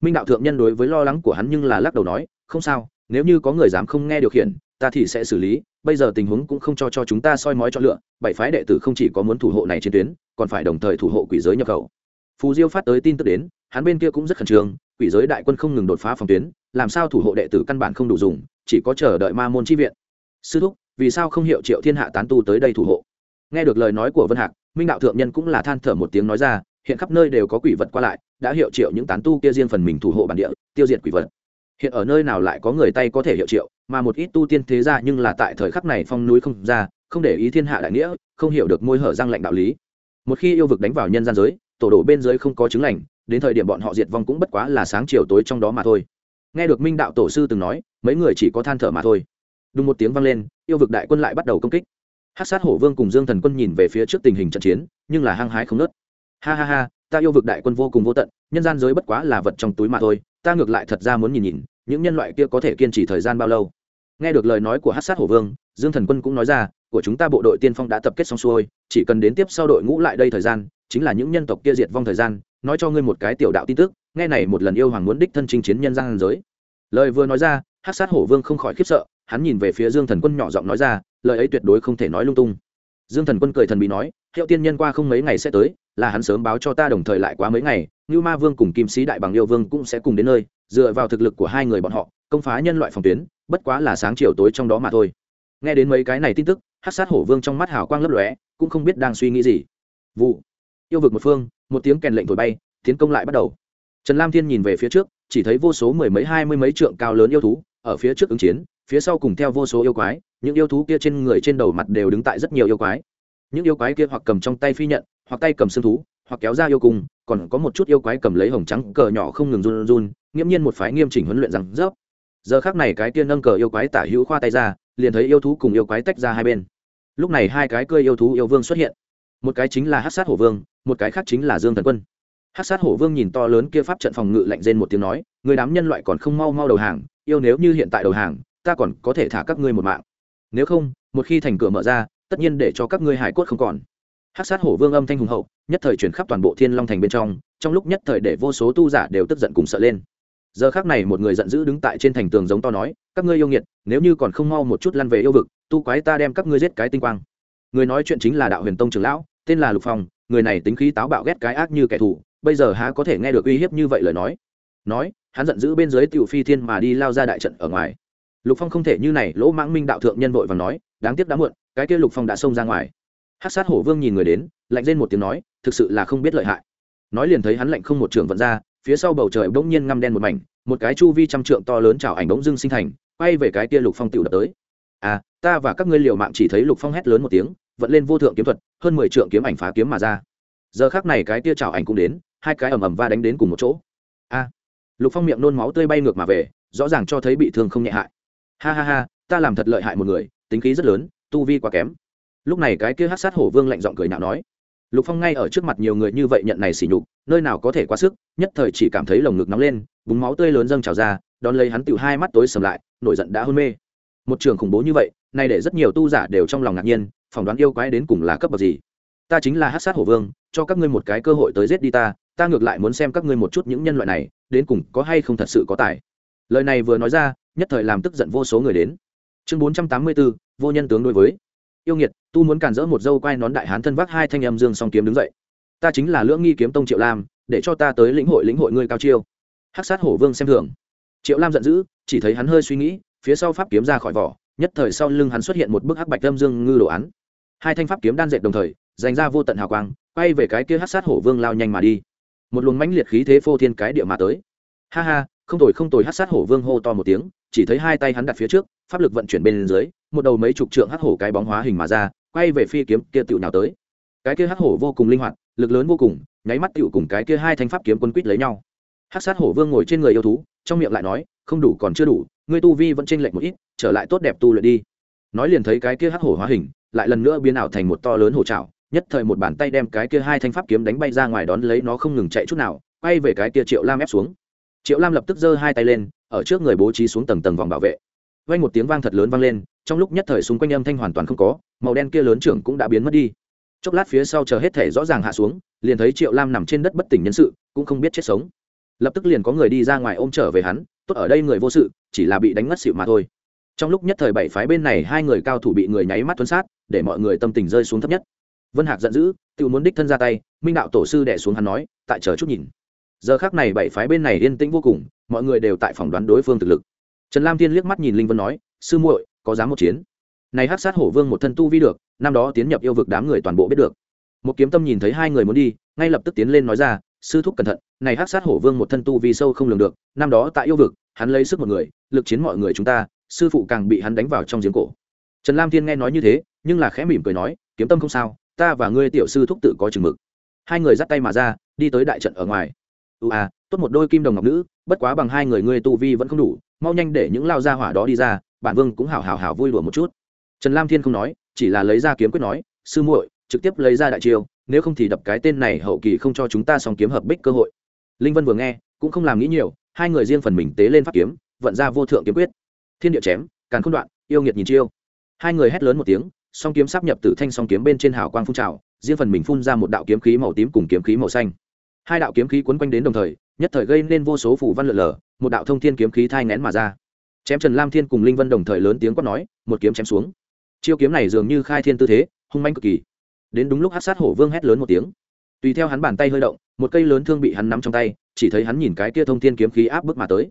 minh đạo thượng nhân đối với lo lắng của hắn nhưng là lắc đầu nói, không sao, nếu như có người dám không nghe điều khiển, ta thì sẽ xử lý. Bây giờ tình huống cũng không cho cho chúng ta soi mói cho lựa, bảy phái đệ tử không chỉ có muốn thủ hộ này trên tuyến, còn phải đồng thời thủ hộ quỷ giới nhập khẩu. Phù diêu phát tới tin tức đến, hắn bên kia cũng rất khẩn trương, quỷ giới đại quân không ngừng đột phá phòng tuyến, làm sao thủ hộ đệ tử căn bản không đủ dùng, chỉ có chờ đợi ma môn chi viện. Sư thúc, vì sao không hiệu triệu thiên hạ tán tu tới đây thủ hộ? Nghe được lời nói của vân hạc, minh đạo thượng nhân cũng là than thở một tiếng nói ra, hiện khắp nơi đều có quỷ vật qua lại đã hiệu triệu những tán tu kia riêng phần mình thủ hộ bản địa, tiêu diệt quỷ vật. Hiện ở nơi nào lại có người tay có thể hiệu triệu, mà một ít tu tiên thế ra nhưng là tại thời khắc này phong núi không ra, không để ý thiên hạ đại nghĩa, không hiểu được môi hở răng lệnh đạo lý. Một khi yêu vực đánh vào nhân gian giới, tổ đổ bên dưới không có chứng lành, đến thời điểm bọn họ diệt vong cũng bất quá là sáng chiều tối trong đó mà thôi. Nghe được minh đạo tổ sư từng nói, mấy người chỉ có than thở mà thôi. Đúng một tiếng vang lên, yêu vực đại quân lại bắt đầu công kích. Hát sát hổ vương cùng dương thần quân nhìn về phía trước tình hình trận chiến, nhưng là hăng hái không nớt. Ha ha ha ta yêu vực đại quân vô cùng vô tận, nhân gian giới bất quá là vật trong túi mà thôi, ta ngược lại thật ra muốn nhìn nhìn, những nhân loại kia có thể kiên trì thời gian bao lâu. Nghe được lời nói của hát sát hổ vương, dương thần quân cũng nói ra, của chúng ta bộ đội tiên phong đã tập kết xong xuôi, chỉ cần đến tiếp sau đội ngũ lại đây thời gian, chính là những nhân tộc kia diệt vong thời gian, nói cho ngươi một cái tiểu đạo tin tức, nghe này một lần yêu hoàng muốn đích thân chinh chiến nhân gian giới. Lời vừa nói ra hát sát hổ vương không khỏi khiếp sợ, hắn nhìn về phía dương thần quân nhỏ giọng nói ra, lời ấy tuyệt đối không thể nói lung tung. Dương thần quân cười thần bị nói hiệu tiên nhân qua không mấy ngày sẽ tới, là hắn sớm báo cho ta đồng thời lại quá mấy ngày như ma vương cùng kim sĩ đại bằng yêu vương cũng sẽ cùng đến nơi, dựa vào thực lực của hai người bọn họ, công phá nhân loại phòng tuyến, bất quá là sáng chiều tối trong đó mà thôi. Nghe đến mấy cái này tin tức hát sát hổ vương trong mắt hào quang lấp lóe, cũng không biết đang suy nghĩ gì. Vụ. Yêu vực một phương, một tiếng kèn lệnh thổi bay, tiến công lại bắt đầu. Trần lam thiên nhìn về phía trước, chỉ thấy vô số mười mấy, hai mươi mấy trượng cao lớn yêu thú, ở phía trước ứng chiến, phía sau cùng theo vô số yêu quái, những yêu thú kia trên người trên đầu mặt đều đứng tại rất nhiều yêu quái những yêu quái kia hoặc cầm trong tay phi nhận, hoặc tay cầm xương thú, hoặc kéo ra yêu cung còn có một chút yêu quái cầm lấy hồng trắng cờ nhỏ không ngừng run run nghiễm nhiên một phái nghiêm chỉnh huấn luyện rằng, rớp. Giờ khác này cái kia nâng cờ yêu quái tả hữu khoa tay ra, liền thấy yêu thú cùng yêu quái tách ra hai bên. Lúc này hai cái cơi yêu thú yêu vương xuất hiện. Một cái chính là hát sát hổ vương, một cái khác chính là dương thần quân. Hát sát hổ vương nhìn to lớn kia pháp trận phòng ngự lạnh rên một tiếng nói, người đám nhân loại còn không mau mau đầu hàng, yêu nếu như hiện tại đầu hàng, ta còn có thể thả các ngươi một mạng. Nếu không, một khi thành cửa mở ra tất nhiên để cho các ngươi hải cốt không còn. Hát sát hổ vương âm thanh hùng hậu, nhất thời chuyển khắp toàn bộ thiên long thành bên trong trong lúc nhất thời để vô số tu giả đều tức giận cùng sợ lên. Giờ khác này một người giận dữ đứng tại trên thành tường giống to nói, các ngươi yêu nghiệt, nếu như còn không mau một chút lăn về yêu vực, tu quái ta đem các ngươi giết cái tinh quang. Người nói chuyện chính là đạo huyền tông trưởng lão, tên là lục phong, người này tính khí táo bạo ghét cái ác như kẻ thù, bây giờ há có thể nghe được uy hiếp như vậy lời nói. Nói, hắn giận dữ bên dưới tiểu phi thiên mà đi lao ra đại trận ở ngoài. Lục phong không thể như này, lỗ mãng minh đạo thượng nhân vội và nói, đáng tiếc đã muộn cái kia lục phong đã xông ra ngoài. Hát sát hổ vương nhìn người đến, lạnh lên một tiếng nói, thực sự là không biết lợi hại. Nói liền thấy hắn lạnh không một trường vận ra, phía sau bầu trời bỗng nhiên ngăm đen một mảnh, một cái chu vi trăm trượng to lớn chảo ảnh bỗng dưng sinh thành, quay về cái kia lục phong tiểu đập tới. À ta và các ngươi liều mạng chỉ thấy lục phong hét lớn một tiếng, vận lên vô thượng kiếm thuật, hơn mười trượng kiếm ảnh phá kiếm mà ra. Giờ khác này cái kia chảo ảnh cũng đến, hai cái ầm ầm va đánh đến cùng một chỗ. A lục phong miệng nôn máu tươi bay ngược mà về, rõ ràng cho thấy bị thương không nhẹ hại. Ha ha ha, ta làm thật lợi hại một người, tính khí rất lớn tu vi quá kém. Lúc này cái kia hát sát hổ vương lạnh giọng cười nhạo nói, lục phong ngay ở trước mặt nhiều người như vậy nhận này sỉ nhục, nơi nào có thể quá sức, nhất thời chỉ cảm thấy lồng ngực nóng lên, búng máu tươi lớn dâng trào ra, đón lấy hắn tự hai mắt tối sầm lại, nổi giận đã hôn mê. Một trường khủng bố như vậy, nay để rất nhiều tu giả đều trong lòng ngạc nhiên, phỏng đoán yêu quái đến cùng là cấp bậc gì. Ta chính là hát sát hổ vương, cho các ngươi một cái cơ hội tới giết đi ta ta ngược lại muốn xem các ngươi một chút những nhân loại này, đến cùng có hay không thật sự có tài. Lời này vừa nói ra, nhất thời làm tức giận vô số người đến. Chương bốn trăm tám mươi bốn vô nhân tướng đối với. Yêu nghiệt, tu muốn cản rỡ một dâu quai nón đại hán thân vác hai thanh âm dương song kiếm đứng dậy. Ta chính là lưỡng nghi kiếm tông triệu lam, để cho ta tới lĩnh hội lĩnh hội ngươi cao chiêu. Hắc sát hổ vương xem thường. Triệu lam giận dữ, chỉ thấy hắn hơi suy nghĩ, phía sau pháp kiếm ra khỏi vỏ, nhất thời sau lưng hắn xuất hiện một bức hắc bạch âm dương ngư đồ án. Hai thanh pháp kiếm đan dệt đồng thời, dành ra vô tận hào quang, quay về cái kia hắc sát hổ vương lao nhanh mà đi. Một luồng mãnh liệt khí thế phô thiên cái địa mà tới. Ha ha, không tồi không tồi, hắc sát hổ vương hô to một tiếng, chỉ thấy hai tay hắn đặt phía trước, pháp lực vận chuyển bên dưới một đầu mấy chục trượng hắc hổ cái bóng hóa hình mà ra, quay về phi kiếm kia tựu nào tới. Cái kia hắc hổ vô cùng linh hoạt, lực lớn vô cùng, nháy mắt tựu cùng cái kia hai thanh pháp kiếm quân quýt lấy nhau. Hắc sát hổ vương ngồi trên người yêu thú, trong miệng lại nói, không đủ, còn chưa đủ, ngươi tu vi vẫn chênh lệch một ít, trở lại tốt đẹp tu luyện đi. Nói liền thấy cái kia hắc hổ hóa hình, lại lần nữa biến ảo thành một to lớn hổ trảo, nhất thời một bàn tay đem cái kia hai thanh pháp kiếm đánh bay ra ngoài đón lấy nó không ngừng chạy chút nào, quay về cái kia triệu lam ép xuống. Triệu lam lập tức giơ hai tay lên, ở trước người bố trí xuống tầng tầng vòng bảo vệ. Vang một tiếng vang thật lớn vang lên trong lúc nhất thời xung quanh âm thanh hoàn toàn không có, màu đen kia lớn trưởng cũng đã biến mất đi. Chốc lát phía sau chờ hết thể rõ ràng hạ xuống, liền thấy triệu lam nằm trên đất bất tỉnh nhân sự, cũng không biết chết sống. Lập tức liền có người đi ra ngoài ôm trở về hắn, tốt ở đây người vô sự, chỉ là bị đánh ngất xịu mà thôi. Trong lúc nhất thời bảy phái bên này hai người cao thủ bị người nháy mắt tuấn sát, để mọi người tâm tình rơi xuống thấp nhất. Vân hạc giận dữ, tự muốn đích thân ra tay, minh đạo tổ sư đẻ xuống hắn nói, tại chờ chút nhìn. Giờ khác này bảy phái bên này yên tĩnh vô cùng, mọi người đều tại phỏng đoán đối phương thực lực. Trần lam tiên liếc mắt nhìn linh vân nói, sư muội có dám một chiến. Này hát sát hổ vương một thân tu vi được, năm đó tiến nhập yêu vực đám người toàn bộ biết được. Một kiếm tâm nhìn thấy hai người muốn đi, ngay lập tức tiến lên nói ra, sư thúc cẩn thận, này hát sát hổ vương một thân tu vi sâu không lường được, năm đó tại yêu vực, hắn lấy sức một người, lực chiến mọi người chúng ta, sư phụ càng bị hắn đánh vào trong giếng cổ. Trần lam thiên nghe nói như thế, nhưng là khẽ mỉm cười nói, kiếm tâm không sao, ta và ngươi tiểu sư thúc tự có chừng mực. Hai người dắt tay mà ra, đi tới đại trận ở ngoài. Ưu à tốt một đôi kim đồng ngọc nữ, bất quá bằng hai người ngươi tu vi vẫn không đủ, mau nhanh để những lao gia hỏa đó đi ra bản vương cũng hào hào hào vui đùa một chút. Trần lam thiên không nói, chỉ là lấy ra kiếm quyết nói, sư muội, trực tiếp lấy ra đại chiêu, nếu không thì đập cái tên này hậu kỳ không cho chúng ta xong kiếm hợp bích cơ hội. Linh vân vừa nghe, cũng không làm nghĩ nhiều, hai người riêng phần mình tế lên pháp kiếm, vận ra vô thượng kiếm quyết. Thiên địa chém, càn khôn đoạn, yêu nghiệt nhìn chiêu. Hai người hét lớn một tiếng, song kiếm sắp nhập tử thanh song kiếm bên trên hào quang phun trào, riêng phần mình phun ra một đạo kiếm khí màu tím cùng kiếm khí màu xanh. Hai đạo kiếm khí quấn quanh đến đồng thời, nhất thời gây nên vô số phủ văn lượn lờ một đạo thông thiên kiếm khí thai nén mà ra chém trần lam thiên cùng linh vân đồng thời lớn tiếng quát nói, một kiếm chém xuống. Chiêu kiếm này dường như khai thiên tư thế, hung manh cực kỳ. Đến đúng lúc hát sát hổ vương hét lớn một tiếng. Tùy theo hắn bàn tay hơi động, một cây lớn thương bị hắn nắm trong tay, chỉ thấy hắn nhìn cái kia thông thiên kiếm khí áp bức mà tới.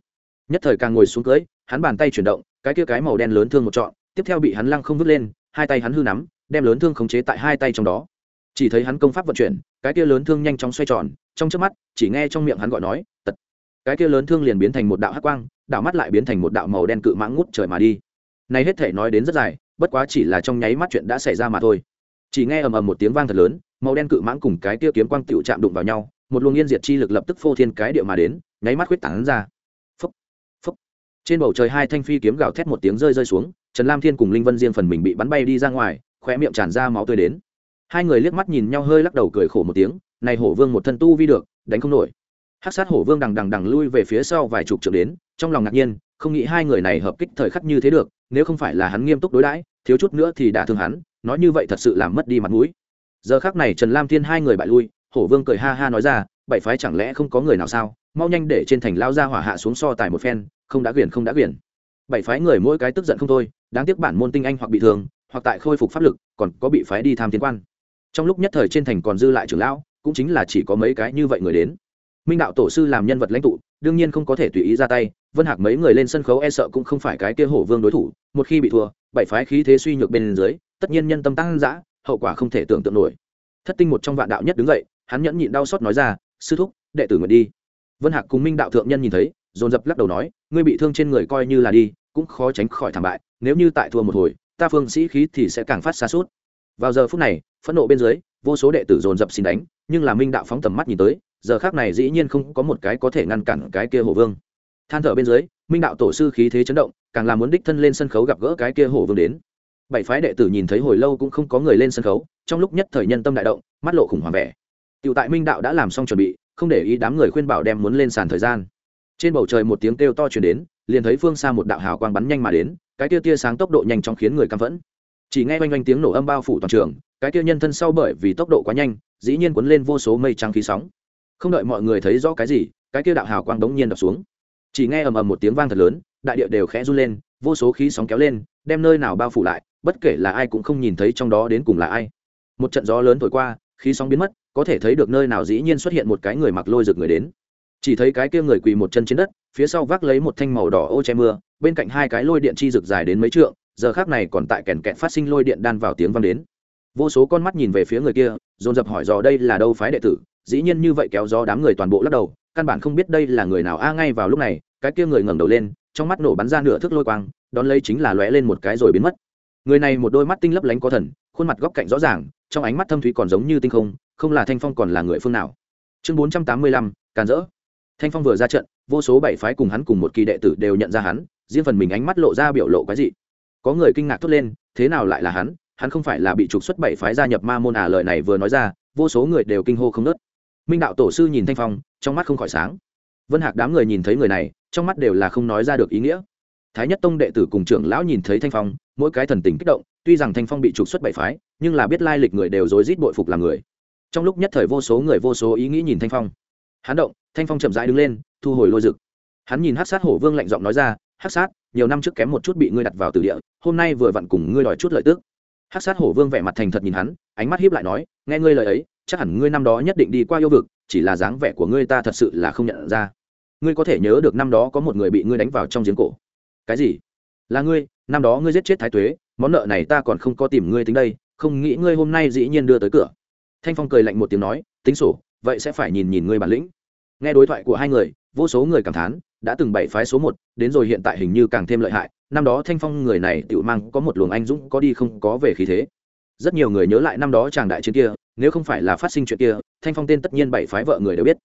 Nhất thời càng ngồi xuống cưới, hắn bàn tay chuyển động, cái kia cái màu đen lớn thương một trọn, tiếp theo bị hắn lăng không vứt lên, hai tay hắn hư nắm, đem lớn thương khống chế tại hai tay trong đó. Chỉ thấy hắn công pháp vận chuyển, cái kia lớn thương nhanh chóng xoay tròn, trong trước mắt, chỉ nghe trong miệng hắn gọi nói, tật. Cái kia lớn thương liền biến thành một đạo hắc quang đạo mắt lại biến thành một đạo màu đen cự mãng ngút trời mà đi. Này hết thể nói đến rất dài bất quá chỉ là trong nháy mắt chuyện đã xảy ra mà thôi. Chỉ nghe ầm ầm một tiếng vang thật lớn màu đen cự mãng cùng cái kia kiếm quang tựu chạm đụng vào nhau một luồng yên diệt chi lực lập tức phô thiên cái địa mà đến nháy mắt huyết tán ra. Phấp, phấp. trên bầu trời hai thanh phi kiếm gào thét một tiếng rơi rơi xuống trần lam thiên cùng linh vân riêng phần mình bị bắn bay đi ra ngoài khóe miệng tràn ra máu tươi đến. Hai người liếc mắt nhìn nhau hơi lắc đầu cười khổ một tiếng này hổ vương một thân tu vi được đánh không nổi. Hát sát hổ vương đằng đằng đằng lui về phía sau vài chục trượng đến trong lòng ngạc nhiên, không nghĩ hai người này hợp kích thời khắc như thế được, nếu không phải là hắn nghiêm túc đối đãi, thiếu chút nữa thì đã thương hắn, nói như vậy thật sự làm mất đi mặt mũi. Giờ khác này trần lam thiên hai người bại lui, hổ vương cười ha ha nói ra, bảy phái chẳng lẽ không có người nào sao? Mau nhanh để trên thành lao ra hỏa hạ xuống so tài một phen, không đã quyển không đã quyển bảy phái người mỗi cái tức giận không thôi, đáng tiếc bản môn tinh anh hoặc bị thương, hoặc tại khôi phục pháp lực, còn có bị phái đi tham tiến quan. Trong lúc nhất thời trên thành còn dư lại trưởng lão, cũng chính là chỉ có mấy cái như vậy người đến. Minh đạo tổ sư làm nhân vật lãnh tụ, đương nhiên không có thể tùy ý ra tay vân hạc mấy người lên sân khấu e sợ cũng không phải cái kia hổ vương đối thủ, một khi bị thua, bảy phái khí thế suy nhược bên dưới, tất nhiên nhân tâm tăng dã, hậu quả không thể tưởng tượng nổi. Thất tinh một trong vạn đạo nhất đứng dậy, hắn nhẫn nhịn đau xót nói ra, sư thúc, đệ tử nguyện đi. Vân hạc cùng minh đạo thượng nhân nhìn thấy, dồn dập lắc đầu nói, ngươi bị thương trên người coi như là đi, cũng khó tránh khỏi thảm bại, nếu như tại thua một hồi, ta phương sĩ khí thì sẽ càng phát xa suốt. Vào giờ phút này, phẫn nộ bên dưới, vô số đệ tử dồn dập xin đánh, nhưng là minh đạo phóng tầm mắt nhìn tới, giờ khác này dĩ nhiên không có một cái có thể ngăn cản cái kia hổ vương than thở bên dưới minh đạo tổ sư khí thế chấn động càng là muốn đích thân lên sân khấu gặp gỡ cái kia hổ vương đến bảy phái đệ tử nhìn thấy hồi lâu cũng không có người lên sân khấu trong lúc nhất thời nhân tâm đại động mắt lộ khủng hoảng vẻ Tiểu tại Minh đạo đã làm xong chuẩn bị, không để ý đám người khuyên bảo đem muốn lên sàn thời gian. Trên bầu trời một tiếng kêu to truyền đến, liền thấy phương xa một đạo hào quang bắn nhanh mà đến, cái kia tia sáng tốc độ nhanh chóng khiến người căm phẫn. Chỉ nghe oanh oanh tiếng nổ âm bao phủ toàn trường, cái kia nhân thân sau bởi vì tốc độ quá nhanh, dĩ nhiên cuốn lên vô số mây trắng khí sóng. Không đợi mọi người thấy rõ cái gì, cái kia đạo hào quang đống nhiên đập xuống. Chỉ nghe ầm ầm một tiếng vang thật lớn, đại địa đều khẽ run lên, vô số khí sóng kéo lên, đem nơi nào bao phủ lại, bất kể là ai cũng không nhìn thấy trong đó đến cùng là ai. Một trận gió lớn thổi qua, khí sóng biến mất, có thể thấy được nơi nào dĩ nhiên xuất hiện một cái người mặc lôi rực người đến chỉ thấy cái kia người quỳ một chân trên đất phía sau vác lấy một thanh màu đỏ ô che mưa bên cạnh hai cái lôi điện chi rực dài đến mấy trượng giờ khác này còn tại kèn kẹt phát sinh lôi điện đan vào tiếng vang đến vô số con mắt nhìn về phía người kia dồn dập hỏi dò đây là đâu phái đệ tử dĩ nhiên như vậy kéo do đám người toàn bộ lắc đầu căn bản không biết đây là người nào. A, ngay vào lúc này, cái kia người ngẩng đầu lên, trong mắt nổ bắn ra nửa thước lôi quang, đón lấy chính là lóe lên một cái rồi biến mất. Người này một đôi mắt tinh lấp lánh có thần, khuôn mặt góc cạnh rõ ràng, trong ánh mắt thâm thúy còn giống như tinh không không là thanh phong còn là người phương nào. Chương bốn trăm tám mươi lăm, càn rỡ. Thanh phong vừa ra trận, vô số bảy phái cùng hắn cùng một kỳ đệ tử đều nhận ra hắn, riêng phần mình ánh mắt lộ ra biểu lộ cái gì có người kinh ngạc thốt lên, thế nào lại là hắn? Hắn không phải là bị trục xuất bảy phái gia nhập ma môn à lời này vừa nói ra, vô số người đều kinh hô không nớt minh đạo tổ sư nhìn thanh phong, trong mắt không khỏi sáng. Vân hạc đám người nhìn thấy người này, trong mắt đều là không nói ra được ý nghĩa. Thái nhất tông đệ tử cùng trưởng lão nhìn thấy thanh phong, mỗi cái thần tình kích động, tuy rằng thanh phong bị trục xuất bảy phái, nhưng là biết lai lịch người đều rối rít bội phục làm người. Trong lúc nhất thời vô số người vô số ý nghĩ nhìn thanh phong. Hắn động, thanh phong chậm rãi đứng lên, thu hồi lôi rực. Hắn nhìn hát sát hổ vương lạnh giọng nói ra hát sát, nhiều năm trước kém một chút bị ngươi đặt vào tử địa, hôm nay vừa vặn cùng ngươi đòi chút lợi tức. Hát sát hổ vương vẻ mặt thành thật nhìn hắn, ánh mắt hiếp lại nói, nghe ngươi lời ấy chắc hẳn ngươi năm đó nhất định đi qua yêu vực, chỉ là dáng vẻ của ngươi ta thật sự là không nhận ra. Ngươi có thể nhớ được năm đó có một người bị ngươi đánh vào trong giếng cổ. Cái gì? Là ngươi, năm đó ngươi giết chết thái tuế, món nợ này ta còn không có tìm ngươi tính đây, không nghĩ ngươi hôm nay dĩ nhiên đưa tới cửa. Thanh phong cười lạnh một tiếng nói, tính sổ, vậy sẽ phải nhìn nhìn ngươi bản lĩnh. Nghe đối thoại của hai người, vô số người cảm thán, đã từng bảy phái số một, đến rồi hiện tại hình như càng thêm lợi hại, năm đó thanh phong người này tự mang có một luồng anh dũng có đi không có về khí thế. Rất nhiều người nhớ lại năm đó chàng đại chiến kia nếu không phải là phát sinh chuyện kia, thanh phong tên tất nhiên bảy phái vợ người đều biết.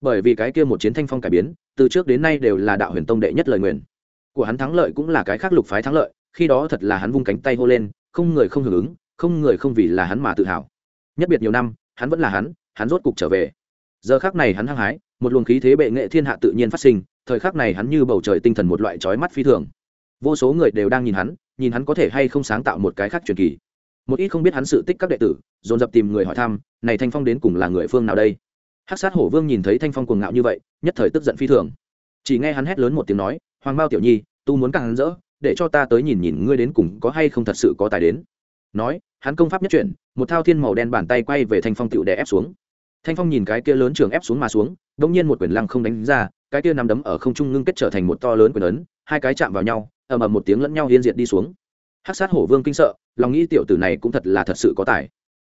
Bởi vì cái kia một chiến thanh phong cải biến, từ trước đến nay đều là đạo huyền tông đệ nhất lời nguyền. Của hắn thắng lợi cũng là cái khác lục phái thắng lợi, khi đó thật là hắn vung cánh tay hô lên, không người không hưởng ứng, không người không vì là hắn mà tự hào. Nhất biệt nhiều năm, hắn vẫn là hắn hắn rốt cục trở về. Giờ khác này hắn hăng hái, một luồng khí thế bệ nghệ thiên hạ tự nhiên phát sinh, thời khắc này hắn như bầu trời tinh thần một loại trói mắt phi thường. Vô số người đều đang nhìn hắn nhìn hắn có thể hay không sáng tạo một cái khác truyền kỳ một ít không biết hắn sự tích các đệ tử, dồn dập tìm người hỏi thăm, này thanh phong đến cùng là người phương nào đây? Hắc sát hổ vương nhìn thấy thanh phong cuồng ngạo như vậy, nhất thời tức giận phi thường. Chỉ nghe hắn hét lớn một tiếng nói, hoàng bao tiểu nhi, tu muốn càng hắn rỡ, để cho ta tới nhìn nhìn ngươi đến cùng có hay không thật sự có tài đến. Nói, hắn công pháp nhất chuyển, một thao thiên màu đen bàn tay quay về thanh phong tựu đè ép xuống. Thanh phong nhìn cái kia lớn trường ép xuống mà xuống đông nhiên một quyền lăng không đánh ra, cái kia nằm đấm ở không trung ngưng kết trở thành một to lớn quyền ấn, hai cái chạm vào nhau, ầm ầm một tiếng lẫn nhau hiên diệt đi xuống hát sát hổ vương kinh sợ, lòng nghĩ tiểu tử này cũng thật là thật sự có tài.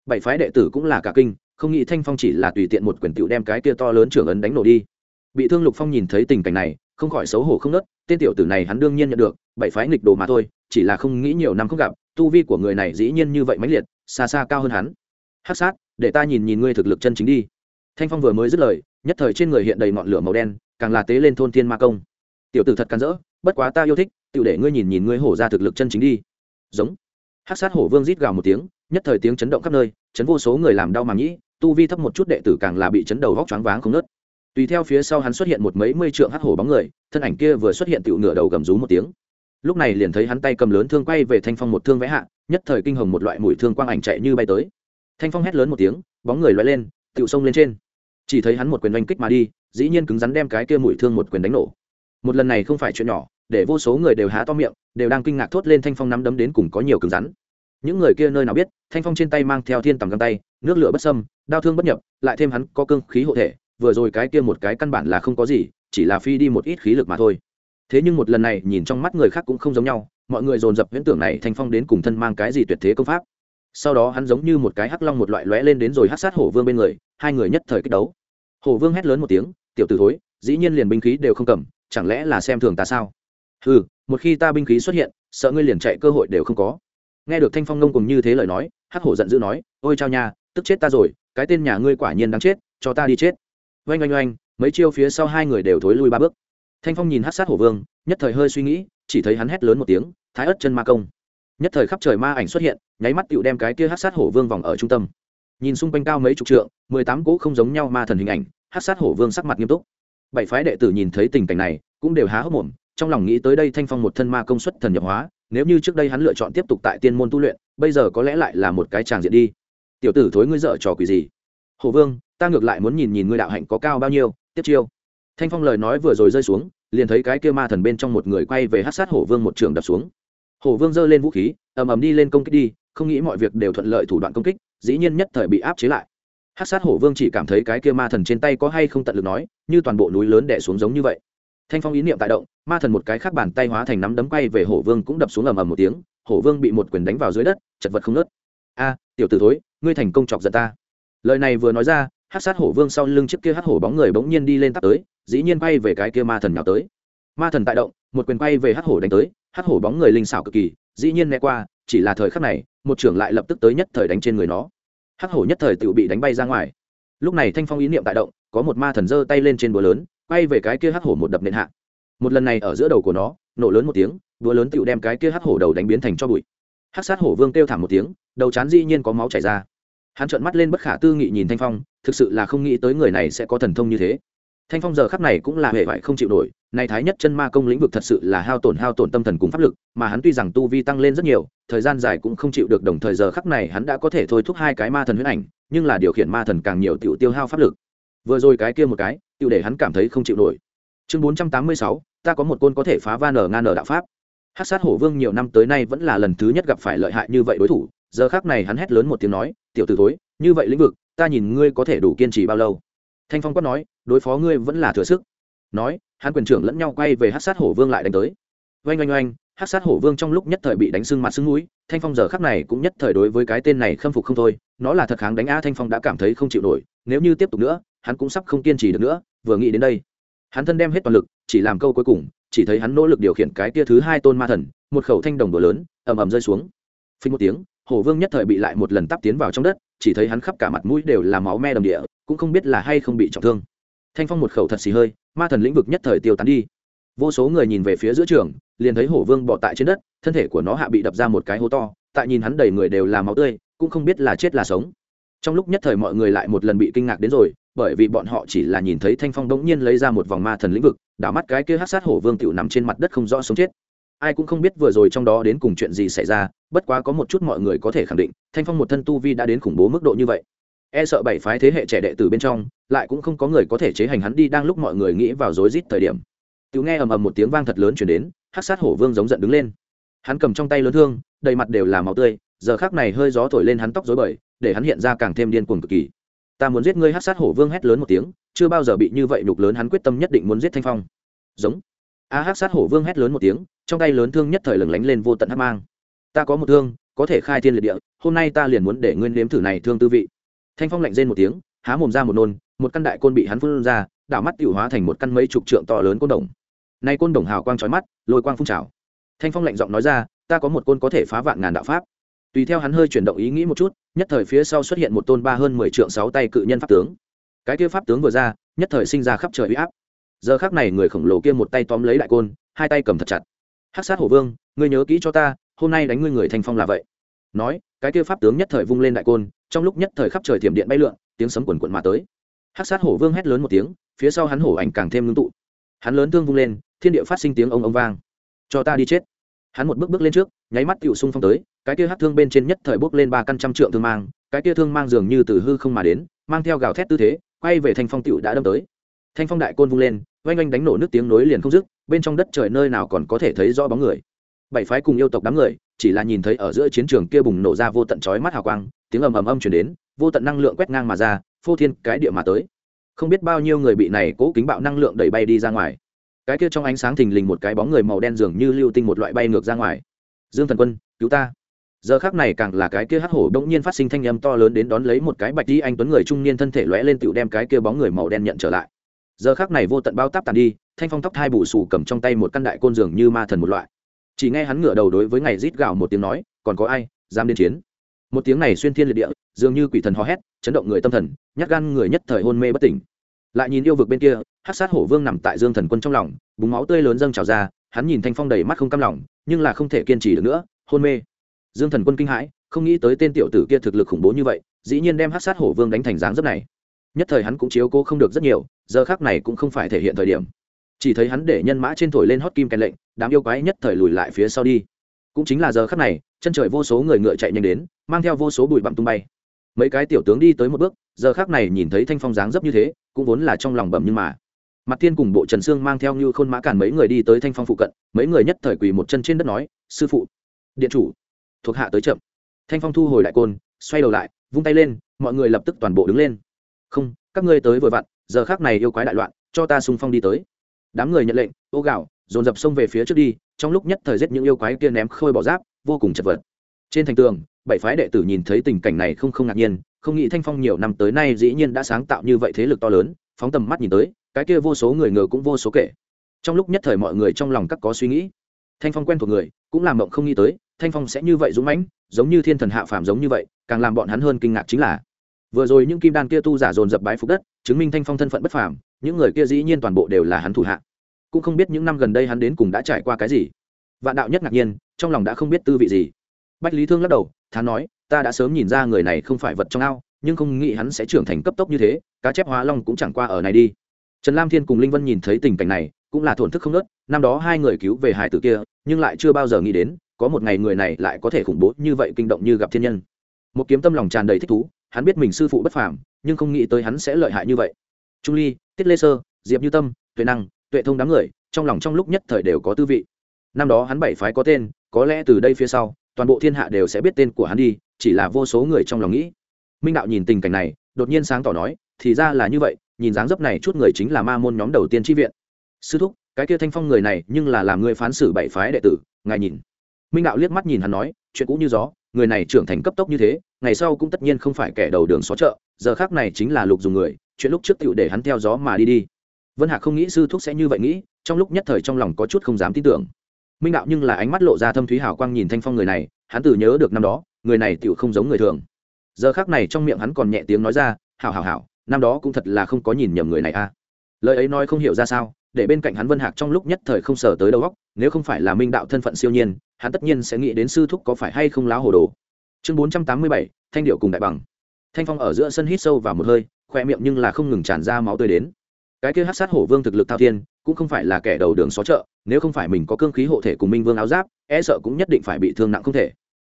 Bảy phái đệ tử cũng là cả kinh, không nghĩ thanh phong chỉ là tùy tiện một quyển tiểu đem cái kia to lớn trưởng ấn đánh nổ đi. Bị thương lục phong nhìn thấy tình cảnh này, không khỏi xấu hổ không nớt, tên tiểu tử này hắn đương nhiên nhận được, bảy phái nghịch đồ mà thôi, chỉ là không nghĩ nhiều năm không gặp, tu vi của người này dĩ nhiên như vậy mãnh liệt, xa xa cao hơn hắn. Hắc sát, để ta nhìn nhìn ngươi thực lực chân chính đi. Thanh phong vừa mới dứt lời, nhất thời trên người hiện đầy ngọn lửa màu đen, càng là tế lên thôn thiên ma công. Tiểu tử thật can dỡ bất quá ta yêu thích tự để ngươi nhìn nhìn ngươi hổ ra thực lực chân chính đi giống. Hắc sát hổ vương rít gào một tiếng, nhất thời tiếng chấn động khắp nơi, chấn vô số người làm đau màng nhĩ, tu vi thấp một chút đệ tử càng là bị chấn đầu vóc choáng váng không nớt tùy theo phía sau hắn xuất hiện một mấy mươi trượng hắc hổ bóng người, thân ảnh kia vừa xuất hiện tựu nửa đầu gầm rú một tiếng. Lúc này liền thấy hắn tay cầm lớn thương quay về thanh phong một thương vẽ hạ, nhất thời kinh hồng một loại mùi thương quang ảnh chạy như bay tới. Thanh phong hét lớn một tiếng, bóng người loay lên, tựu xông lên trên. Chỉ thấy hắn một quyền oanh kích mà đi, dĩ nhiên cứng rắn đem cái kia mùi thương một quyền đánh nổ. Một lần này không phải chuyện nhỏ để vô số người đều há to miệng, đều đang kinh ngạc thốt lên thanh phong nắm đấm đến cùng có nhiều cứng rắn. Những người kia nơi nào biết, thanh phong trên tay mang theo thiên tầm găng tay, nước lửa bất sâm đau thương bất nhập, lại thêm hắn có cương khí hộ thể, vừa rồi cái kia một cái căn bản là không có gì, chỉ là phi đi một ít khí lực mà thôi. Thế nhưng một lần này, nhìn trong mắt người khác cũng không giống nhau, mọi người dồn dập huyễn tưởng này thanh phong đến cùng thân mang cái gì tuyệt thế công pháp. Sau đó hắn giống như một cái hắc long một loại lóe lên đến rồi hắc sát hổ vương bên người, hai người nhất thời kích đấu. Hổ vương hét lớn một tiếng, tiểu t thối, dĩ nhiên liền binh khí đều không cầm, chẳng lẽ là xem thường ta sao? Ừ một khi ta binh khí xuất hiện, sợ ngươi liền chạy cơ hội đều không có. Nghe được thanh phong nông cùng như thế lời nói, hắc hổ giận dữ nói, ôi chao nha, tức chết ta rồi, cái tên nhà ngươi quả nhiên đáng chết, cho ta đi chết. Oanh oanh oanh, mấy chiêu phía sau hai người đều thối lui ba bước. Thanh phong nhìn hát sát hổ vương, nhất thời hơi suy nghĩ, chỉ thấy hắn hét lớn một tiếng, thái ất chân ma công. Nhất thời khắp trời ma ảnh xuất hiện, nháy mắt tựu đem cái kia hát sát hổ vương vòng ở trung tâm. Nhìn xung quanh cao mấy chục trượng, mười tám cỗ không giống nhau ma thần hình ảnh hát sát hổ vương sắc mặt nghiêm túc. Bảy phái đệ tử nhìn thấy tình cảnh này, cũng đều há hốc mồm trong lòng nghĩ tới đây thanh phong một thân ma công suất thần nhập hóa, nếu như trước đây hắn lựa chọn tiếp tục tại tiên môn tu luyện, bây giờ có lẽ lại là một cái tràng diện đi. Tiểu tử thối ngươi dợ trò quỷ gì? Hồ vương, ta ngược lại muốn nhìn nhìn ngươi đạo hạnh có cao bao nhiêu, tiếp chiêu. Thanh phong lời nói vừa rồi rơi xuống, liền thấy cái kia ma thần bên trong một người quay về hát sát hổ vương một trường đập xuống. Hổ vương giơ lên vũ khí, ầm ầm đi lên công kích đi, không nghĩ mọi việc đều thuận lợi thủ đoạn công kích, dĩ nhiên nhất thời bị áp chế lại. Hát sát hổ vương chỉ cảm thấy cái kia ma thần trên tay có hay không tận lực nói, như toàn bộ núi lớn đẻ xuống giống như vậy thanh phong ý niệm tại động, ma thần một cái khác bàn tay hóa thành nắm đấm quay về hổ vương cũng đập xuống ầm ầm một tiếng, hổ vương bị một quyền đánh vào dưới đất, chật vật không nớt. A, tiểu t ử thối, ngươi thành công chọc giận ta. Lời này vừa nói ra hát sát hổ vương sau lưng chiếc kia hát hổ bóng người bỗng nhiên đi lên tắt tới, dĩ nhiên quay về cái kia ma thần nào tới. Ma thần tại động, một quyền quay về hát hổ đánh tới hát hổ bóng người linh xảo cực kỳ, dĩ nhiên né qua, chỉ là thời khắc này, một trưởng lại lập tức tới nhất thời đánh trên người nó. Hát hổ nhất thời tự bị đánh bay ra ngoài. Lúc này thanh phong ý niệm tại động, có một ma thần giơ tay lên trên búa lớn quay về cái kia hắc hổ một đập nện hạ. Một lần này ở giữa đầu của nó, nổ lớn một tiếng, đũa lớn tựu đem cái kia hắc hổ đầu đánh biến thành cho bụi. Hắc sát hổ vương kêu thảm một tiếng, đầu chán dĩ nhiên có máu chảy ra. Hắn trợn mắt lên bất khả tư nghị nhìn thanh phong, thực sự là không nghĩ tới người này sẽ có thần thông như thế. Thanh phong giờ khắc này cũng là hệ vải không chịu nổi này thái nhất chân ma công lĩnh vực thật sự là hao tổn hao tổn tâm thần cùng pháp lực, mà hắn tuy rằng tu vi tăng lên rất nhiều, thời gian dài cũng không chịu được đồng thời giờ khắc này hắn đã có thể thôi thúc hai cái ma thần huyết ảnh, nhưng là điều khiển ma thần càng nhiều tiểu tiêu hao pháp lực vừa rồi cái kia một cái tiểu để hắn cảm thấy không chịu nổi. Chương bốn trăm tám mươi sáu, ta có một côn có thể phá van ở ngan ở đạo pháp. Hát sát hổ vương nhiều năm tới nay vẫn là lần thứ nhất gặp phải lợi hại như vậy đối thủ, giờ khác này hắn hét lớn một tiếng nói, tiểu t ử thối, như vậy lĩnh vực, ta nhìn ngươi có thể đủ kiên trì bao lâu? Thanh phong quát nói, đối phó ngươi vẫn là thừa sức. Nói, hắn quyền trưởng lẫn nhau quay về hát sát hổ vương lại đánh tới. Oanh oanh oanh hát sát hổ vương trong lúc nhất thời bị đánh sưng mặt sưng núi thanh phong giờ khắc này cũng nhất thời đối với cái tên này khâm phục không thôi, nó là thật kháng đánh a thanh phong đã cảm thấy không chịu nổi, nếu như tiếp tục nữa hắn cũng sắp không kiên trì được nữa, vừa nghĩ đến đây, hắn thân đem hết toàn lực, chỉ làm câu cuối cùng, chỉ thấy hắn nỗ lực điều khiển cái tia thứ hai tôn ma thần, một khẩu thanh đồng đồ lớn, ầm ầm rơi xuống. Phí một tiếng hổ vương nhất thời bị lại một lần tắp tiến vào trong đất, chỉ thấy hắn khắp cả mặt mũi đều là máu me đầm địa, cũng không biết là hay không bị trọng thương. Thanh phong một khẩu thật xì hơi, ma thần lĩnh vực nhất thời tiêu tán đi. Vô số người nhìn về phía giữa trường, liền thấy hổ vương bỏ tại trên đất, thân thể của nó hạ bị đập ra một cái hố to, tại nhìn hắn đầy người đều là máu tươi, cũng không biết là chết là sống. Trong lúc nhất thời mọi người lại một lần bị kinh ngạc đến rồi bởi vì bọn họ chỉ là nhìn thấy thanh phong bỗng nhiên lấy ra một vòng ma thần lĩnh vực, đảo mắt cái kia hát sát hổ vương tựu nằm trên mặt đất không rõ sống chết. Ai cũng không biết vừa rồi trong đó đến cùng chuyện gì xảy ra, bất quá có một chút mọi người có thể khẳng định, thanh phong một thân tu vi đã đến khủng bố mức độ như vậy. E sợ bảy phái thế hệ trẻ đệ tử bên trong, lại cũng không có người có thể chế hành hắn đi đang lúc mọi người nghĩ vào rối rít thời điểm. Tựu nghe ầm ầm một tiếng vang thật lớn chuyển đến hát sát hổ vương giống giận đứng lên. Hắn cầm trong tay lớn thương, đầy mặt đều là máu tươi, giờ khác này hơi gió thổi lên hắn tóc dối bời, để hắn hiện ra càng thêm điên cuồng cực kỳ ta muốn giết ngươi hát sát hổ vương hét lớn một tiếng, chưa bao giờ bị như vậy nhục lớn hắn quyết tâm nhất định muốn giết thanh phong. Giống. A hát sát hổ vương hét lớn một tiếng, trong tay lớn thương nhất thời lừng lánh lên vô tận hát mang. Ta có một thương, có thể khai thiên liệt địa, hôm nay ta liền muốn để nguyên nếm thử này thương tư vị. Thanh phong lạnh rên một tiếng, há mồm ra một nôn, một căn đại côn bị hắn phun ra, đảo mắt tiểu hóa thành một căn mấy chục trượng to lớn côn đồng. Nay côn đồng hào quang chói mắt, lôi quang phun trào. Thanh phong lạnh giọng nói ra, ta có một côn có thể phá vạn ngàn đạo pháp tùy theo hắn hơi chuyển động ý nghĩ một chút, nhất thời phía sau xuất hiện một tôn ba hơn mười trượng sáu tay cự nhân pháp tướng. Cái kia pháp tướng vừa ra, nhất thời sinh ra khắp trời uy áp. Giờ khác này người khổng lồ kia một tay tóm lấy đại côn, hai tay cầm thật chặt. Hắc sát hổ vương, ngươi nhớ kỹ cho ta, hôm nay đánh ngươi người thanh phong là vậy. Nói, cái kia pháp tướng nhất thời vung lên đại côn, trong lúc nhất thời khắp trời thiểm điện bay lượn, tiếng sấm quần quận mà tới. Hắc sát hổ vương hét lớn một tiếng, phía sau hắn hổ ảnh càng thêm ngưng tụ. Hắn lớn thương vung lên, thiên địa phát sinh tiếng ông ông vang. Cho ta đi chết. Hắn một bước bước lên trước, nháy mắt cựu xung phong tới cái kia hát thương bên trên nhất thời bốc lên ba căn trăm trượng thương mang, cái kia thương mang dường như từ hư không mà đến, mang theo gào thét tư thế, quay về thanh phong tựu đã đâm tới. Thanh phong đại côn vung lên, oanh oanh đánh nổ nước tiếng nối liền không dứt, bên trong đất trời nơi nào còn có thể thấy rõ bóng người. Bảy phái cùng yêu tộc đám người, chỉ là nhìn thấy ở giữa chiến trường kia bùng nổ ra vô tận chói mắt hào quang, tiếng ầm ầm âm chuyển đến, vô tận năng lượng quét ngang mà ra, phô thiên cái địa mà tới. Không biết bao nhiêu người bị này cố kính bạo năng lượng đẩy bay đi ra ngoài. Cái kia trong ánh sáng thình lình một cái bóng người màu đen dường như lưu tinh một loại bay ngược ra ngoài. Dương thần quân, cứu ta giờ khác này càng là cái kia hắc hổ đông nhiên phát sinh thanh âm to lớn đến đón lấy một cái bạch đi anh tuấn người trung niên thân thể lóe lên tựu đem cái kia bóng người màu đen nhận trở lại. Giờ khác này vô tận bao táp tàn đi, thanh phong tóc hai bù xù cầm trong tay một căn đại côn dường như ma thần một loại. Chỉ nghe hắn ngửa đầu đối với ngày rít gào một tiếng nói, còn có ai dám đến chiến? Một tiếng này xuyên thiên liệt địa, dường như quỷ thần hò hét, chấn động người tâm thần, nhát gan người nhất thời hôn mê bất tỉnh. Lại nhìn yêu vực bên kia hát sát hổ vương nằm tại dương thần quân trong lòng, búng máu tươi lớn dâng trào ra, hắn nhìn thanh phong đầy mắt không cam lòng, nhưng là không thể kiên trì được nữa, hôn mê dương thần quân kinh hãi, không nghĩ tới tên tiểu tử kia thực lực khủng bố như vậy, dĩ nhiên đem hát sát hổ vương đánh thành dáng dấp này. Nhất thời hắn cũng chiếu cố không được rất nhiều, giờ khác này cũng không phải thể hiện thời điểm. Chỉ thấy hắn để nhân mã trên thổi lên hót kim kèn lệnh, đám yêu quái nhất thời lùi lại phía sau đi. Cũng chính là giờ khắc này, chân trời vô số người ngựa chạy nhanh đến, mang theo vô số bụi bặm tung bay. Mấy cái tiểu tướng đi tới một bước, giờ khác này nhìn thấy thanh phong dáng dấp như thế, cũng vốn là trong lòng bẩm nhưng mà. Mặt tiên cùng bộ trần sương mang theo như khôn mã cản mấy người đi tới thanh phong phụ cận, mấy người nhất thời quỳ một chân trên đất nói, sư phụ, điện chủ thuộc hạ tới chậm. Thanh phong thu hồi lại côn, xoay đầu lại, vung tay lên, mọi người lập tức toàn bộ đứng lên. Không, các ngươi tới vội vặn, giờ khác này yêu quái đại loạn, cho ta xung phong đi tới. Đám người nhận lệnh, ô gạo, dồn dập xông về phía trước đi, trong lúc nhất thời giết những yêu quái kia ném khôi bỏ giáp, vô cùng chật vật. Trên thành tường, bảy phái đệ tử nhìn thấy tình cảnh này không không ngạc nhiên, không nghĩ thanh phong nhiều năm tới nay dĩ nhiên đã sáng tạo như vậy thế lực to lớn, phóng tầm mắt nhìn tới, cái kia vô số người ngờ cũng vô số kể. Trong lúc nhất thời mọi người trong lòng các có suy nghĩ. Thanh phong quen thuộc người, cũng làm mộng không nghĩ tới thanh phong sẽ như vậy dũng mãnh, giống như thiên thần hạ phàm giống như vậy, càng làm bọn hắn hơn kinh ngạc chính là, vừa rồi những kim đan kia tu giả dồn dập bái phục đất, chứng minh thanh phong thân phận bất phàm, những người kia dĩ nhiên toàn bộ đều là hắn thủ hạ. Cũng không biết những năm gần đây hắn đến cùng đã trải qua cái gì. Vạn đạo nhất ngạc nhiên, trong lòng đã không biết tư vị gì. Bách lý thương lắc đầu, thán nói, ta đã sớm nhìn ra người này không phải vật trong ao, nhưng không nghĩ hắn sẽ trưởng thành cấp tốc như thế, cá chép hóa long cũng chẳng qua ở này đi. Trần lam thiên cùng linh vân nhìn thấy tình cảnh này, cũng là thổn thức không nớt năm đó hai người cứu về hải tử kia, nhưng lại chưa bao giờ nghĩ đến có một ngày người này lại có thể khủng bố như vậy kinh động như gặp thiên nhân. Một kiếm tâm lòng tràn đầy thích thú, hắn biết mình sư phụ bất phàm, nhưng không nghĩ tới hắn sẽ lợi hại như vậy. Trung ly, tiết lê sơ, diệp như tâm, tuệ năng, tuệ thông đám người, trong lòng trong lúc nhất thời đều có tư vị. Năm đó hắn bảy phái có tên, có lẽ từ đây phía sau, toàn bộ thiên hạ đều sẽ biết tên của hắn đi, chỉ là vô số người trong lòng nghĩ. Minh đạo nhìn tình cảnh này, đột nhiên sáng tỏ nói, thì ra là như vậy, nhìn dáng dấp này chút người chính là ma môn nhóm đầu tiên tri viện. Sư thúc, cái kia thanh phong người này nhưng là làm người phán xử bảy phái đệ tử, ngài nhìn minh đạo liếc mắt nhìn hắn nói, chuyện cũ như gió, người này trưởng thành cấp tốc như thế, ngày sau cũng tất nhiên không phải kẻ đầu đường xó chợ, giờ khác này chính là lục dùng người, chuyện lúc trước tựu để hắn theo gió mà đi đi. Vân hạc không nghĩ sư thúc sẽ như vậy nghĩ, trong lúc nhất thời trong lòng có chút không dám tin tưởng. Minh đạo nhưng là ánh mắt lộ ra thâm thúy hào quang nhìn thanh phong người này, hắn tự nhớ được năm đó, người này tựu không giống người thường. Giờ khác này trong miệng hắn còn nhẹ tiếng nói ra, hảo hảo hảo, năm đó cũng thật là không có nhìn nhầm người này a. À. lời ấy nói không hiểu ra sao để bên cạnh hắn vân hạc trong lúc nhất thời không sờ tới đầu góc nếu không phải là minh đạo thân phận siêu nhiên, hắn tất nhiên sẽ nghĩ đến sư thúc có phải hay không láo hồ đồ. Chương bốn trăm tám mươi bảy, thanh điệu cùng đại bằng. Thanh phong ở giữa sân hít sâu vào một hơi khoe miệng nhưng là không ngừng tràn ra máu tươi đến. Cái kia hát sát hổ vương thực lực thao thiên, cũng không phải là kẻ đầu đường xó chợ, nếu không phải mình có cương khí hộ thể cùng minh vương áo giáp e sợ cũng nhất định phải bị thương nặng không thể.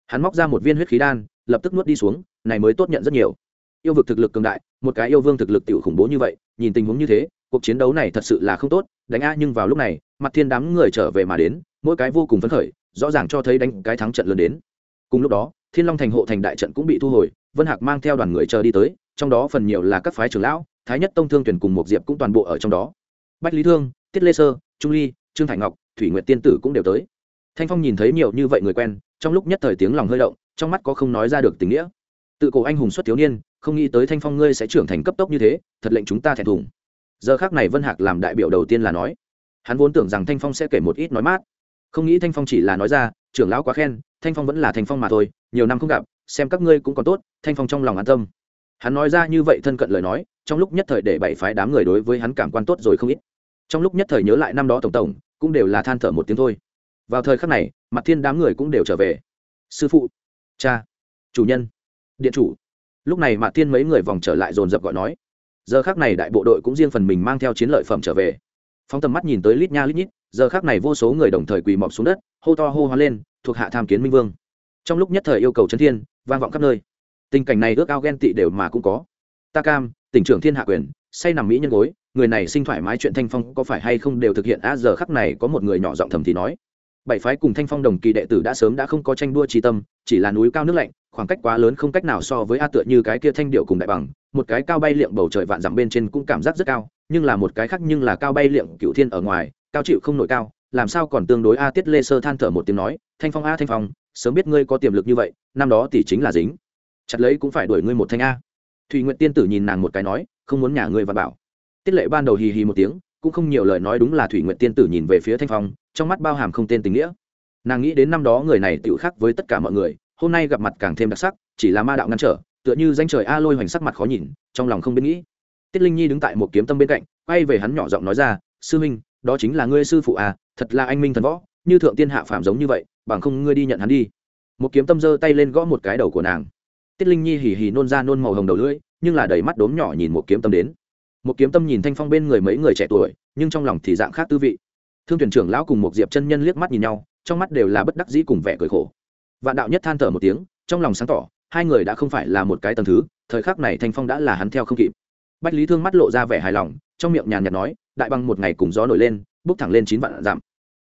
Hắn móc ra một viên huyết khí đan, lập tức nuốt đi xuống, này mới tốt nhận rất nhiều. Yêu vực thực lực cường đại, một cái yêu vương thực lực tiểu khủng bố như vậy, nhìn tình huống như thế cuộc chiến đấu này thật sự là không tốt, đánh a nhưng vào lúc này, mặt thiên đám người trở về mà đến, mỗi cái vô cùng phấn khởi, rõ ràng cho thấy đánh cái thắng trận lớn đến. Cùng lúc đó, thiên long thành hộ thành đại trận cũng bị thu hồi, vân hạc mang theo đoàn người chờ đi tới, trong đó phần nhiều là các phái trưởng lão, thái nhất tông thương tuyển cùng một diệp cũng toàn bộ ở trong đó. Bách lý thương, tiết lê sơ, trung ly, trương thải ngọc, thủy nguyệt tiên tử cũng đều tới. Thanh phong nhìn thấy nhiều như vậy người quen, trong lúc nhất thời tiếng lòng hơi động, trong mắt có không nói ra được tình nghĩa. Tự cổ anh hùng xuất thiếu niên, không nghĩ tới thanh phong ngươi sẽ trưởng thành cấp tốc như thế, thật lệnh chúng ta thẹn thùng giờ khác này vân hạc làm đại biểu đầu tiên là nói. Hắn vốn tưởng rằng thanh phong sẽ kể một ít nói mát. Không nghĩ thanh phong chỉ là nói ra, trưởng lão quá khen, thanh phong vẫn là thanh phong mà thôi, nhiều năm không gặp, xem các ngươi cũng còn tốt, thanh phong trong lòng an tâm. Hắn nói ra như vậy thân cận lời nói, trong lúc nhất thời để bảy phái đám người đối với hắn cảm quan tốt rồi không ít. Trong lúc nhất thời nhớ lại năm đó tổng tổng, cũng đều là than thở một tiếng thôi. Vào thời khắc này, mặt thiên đám người cũng đều trở về. Sư phụ, cha, chủ nhân, điện chủ. Lúc này mặt thiên mấy người vòng trở lại dồn dập gọi nói giờ khác này đại bộ đội cũng riêng phần mình mang theo chiến lợi phẩm trở về. Phóng tầm mắt nhìn tới lít nha lít nhít, giờ khác này vô số người đồng thời quỳ mọp xuống đất, hô to hô hoa lên, thuộc hạ tham kiến minh vương. Trong lúc nhất thời yêu cầu chân thiên, vang vọng khắp nơi. Tình cảnh này ước ao ghen tị đều mà cũng có. Ta cam, tỉnh trưởng thiên hạ quyền, say nằm mỹ nhân gối, người này sinh thoải mái chuyện thanh phong có phải hay không đều thực hiện a giờ khắc này có một người nhỏ giọng thầm thì nói. Bảy phái cùng thanh phong đồng kỳ đệ tử đã sớm đã không có tranh đua trí tâm, chỉ là núi cao nước lạnh, khoảng cách quá lớn không cách nào so với a tựa như cái kia thanh điệu cùng đại bằng một cái cao bay liệm bầu trời vạn dặm bên trên cũng cảm giác rất cao, nhưng là một cái khác nhưng là cao bay liệm cựu thiên ở ngoài, cao chịu không nổi cao, làm sao còn tương đối a tiết lê sơ than thở một tiếng nói, thanh phong a, thanh phong, sớm biết ngươi có tiềm lực như vậy, năm đó tỷ chính là dính. Chặt lấy cũng phải đuổi ngươi một thanh a. Thùy nguyện tiên tử nhìn nàng một cái nói, không muốn nhà ngươi và bảo. Tiết lệ ban đầu hì hì một tiếng, cũng không nhiều lời nói đúng là thủy nguyện tiên tử nhìn về phía thanh phong, trong mắt bao hàm không tên tình nghĩa. Nàng nghĩ đến năm đó người này tự khác với tất cả mọi người, hôm nay gặp mặt càng thêm đặc sắc, chỉ là ma đạo ngăn trở tựa như danh trời a lôi hoành sắc mặt khó nhìn, trong lòng không biết nghĩ. Tiết linh nhi đứng tại một kiếm tâm bên cạnh, quay về hắn nhỏ giọng nói ra, sư minh, đó chính là ngươi sư phụ à thật là anh minh thần võ, như thượng tiên hạ phạm giống như vậy, bằng không ngươi đi nhận hắn đi. Một kiếm tâm giơ tay lên gõ một cái đầu của nàng. Tiết linh nhi hì hì nôn ra nôn màu hồng đầu lưỡi, nhưng là đầy mắt đốm nhỏ nhìn một kiếm tâm đến. Một kiếm tâm nhìn thanh phong bên người mấy người trẻ tuổi, nhưng trong lòng thì dạng khác tư vị. Thương thuyền trưởng lão cùng một diệp chân nhân liếc mắt nhìn nhau, trong mắt đều là bất đắc dĩ cùng vẻ cười khổ. Vạn đạo nhất than thở một tiếng, trong lòng sáng tỏ hai người đã không phải là một cái tầng thứ, thời khắc này thanh phong đã là hắn theo không kịp. Bách lý thương mắt lộ ra vẻ hài lòng, trong miệng nhàn nhạt nói, đại băng một ngày cùng gió nổi lên, bước thẳng lên chín vạn dặm.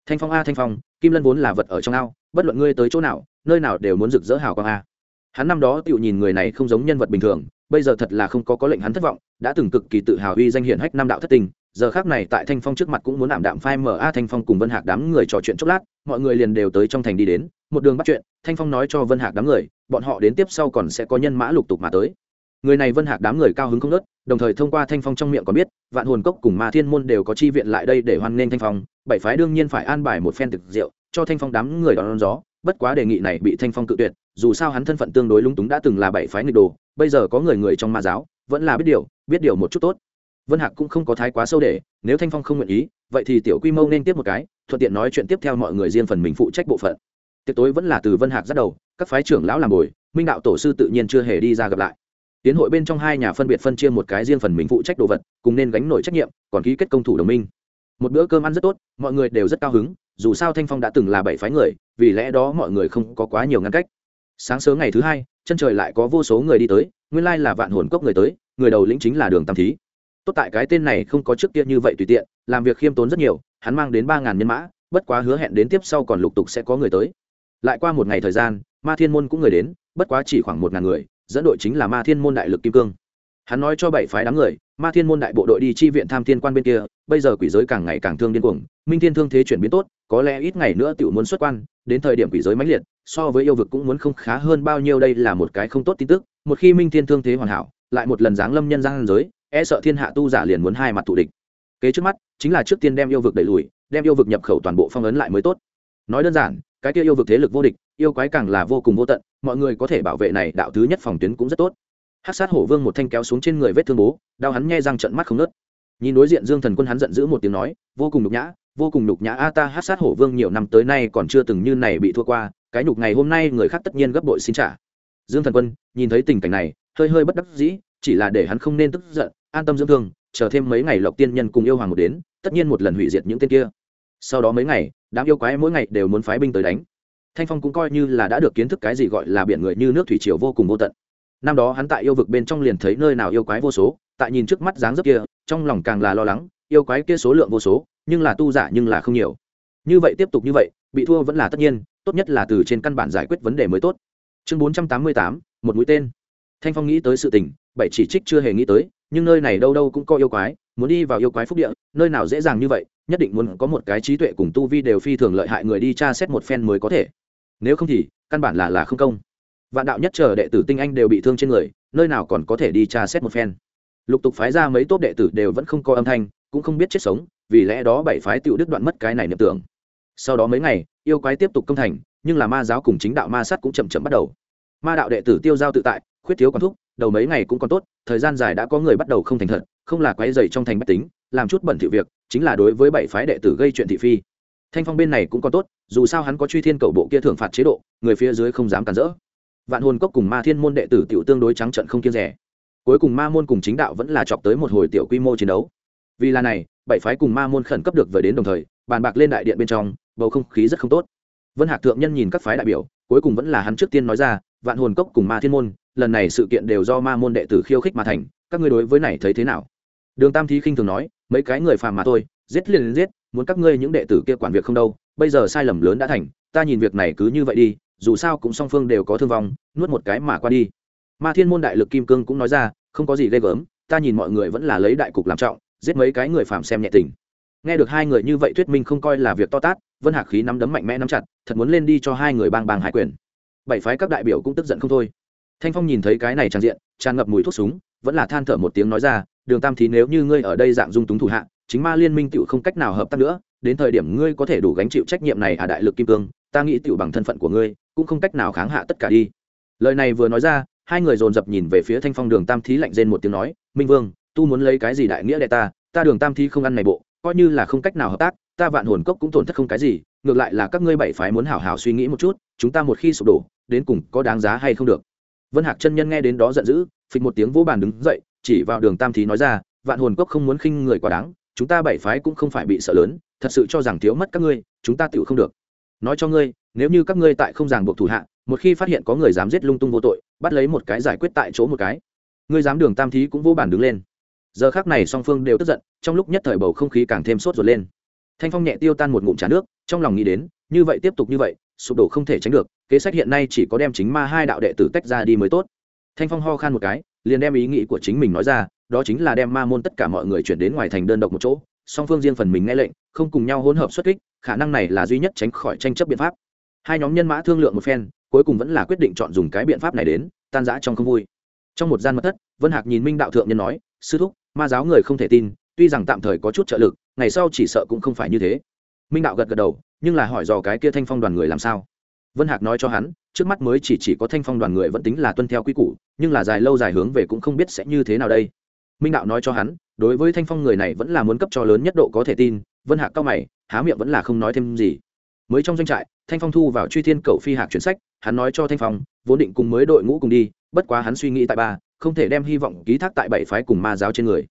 Thanh phong a, thanh phong, kim lân vốn là vật ở trong ao, bất luận ngươi tới chỗ nào, nơi nào đều muốn rực rỡ hào quang a. Hắn năm đó tự nhìn người này không giống nhân vật bình thường, bây giờ thật là không có có lệnh hắn thất vọng, đã từng cực kỳ tự hào uy danh hiển hách năm đạo thất tình, giờ khác này tại thanh phong trước mặt cũng muốn ảm đạm phai mở a, thanh phong cùng vân hạc đám người trò chuyện chốc lát, mọi người liền đều tới trong thành đi đến, một đường bắt chuyện, thanh phong nói cho vân hạc đám người bọn họ đến tiếp sau còn sẽ có nhân mã lục tục mà tới. Người này vân hạc đám người cao hứng không nớt đồng thời thông qua thanh phong trong miệng còn biết, vạn hồn cốc cùng ma thiên môn đều có chi viện lại đây để hoan nghênh thanh phong, bảy phái đương nhiên phải an bài một phen thực rượu, cho thanh phong đám người đón gió, bất quá đề nghị này bị thanh phong cự tuyệt, dù sao hắn thân phận tương đối lung túng đã từng là bảy phái nghịch đồ, bây giờ có người người trong ma giáo, vẫn là biết điều biết điều một chút tốt. Vân hạc cũng không có thái quá sâu để, nếu thanh phong không nguyện ý, vậy thì tiểu quy Mâu nên tiếp một cái, thuận tiện nói chuyện tiếp theo mọi người riêng phần mình phụ trách bộ phận. Tiệc tối vẫn là từ vân hạc dắt đầu các phái trưởng lão làm bồi, minh đạo tổ sư tự nhiên chưa hề đi ra gặp lại. Tiến hội bên trong hai nhà phân biệt phân chia một cái riêng phần mình phụ trách đồ vật, cùng nên gánh nổi trách nhiệm, còn ký kết công thủ đồng minh. Một bữa cơm ăn rất tốt, mọi người đều rất cao hứng, dù sao thanh phong đã từng là bảy phái người, vì lẽ đó mọi người không có quá nhiều ngăn cách. Sáng sớm ngày thứ hai, chân trời lại có vô số người đi tới, nguyên lai là vạn hồn cốc người tới, người đầu lĩnh chính là đường tam thí. Tốt tại cái tên này không có trước kia như vậy tùy tiện, làm việc khiêm tốn rất nhiều, hắn mang đến ba ngàn nhân mã, bất quá hứa hẹn đến tiếp sau còn lục tục sẽ có người tới. Lại qua một ngày thời gian ma thiên môn cũng người đến, bất quá chỉ khoảng một ngàn người, dẫn đội chính là ma thiên môn đại lực kim cương. Hắn nói cho bảy phái đám người, ma thiên môn đại bộ đội đi chi viện tham thiên quan bên kia, bây giờ quỷ giới càng ngày càng thương điên cuồng, minh thiên thương thế chuyển biến tốt, có lẽ ít ngày nữa tiểu muốn xuất quan, đến thời điểm quỷ giới mãnh liệt, so với yêu vực cũng muốn không khá hơn bao nhiêu đây là một cái không tốt tin tức. Một khi minh thiên thương thế hoàn hảo, lại một lần giáng lâm nhân gian giới e sợ thiên hạ tu giả liền muốn hai mặt thù địch. Kế trước mắt, chính là trước tiên đem yêu vực đẩy lùi, đem yêu vực nhập khẩu toàn bộ phong ấn lại mới tốt. Nói đơn giản cái kia yêu vực thế lực vô địch, yêu quái càng là vô cùng vô tận, mọi người có thể bảo vệ này đạo thứ nhất phòng tuyến cũng rất tốt. Hát sát hổ vương một thanh kéo xuống trên người vết thương bố, đau hắn nghe răng trận mắt không nớt nhìn đối diện dương thần quân hắn giận dữ một tiếng nói, vô cùng nhục nhã, vô cùng nhục nhã a, ta hát sát hổ vương nhiều năm tới nay còn chưa từng như này bị thua qua, cái nhục ngày hôm nay người khác tất nhiên gấp bội xin trả. Dương thần quân nhìn thấy tình cảnh này, hơi hơi bất đắc dĩ, chỉ là để hắn không nên tức giận, an tâm dưỡng thương, chờ thêm mấy ngày lộc tiên nhân cùng yêu hoàng một đến, tất nhiên một lần hủy diệt những tên kia. Sau đó mấy ngày đám yêu quái mỗi ngày đều muốn phái binh tới đánh. Thanh phong cũng coi như là đã được kiến thức cái gì gọi là biển người như nước thủy triều vô cùng vô tận. Năm đó hắn tại yêu vực bên trong liền thấy nơi nào yêu quái vô số, tại nhìn trước mắt dáng dấp kia, trong lòng càng là lo lắng, yêu quái kia số lượng vô số, nhưng là tu giả nhưng là không nhiều. Như vậy tiếp tục như vậy, bị thua vẫn là tất nhiên, tốt nhất là từ trên căn bản giải quyết vấn đề mới tốt. Chương bốn trăm tám mươi tám, một mũi tên. Thanh phong nghĩ tới sự tình, bảy chỉ trích chưa hề nghĩ tới, nhưng nơi này đâu đâu cũng có yêu quái muốn đi vào yêu quái phúc địa, nơi nào dễ dàng như vậy, nhất định muốn có một cái trí tuệ cùng tu vi đều phi thường lợi hại người đi tra xét một phen mới có thể. Nếu không thì, căn bản là là không công. Vạn đạo nhất chờ đệ tử tinh anh đều bị thương trên người, nơi nào còn có thể đi tra xét một phen. Lục tục phái ra mấy tốt đệ tử đều vẫn không có âm thanh, cũng không biết chết sống, vì lẽ đó bảy phái tựu đứt đoạn mất cái này niệm tưởng. Sau đó mấy ngày, yêu quái tiếp tục công thành, nhưng là ma giáo cùng chính đạo ma sát cũng chậm chậm bắt đầu. Ma đạo đệ tử tiêu giao tự tại, khuyết thiếu quán thúc đầu mấy ngày cũng còn tốt, thời gian dài đã có người bắt đầu không thành thật, không là quái dày trong thành bách tính, làm chút bẩn thị việc, chính là đối với bảy phái đệ tử gây chuyện thị phi. Thanh phong bên này cũng còn tốt, dù sao hắn có truy thiên cầu bộ kia thưởng phạt chế độ, người phía dưới không dám cản rỡ. Vạn hồn cốc cùng ma thiên môn đệ tử tiểu tương đối trắng trận không kiêng rẻ. Cuối cùng ma môn cùng chính đạo vẫn là chọc tới một hồi tiểu quy mô chiến đấu. Vì là này, bảy phái cùng ma môn khẩn cấp được về đến đồng thời, bàn bạc lên đại điện bên trong, bầu không khí rất không tốt. Vân hạc thượng nhân nhìn các phái đại biểu, cuối cùng vẫn là hắn trước tiên nói ra, vạn hồn cốc cùng ma thiên môn lần này sự kiện đều do ma môn đệ tử khiêu khích mà thành, các ngươi đối với này thấy thế nào? Đường tam thí khinh thường nói, mấy cái người phàm mà thôi, giết liền giết, muốn các ngươi những đệ tử kia quản việc không đâu, bây giờ sai lầm lớn đã thành, ta nhìn việc này cứ như vậy đi, dù sao cũng song phương đều có thương vong, nuốt một cái mà qua đi. Ma thiên môn đại lực kim cương cũng nói ra, không có gì ghê gớm, ta nhìn mọi người vẫn là lấy đại cục làm trọng, giết mấy cái người phàm xem nhẹ tình. Nghe được hai người như vậy thuyết minh không coi là việc to tát, vân hạc khí nắm đấm mạnh mẽ nắm chặt, thật muốn lên đi cho hai người bang bang hải quyền. Bảy phái các đại biểu cũng tức giận không thôi thanh phong nhìn thấy cái này tràn diện, tràn ngập mùi thuốc súng, vẫn là than thở một tiếng nói ra, đường tam thì nếu như ngươi ở đây dạng dung túng thủ hạ, chính ma liên minh tựu không cách nào hợp tác nữa, đến thời điểm ngươi có thể đủ gánh chịu trách nhiệm này à đại lực kim cương, ta nghĩ tựu bằng thân phận của ngươi, cũng không cách nào kháng hạ tất cả đi. Lời này vừa nói ra, hai người dồn dập nhìn về phía thanh phong đường tam thí lạnh rên một tiếng nói, minh vương, tu muốn lấy cái gì đại nghĩa đệ ta ta đường tam thí không ăn này bộ, coi như là không cách nào hợp tác, ta vạn hồn cốc cũng tổn thất không cái gì, ngược lại là các ngươi bảy phái muốn hảo hảo suy nghĩ một chút, chúng ta một khi sụp đổ, đến cùng có đáng giá hay không được vân hạc chân nhân nghe đến đó giận dữ, phịch một tiếng vỗ bàn đứng dậy, chỉ vào đường tam thí nói ra, vạn hồn cốc không muốn khinh người quá đáng, chúng ta bảy phái cũng không phải bị sợ lớn, thật sự cho rằng thiếu mất các ngươi, chúng ta tựu không được. Nói cho ngươi, nếu như các ngươi tại không ràng buộc thủ hạ, một khi phát hiện có người dám giết lung tung vô tội, bắt lấy một cái giải quyết tại chỗ một cái. Ngươi dám đường tam thí cũng vô bản đứng lên. Giờ khác này song phương đều tức giận, trong lúc nhất thời bầu không khí càng thêm sốt ruột lên. Thanh phong nhẹ tiêu tan một ngụm trà nước, trong lòng nghĩ đến, như vậy tiếp tục như vậy sụp đổ không thể tránh được, kế sách hiện nay chỉ có đem chính ma hai đạo đệ tử tách ra đi mới tốt. Thanh phong ho khan một cái, liền đem ý nghĩ của chính mình nói ra, đó chính là đem ma môn tất cả mọi người chuyển đến ngoài thành đơn độc một chỗ, song phương riêng phần mình nghe lệnh, không cùng nhau hỗn hợp xuất kích, khả năng này là duy nhất tránh khỏi tranh chấp biện pháp. Hai nhóm nhân mã thương lượng một phen, cuối cùng vẫn là quyết định chọn dùng cái biện pháp này đến, tan rã trong không vui. Trong một gian mật thất, vân hạc nhìn minh đạo thượng nhân nói, sư thúc, ma giáo người không thể tin, tuy rằng tạm thời có chút trợ lực, ngày sau chỉ sợ cũng không phải như thế. Minh đạo gật gật đầu nhưng là hỏi dò cái kia thanh phong đoàn người làm sao? Vân hạc nói cho hắn, trước mắt mới chỉ chỉ có thanh phong đoàn người vẫn tính là tuân theo quy củ, nhưng là dài lâu dài hướng về cũng không biết sẽ như thế nào đây. Minh đạo nói cho hắn, đối với thanh phong người này vẫn là muốn cấp cho lớn nhất độ có thể tin, vân hạc cao mày, há miệng vẫn là không nói thêm gì. Mới trong doanh trại, thanh phong thu vào truy thiên cầu phi hạc chuyển sách, hắn nói cho thanh phong, vốn định cùng mới đội ngũ cùng đi, bất quá hắn suy nghĩ tại ba, không thể đem hy vọng ký thác tại bảy phái cùng ma giáo trên người.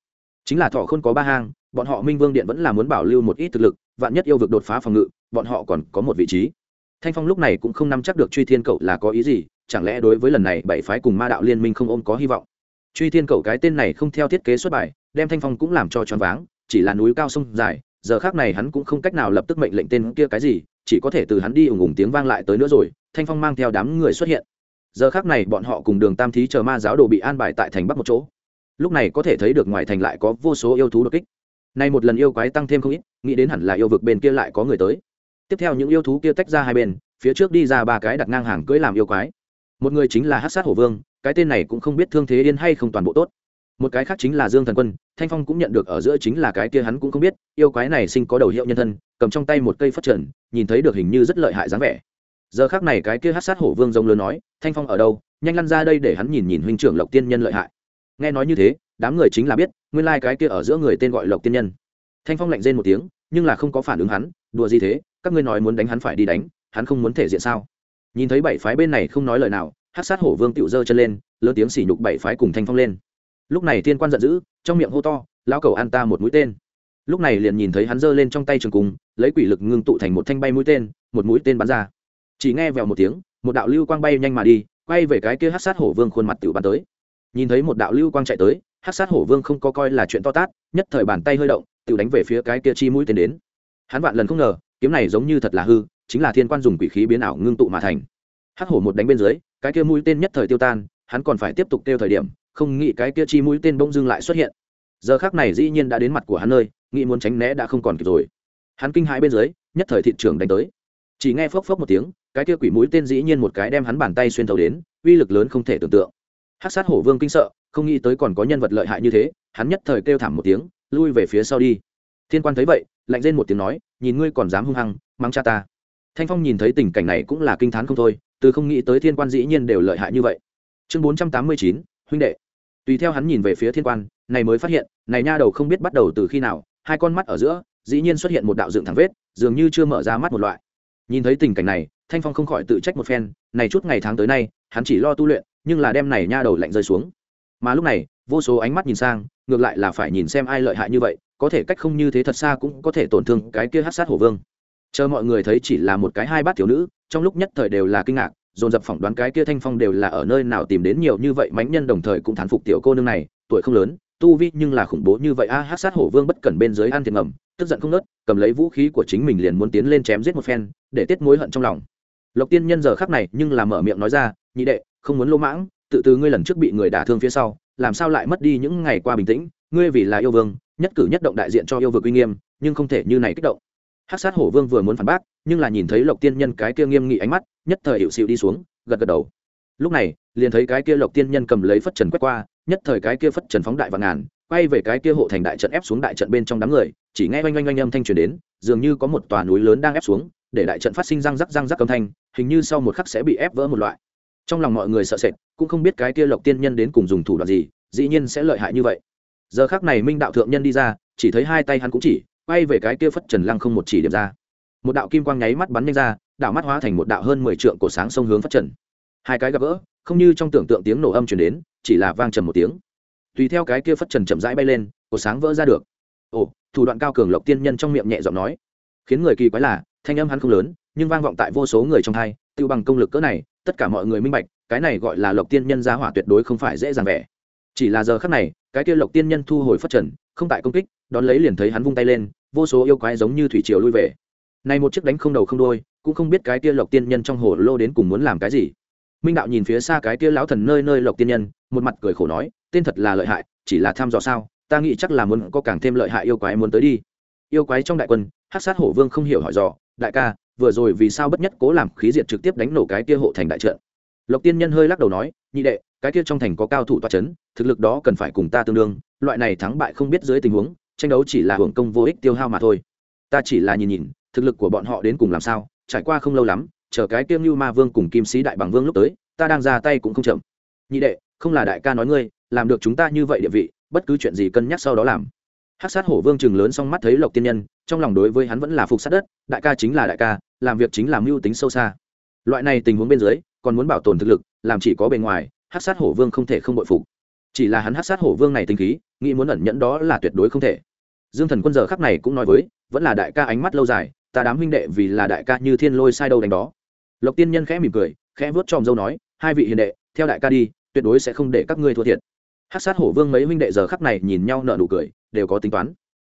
Chính là thọ không có ba hang, bọn họ minh vương điện vẫn là muốn bảo lưu một ít thực lực, vạn nhất yêu vực đột phá phòng ngự bọn họ còn có một vị trí. Thanh phong lúc này cũng không nắm chắc được truy thiên cậu là có ý gì, chẳng lẽ đối với lần này bảy phái cùng ma đạo liên minh không ôm có hy vọng? Truy thiên cậu cái tên này không theo thiết kế xuất bài, đem thanh phong cũng làm cho choáng váng, chỉ là núi cao sông dài, giờ khác này hắn cũng không cách nào lập tức mệnh lệnh tên kia cái gì, chỉ có thể từ hắn đi ủng ủng tiếng vang lại tới nữa rồi, thanh phong mang theo đám người xuất hiện. Giờ khác này bọn họ cùng đường tam thí chờ ma giáo đồ bị an bài tại thành bắc một chỗ. Lúc này có thể thấy được ngoài thành lại có vô số yêu thú đột kích. Nay một lần yêu quái tăng thêm không ít, nghĩ đến hẳn là yêu vực bên kia lại có người tới tiếp theo những yêu thú kia tách ra hai bên, phía trước đi ra ba cái đặt ngang hàng cưỡi làm yêu quái. Một người chính là hát sát hổ vương, cái tên này cũng không biết thương thế yên hay không toàn bộ tốt. Một cái khác chính là dương thần quân, thanh phong cũng nhận được ở giữa chính là cái kia hắn cũng không biết, yêu quái này sinh có đầu hiệu nhân thân, cầm trong tay một cây phát trần, nhìn thấy được hình như rất lợi hại dáng vẻ. Giờ khác này cái kia hát sát hổ vương giống lớn nói, thanh phong ở đâu? Nhanh lăn ra đây để hắn nhìn nhìn huynh trưởng lộc tiên nhân lợi hại. Nghe nói như thế, đám người chính là biết, nguyên lai、like、cái kia ở giữa người tên gọi lộc tiên nhân. Thanh phong lạnh rên một tiếng, nhưng là không có phản ứng hắn, đùa gì thế? Các ngươi nói muốn đánh hắn phải đi đánh, hắn không muốn thể diện sao? Nhìn thấy bảy phái bên này không nói lời nào hát sát hổ vương tựu giơ chân lên, lớn tiếng sỉ nhục bảy phái cùng thanh phong lên. Lúc này thiên quan giận dữ, trong miệng hô to lao cầu an ta một mũi tên. Lúc này liền nhìn thấy hắn giơ lên trong tay trường cung, lấy quỷ lực ngưng tụ thành một thanh bay mũi tên, một mũi tên bắn ra. Chỉ nghe vèo một tiếng, một đạo lưu quang bay nhanh mà đi, quay về cái kia hát sát hổ vương khuôn mặt tựu bắn tới. Nhìn thấy một đạo lưu quang chạy tới hát sát hổ vương không có coi là chuyện to tát, nhất thời bàn tay hơi động tự đánh về phía cái kia chi mũi tên đến. Hắn vạn lần không ngờ kiếm này giống như thật là hư, chính là thiên quan dùng quỷ khí biến ảo ngưng tụ mà thành. Hắc hổ một đánh bên dưới, cái kia mũi tên nhất thời tiêu tan, hắn còn phải tiếp tục tiêu thời điểm, không nghĩ cái kia chi mũi tên bỗng dưng lại xuất hiện. Giờ khác này dĩ nhiên đã đến mặt của hắn nơi, nghĩ muốn tránh né đã không còn kịp rồi. Hắn kinh hãi bên dưới, nhất thời thị trường đánh tới. Chỉ nghe phốc phốc một tiếng, cái kia quỷ mũi tên dĩ nhiên một cái đem hắn bàn tay xuyên thấu đến, uy lực lớn không thể tưởng tượng. Hát sát hổ vương kinh sợ, không nghĩ tới còn có nhân vật lợi hại như thế, hắn nhất thời kêu thảm một tiếng, lui về phía sau đi. Thiên quan thấy vậy, lạnh lên một tiếng nói nhìn ngươi còn dám hung hăng, mắng cha ta. Thanh phong nhìn thấy tình cảnh này cũng là kinh t h á n không thôi, từ không nghĩ tới thiên quan dĩ nhiên đều lợi hại như vậy. Chương bốn trăm tám mươi chín, huynh đệ. Tùy theo hắn nhìn về phía thiên quan, này mới phát hiện, này nha đầu không biết bắt đầu từ khi nào, hai con mắt ở giữa, dĩ nhiên xuất hiện một đạo dựng thẳng vết, dường như chưa mở ra mắt một loại. Nhìn thấy tình cảnh này, thanh phong không khỏi tự trách một phen, này chút ngày tháng tới nay, hắn chỉ lo tu luyện, nhưng là đem này nha đầu lạnh rơi xuống. Mà lúc này, vô số ánh mắt nhìn sang, ngược lại là phải nhìn xem ai lợi hại như vậy có thể cách không như thế thật xa cũng có thể tổn thương cái kia hát sát hổ vương. Chờ mọi người thấy chỉ là một cái hai bát thiếu nữ, trong lúc nhất thời đều là kinh ngạc, dồn dập phỏng đoán cái kia thanh phong đều là ở nơi nào tìm đến nhiều như vậy mánh nhân đồng thời cũng thán phục tiểu cô nương này, tuổi không lớn, tu vi nhưng là khủng bố như vậy a, hát sát hổ vương bất cẩn bên dưới an thiệt ngầm, tức giận không nớt cầm lấy vũ khí của chính mình liền muốn tiến lên chém giết một phen, để tiết mối hận trong lòng. Lộc tiên nhân giờ khắc này nhưng là mở miệng nói ra, nhị đệ, không muốn lỗ mãng, tự từ ngươi lần trước bị người đả thương phía sau, làm sao lại mất đi những ngày qua bình tĩnh, ngươi vì là yêu vương nhất cử nhất động đại diện cho yêu vực uy nghiêm, nhưng không thể như này kích động. Hắc sát hổ vương vừa muốn phản bác, nhưng là nhìn thấy lộc tiên nhân cái kia nghiêm nghị ánh mắt, nhất thời hiệu xịu đi xuống, gật gật đầu. Lúc này, liền thấy cái kia lộc tiên nhân cầm lấy phất trần quét qua, nhất thời cái kia phất trần phóng đại và ngàn, quay về cái kia hộ thành đại trận ép xuống đại trận bên trong đám người, chỉ nghe oanh oanh oanh âm thanh truyền đến, dường như có một tòa núi lớn đang ép xuống, để đại trận phát sinh răng rắc răng rắc âm thanh, hình như sau một khắc sẽ bị ép vỡ một loại. Trong lòng mọi người sợ sệt, cũng không biết cái kia lộc tiên nhân đến cùng dùng thủ đoạn gì, dĩ nhiên sẽ lợi hại như vậy giờ khác này minh đạo thượng nhân đi ra, chỉ thấy hai tay hắn cũng chỉ, quay về cái kia phất trần lăng không một chỉ điểm ra. Một đạo kim quang nháy mắt bắn nhanh ra, đạo mắt hóa thành một đạo hơn mười trượng cổ sáng sông hướng phất trần. Hai cái gặp gỡ, không như trong tưởng tượng tiếng nổ âm chuyển đến, chỉ là vang trầm một tiếng. Tùy theo cái kia phất trần chậm rãi bay lên, cổ sáng vỡ ra được. Ồ, thủ đoạn cao cường lộc tiên nhân trong miệng nhẹ giọng nói. Khiến người kỳ quái là, thanh âm hắn không lớn, nhưng vang vọng tại vô số người trong hai tự bằng công lực cỡ này, tất cả mọi người minh bạch, cái này gọi là lộc tiên nhân gia hỏa tuyệt đối không phải dễ dàng vẻ. Chỉ là giờ khắc này cái kia lộc tiên nhân thu hồi phất trần, không tại công kích, đón lấy liền thấy hắn vung tay lên, vô số yêu quái giống như thủy triều lui về. Này một chiếc đánh không đầu không đôi cũng không biết cái kia lộc tiên nhân trong hồ lô đến cùng muốn làm cái gì. Minh đạo nhìn phía xa cái kia lão thần nơi nơi lộc tiên nhân, một mặt cười khổ nói, tên thật là lợi hại, chỉ là tham dò sao, ta nghĩ chắc là muốn có càng thêm lợi hại yêu quái muốn tới đi. Yêu quái trong đại quân hát sát hổ vương không hiểu hỏi dò, đại ca, vừa rồi vì sao bất nhất cố làm khí diệt trực tiếp đánh nổ cái kia hộ thành đại trận? Lộc tiên nhân hơi lắc đầu nói, nhị đệ, cái kia trong thành có cao thủ toa c h ấ n thực lực đó cần phải cùng ta tương đương, loại này thắng bại không biết dưới tình huống, tranh đấu chỉ là hưởng công vô ích tiêu hao mà thôi. Ta chỉ là nhìn nhìn, thực lực của bọn họ đến cùng làm sao, trải qua không lâu lắm, chờ cái kiêm như ma vương cùng kim sĩ đại bằng vương lúc tới, ta đang ra tay cũng không chậm. Nhị đệ, không là đại ca nói ngươi, làm được chúng ta như vậy địa vị, bất cứ chuyện gì cân nhắc sau đó làm. Hát sát hổ vương chừng lớn xong mắt thấy lộc tiên nhân, trong lòng đối với hắn vẫn là phục sát đất, đại ca chính là đại ca, làm việc chính là mưu tính sâu xa. Loại này tình huống bên dưới, còn muốn bảo tồn thực lực, làm chỉ có bề ngoài hát sát hổ vương không thể không bội phục chỉ là hắn hát sát hổ vương này tinh khí, nghĩ muốn ẩn nhẫn đó là tuyệt đối không thể. Dương thần quân giờ khắc này cũng nói với, vẫn là đại ca ánh mắt lâu dài, ta đám huynh đệ vì là đại ca như thiên lôi sai đâu đánh đó. Lộc tiên nhân khẽ mỉm cười, khẽ vớt tròm dâu nói, hai vị hiền đệ, theo đại ca đi, tuyệt đối sẽ không để các ngươi thua thiệt. Hát sát hổ vương mấy huynh đệ giờ khắc này nhìn nhau nợ nụ cười, đều có tính toán.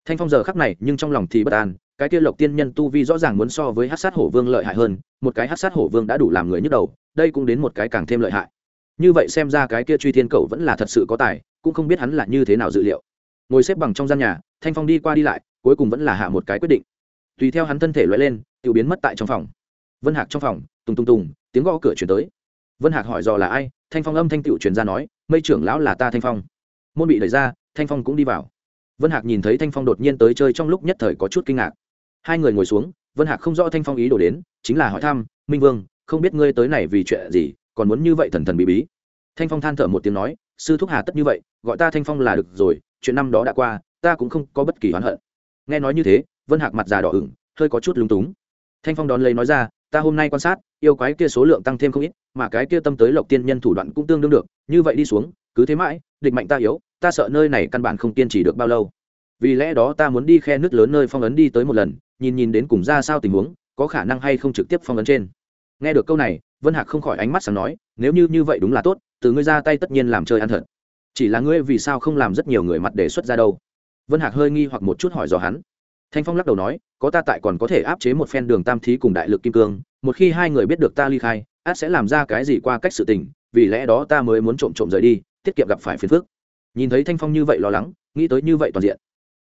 Thanh phong giờ khắc này nhưng trong lòng thì bất an, cái kia lộc tiên nhân tu vi rõ ràng muốn so với hát sát hổ vương lợi hại hơn, một cái hát sát hổ vương đã đủ làm người nhức đầu, đây cũng đến một cái càng thêm lợi hại như vậy xem ra cái kia truy thiên cầu vẫn là thật sự có tài, cũng không biết hắn là như thế nào dự liệu. Ngồi xếp bằng trong gian nhà, thanh phong đi qua đi lại, cuối cùng vẫn là hạ một cái quyết định. Tùy theo hắn thân thể loại lên tự biến mất tại trong phòng. Vân hạc trong phòng, tùng tùng tùng, tiếng gõ cửa chuyển tới. Vân hạc hỏi dò là ai, thanh phong âm thanh tựu truyền ra nói, mây trưởng lão là ta thanh phong. Môn bị đẩy ra, thanh phong cũng đi vào. Vân hạc nhìn thấy thanh phong đột nhiên tới chơi trong lúc nhất thời có chút kinh ngạc. Hai người ngồi xuống, vân hạc không rõ thanh phong ý đồ đến, chính là hỏi thăm, minh vương, không biết ngươi tới này vì chuyện gì còn muốn như vậy thần thần bí bí. Thanh phong than thở một tiếng nói, sư thúc hà tất như vậy, gọi ta thanh phong là được rồi, chuyện năm đó đã qua, ta cũng không có bất kỳ oán hận. Nghe nói như thế, vân hạc mặt già đỏ ửng, hơi có chút lúng túng. Thanh phong đón lấy nói ra, ta hôm nay quan sát, yêu quái kia số lượng tăng thêm không ít, mà cái kia tâm tới lộc tiên nhân thủ đoạn cũng tương đương được, như vậy đi xuống, cứ thế mãi, địch mạnh ta yếu, ta sợ nơi này căn bản không kiên trì được bao lâu. Vì lẽ đó ta muốn đi khe nước lớn nơi phong ấn đi tới một lần, nhìn nhìn đến cùng ra sao tình huống, có khả năng hay không trực tiếp phong ấn trên nghe được câu này, vân hạc không khỏi ánh mắt sáng nói, nếu như như vậy đúng là tốt, từ ngươi ra tay tất nhiên làm chơi ăn thật. Chỉ là ngươi vì sao không làm rất nhiều người mặt đề xuất ra đâu? Vân hạc hơi nghi hoặc một chút hỏi dò hắn. Thanh phong lắc đầu nói, có ta tại còn có thể áp chế một phen đường tam thí cùng đại lực kim cương, một khi hai người biết được ta ly khai át sẽ làm ra cái gì qua cách sự tình, vì lẽ đó ta mới muốn trộm trộm rời đi, tiết kiệm gặp phải phiền phức. Nhìn thấy thanh phong như vậy lo lắng, nghĩ tới như vậy toàn diện.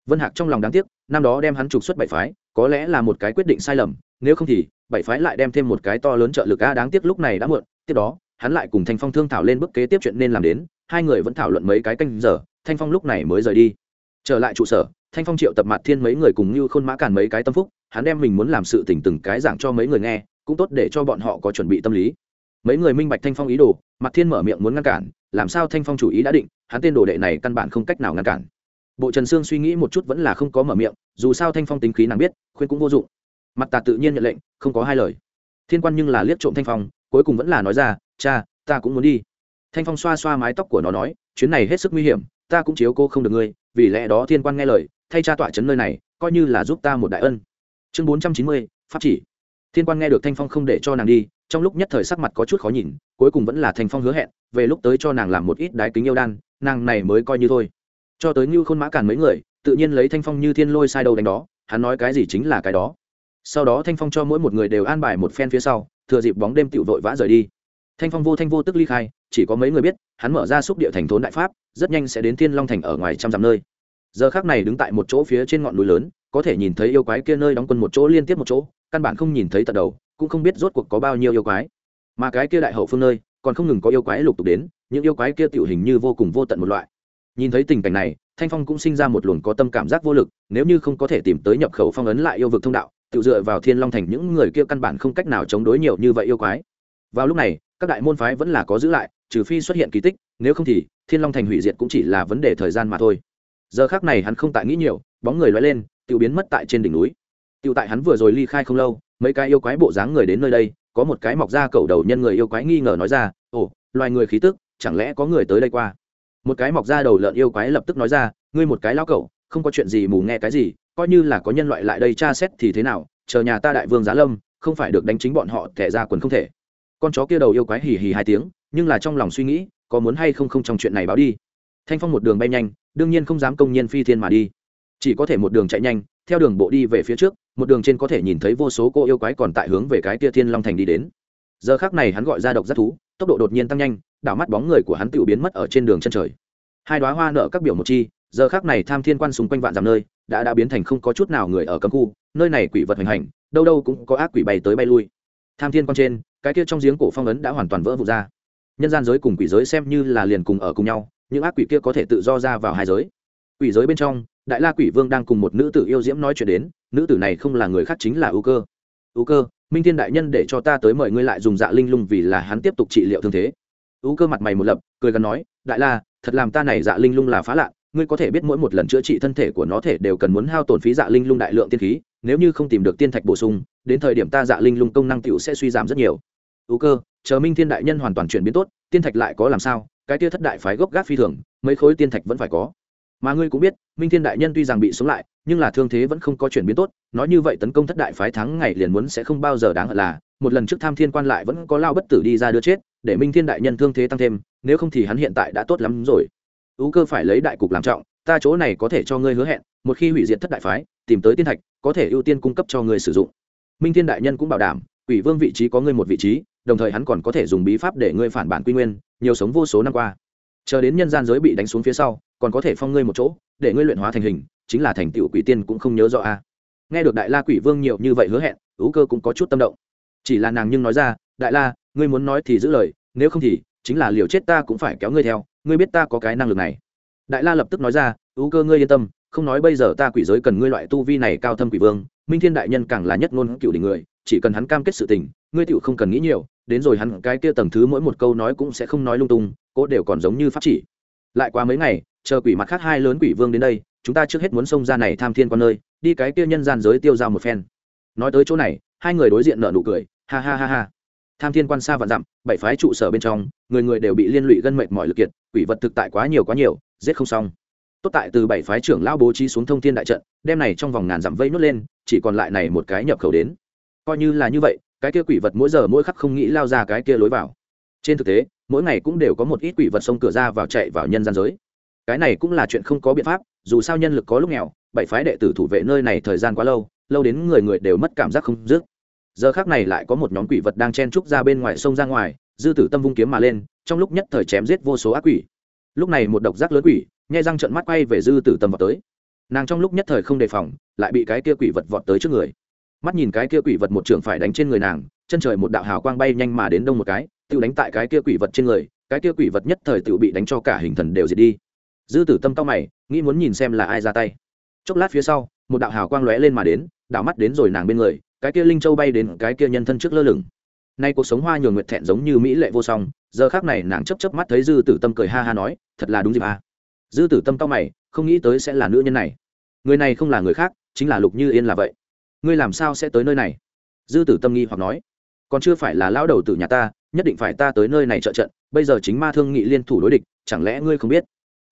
Vân hạc trong lòng đáng tiếc, năm đó đem hắn trục xuất bảy phái, có lẽ là một cái quyết định sai lầm, nếu không thì bảy phái lại đem thêm một cái to lớn trợ lực a đáng tiếc lúc này đã muộn, tiếp đó, hắn lại cùng thanh phong thương thảo lên bước kế tiếp chuyện nên làm đến, hai người vẫn thảo luận mấy cái canh giờ, thanh phong lúc này mới rời đi. Trở lại trụ sở, thanh phong triệu tập mặt thiên mấy người cùng như khôn mã càn mấy cái tâm phúc, hắn đem mình muốn làm sự tỉnh từng cái giảng cho mấy người nghe, cũng tốt để cho bọn họ có chuẩn bị tâm lý. Mấy người minh bạch thanh phong ý đồ mặt thiên mở miệng muốn ngăn cản, làm sao thanh phong chủ ý đã định, hắn tên đồ đệ này căn bản không cách nào ngăn cản. Bộ trần sương suy nghĩ một chút vẫn là không có mở miệng, dù sao thanh phong tính khí nàng biết, khuyên cũng vô dụng mặt tà tự nhiên nhận lệnh, không có hai lời. Thiên quan nhưng là liếc trộm thanh phong, cuối cùng vẫn là nói ra, cha, ta cũng muốn đi. Thanh phong xoa xoa mái tóc của nó nói, chuyến này hết sức nguy hiểm, ta cũng chiếu cô không được ngươi, vì lẽ đó thiên quan nghe lời, thay cha tọa chấn nơi này, coi như là giúp ta một đại ân. Chương bốn trăm chín mươi, pháp chỉ. Thiên quan nghe được thanh phong không để cho nàng đi, trong lúc nhất thời sắc mặt có chút khó nhìn, cuối cùng vẫn là thanh phong hứa hẹn, về lúc tới cho nàng làm một ít đái kính yêu đan, nàng này mới coi như thôi. Cho tới như khôn mã cản mấy người, tự nhiên lấy thanh phong như thiên lôi sai đầu đánh đó, hắn nói cái gì chính là cái đó sau đó thanh phong cho mỗi một người đều an bài một phen phía sau, thừa dịp bóng đêm tựu vội vã rời đi. Thanh phong vô thanh vô tức ly khai, chỉ có mấy người biết, hắn mở ra xúc địa thành thốn đại pháp, rất nhanh sẽ đến thiên long thành ở ngoài trăm dặm nơi. Giờ khác này đứng tại một chỗ phía trên ngọn núi lớn, có thể nhìn thấy yêu quái kia nơi đóng quân một chỗ liên tiếp một chỗ, căn bản không nhìn thấy tận đầu, cũng không biết rốt cuộc có bao nhiêu yêu quái. Mà cái kia đại hậu phương nơi, còn không ngừng có yêu quái lục tục đến, những yêu quái kia tiểu hình như vô cùng vô tận một loại. Nhìn thấy tình cảnh này, thanh phong cũng sinh ra một luồng có tâm cảm giác vô lực, nếu như không có thể tìm tới nhập khẩu phong ấn lại yêu vực thông đạo tự dựa vào thiên long thành những người kia căn bản không cách nào chống đối nhiều như vậy yêu quái. Vào lúc này, các đại môn phái vẫn là có giữ lại, trừ phi xuất hiện kỳ tích, nếu không thì, thiên long thành hủy diệt cũng chỉ là vấn đề thời gian mà thôi. Giờ khác này hắn không tại nghĩ nhiều, bóng người loay lên, tự biến mất tại trên đỉnh núi. Tự tại hắn vừa rồi ly khai không lâu, mấy cái yêu quái bộ dáng người đến nơi đây, có một cái mọc ra cầu đầu nhân người yêu quái nghi ngờ nói ra, ồ, loài người khí tức, chẳng lẽ có người tới đây qua? Một cái mọc ra đầu lợn yêu quái lập tức nói ra, ngươi một cái lao cậu không có chuyện gì mù nghe cái gì coi như là có nhân loại lại đây tra xét thì thế nào, chờ nhà ta đại vương giá lâm, không phải được đánh chính bọn họ thẻ ra quần không thể. Con chó kia đầu yêu quái hì hì hai tiếng, nhưng là trong lòng suy nghĩ, có muốn hay không không trong chuyện này báo đi. Thanh phong một đường bay nhanh, đương nhiên không dám công nhiên phi thiên mà đi. Chỉ có thể một đường chạy nhanh, theo đường bộ đi về phía trước, một đường trên có thể nhìn thấy vô số cô yêu quái còn tại hướng về cái tia thiên long thành đi đến. Giờ khác này hắn gọi ra độc giác thú, tốc độ đột nhiên tăng nhanh, đảo mắt bóng người của hắn tự biến mất ở trên đường chân trời. Hai đoá hoa nợ các biểu một chi, giờ khác này tham thiên quan xung quanh vạn dặm nơi đã đã biến thành không có chút nào người ở cấm khu, nơi này quỷ vật hành hành, đâu đâu cũng có ác quỷ bay tới bay lui. Tham thiên quan trên, cái kia trong giếng cổ phong ấn đã hoàn toàn vỡ vụt ra. Nhân gian giới cùng quỷ giới xem như là liền cùng ở cùng nhau, những ác quỷ kia có thể tự do ra vào hai giới. Quỷ giới bên trong, đại la quỷ vương đang cùng một nữ tử yêu diễm nói chuyện đến, nữ tử này không là người khác chính là ưu cơ. Ưu cơ, minh thiên đại nhân để cho ta tới mời ngươi lại dùng dạ linh lung vì là hắn tiếp tục trị liệu thương thế. Ưu cơ mặt mày một lập, cười gần nói, đại la, thật làm ta này dạ linh lung là phá lạ ngươi có thể biết mỗi một lần chữa trị thân thể của nó thể đều cần muốn hao tổn phí dạ linh lung đại lượng tiên khí, nếu như không tìm được tiên thạch bổ sung, đến thời điểm ta dạ linh lung công năng tựu sẽ suy giảm rất nhiều. Ưu cơ, chờ minh thiên đại nhân hoàn toàn chuyển biến tốt, tiên thạch lại có làm sao? Cái tia thất đại phái gốc gác phi thường, mấy khối tiên thạch vẫn phải có. Mà ngươi cũng biết, minh thiên đại nhân tuy rằng bị sống lại, nhưng là thương thế vẫn không có chuyển biến tốt, nói như vậy tấn công thất đại phái thắng ngày liền muốn sẽ không bao giờ đáng hận là, một lần trước tham thiên quan lại vẫn có lao bất tử đi ra đưa chết, để minh thiên đại nhân thương thế tăng thêm, nếu không thì hắn hiện tại đã tốt lắm rồi ưu cơ phải lấy đại cục làm trọng, ta chỗ này có thể cho ngươi hứa hẹn, một khi hủy diệt thất đại phái, tìm tới tiên thạch, có thể ưu tiên cung cấp cho ngươi sử dụng. Minh thiên đại nhân cũng bảo đảm ủy vương vị trí có ngươi một vị trí, đồng thời hắn còn có thể dùng bí pháp để ngươi phản bản quy nguyên, nhiều sống vô số năm qua. Chờ đến nhân gian giới bị đánh xuống phía sau, còn có thể phong ngươi một chỗ, để ngươi luyện hóa thành hình, chính là thành tựu quỷ tiên cũng không nhớ rõ a. À. Nghe được đại la quỷ vương nhiều như vậy hứa hẹn ú cơ cũng có chút tâm động. Chỉ là nàng nhưng nói ra, đại la, ngươi muốn nói thì giữ lời, nếu không thì, chính là liều chết ta cũng phải kéo ngươi theo ngươi biết ta có cái năng lực này. Đại la lập tức nói ra ưu cơ, ngươi yên tâm, không nói bây giờ ta quỷ giới cần ngươi loại tu vi này cao thâm quỷ vương, minh thiên đại nhân càng là nhất ngôn cựu đỉnh người, chỉ cần hắn cam kết sự tình, ngươi tựu không cần nghĩ nhiều, đến rồi hắn cái kia tầng thứ mỗi một câu nói cũng sẽ không nói lung tung cố đều còn giống như pháp chỉ. Lại qua mấy ngày, chờ quỷ mặt khác hai lớn quỷ vương đến đây, chúng ta trước hết muốn xông ra này tham thiên con nơi, đi cái kia nhân gian giới tiêu dao một phen. Nói tới chỗ này, hai người đối diện nợ nụ cười, ha ha ha ha tham thiên quan xa và dặm, bảy phái trụ sở bên trong, người người đều bị liên lụy gân mệt mọi lực kiệt, quỷ vật thực tại quá nhiều quá nhiều, giết không xong. Tốt tại từ bảy phái trưởng lao bố trí xuống thông thiên đại trận, đem này trong vòng ngàn dặm vây nốt lên, chỉ còn lại này một cái nhập khẩu đến. Coi như là như vậy, cái kia quỷ vật mỗi giờ mỗi khắc không nghĩ lao ra cái kia lối vào. Trên thực tế, mỗi ngày cũng đều có một ít quỷ vật xông cửa ra vào chạy vào nhân gian giới. Cái này cũng là chuyện không có biện pháp, dù sao nhân lực có lúc nghèo, bảy phái đệ tử thủ vệ nơi này thời gian quá lâu lâu đến người người đều mất cảm giác không dứt giờ khác này lại có một nhóm quỷ vật đang chen trúc ra bên ngoài sông ra ngoài, dư tử tâm vung kiếm mà lên, trong lúc nhất thời chém giết vô số ác quỷ. Lúc này một độc giác lớn quỷ, nhai răng trận mắt quay về dư tử tâm vào tới. Nàng trong lúc nhất thời không đề phòng, lại bị cái kia quỷ vật vọt tới trước người. Mắt nhìn cái kia quỷ vật một trường phải đánh trên người nàng, chân trời một đạo hào quang bay nhanh mà đến đông một cái tự đánh tại cái kia quỷ vật trên người, cái kia quỷ vật nhất thời tự bị đánh cho cả hình thần đều diệt đi. Dư tử tâm cao mày, nghĩ muốn nhìn xem là ai ra tay. Chốc lát phía sau, một đạo hào quang lóe lên mà đến đạo mắt đến rồi nàng bên người cái kia linh châu bay đến cái kia nhân thân trước lơ lửng. Nay cuộc sống hoa nhường nguyệt thẹn giống như mỹ lệ vô song, giờ khác này nàng chấp chấp mắt thấy dư tử tâm cười ha ha nói, thật là đúng dịp à. dư tử tâm cao mày, không nghĩ tới sẽ là nữ nhân này. Người này không là người khác, chính là lục như yên là vậy. Ngươi làm sao sẽ tới nơi này? Dư tử tâm nghi hoặc nói. Còn chưa phải là lão đầu tử nhà ta, nhất định phải ta tới nơi này trợ trận, bây giờ chính ma thương nghị liên thủ đối địch, chẳng lẽ ngươi không biết?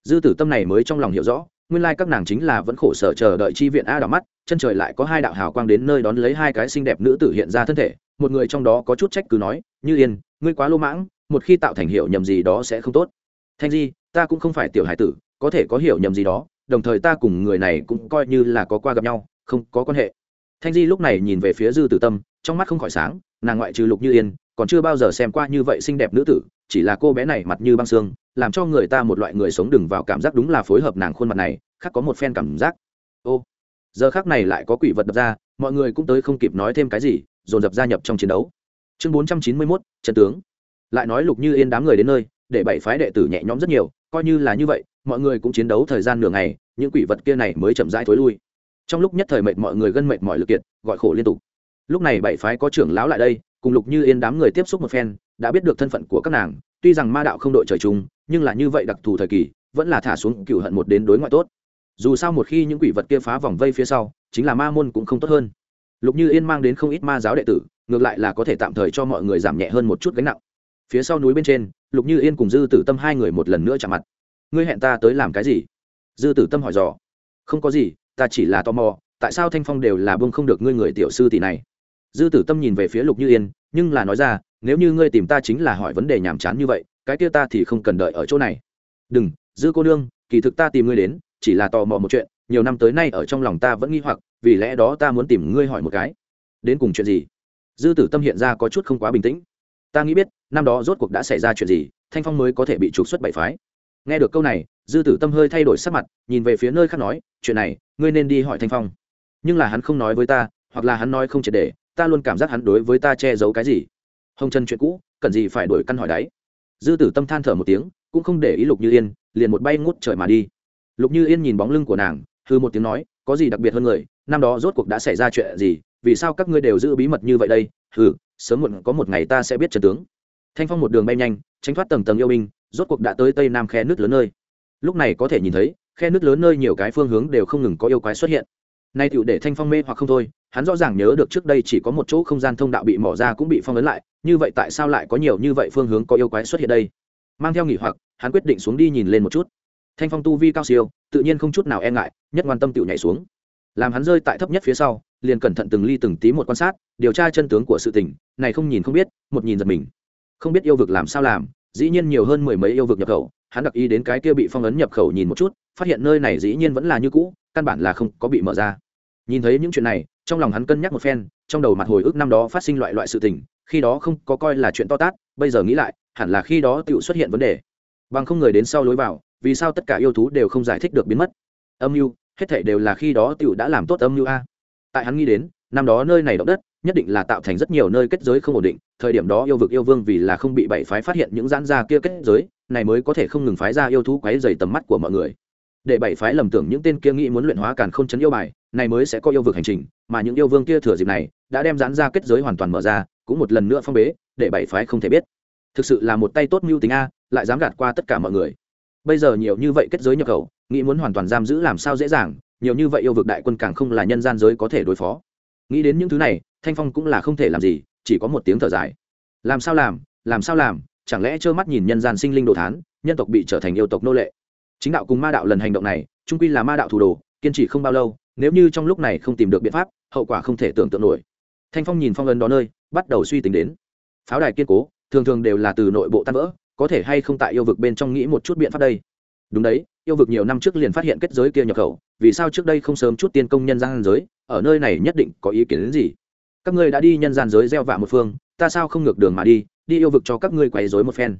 Dư tử tâm này mới trong lòng hiểu rõ nguyên lai các nàng chính là vẫn khổ sở chờ đợi chi viện a đỏ mắt, chân trời lại có hai đạo hào quang đến nơi đón lấy hai cái xinh đẹp nữ tử hiện ra thân thể, một người trong đó có chút trách cứ nói, như yên, ngươi quá lô mãng, một khi tạo thành hiệu nhầm gì đó sẽ không tốt. Thanh di, ta cũng không phải tiểu hải tử, có thể có hiểu nhầm gì đó, đồng thời ta cùng người này cũng coi như là có qua gặp nhau, không có quan hệ. Thanh di lúc này nhìn về phía dư tử tâm, trong mắt không khỏi sáng, nàng ngoại trừ lục như yên, còn chưa bao giờ xem qua như vậy xinh đẹp nữ tử chỉ là cô bé này mặt như băng xương, làm cho người ta một loại người sống đừng vào cảm giác đúng là phối hợp nàng khuôn mặt này, khác có một phen cảm giác. Ô, giờ khác này lại có quỷ vật đập ra, mọi người cũng tới không kịp nói thêm cái gì, dồn dập gia nhập trong chiến đấu. Chương bốn trăm chín mươi mốt, trận tướng. Lại nói lục như yên đám người đến nơi, để bảy phái đệ tử nhẹ nhõm rất nhiều, coi như là như vậy, mọi người cũng chiến đấu thời gian nửa ngày, những quỷ vật kia này mới chậm rãi thối lui. Trong lúc nhất thời mệt mọi người gân mệt mọi lực kiệt, gọi khổ liên tục. Lúc này bảy phái có trưởng lão lại đây, cùng lục như yên đám người tiếp xúc một phen đã biết được thân phận của các nàng, tuy rằng ma đạo không đội trời chung, nhưng là như vậy đặc thù thời kỳ, vẫn là thả xuống cựu hận một đến đối ngoại tốt. Dù sao một khi những quỷ vật kia phá vòng vây phía sau, chính là ma môn cũng không tốt hơn. Lục như yên mang đến không ít ma giáo đệ tử, ngược lại là có thể tạm thời cho mọi người giảm nhẹ hơn một chút gánh nặng. Phía sau núi bên trên, lục như yên cùng dư tử tâm hai người một lần nữa chạm mặt. Ngươi hẹn ta tới làm cái gì? Dư tử tâm hỏi dò. Không có gì, ta chỉ là tò mò, tại sao thanh phong đều là bông không được ngươi người tiểu sư tỷ này? Dư tử tâm nhìn về phía lục như yên, nhưng là nói ra nếu như ngươi tìm ta chính là hỏi vấn đề nhàm chán như vậy, cái kia ta thì không cần đợi ở chỗ này. Đừng, dư cô nương, kỳ thực ta tìm ngươi đến, chỉ là tò mò một chuyện, nhiều năm tới nay ở trong lòng ta vẫn nghi hoặc, vì lẽ đó ta muốn tìm ngươi hỏi một cái. Đến cùng chuyện gì? Dư tử tâm hiện ra có chút không quá bình tĩnh. Ta nghĩ biết, năm đó rốt cuộc đã xảy ra chuyện gì, thanh phong mới có thể bị trục xuất bảy phái. Nghe được câu này, dư tử tâm hơi thay đổi sắc mặt, nhìn về phía nơi khác nói, chuyện này, ngươi nên đi hỏi thanh phong. Nhưng là hắn không nói với ta, hoặc là hắn nói không triệt để, ta luôn cảm giác hắn đối với ta che giấu cái gì hồng trần chuyện cũ, cần gì phải đổi căn hỏi đáy. Dư tử tâm than thở một tiếng, cũng không để ý lục như yên, liền một bay ngút trời mà đi. Lục như yên nhìn bóng lưng của nàng hư một tiếng nói, có gì đặc biệt hơn người, năm đó rốt cuộc đã xảy ra chuyện gì, vì sao các ngươi đều giữ bí mật như vậy đây? Hừ, sớm muộn có một ngày ta sẽ biết trần tướng. Thanh phong một đường bay nhanh, tránh thoát tầng tầng yêu binh, rốt cuộc đã tới tây nam khe nước lớn nơi. Lúc này có thể nhìn thấy, khe nước lớn nơi nhiều cái phương hướng đều không ngừng có yêu quái xuất hiện. Nay tựu để thanh phong mê hoặc không thôi hắn rõ ràng nhớ được trước đây chỉ có một chỗ không gian thông đạo bị mỏ ra cũng bị phong ấn lại, như vậy tại sao lại có nhiều như vậy phương hướng có yêu quái xuất hiện đây? Mang theo nghỉ hoặc, hắn quyết định xuống đi nhìn lên một chút. Thanh phong tu vi cao siêu, tự nhiên không chút nào e ngại, nhất quan tâm tự nhảy xuống. Làm hắn rơi tại thấp nhất phía sau, liền cẩn thận từng ly từng tí một quan sát, điều tra chân tướng của sự tình, này không nhìn không biết, một nhìn giật mình. Không biết yêu vực làm sao làm, dĩ nhiên nhiều hơn mười mấy yêu vực nhập khẩu, hắn đặc ý đến cái kia bị phong ấn nhập khẩu nhìn một chút, phát hiện nơi này dĩ nhiên vẫn là như cũ, căn bản là không có bị mở ra nhìn thấy những chuyện này, trong lòng hắn cân nhắc một phen, trong đầu mặt hồi ức năm đó phát sinh loại loại sự tình, khi đó không có coi là chuyện to tát, bây giờ nghĩ lại, hẳn là khi đó tự xuất hiện vấn đề. Bằng không người đến sau lối vào, vì sao tất cả yêu thú đều không giải thích được biến mất? Âm mưu, hết thảy đều là khi đó Tự đã làm tốt âm mưu a. Tại hắn nghĩ đến, năm đó nơi này động đất, nhất định là tạo thành rất nhiều nơi kết giới không ổn định, thời điểm đó yêu vực yêu vương vì là không bị bảy phái phát hiện những giãn ra kia kết giới, này mới có thể không ngừng phái ra yêu thú quấy dày tầm mắt của mọi người. Để bảy phái lầm tưởng những tên kia nghĩ muốn luyện hóa càn không chấn yêu bài này mới sẽ có yêu vực hành trình, mà những yêu vương kia thừa dịp này, đã đem giãn ra kết giới hoàn toàn mở ra, cũng một lần nữa phong bế, để bảy phái không thể biết. Thực sự là một tay tốt mưu tính a, lại dám gạt qua tất cả mọi người. Bây giờ nhiều như vậy kết giới nhập khẩu, nghĩ muốn hoàn toàn giam giữ làm sao dễ dàng, nhiều như vậy yêu vực đại quân càng không là nhân gian giới có thể đối phó. Nghĩ đến những thứ này, thanh phong cũng là không thể làm gì, chỉ có một tiếng thở dài. Làm sao làm làm sao làm, chẳng lẽ trơ mắt nhìn nhân gian sinh linh đồ thán, nhân tộc bị trở thành yêu tộc nô lệ. Chính đạo cùng ma đạo lần hành động này trung quy là ma đạo thủ đồ, kiên trì không bao lâu nếu như trong lúc này không tìm được biện pháp, hậu quả không thể tưởng tượng nổi. Thanh phong nhìn phong ấn đó nơi, bắt đầu suy tính đến. Pháo đài kiên cố, thường thường đều là từ nội bộ tan vỡ, có thể hay không tại yêu vực bên trong nghĩ một chút biện pháp đây? Đúng đấy, yêu vực nhiều năm trước liền phát hiện kết giới kia nhập khẩu, vì sao trước đây không sớm chút tiên công nhân gian giới, ở nơi này nhất định có ý kiến đến gì? Các ngươi đã đi nhân gian giới gieo vạ một phương, ta sao không ngược đường mà đi đi yêu vực cho các ngươi quấy rối một phen.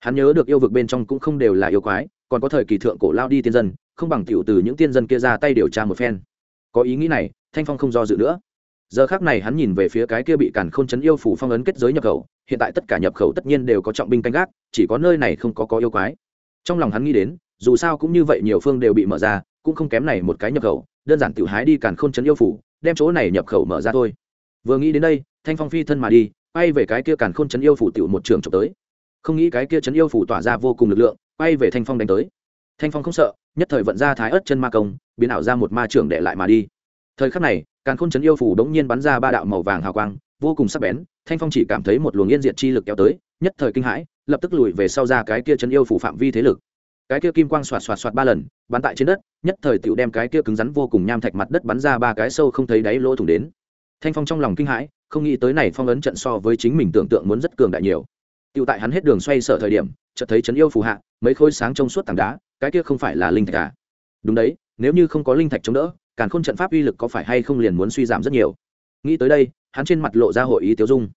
Hắn nhớ được yêu vực bên trong cũng không đều là yêu quái, còn có thời kỳ thượng cổ lao đi tiên dân, không bằng tiểu từ những tiên dân kia ra tay điều tra một phen có ý nghĩ này, thanh phong không do dự nữa. Giờ khác này hắn nhìn về phía cái kia bị cản k h ô n chấn yêu phủ phong ấn kết giới nhập khẩu, hiện tại tất cả nhập khẩu tất nhiên đều có trọng binh canh gác, chỉ có nơi này không có có yêu quái. Trong lòng hắn nghĩ đến, dù sao cũng như vậy nhiều phương đều bị mở ra, cũng không kém này một cái nhập khẩu, đơn giản tự hái đi cản k h ô n chấn yêu phủ, đem chỗ này nhập khẩu mở ra thôi. Vừa nghĩ đến đây, thanh phong phi thân mà đi bay về cái kia cản k h ô n chấn yêu phủ tự một trường trộm tới. Không nghĩ cái kia chấn yêu phủ tỏa ra vô cùng lực lượng bay về thanh phong đánh tới thanh phong không sợ, nhất thời vận ra thái ớt chân ma công, biến ảo ra một ma trưởng để lại mà đi. Thời khắc này, càn khôn chấn yêu phủ đống nhiên bắn ra ba đạo màu vàng hào quang, vô cùng sắc bén, thanh phong chỉ cảm thấy một luồng yên diệt chi lực kéo tới, nhất thời kinh hãi, lập tức lùi về sau ra cái kia chấn yêu phủ phạm vi thế lực. Cái kia kim quang xoạt xoạt xoạt ba lần, bắn tại trên đất, nhất thời tựu đem cái kia cứng rắn vô cùng nham thạch mặt đất bắn ra ba cái sâu không thấy đáy lỗ thủng đến. Thanh phong trong lòng kinh hãi, không nghĩ tới này phong ấn trận so với chính mình tưởng tượng muốn rất cường đại nhiều. Tựu tại hắn hết đường xoay sở thời điểm, chợt thấy chấn yêu phủ hạ, mấy khối sáng trong suốt tảng đá cái kia không phải là linh thạch à? Đúng đấy, nếu như không có linh thạch chống đỡ, càn khôn trận pháp uy lực có phải hay không liền muốn suy giảm rất nhiều? Nghĩ tới đây, hắn trên mặt lộ ra hội ý tiêu dung.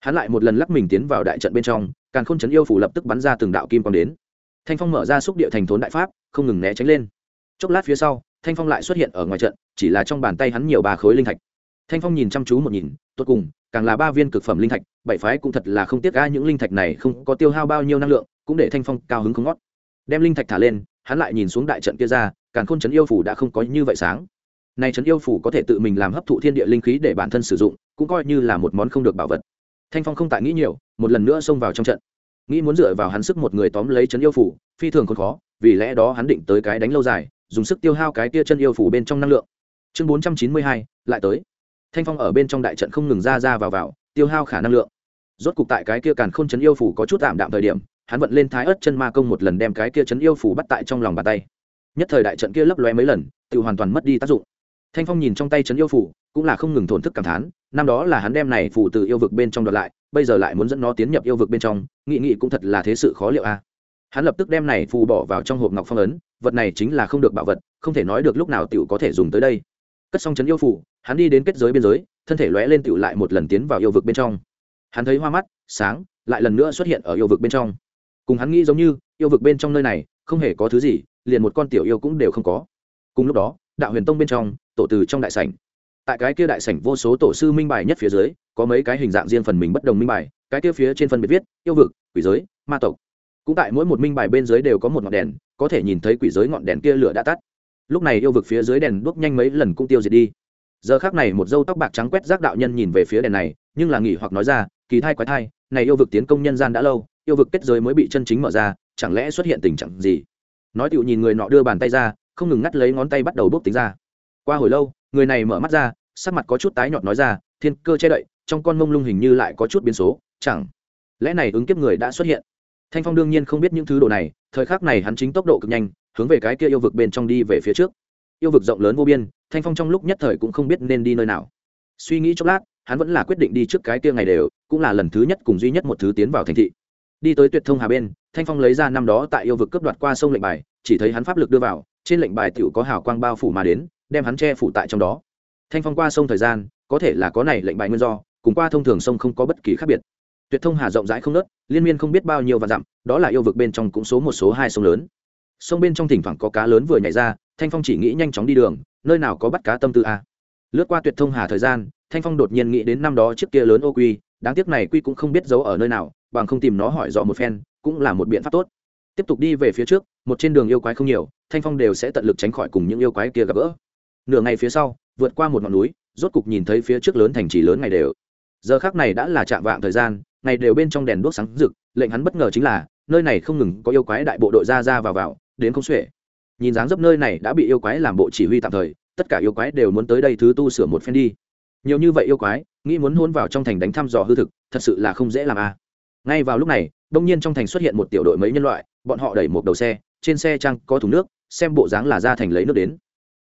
Hắn lại một lần lắc mình tiến vào đại trận bên trong, càn khôn trấn yêu phủ lập tức bắn ra từng đạo kim quang đến. Thanh phong mở ra xúc địa thành thốn đại pháp, không ngừng né tránh lên. Chốc lát phía sau, thanh phong lại xuất hiện ở ngoài trận, chỉ là trong bàn tay hắn nhiều bà khối linh thạch. Thanh phong nhìn chăm chú một nhìn, tốt cùng, càng là ba viên cực phẩm linh thạch, bảy phái cũng thật là không tiếc ga những linh thạch này không có tiêu hao bao nhiêu năng lượng, cũng để thanh phong cao hứng không ngót. Đem linh thạch thả lên hắn lại nhìn xuống đại trận kia ra càng khôn chấn yêu phủ đã không có như vậy sáng. Nay trấn yêu phủ có thể tự mình làm hấp thụ thiên địa linh khí để bản thân sử dụng, cũng coi như là một món không được bảo vật. Thanh phong không tại nghĩ nhiều, một lần nữa xông vào trong trận. Nghĩ muốn dựa vào hắn sức một người tóm lấy trấn yêu phủ, phi thường còn khó, vì lẽ đó hắn định tới cái đánh lâu dài, dùng sức tiêu hao cái kia chân yêu phủ bên trong năng lượng. Chương bốn trăm chín mươi hai, lại tới. Thanh phong ở bên trong đại trận không ngừng ra ra vào vào, tiêu hao khả năng lượng. Rốt cục tại cái kia càn k h ô n chấn yêu phủ có chút tạm đạm thời điểm hắn vận lên thái ớt chân ma công một lần đem cái kia chấn yêu phủ bắt tại trong lòng bàn tay. Nhất thời đại trận kia lấp loe mấy lần, tự hoàn toàn mất đi tác dụng. Thanh phong nhìn trong tay chấn yêu phủ cũng là không ngừng thổn thức cảm thán, năm đó là hắn đem này phủ từ yêu vực bên trong đoạt lại, bây giờ lại muốn dẫn nó tiến nhập yêu vực bên trong nghị nghị cũng thật là thế sự khó liệu a. Hắn lập tức đem này phù bỏ vào trong hộp ngọc phong ấn, vật này chính là không được bảo vật, không thể nói được lúc nào tiểu có thể dùng tới đây. Cất xong chấn yêu phủ hắn đi đến kết giới biên giới, thân thể lóe lên tiểu lại một lần tiến vào yêu vực bên trong. Hắn thấy hoa mắt, sáng, lại lần nữa xuất hiện ở yêu vực bên trong cùng hắn nghĩ giống như, yêu vực bên trong nơi này, không hề có thứ gì, liền một con tiểu yêu cũng đều không có. Cùng lúc đó, đạo huyền tông bên trong, tổ từ trong đại sảnh. Tại cái kia đại sảnh vô số tổ sư minh bài nhất phía dưới, có mấy cái hình dạng riêng phần mình bất đồng minh bài, cái kia phía trên phần biệt viết, yêu vực, quỷ giới, ma tộc. Cũng tại mỗi một minh bài bên dưới đều có một ngọn đèn, có thể nhìn thấy quỷ giới ngọn đèn kia lửa đã tắt. Lúc này yêu vực phía dưới đèn đuốc nhanh mấy lần cũng tiêu diệt đi. Giờ khác này một dâu tóc bạc trắng quét rác đạo nhân nhìn về phía đèn này, nhưng là nghỉ hoặc nói ra, kỳ thai quái thai, này yêu vực tiến công nhân gian đã lâu yêu vực kết giới mới bị chân chính mở ra, chẳng lẽ xuất hiện tình trạng gì? Nói tựu nhìn người nọ đưa bàn tay ra, không ngừng ngắt lấy ngón tay bắt đầu bốc tính ra. Qua hồi lâu, người này mở mắt ra, sắc mặt có chút tái nhọt nói ra, thiên cơ che đậy, trong con mông lung hình như lại có chút biến số, chẳng lẽ này ứng kiếp người đã xuất hiện? Thanh phong đương nhiên không biết những thứ đồ này, thời khắc này hắn chính tốc độ cực nhanh, hướng về cái kia yêu vực bên trong đi về phía trước. Yêu vực rộng lớn vô biên, thanh phong trong lúc nhất thời cũng không biết nên đi nơi nào. Suy nghĩ chốc lát, hắn vẫn là quyết định đi trước cái kia ngày đều, cũng là lần thứ nhất cùng duy nhất một thứ tiến vào thành thị đi tới tuyệt thông hà bên, thanh phong lấy ra năm đó tại yêu vực cướp đoạt qua sông lệnh bài, chỉ thấy hắn pháp lực đưa vào, trên lệnh bài tiểu có hào quang bao phủ mà đến, đem hắn che phủ tại trong đó. Thanh phong qua sông thời gian, có thể là có này lệnh bài nguyên do, cùng qua thông thường sông không có bất kỳ khác biệt. Tuyệt thông hà rộng rãi không nớt, liên miên không biết bao nhiêu và dặm, đó là yêu vực bên trong cũng số một số hai sông lớn. Sông bên trong thỉnh thoảng có cá lớn vừa nhảy ra, thanh phong chỉ nghĩ nhanh chóng đi đường, nơi nào có bắt cá tâm tư a. Lướt qua tuyệt thông hà thời gian, thanh phong đột nhiên nghĩ đến năm đó trước kia lớn ô quy đáng tiếc này quy cũng không biết giấu ở nơi nào, bằng không tìm nó hỏi rõ một phen, cũng là một biện pháp tốt. Tiếp tục đi về phía trước, một trên đường yêu quái không nhiều, thanh phong đều sẽ tận lực tránh khỏi cùng những yêu quái kia gặp gỡ. Nửa ngày phía sau, vượt qua một ngọn núi, rốt cục nhìn thấy phía trước lớn thành trì lớn ngày đều. Giờ khác này đã là chạm vạng thời gian, ngày đều bên trong đèn đuốc sáng rực, lệnh hắn bất ngờ chính là, nơi này không ngừng có yêu quái đại bộ đội ra ra vào vào, đến không xuể. Nhìn dáng dấp nơi này đã bị yêu quái làm bộ chỉ huy tạm thời, tất cả yêu quái đều muốn tới đây thứ tu sửa một phen đi nhiều như vậy yêu quái, nghĩ muốn hôn vào trong thành đánh thăm dò hư thực, thật sự là không dễ làm a. À. ngay vào lúc này, đông nhiên trong thành xuất hiện một tiểu đội mấy nhân loại, bọn họ đẩy một đầu xe, trên xe trang có thùng nước, xem bộ dáng là ra thành lấy nước đến.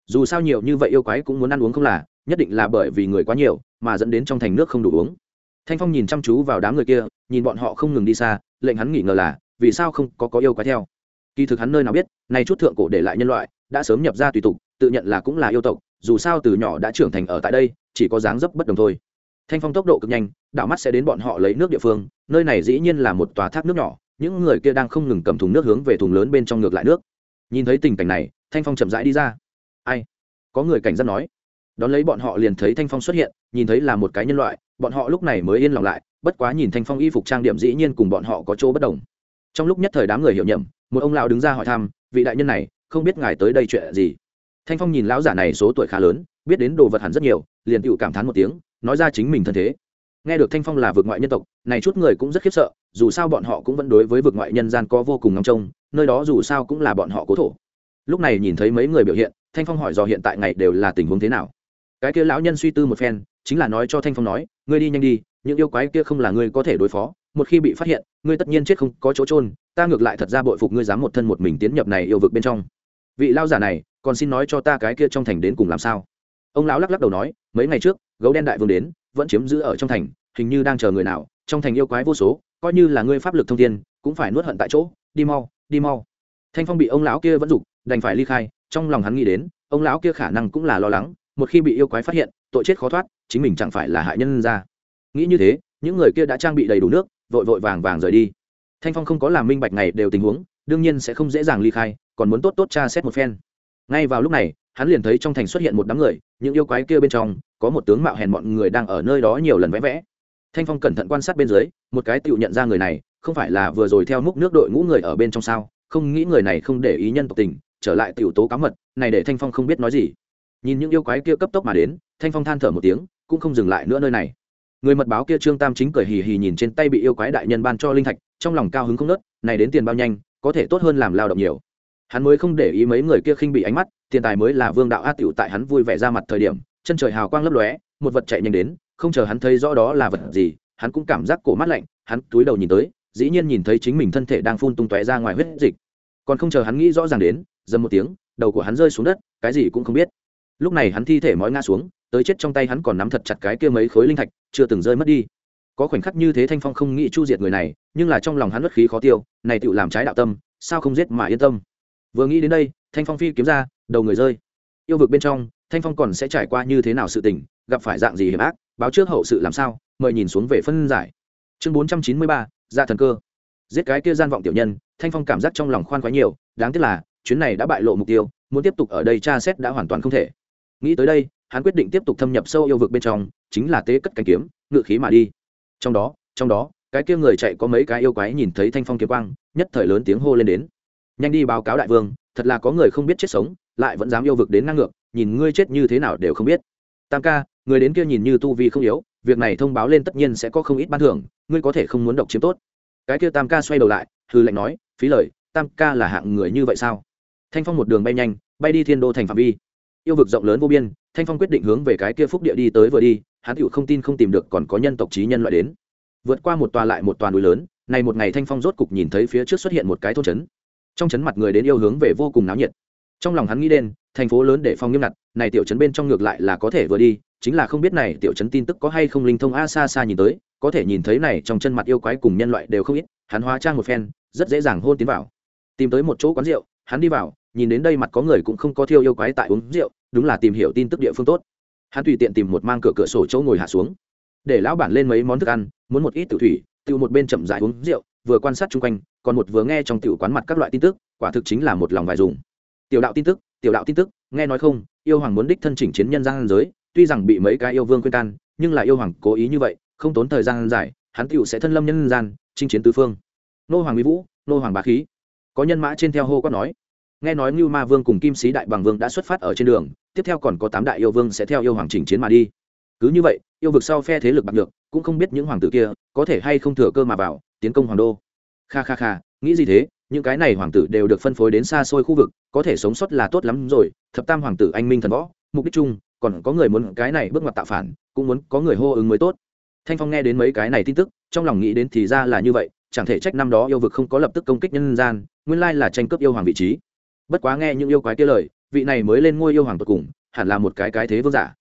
Dù sao nhiều như vậy yêu quái cũng muốn ăn uống không là, nhất định là bởi vì người quá nhiều, mà dẫn đến trong thành nước không đủ uống. Thanh phong nhìn chăm chú vào đám người kia, nhìn bọn họ không ngừng đi xa, lệnh hắn nghỉ ngờ là, vì sao không có có yêu quái theo? Kỳ thực hắn nơi nào biết nay chút thượng cổ để lại nhân loại, đã sớm nhập ra tùy tục, tự nhận là cũng là yêu tộc dù sao từ nhỏ đã trưởng thành ở tại đây, chỉ có dáng dấp bất đồng thôi. Thanh phong tốc độ cực nhanh đảo mắt sẽ đến bọn họ lấy nước địa phương, nơi này dĩ nhiên là một tòa thác nước nhỏ, những người kia đang không ngừng cầm thùng nước hướng về thùng lớn bên trong ngược lại nước. Nhìn thấy tình cảnh này, thanh phong chậm rãi đi ra. Ai? Có người cảnh giác nói. Đón lấy bọn họ liền thấy thanh phong xuất hiện, nhìn thấy là một cái nhân loại, bọn họ lúc này mới yên lòng lại, bất quá nhìn thanh phong y phục trang điểm dĩ nhiên cùng bọn họ có chỗ bất đồng. Trong lúc nhất thời đám người hiểu nhầm, một ông lão đứng ra hỏi thăm, vị đại nhân này, không biết ngài tới đây chuyện gì? Thanh phong nhìn lão giả này số tuổi khá lớn, biết đến đồ vật hẳn rất nhiều, liền tự cảm thán một tiếng, nói ra chính mình thân thế. Nghe được thanh phong là vực ngoại nhân tộc, này chút người cũng rất khiếp sợ, dù sao bọn họ cũng vẫn đối với vực ngoại nhân gian có vô cùng ngóng trông, nơi đó dù sao cũng là bọn họ cố thổ. Lúc này nhìn thấy mấy người biểu hiện, thanh phong hỏi dò hiện tại ngày đều là tình huống thế nào. Cái kia lão nhân suy tư một phen, chính là nói cho thanh phong nói, ngươi đi nhanh đi, những yêu quái kia không là ngươi có thể đối phó, một khi bị phát hiện, ngươi tất nhiên chết không có chỗ trôn ta ngược lại thật ra bội phục ngươi dám một thân một mình tiến nhập này yêu vực bên trong. Vị lao giả này còn xin nói cho ta cái kia trong thành đến cùng làm sao? Ông lão lắc lắc đầu nói mấy ngày trước gấu đen đại vương đến vẫn chiếm giữ ở trong thành hình như đang chờ người nào trong thành yêu quái vô số coi như là ngươi pháp lực thông thiên, cũng phải nuốt hận tại chỗ đi mau đi mau. Thanh phong bị ông lão kia vẫn giục đành phải ly khai trong lòng hắn nghĩ đến ông lão kia khả năng cũng là lo lắng một khi bị yêu quái phát hiện tội chết khó thoát chính mình chẳng phải là hại nhân ra. Nghĩ như thế những người kia đã trang bị đầy đủ nước vội vội vàng vàng rời đi. Thanh phong không có làm minh bạch này đều tình huống đương nhiên sẽ không dễ dàng ly khai còn muốn tốt tốt tra xét một phen ngay vào lúc này, hắn liền thấy trong thành xuất hiện một đám người, những yêu quái kia bên trong, có một tướng mạo hèn mọi người đang ở nơi đó nhiều lần vẽ vẽ. Thanh phong cẩn thận quan sát bên dưới, một cái tựu nhận ra người này, không phải là vừa rồi theo múc nước đội ngũ người ở bên trong sao, không nghĩ người này không để ý nhân tộc tình, trở lại tiểu tố cáo mật, này để thanh phong không biết nói gì. Nhìn những yêu quái kia cấp tốc mà đến, thanh phong than thở một tiếng, cũng không dừng lại nữa nơi này. Người mật báo kia trương tam chính cười hì hì nhìn trên tay bị yêu quái đại nhân ban cho linh thạch, trong lòng cao hứng không nớt, này đến tiền bao nhanh, có thể tốt hơn làm lao động nhiều hắn mới không để ý mấy người kia khinh bị ánh mắt, tiền tài mới là vương đạo a tiểu tại hắn vui vẻ ra mặt thời điểm, chân trời hào quang lấp lóe, một vật chạy nhanh đến, không chờ hắn thấy rõ đó là vật gì, hắn cũng cảm giác cổ mát lạnh, hắn túi đầu nhìn tới, dĩ nhiên nhìn thấy chính mình thân thể đang phun tung tóe ra ngoài huyết dịch. Còn không chờ hắn nghĩ rõ ràng đến, dầm một tiếng, đầu của hắn rơi xuống đất, cái gì cũng không biết. Lúc này hắn thi thể mói ngã xuống, tới chết trong tay hắn còn nắm thật chặt cái kia mấy khối linh thạch, chưa từng rơi mất đi. Có khoảnh khắc như thế thanh phong không nghĩ chu diệt người này, nhưng là trong lòng hắn bất khí khó tiêu, này tự làm trái đạo tâm, sao không giết mà yên tâm? Vừa nghĩ đến đây, thanh phong phi kiếm ra, đầu người rơi. Yêu vực bên trong, thanh phong còn sẽ trải qua như thế nào sự tình, gặp phải dạng gì hiểm ác, báo trước hậu sự làm sao, mời nhìn xuống về phân giải. Chương bốn trăm chín mươi ba ra thần cơ. Giết cái kia gian vọng tiểu nhân, thanh phong cảm giác trong lòng khoan khoái nhiều, đáng tiếc là, chuyến này đã bại lộ mục tiêu, muốn tiếp tục ở đây tra xét đã hoàn toàn không thể. Nghĩ tới đây, hắn quyết định tiếp tục thâm nhập sâu yêu vực bên trong, chính là tế cất cánh kiếm, ngự khí mà đi. Trong đó trong đó, cái kia người chạy có mấy cái yêu quái nhìn thấy thanh phong kiếm quang, nhất thời lớn tiếng hô lên đến nhanh đi báo cáo đại vương, thật là có người không biết chết sống, lại vẫn dám yêu vực đến ngang ngược, nhìn ngươi chết như thế nào đều không biết. Tam ca, người đến kia nhìn như tu vi không yếu, việc này thông báo lên tất nhiên sẽ có không ít ban thưởng, ngươi có thể không muốn độc chiếm tốt. Cái kia tam ca xoay đầu lại hư lệnh nói, phí lời, tam ca là hạng người như vậy sao? Thanh phong một đường bay nhanh, bay đi thiên đô thành phạm vi. Yêu vực rộng lớn vô biên, thanh phong quyết định hướng về cái kia phúc địa đi tới vừa đi, hắn tựu không tin không tìm được còn có nhân tộc trí nhân loại đến. Vượt qua một tòa lại một tòa núi lớn này một ngày thanh phong rốt cục nhìn thấy phía trước xuất hiện một cái thôn trấn trong chấn mặt người đến yêu hướng về vô cùng náo nhiệt. Trong lòng hắn nghĩ đến, thành phố lớn để phong nghiêm ngặt, này tiểu chấn bên trong ngược lại là có thể vừa đi, chính là không biết này tiểu chấn tin tức có hay không linh thông a xa xa nhìn tới, có thể nhìn thấy này trong chân mặt yêu quái cùng nhân loại đều không ít, hắn hóa trang một phen, rất dễ dàng hôn tiến vào. Tìm tới một chỗ quán rượu, hắn đi vào, nhìn đến đây mặt có người cũng không có thiêu yêu quái tại uống rượu, đúng là tìm hiểu tin tức địa phương tốt. Hắn tùy tiện tìm một mang cửa cửa sổ chỗ ngồi hạ xuống. Để lão bản lên mấy món thức ăn, muốn một ít tự thủy tự một bên chậm dại uống rượu vừa quan sát chung quanh, còn một vừa nghe trong tiểu quán mặt các loại tin tức, quả thực chính là một lòng vài dùng. Tiểu đạo tin tức, tiểu đạo tin tức, nghe nói không, yêu hoàng muốn đích thân chỉnh chiến nhân gian giới, tuy rằng bị mấy cái yêu vương khuyên can, nhưng là yêu hoàng cố ý như vậy, không tốn thời gian dài, hắn tiểu sẽ thân lâm nhân gian, chinh chiến tứ phương. Nô hoàng mỹ vũ, nô hoàng bá khí. Có nhân mã trên theo hô quát nói. Nghe nói như ma vương cùng kim sĩ đại bằng vương đã xuất phát ở trên đường, tiếp theo còn có tám đại yêu vương sẽ theo yêu hoàng chỉnh chiến mà đi. Cứ như vậy, yêu vực sau phe thế lực bạc được cũng không biết những hoàng tử kia có thể hay không thừa cơ mà vào tiến công hoàng đô. Kha kha kha, nghĩ gì thế? Những cái này hoàng tử đều được phân phối đến xa xôi khu vực, có thể sống sót là tốt lắm rồi. Thập tam hoàng tử anh minh thần võ, mục đích chung, còn có người muốn cái này bước ngoặt tạo phản, cũng muốn có người hô ứng mới tốt. Thanh phong nghe đến mấy cái này tin tức, trong lòng nghĩ đến thì ra là như vậy, chẳng thể trách năm đó yêu vực không có lập tức công kích nhân gian, nguyên lai là tranh cướp yêu hoàng vị trí. Bất quá nghe những yêu quái kia lời, vị này mới lên ngôi yêu hoàng tột cùng, hẳn là một cái cái thế vương giả.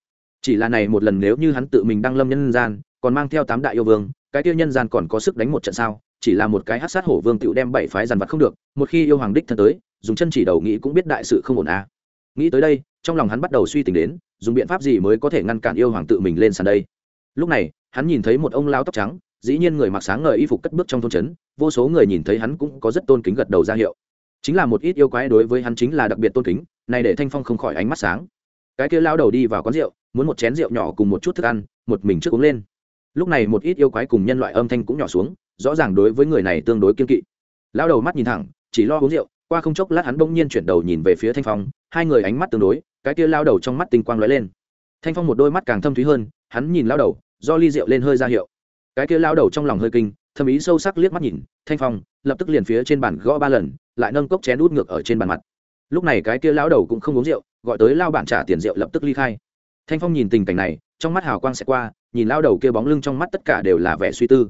Chỉ là này một lần nếu như hắn tự mình đăng lâm nhân gian, còn mang theo tám đại yêu vương cái kia nhân gian còn có sức đánh một trận sao? Chỉ là một cái hát sát hổ vương tựu đem bảy phái dàn vật không được, một khi yêu hoàng đích thân tới, dùng chân chỉ đầu nghĩ cũng biết đại sự không ổn à. nghĩ tới đây, trong lòng hắn bắt đầu suy tính đến, dùng biện pháp gì mới có thể ngăn cản yêu hoàng tự mình lên sàn đây? Lúc này, hắn nhìn thấy một ông lao tóc trắng, dĩ nhiên người mặc sáng ngời y phục cất bước trong thôn trấn, vô số người nhìn thấy hắn cũng có rất tôn kính gật đầu ra hiệu. Chính là một ít yêu quái đối với hắn chính là đặc biệt tôn kính, này để thanh phong không khỏi ánh mắt sáng. Cái kia lao đầu đi vào quán rượu, muốn một chén rượu nhỏ cùng một chút thức ăn, một mình trước uống lên lúc này một ít yêu quái cùng nhân loại âm thanh cũng nhỏ xuống, rõ ràng đối với người này tương đối kiên kỵ. Lao đầu mắt nhìn thẳng, chỉ lo uống rượu, qua không chốc lát hắn bỗng nhiên chuyển đầu nhìn về phía thanh phong, hai người ánh mắt tương đối, cái kia lao đầu trong mắt tinh quang lóe lên. Thanh phong một đôi mắt càng thâm thúy hơn, hắn nhìn lao đầu, do ly rượu lên hơi ra hiệu. Cái kia lao đầu trong lòng hơi kinh thâm ý sâu sắc liếc mắt nhìn, thanh phong, lập tức liền phía trên bàn gõ ba lần, lại nâng cốc chén út ngược ở trên bàn mặt. Lúc này cái kia lao đầu cũng không uống rượu, gọi tới lao bản trả tiền rượu lập tức ly khai. Thanh phong nhìn tình cảnh này trong mắt hào quang sẽ qua, nhìn lao đầu kia bóng lưng trong mắt tất cả đều là vẻ suy tư.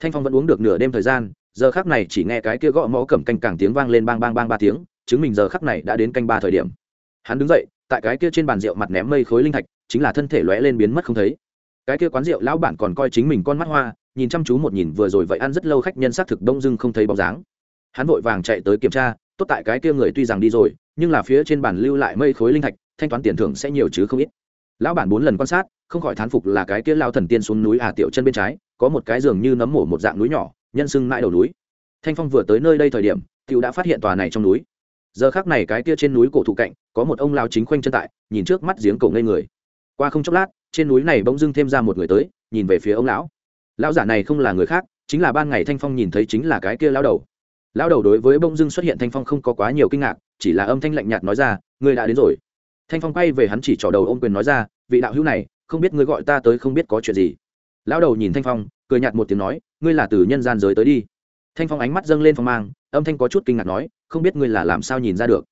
Thanh phong vẫn uống được nửa đêm thời gian, giờ khắc này chỉ nghe cái kia gõ mõ cầm canh càng tiếng vang lên bang bang bang ba tiếng, chứng minh giờ khắc này đã đến canh ba thời điểm. Hắn đứng dậy, tại cái kia trên bàn rượu mặt ném mây khối linh thạch, chính là thân thể lóe lên biến mất không thấy. Cái kia quán rượu lão bản còn coi chính mình con mắt hoa, nhìn chăm chú một nhìn vừa rồi vậy ăn rất lâu khách nhân xác thực đông dưng không thấy bóng dáng. Hắn vội vàng chạy tới kiểm tra, tốt tại cái kia người tuy rằng đi rồi, nhưng là phía trên bàn lưu lại mây khối linh thạch, thanh toán tiền thưởng sẽ nhiều chứ không ít lão bản bốn lần quan sát, không khỏi thán phục là cái kia lao thần tiên xuống núi à tiểu chân bên trái, có một cái giường như nấm mổ một dạng núi nhỏ, nhân sưng mãi đầu núi. Thanh phong vừa tới nơi đây thời điểm cựu đã phát hiện tòa này trong núi. Giờ khác này cái kia trên núi cổ thụ cạnh, có một ông lao chính khoanh chân tại, nhìn trước mắt giếng cổ ngây người. Qua không chốc lát, trên núi này bỗng dưng thêm ra một người tới, nhìn về phía ông lão. Lão giả này không là người khác, chính là ban ngày thanh phong nhìn thấy chính là cái kia lão đầu. Lão đầu đối với bỗng dưng xuất hiện thanh phong không có quá nhiều kinh ngạc, chỉ là âm thanh lạnh nhạt nói ra người đã đến rồi thanh phong quay về hắn chỉ trỏ đầu ôm quyền nói ra, vị đạo hữu này, không biết ngươi gọi ta tới không biết có chuyện gì. Lão đầu nhìn thanh phong, cười nhạt một tiếng nói, ngươi là từ nhân gian giới tới đi. Thanh phong ánh mắt dâng lên phong mang, âm thanh có chút kinh ngạc nói, không biết ngươi là làm sao nhìn ra được?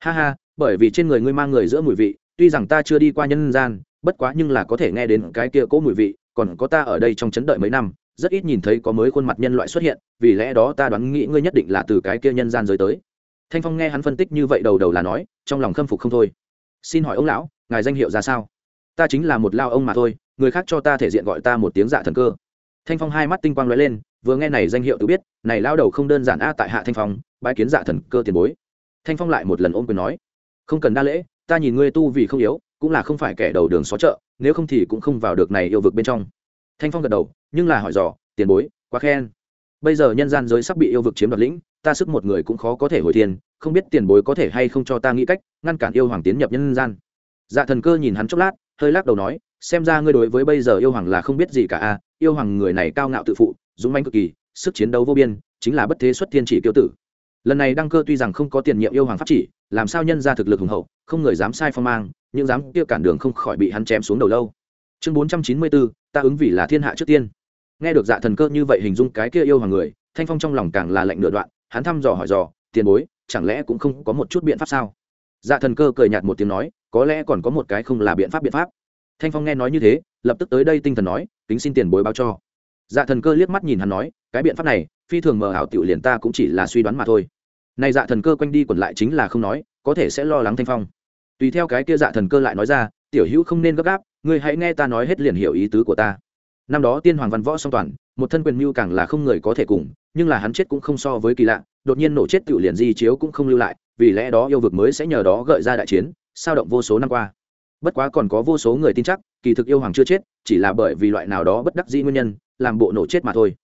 Ha ha, bởi vì trên người ngươi mang người giữa mùi vị, tuy rằng ta chưa đi qua nhân gian, bất quá nhưng là có thể nghe đến cái kia cỗ mùi vị, còn có ta ở đây trong chấn đợi mấy năm, rất ít nhìn thấy có mới khuôn mặt nhân loại xuất hiện, vì lẽ đó ta đoán nghĩ ngươi nhất định là từ cái kia nhân gian giới tới. Thanh phong nghe hắn phân tích như vậy đầu đầu là nói, trong lòng khâm phục không thôi xin hỏi ông lão, ngài danh hiệu ra sao? Ta chính là một lao ông mà thôi, người khác cho ta thể diện gọi ta một tiếng dạ thần cơ. Thanh phong hai mắt tinh quang lóe lên, vừa nghe này danh hiệu tự biết, này lao đầu không đơn giản a tại hạ thanh phong, bái kiến dạ thần cơ tiền bối. Thanh phong lại một lần ôm quyền nói, không cần đa lễ, ta nhìn ngươi tu vì không yếu, cũng là không phải kẻ đầu đường xó chợ, nếu không thì cũng không vào được này yêu vực bên trong. Thanh phong gật đầu, nhưng là hỏi dò, tiền bối, quá khen. Bây giờ nhân gian giới sắp bị yêu vực chiếm đoạt lĩnh ta sức một người cũng khó có thể hồi thiên, không biết tiền bối có thể hay không cho ta nghĩ cách ngăn cản yêu hoàng tiến nhập nhân gian. Dạ thần cơ nhìn hắn chốc lát, hơi lắc đầu nói, xem ra ngươi đối với bây giờ yêu hoàng là không biết gì cả a, yêu hoàng người này cao ngạo tự phụ, dũng manh cực kỳ, sức chiến đấu vô biên, chính là bất thế xuất thiên chỉ tiêu tử. Lần này đăng cơ tuy rằng không có tiền nhiệm yêu hoàng pháp chỉ, làm sao nhân ra thực lực hùng hậu, không người dám sai phong mang, nhưng dám kia cản đường không khỏi bị hắn chém xuống đầu lâu. Chương bốn trăm chín mươi bốn ta ứng vị là thiên hạ trước tiên. Nghe được dạ thần cơ như vậy hình dung cái kia yêu hoàng người, thanh phong trong lòng càng là lệnh nửa đoạn hắn thăm dò hỏi dò, tiền bối, chẳng lẽ cũng không có một chút biện pháp sao? Dạ thần cơ cười nhạt một tiếng nói, có lẽ còn có một cái không là biện pháp biện pháp. Thanh phong nghe nói như thế, lập tức tới đây tinh thần nói, kính xin tiền bối báo cho. Dạ thần cơ liếc mắt nhìn hắn nói, cái biện pháp này, phi thường mờ ảo tiểu liền ta cũng chỉ là suy đoán mà thôi. Này dạ thần cơ quanh đi quẩn lại chính là không nói, có thể sẽ lo lắng thanh phong. Tùy theo cái kia dạ thần cơ lại nói ra, tiểu hữu không nên gấp gáp, ngươi hãy nghe ta nói hết liền hiểu ý tứ của ta năm đó tiên hoàng văn võ song toàn, một thân quyền mưu càng là không người có thể cùng, nhưng là hắn chết cũng không so với kỳ lạ, đột nhiên nổ chết tự liền di chiếu cũng không lưu lại, vì lẽ đó yêu vực mới sẽ nhờ đó gợi ra đại chiến, sao động vô số năm qua. Bất quá còn có vô số người tin chắc, kỳ thực yêu hoàng chưa chết, chỉ là bởi vì loại nào đó bất đắc dĩ nguyên nhân, làm bộ nổ chết mà thôi.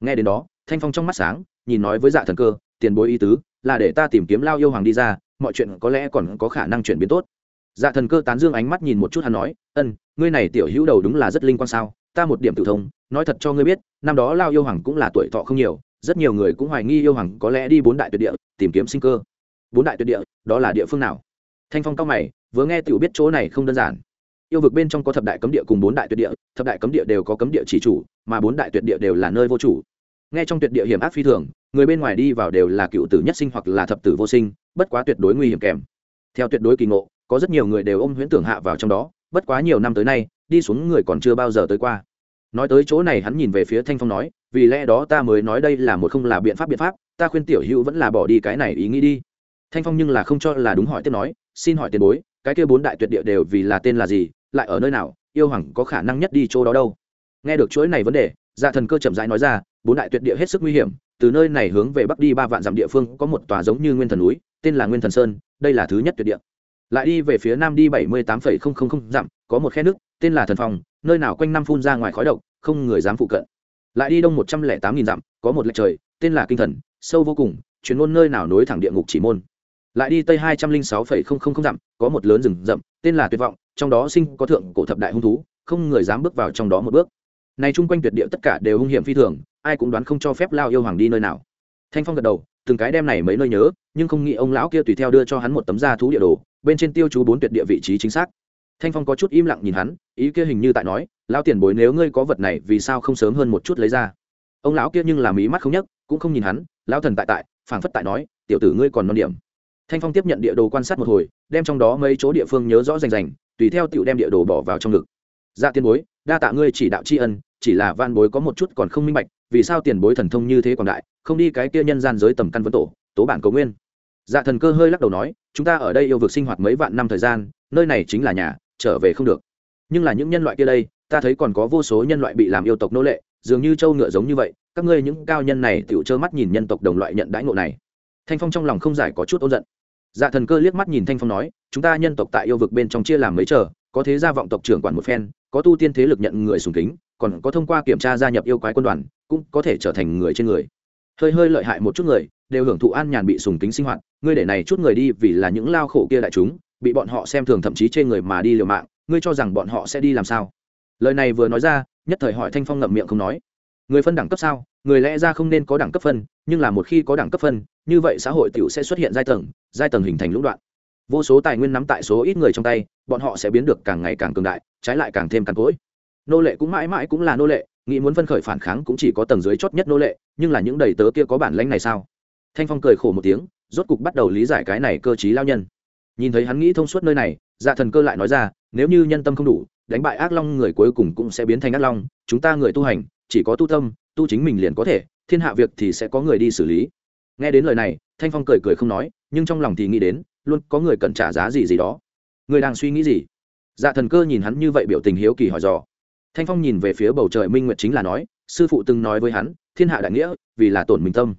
Nghe đến đó, thanh phong trong mắt sáng, nhìn nói với dạ thần cơ, tiền bối ý tứ, là để ta tìm kiếm lao yêu hoàng đi ra, mọi chuyện có lẽ còn có khả năng chuyển biến tốt. Dạ thần cơ tán dương ánh mắt nhìn một chút hắn nói, ân, ngươi này tiểu hữu đầu đúng là rất linh quan sao? Ta một điểm tự thông, nói thật cho ngươi biết, năm đó lao yêu hoàng cũng là tuổi thọ không nhiều, rất nhiều người cũng hoài nghi yêu hoàng có lẽ đi bốn đại tuyệt địa, tìm kiếm sinh cơ. Bốn đại tuyệt địa, đó là địa phương nào? Thanh phong cao mày, vừa nghe tiểu biết chỗ này không đơn giản. Yêu vực bên trong có thập đại cấm địa cùng bốn đại tuyệt địa, thập đại cấm địa đều có cấm địa chỉ chủ, mà bốn đại tuyệt địa đều là nơi vô chủ. Nghe trong tuyệt địa hiểm ác phi thường, người bên ngoài đi vào đều là cựu tử nhất sinh hoặc là thập tử vô sinh, bất quá tuyệt đối nguy hiểm kèm. Theo tuyệt đối kỳ ngộ, có rất nhiều người đều ôm huyễn tưởng hạ vào trong đó, bất quá nhiều năm tới nay đi xuống người còn chưa bao giờ tới qua. Nói tới chỗ này hắn nhìn về phía thanh phong nói, vì lẽ đó ta mới nói đây là một không là biện pháp biện pháp, ta khuyên tiểu hữu vẫn là bỏ đi cái này ý nghĩ đi. Thanh phong nhưng là không cho là đúng hỏi tiếp nói, xin hỏi tiền bối, cái kia bốn đại tuyệt địa đều vì là tên là gì, lại ở nơi nào, yêu hoàng có khả năng nhất đi chỗ đó đâu? Nghe được chuỗi này vấn đề dạ thần cơ chậm rãi nói ra, bốn đại tuyệt địa hết sức nguy hiểm, từ nơi này hướng về bắc đi ba vạn dặm địa phương có một tòa giống như nguyên thần núi, tên là nguyên thần sơn, đây là thứ nhất tuyệt địa lại đi về phía nam đi bảy mươi tám dặm, có một khe nước, tên là thần phòng nơi nào quanh năm phun ra ngoài khói độc, không người dám phụ cận. Lại đi đông một trăm lẻ tám nghìn dặm, có một lệch trời, tên là kinh thần, sâu vô cùng chuyến môn nơi nào nối thẳng địa ngục chỉ môn. Lại đi tây hai trăm linh sáu dặm, có một lớn rừng rậm, tên là tuyệt vọng, trong đó sinh có thượng cổ thập đại hung thú, không người dám bước vào trong đó một bước. Này chung quanh tuyệt địa tất cả đều hung hiểm phi thường, ai cũng đoán không cho phép lao yêu hoàng đi nơi nào. Thanh phong gật đầu, từng cái đem này mấy nơi nhớ, nhưng không nghĩ ông lão kia tùy theo đưa cho hắn một tấm da thú địa đồ bên trên tiêu chú bốn tuyệt địa vị trí chính xác. Thanh phong có chút im lặng nhìn hắn, ý kia hình như tại nói, lão tiền bối nếu ngươi có vật này, vì sao không sớm hơn một chút lấy ra? Ông lão kia nhưng làm ý mắt không nhấc, cũng không nhìn hắn, lão thần tại tại, phảng phất tại nói, tiểu tử ngươi còn non điểm. Thanh phong tiếp nhận địa đồ quan sát một hồi, đem trong đó mấy chỗ địa phương nhớ rõ rành rành, tùy theo tiểu đem địa đồ bỏ vào trong ngực. Dạ tiền bối, đa tạ ngươi chỉ đạo tri ân, chỉ là van bối có một chút còn không minh bạch, vì sao tiền bối thần thông như thế còn đại, không đi cái kia nhân gian giới tầm căn vấn tổ, tố bản cầu nguyên. Dạ thần cơ hơi lắc đầu nói chúng ta ở đây yêu vực sinh hoạt mấy vạn năm thời gian, nơi này chính là nhà, trở về không được. Nhưng là những nhân loại kia đây, ta thấy còn có vô số nhân loại bị làm yêu tộc nô lệ, dường như trâu ngựa giống như vậy, các ngươi những cao nhân này tựu trơ mắt nhìn nhân tộc đồng loại nhận đãi ngộ này. Thanh phong trong lòng không giải có chút ôn giận. Dạ thần cơ liếc mắt nhìn thanh phong nói, chúng ta nhân tộc tại yêu vực bên trong chia làm mấy chờ, có thế gia vọng tộc trưởng quản một phen, có tu tiên thế lực nhận người sùng kính, còn có thông qua kiểm tra gia nhập yêu quái quân đoàn, cũng có thể trở thành người trên người. Hơi hơi lợi hại một chút người đều hưởng thụ an nhàn bị sùng kính sinh hoạt, ngươi để này chút người đi vì là những lao khổ kia đại chúng, bị bọn họ xem thường thậm chí chê người mà đi liều mạng, ngươi cho rằng bọn họ sẽ đi làm sao? Lời này vừa nói ra, nhất thời hỏi thanh phong ngậm miệng không nói. Người phân đẳng cấp sao? Người lẽ ra không nên có đẳng cấp phân, nhưng là một khi có đẳng cấp phân, như vậy xã hội t sẽ xuất hiện giai tầng giai tầng hình thành lũng đoạn. Vô số tài nguyên nắm tại số ít người trong tay, bọn họ sẽ biến được càng ngày càng cường đại, trái lại càng thêm càng cỗi. Nô lệ cũng mãi mãi cũng là nô lệ, nghĩ muốn phân khởi phản kháng cũng chỉ có tầng dưới chót nhất nô lệ, nhưng là những đầy tớ kia có bản lãnh này sao? Thanh phong cười khổ một tiếng, rốt cục bắt đầu lý giải cái này cơ chí lao nhân. Nhìn thấy hắn nghĩ thông suốt nơi này dạ thần cơ lại nói ra, nếu như nhân tâm không đủ, đánh bại ác long người cuối cùng cũng sẽ biến thành ác long, chúng ta người tu hành, chỉ có tu tâm, tu chính mình liền có thể, thiên hạ việc thì sẽ có người đi xử lý. Nghe đến lời này, thanh phong cười cười không nói, nhưng trong lòng thì nghĩ đến, luôn có người cần trả giá gì gì đó. Người đang suy nghĩ gì? Dạ thần cơ nhìn hắn như vậy biểu tình hiếu kỳ hỏi dò. Thanh phong nhìn về phía bầu trời minh nguyệt chính là nói, sư phụ từng nói với hắn, thiên hạ đại nghĩa, vì là tổn mình tâm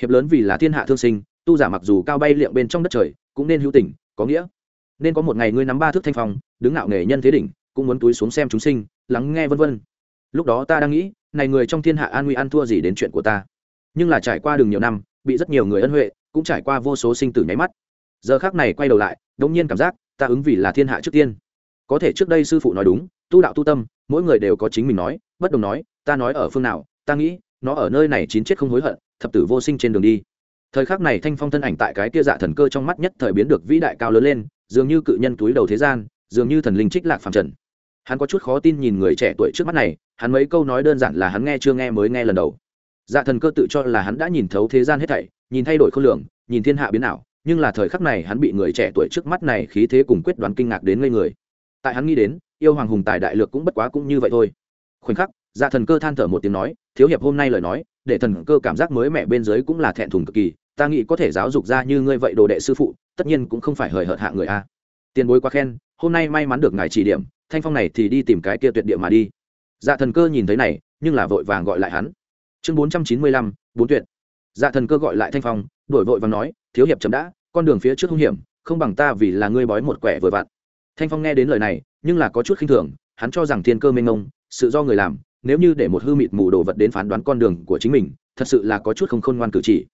hiệp lớn vì là thiên hạ thương sinh, tu giả mặc dù cao bay liệng bên trong đất trời, cũng nên hữu tình, có nghĩa. Nên có một ngày ngươi nắm ba thước thanh phong, đứng ngạo nghề nhân thế đỉnh, cũng muốn túi xuống xem chúng sinh, lắng nghe vân vân. Lúc đó ta đang nghĩ, này người trong thiên hạ an nguy ăn thua gì đến chuyện của ta. Nhưng là trải qua đường nhiều năm, bị rất nhiều người ân huệ, cũng trải qua vô số sinh tử nháy mắt. Giờ khác này quay đầu lại, đống nhiên cảm giác, ta ứng vì là thiên hạ trước tiên. Có thể trước đây sư phụ nói đúng, tu đạo tu tâm, mỗi người đều có chính mình nói, bất đồng nói, ta nói ở phương nào, ta nghĩ, nó ở nơi này chín chết không hối hận thập tử vô sinh trên đường đi. Thời khắc này thanh phong thân ảnh tại cái tia dạ thần cơ trong mắt nhất thời biến được vĩ đại cao lớn lên, dường như cự nhân túi đầu thế gian, dường như thần linh trích lạc phàm trần. Hắn có chút khó tin nhìn người trẻ tuổi trước mắt này, hắn mấy câu nói đơn giản là hắn nghe chưa nghe mới nghe lần đầu. Dạ thần cơ tự cho là hắn đã nhìn thấu thế gian hết thảy, nhìn thay đổi khôn lường, nhìn thiên hạ biến ảo, nhưng là thời khắc này hắn bị người trẻ tuổi trước mắt này khí thế cùng quyết đoán kinh ngạc đến ngây người. Tại hắn nghĩ đến, yêu hoàng hùng tài đại lược cũng bất quá cũng như vậy thôi. Khoảnh khắc dạ thần cơ than thở một tiếng nói, thiếu hiệp hôm nay lời nói, để thần cơ cảm giác mới mẹ bên dưới cũng là thẹn thùng cực kỳ, ta nghĩ có thể giáo dục ra như ngươi vậy đồ đệ sư phụ, tất nhiên cũng không phải hời hợt hạ người a. Tiền bối quá khen, hôm nay may mắn được ngài chỉ điểm, thanh phong này thì đi tìm cái kia tuyệt địa mà đi. Dạ thần cơ nhìn thấy này, nhưng là vội vàng gọi lại hắn. Chương bốn trăm chín mươi lăm, bốn tuyệt. Dạ thần cơ gọi lại thanh phong, đổi vội và nói, thiếu hiệp chấm đã, con đường phía trước hung hiểm, không bằng ta vì là ngươi bói một quẻ vừa vặn. Thanh phong nghe đến lời này, nhưng là có chút khinh thường, hắn cho rằng thiên cơ mênh mông, sự do người làm nếu như để một hư mịt mù đồ vật đến phán đoán con đường của chính mình, thật sự là có chút không khôn ngoan cử chỉ.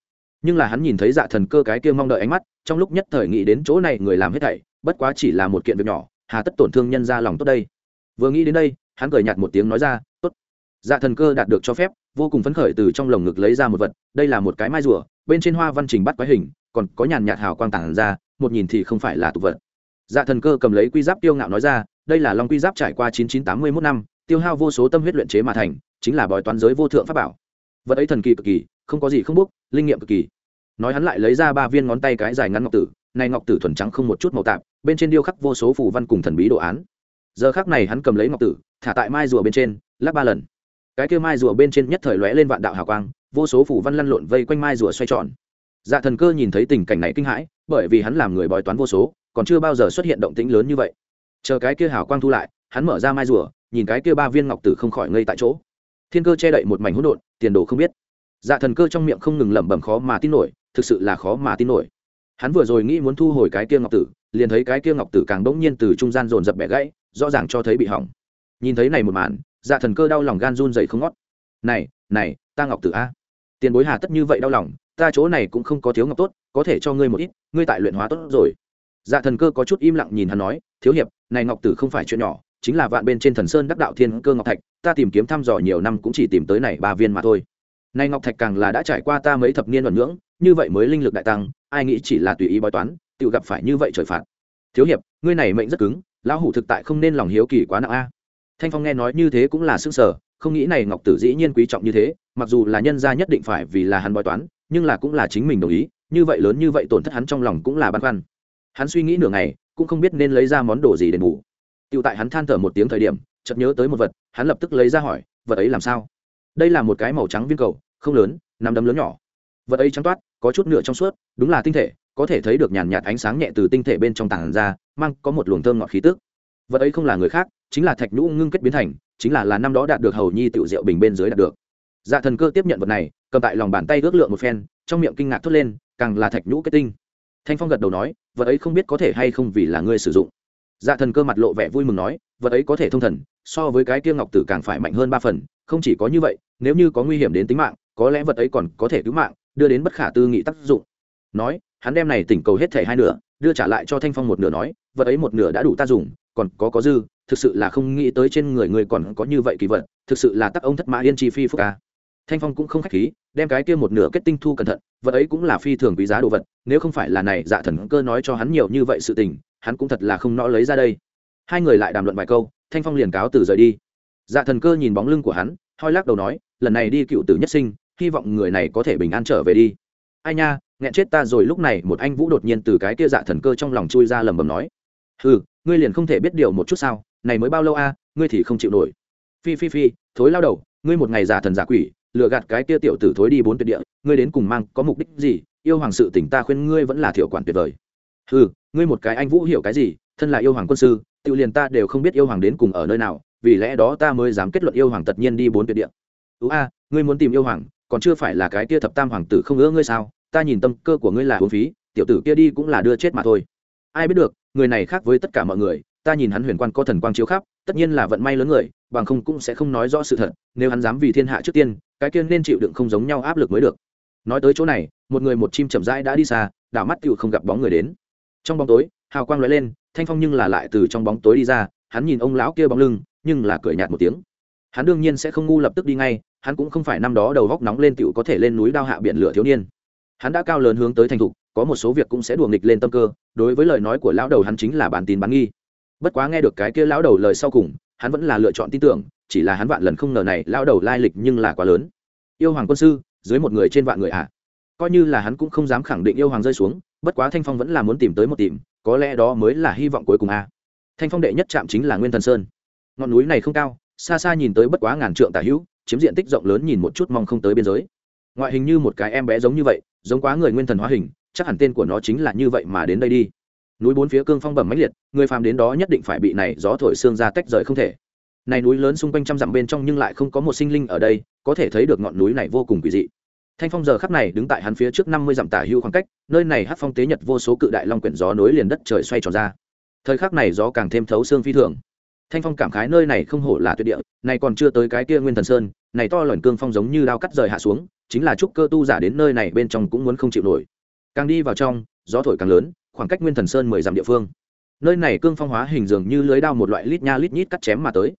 Nhưng là hắn nhìn thấy dạ thần cơ cái kia mong đợi ánh mắt, trong lúc nhất thời nghĩ đến chỗ này người làm hết thảy, bất quá chỉ là một kiện việc nhỏ, hà tất tổn thương nhân ra lòng tốt đây. Vừa nghĩ đến đây, hắn cười nhạt một tiếng nói ra, tốt. Dạ thần cơ đạt được cho phép, vô cùng phấn khởi từ trong lồng ngực lấy ra một vật, đây là một cái mai rùa, bên trên hoa văn trình bắt quái hình, còn có nhàn nhạt hào quang tản ra, một nhìn thì không phải là tục vật. Dạ thần cơ cầm lấy quy giáp tiêu ngạo nói ra, đây là long quy giáp trải qua chín chín tám mươi mốt năm tiêu hao vô số tâm huyết luyện chế mà thành, chính là bói toán giới vô thượng pháp bảo. Vật ấy thần kỳ cực kỳ, không có gì không bốc, linh nghiệm cực kỳ. Nói hắn lại lấy ra ba viên ngón tay cái dài ngắn ngọc tử, này ngọc tử thuần trắng không một chút màu tạp, bên trên điêu khắc vô số phù văn cùng thần bí đồ án. Giờ khác này hắn cầm lấy ngọc tử, thả tại mai rùa bên trên, lắc ba lần. Cái kia mai rùa bên trên nhất thời lóe lên vạn đạo hào quang, vô số phù văn lăn lộn vây quanh mai rùa xoay tròn. Dạ thần cơ nhìn thấy tình cảnh này kinh hãi, bởi vì hắn làm người bói toán vô số, còn chưa bao giờ xuất hiện động tĩnh lớn như vậy. Chờ cái kia hào quang thu lại, hắn mở ra mai rùa nhìn cái kia ba viên ngọc tử không khỏi ngây tại chỗ. Thiên cơ che đậy một mảnh hỗn độn, tiền đồ không biết. Dạ thần cơ trong miệng không ngừng lẩm bẩm khó mà tin nổi, thực sự là khó mà tin nổi. Hắn vừa rồi nghĩ muốn thu hồi cái kia ngọc tử, liền thấy cái kia ngọc tử càng bỗng nhiên từ trung gian dồn dập bẻ gãy, rõ ràng cho thấy bị hỏng. Nhìn thấy này một màn dạ thần cơ đau lòng gan run dậy không ngót. Này này, ta ngọc tử a. Tiền bối hà tất như vậy đau lòng, ta chỗ này cũng không có thiếu ngọc tốt, có thể cho ngươi một ít, ngươi tại luyện hóa tốt rồi. Dạ thần cơ có chút im lặng nhìn hắn nói, thiếu hiệp, này ngọc tử không phải chuyện nhỏ chính là vạn bên trên thần sơn đắc đạo thiên cơ ngọc thạch, ta tìm kiếm thăm dò nhiều năm cũng chỉ tìm tới này ba viên mà thôi. Này ngọc thạch càng là đã trải qua ta mấy thập niên luận ngưỡng, như vậy mới linh lực đại tăng, ai nghĩ chỉ là tùy ý bói toán, tự gặp phải như vậy trời phạt. Thiếu hiệp, ngươi này mệnh rất cứng, lão hủ thực tại không nên lòng hiếu kỳ quá nặng a. Thanh phong nghe nói như thế cũng là sức sở không nghĩ này ngọc tử dĩ nhiên quý trọng như thế, mặc dù là nhân gia nhất định phải vì là hắn bói toán, nhưng là cũng là chính mình đồng ý, như vậy lớn như vậy tổn thất hắn trong lòng cũng là băn khoăn. Hắn suy nghĩ nửa ngày, cũng không biết nên lấy ra món đồ gì để ngủ Tiểu tại hắn than thở một tiếng thời điểm, chợt nhớ tới một vật, hắn lập tức lấy ra hỏi, vật ấy làm sao? Đây là một cái màu trắng viên cầu, không lớn, nắm đấm lớn nhỏ. Vật ấy trắng toát, có chút nửa trong suốt, đúng là tinh thể, có thể thấy được nhàn nhạt ánh sáng nhẹ từ tinh thể bên trong tảng ra, mang có một luồng thơm ngọt khí tức. Vật ấy không là người khác, chính là thạch nhũ ngưng kết biến thành, chính là là năm đó đạt được hầu nhi tiểu diệu bình bên dưới đạt được. Dạ thần cơ tiếp nhận vật này, cầm tại lòng bàn tay ước lượng một phen, trong miệng kinh ngạc thốt lên, càng là thạch nhũ kết tinh. Thanh phong gật đầu nói, vật ấy không biết có thể hay không vì là ngươi sử dụng dạ thần cơ mặt lộ vẻ vui mừng nói, vật ấy có thể thông thần, so với cái kia ngọc tử càng phải mạnh hơn ba phần, không chỉ có như vậy, nếu như có nguy hiểm đến tính mạng, có lẽ vật ấy còn có thể cứu mạng, đưa đến bất khả tư nghị tác dụng. Nói, hắn đem này tỉnh cầu hết thể hai nửa, đưa trả lại cho thanh phong một nửa nói, vật ấy một nửa đã đủ ta dùng, còn có có dư, thực sự là không nghĩ tới trên người người còn có như vậy kỳ vật, thực sự là tắc ông thất mã yên chi phi phúc ca. Thanh phong cũng không khách khí, đem cái kia một nửa kết tinh thu cẩn thận, vật ấy cũng là phi thường quý giá đồ vật, nếu không phải là này dạ thần cơ nói cho hắn nhiều như vậy sự tình hắn cũng thật là không nõ lấy ra đây. Hai người lại đàm luận vài câu, thanh phong liền cáo từ rời đi. Dạ thần cơ nhìn bóng lưng của hắn hoi lắc đầu nói, lần này đi cựu tử nhất sinh, hy vọng người này có thể bình an trở về đi. Ai nha, nghẹn chết ta rồi. Lúc này một anh vũ đột nhiên từ cái kia dạ thần cơ trong lòng chui ra lầm bầm nói ừ ngươi liền không thể biết điều một chút sao, này mới bao lâu a, ngươi thì không chịu nổi. Phi phi phi, thối lao đầu, ngươi một ngày giả thần giả quỷ, lừa gạt cái kia tiểu tử thối đi bốn tuyệt địa, ngươi đến cùng mang có mục đích gì? Yêu hoàng sự tỉnh ta khuyên ngươi vẫn là thiểu quản tuyệt vời ừ ngươi một cái anh vũ hiểu cái gì, thân là yêu hoàng quân sư, tự liền ta đều không biết yêu hoàng đến cùng ở nơi nào, vì lẽ đó ta mới dám kết luận yêu hoàng tất nhiên đi bốn tuyệt địa. Ú a, ngươi muốn tìm yêu hoàng, còn chưa phải là cái kia thập tam hoàng tử không ưa ngươi sao? Ta nhìn tâm cơ của ngươi là hồn phí, tiểu tử kia đi cũng là đưa chết mà thôi. Ai biết được, người này khác với tất cả mọi người, ta nhìn hắn huyền quan có thần quang chiếu khắp, tất nhiên là vận may lớn người, bằng không cũng sẽ không nói rõ sự thật, nếu hắn dám vì thiên hạ trước tiên, cái kia nên chịu đựng không giống nhau áp lực mới được. Nói tới chỗ này, một người một chim chậm rãi đã đi xa, đảo mắt tựu không gặp bóng người đến trong bóng tối, hào quang lóe lên, thanh phong nhưng là lại từ trong bóng tối đi ra, hắn nhìn ông lão kia bóng lưng, nhưng là cười nhạt một tiếng. Hắn đương nhiên sẽ không ngu lập tức đi ngay, hắn cũng không phải năm đó đầu góc nóng lên tựu có thể lên núi đao hạ biển lửa thiếu niên. Hắn đã cao lớn hướng tới thành thục, có một số việc cũng sẽ đùa nghịch lên tâm cơ, đối với lời nói của lão đầu hắn chính là bản tin bán nghi. Bất quá nghe được cái kia lão đầu lời sau cùng, hắn vẫn là lựa chọn tin tưởng, chỉ là hắn vạn lần không ngờ này lão đầu lai lịch nhưng là quá lớn. Yêu hoàng quân sư, dưới một người trên vạn người ạ. À. coi như là hắn cũng không dám khẳng định yêu hoàng rơi xuống bất quá thanh phong vẫn là muốn tìm tới một tìm, có lẽ đó mới là hy vọng cuối cùng a. À. thanh phong đệ nhất chạm chính là nguyên thần sơn. Ngọn núi này không cao, xa xa nhìn tới bất quá ngàn trượng tả hữu, chiếm diện tích rộng lớn nhìn một chút mong không tới biên giới. Ngoại hình như một cái em bé giống như vậy, giống quá người nguyên thần hóa hình, chắc hẳn tên của nó chính là như vậy mà đến đây đi. Núi bốn phía cương phong bẩm mãnh liệt, người phàm đến đó nhất định phải bị này gió thổi xương ra tách rời không thể. Này núi lớn xung quanh trăm dặm bên trong nhưng lại không có một sinh linh ở đây, có thể thấy được ngọn núi này vô cùng kỳ dị thanh phong giờ khắp này đứng tại hắn phía trước năm mươi dặm tả hưu khoảng cách, nơi này hát phong tế nhật vô số cự đại long quyển gió nối liền đất trời xoay tròn ra. Thời khắc này gió càng thêm thấu xương phi thường. Thanh phong cảm khái nơi này không hổ là tuyệt địa, này còn chưa tới cái kia nguyên thần sơn, này to lởn cương phong giống như đao cắt rời hạ xuống, chính là trúc cơ tu giả đến nơi này bên trong cũng muốn không chịu nổi. Càng đi vào trong, gió thổi càng lớn, khoảng cách nguyên thần sơn mười dặm địa phương. Nơi này cương phong hóa hình dường như lưới đao một loại lít nha lít nhít cắt chém mà tới.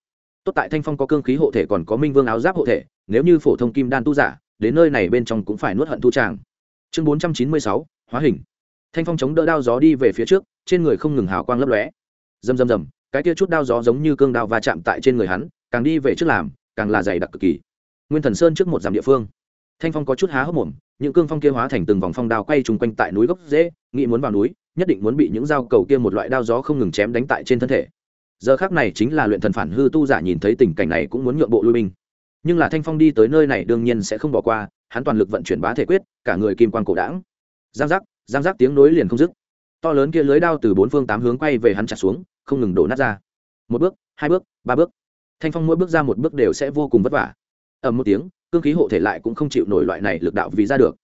Tốt tại thanh phong có cương khí hộ thể còn có minh vương áo giáp hộ thể, nếu như phổ thông kim đan tu giả đến nơi này bên trong cũng phải nuốt hận thu tràng. Chương bốn trăm chín mươi sáu, hóa hình. Thanh phong chống đỡ đao gió đi về phía trước, trên người không ngừng hào quang lấp lóe. Rầm rầm rầm, cái kia chút đao gió giống như cương đao va chạm tại trên người hắn, càng đi về trước làm, càng là dày đặc cực kỳ. Nguyên thần sơn trước một dặm địa phương. Thanh phong có chút há hốc mồm, những cương phong kia hóa thành từng vòng phong đao quay trùng quanh tại núi gốc dễ, nghĩ muốn vào núi, nhất định muốn bị những dao cầu kia một loại đao gió không ngừng chém đánh tại trên thân thể. Giờ khác này chính là luyện thần phản hư tu giả nhìn thấy tình cảnh này cũng muốn nhượng bộ lui binh nhưng là thanh phong đi tới nơi này đương nhiên sẽ không bỏ qua, hắn toàn lực vận chuyển bá thể quyết, cả người kim quan cổ đảng giang giác giang giác tiếng nối liền không dứt. To lớn kia lưới đao từ bốn phương tám hướng quay về hắn chặt xuống, không ngừng đổ nát ra. Một bước, hai bước, ba bước. Thanh phong mỗi bước ra một bước đều sẽ vô cùng vất vả. Ẩm một tiếng, cương khí hộ thể lại cũng không chịu nổi loại này lực đạo vì ra được.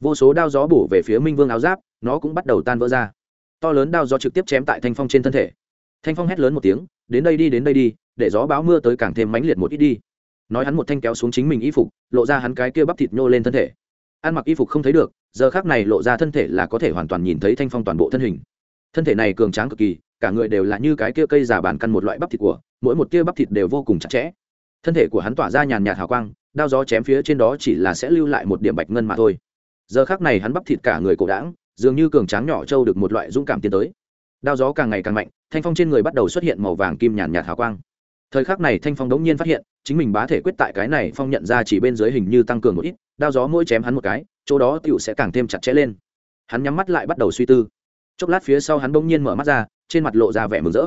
Vô số đao gió bổ về phía minh vương áo giáp, nó cũng bắt đầu tan vỡ ra. To lớn đao gió trực tiếp chém tại thanh phong trên thân thể. Thanh phong hét lớn một tiếng, đến đây đi, đến đây đi, để gió báo mưa tới càng thêm mãnh liệt một ít đi nói hắn một thanh kéo xuống chính mình y phục, lộ ra hắn cái kia bắp thịt nhô lên thân thể. Ăn mặc y phục không thấy được, giờ khác này lộ ra thân thể là có thể hoàn toàn nhìn thấy thanh phong toàn bộ thân hình. Thân thể này cường tráng cực kỳ, cả người đều là như cái kia cây giả bàn căn một loại bắp thịt của, mỗi một tia bắp thịt đều vô cùng chặt chẽ. Thân thể của hắn tỏa ra nhàn nhạt hào quang, đao gió chém phía trên đó chỉ là sẽ lưu lại một điểm bạch ngân mà thôi. Giờ khác này hắn bắp thịt cả người cổ đảng dường như cường tráng nhỏ trâu được một loại dũng cảm tiến tới. Đao gió càng ngày càng mạnh, thanh phong trên người bắt đầu xuất hiện màu vàng kim nhàn nhạt hào quang thời khắc này thanh phong đống nhiên phát hiện, chính mình bá thể quyết tại cái này phong nhận ra chỉ bên dưới hình như tăng cường một ít, đao gió mỗi chém hắn một cái, chỗ đó tựu sẽ càng thêm chặt chẽ lên. Hắn nhắm mắt lại bắt đầu suy tư. Chốc lát phía sau hắn bỗng nhiên mở mắt ra, trên mặt lộ ra vẻ mừng rỡ.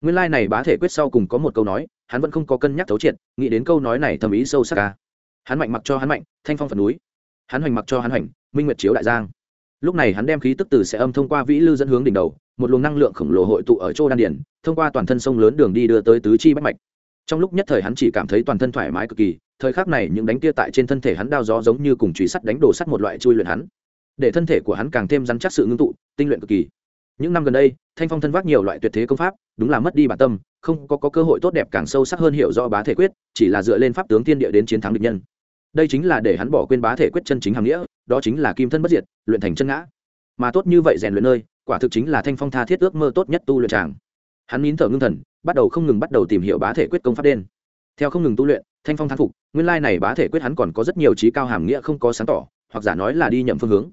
Nguyên lai、like、này bá thể quyết sau cùng có một câu nói, hắn vẫn không có cân nhắc thấu triệt, nghĩ đến câu nói này thầm ý sâu sắc ca hắn mạnh mặc cho hắn mạnh, thanh phong phần núi hắn hoành mặc cho hắn hoành, minh nguyệt chiếu đại giang lúc này hắn đem khí tức từ sẽ âm thông qua vĩ lư dẫn hướng đỉnh đầu một luồng năng lượng khổng lồ hội tụ ở chỗ đan điển thông qua toàn thân sông lớn đường đi đưa tới tứ chi bách mạch. Trong lúc nhất thời hắn chỉ cảm thấy toàn thân thoải mái cực kỳ thời khắc này những đánh kia tại trên thân thể hắn đao gió giống như cùng truy sắt đánh đổ sắt một loại chui luyện hắn. Để thân thể của hắn càng thêm rắn chắc sự ngưng tụ tinh luyện cực kỳ. Những năm gần đây thanh phong thân vác nhiều loại tuyệt thế công pháp đúng là mất đi bản tâm không có, có cơ hội tốt đẹp càng sâu sắc hơn hiểu rõ bá thể quyết chỉ là dựa lên pháp tướng tiên địa đến chiến thắng địch nhân đây chính là để hắn bỏ quên bá thể quyết chân chính hàm nghĩa, đó chính là kim thân bất diệt, luyện thành chân ngã. Mà tốt như vậy rèn luyện nơi, quả thực chính là thanh phong tha thiết ước mơ tốt nhất tu luyện tràng. Hắn nín thở ngưng thần, bắt đầu không ngừng bắt đầu tìm hiểu bá thể quyết công pháp đen. Theo không ngừng tu luyện, thanh phong thán phục, nguyên lai này bá thể quyết hắn còn có rất nhiều trí cao hàm nghĩa không có sáng tỏ, hoặc giả nói là đi nhầm phương hướng.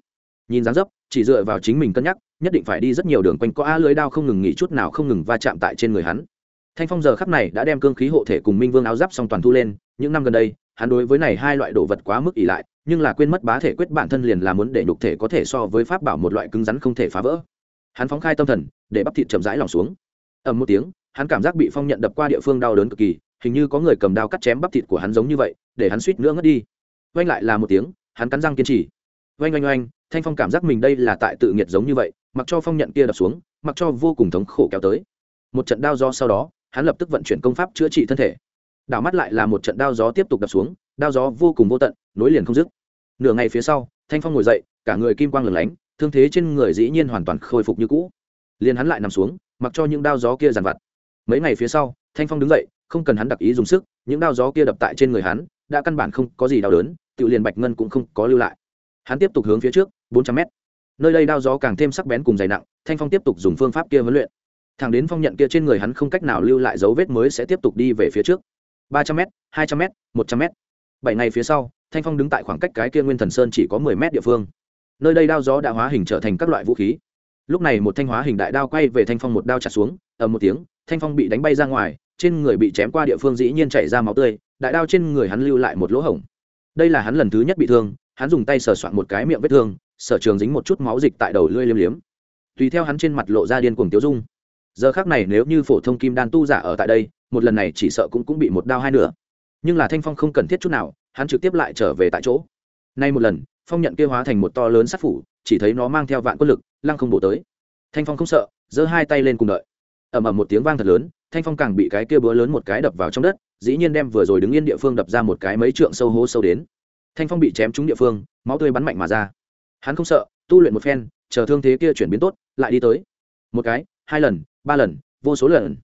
Nhìn dáng dấp, chỉ dựa vào chính mình cân nhắc, nhất định phải đi rất nhiều đường quanh có a lưới đao không ngừng nghỉ chút nào không ngừng va chạm tại trên người hắn. Thanh phong giờ khắp này đã đem cương khí hộ thể cùng minh vương áo giáp xong toàn thu lên những năm gần đây, hắn đối với này hai loại đồ vật quá mức ỷ lại, nhưng là quên mất bá thể quyết bản thân liền là muốn để nhục thể có thể so với pháp bảo một loại cứng rắn không thể phá vỡ. Hắn phóng khai tâm thần, để bắp thịt chậm rãi lòng xuống. Ầm một tiếng, hắn cảm giác bị phong nhận đập qua địa phương đau đớn cực kỳ, hình như có người cầm đao cắt chém bắp thịt của hắn giống như vậy, để hắn suýt nữa ngất đi. Oanh lại là một tiếng, hắn cắn răng kiên trì. Oanh oanh oanh thanh phong cảm giác mình đây là tại tự nghiệt giống như vậy, mặc cho phong nhận kia đập xuống, mặc cho vô cùng thống khổ kéo tới. Một trận đao do sau đó, hắn lập tức vận chuyển công pháp chữa trị thân thể đảo mắt lại là một trận đao gió tiếp tục đập xuống, đao gió vô cùng vô tận, nối liền không dứt. Nửa ngày phía sau, thanh phong ngồi dậy, cả người kim quang lửng lánh, thương thế trên người dĩ nhiên hoàn toàn khôi phục như cũ. Liền hắn lại nằm xuống, mặc cho những đao gió kia dàn vặt. Mấy ngày phía sau, thanh phong đứng dậy, không cần hắn đặc ý dùng sức, những đao gió kia đập tại trên người hắn, đã căn bản không có gì đau đớn tự liền bạch ngân cũng không có lưu lại. Hắn tiếp tục hướng phía trước, bốn trăm mét. Nơi đây đao gió càng thêm sắc bén cùng dày nặng, thanh phong tiếp tục dùng phương pháp kia huấn luyện. Thẳng đến phong nhận kia trên người hắn không cách nào lưu lại dấu vết mới sẽ tiếp tục đi về phía trước ba trăm m hai trăm m một trăm m bảy ngày phía sau, thanh phong đứng tại khoảng cách cái kia nguyên thần sơn chỉ có mười m địa phương. Nơi đây đao gió đã hóa hình trở thành các loại vũ khí. Lúc này một thanh hóa hình đại đao quay về thanh phong một đao chặt xuống, ầm một tiếng, thanh phong bị đánh bay ra ngoài, trên người bị chém qua địa phương dĩ nhiên chảy ra máu tươi, đại đao trên người hắn lưu lại một lỗ hổng. Đây là hắn lần thứ nhất bị thương, hắn dùng tay sờ soạn một cái miệng vết thương, sở trường dính một chút máu dịch tại đầu lưỡi liếm liếm. Tùy theo hắn trên mặt lộ ra điên cuồng tiêu dung. Giờ khác này nếu như phổ thông kim đan tu giả ở tại đây một lần này chỉ sợ cũng cũng bị một đao hai nửa. Nhưng là thanh phong không cần thiết chút nào, hắn trực tiếp lại trở về tại chỗ. Nay một lần, phong nhận kia hóa thành một to lớn sát phủ, chỉ thấy nó mang theo vạn quân lực, lăng không bổ tới. Thanh phong không sợ, giơ hai tay lên cùng đợi. Ầm ầm một tiếng vang thật lớn, thanh phong càng bị cái kia búa lớn một cái đập vào trong đất, dĩ nhiên đem vừa rồi đứng yên địa phương đập ra một cái mấy trượng sâu hố sâu đến. Thanh phong bị chém trúng địa phương, máu tươi bắn mạnh mà ra. Hắn không sợ, tu luyện một phen, chờ thương thế kia chuyển biến tốt, lại đi tới. Một cái, hai lần, ba lần, vô số lần.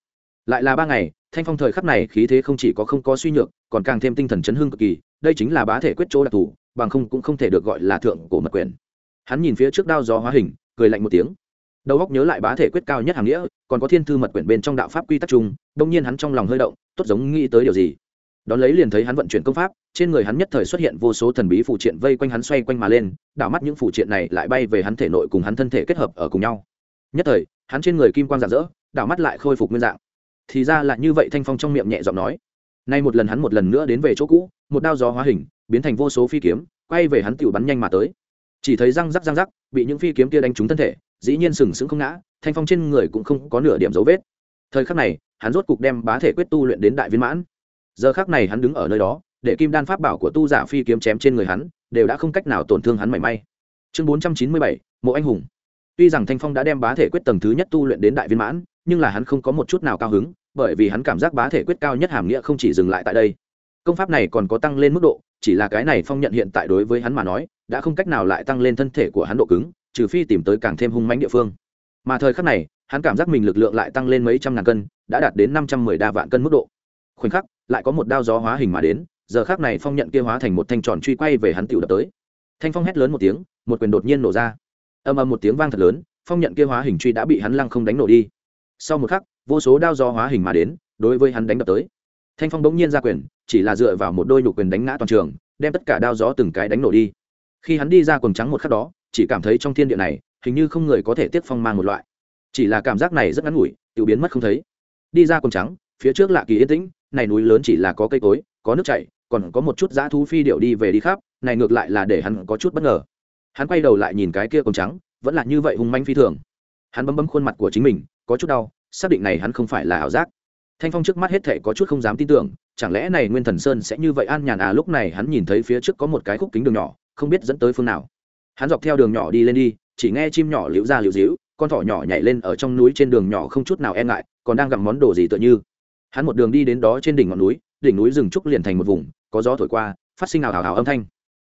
Lại là ba ngày thanh phong thời khắc này khí thế không chỉ có không có suy nhược, còn càng thêm tinh thần chấn hưng cực kỳ, đây chính là bá thể quyết chỗ đặc thù, bằng không cũng không thể được gọi là thượng cổ mật quyền. Hắn nhìn phía trước đao gió hóa hình, cười lạnh một tiếng. Đầu góc nhớ lại bá thể quyết cao nhất hàng nghĩa, còn có thiên thư mật quyển bên trong đạo pháp quy tắc chung, đông nhiên hắn trong lòng hơi động, tốt giống nghĩ tới điều gì. Đón lấy liền thấy hắn vận chuyển công pháp, trên người hắn nhất thời xuất hiện vô số thần bí phụ triện vây quanh hắn xoay quanh mà lên, đảo mắt những phụ triện này lại bay về hắn thể nội cùng hắn thân thể kết hợp ở cùng nhau. Nhất thời, hắn trên người kim quang rạng rỡ, đảo mắt lại khôi phục nguyên dạng thì ra là như vậy, thanh phong trong miệng nhẹ giọng nói. Nay một lần hắn một lần nữa đến về chỗ cũ, một đao gió hóa hình, biến thành vô số phi kiếm, quay về hắn tiểu bắn nhanh mà tới. Chỉ thấy răng rắc răng rắc, bị những phi kiếm kia đánh trúng thân thể, dĩ nhiên sừng sững không ngã, thanh phong trên người cũng không có nửa điểm dấu vết. Thời khắc này, hắn rốt cục đem bá thể quyết tu luyện đến đại viên mãn. Giờ khắc này hắn đứng ở nơi đó, để kim đan pháp bảo của tu giả phi kiếm chém trên người hắn, đều đã không cách nào tổn thương hắn mảy may. Chương bốn trăm chín mươi bảy, mộ anh hùng. Tuy rằng thanh phong đã đem bá thể quyết tầng thứ nhất tu luyện đến đại viên mãn nhưng là hắn không có một chút nào cao hứng, bởi vì hắn cảm giác bá thể quyết cao nhất hàm nghĩa không chỉ dừng lại tại đây. Công pháp này còn có tăng lên mức độ, chỉ là cái này phong nhận hiện tại đối với hắn mà nói, đã không cách nào lại tăng lên thân thể của hắn độ cứng, trừ phi tìm tới càng thêm hung mãnh địa phương. Mà thời khắc này, hắn cảm giác mình lực lượng lại tăng lên mấy trăm ngàn cân, đã đạt đến năm trăm mười đa vạn cân mức độ. Khoảnh khắc, lại có một đao gió hóa hình mà đến, giờ khắc này phong nhận kia hóa thành một thanh tròn truy quay về hắn tiểu đập tới. Thanh phong hét lớn một tiếng, một quyền đột nhiên nổ ra. Âm âm một tiếng vang thật lớn, phong nhận kia hóa hình truy đã bị hắn lăng không đánh nổ đi sau một khắc, vô số đao do hóa hình mà đến, đối với hắn đánh đập tới. Thanh phong bỗng nhiên ra quyền, chỉ là dựa vào một đôi nhục quyền đánh ngã toàn trường, đem tất cả đao gió từng cái đánh nổ đi. Khi hắn đi ra quần trắng một khắc đó, chỉ cảm thấy trong thiên địa này, hình như không người có thể tiếp phong mang một loại. Chỉ là cảm giác này rất ngắn ngủi tự biến mất không thấy. Đi ra quần trắng, phía trước lạ kỳ yên tĩnh, này núi lớn chỉ là có cây cối, có nước chảy, còn có một chút dã thú phi điệu đi về đi khắp, này ngược lại là để hắn có chút bất ngờ. Hắn quay đầu lại nhìn cái kia quần trắng, vẫn là như vậy hung manh phi thường. Hắn bấm bấm khuôn mặt của chính mình có chút đau, xác định này hắn không phải là ảo giác. Thanh phong trước mắt hết thệ có chút không dám tin tưởng, chẳng lẽ này nguyên thần sơn sẽ như vậy an nhàn à? Lúc này hắn nhìn thấy phía trước có một cái khúc kính đường nhỏ, không biết dẫn tới phương nào. Hắn dọc theo đường nhỏ đi lên đi, chỉ nghe chim nhỏ liễu ra liễu dĩu con thỏ nhỏ nhảy lên ở trong núi trên đường nhỏ không chút nào e ngại, còn đang gặm món đồ gì tựa như. Hắn một đường đi đến đó trên đỉnh ngọn núi, đỉnh núi rừng trúc liền thành một vùng, có gió thổi qua, phát sinh ảo ảo ảo âm thanh.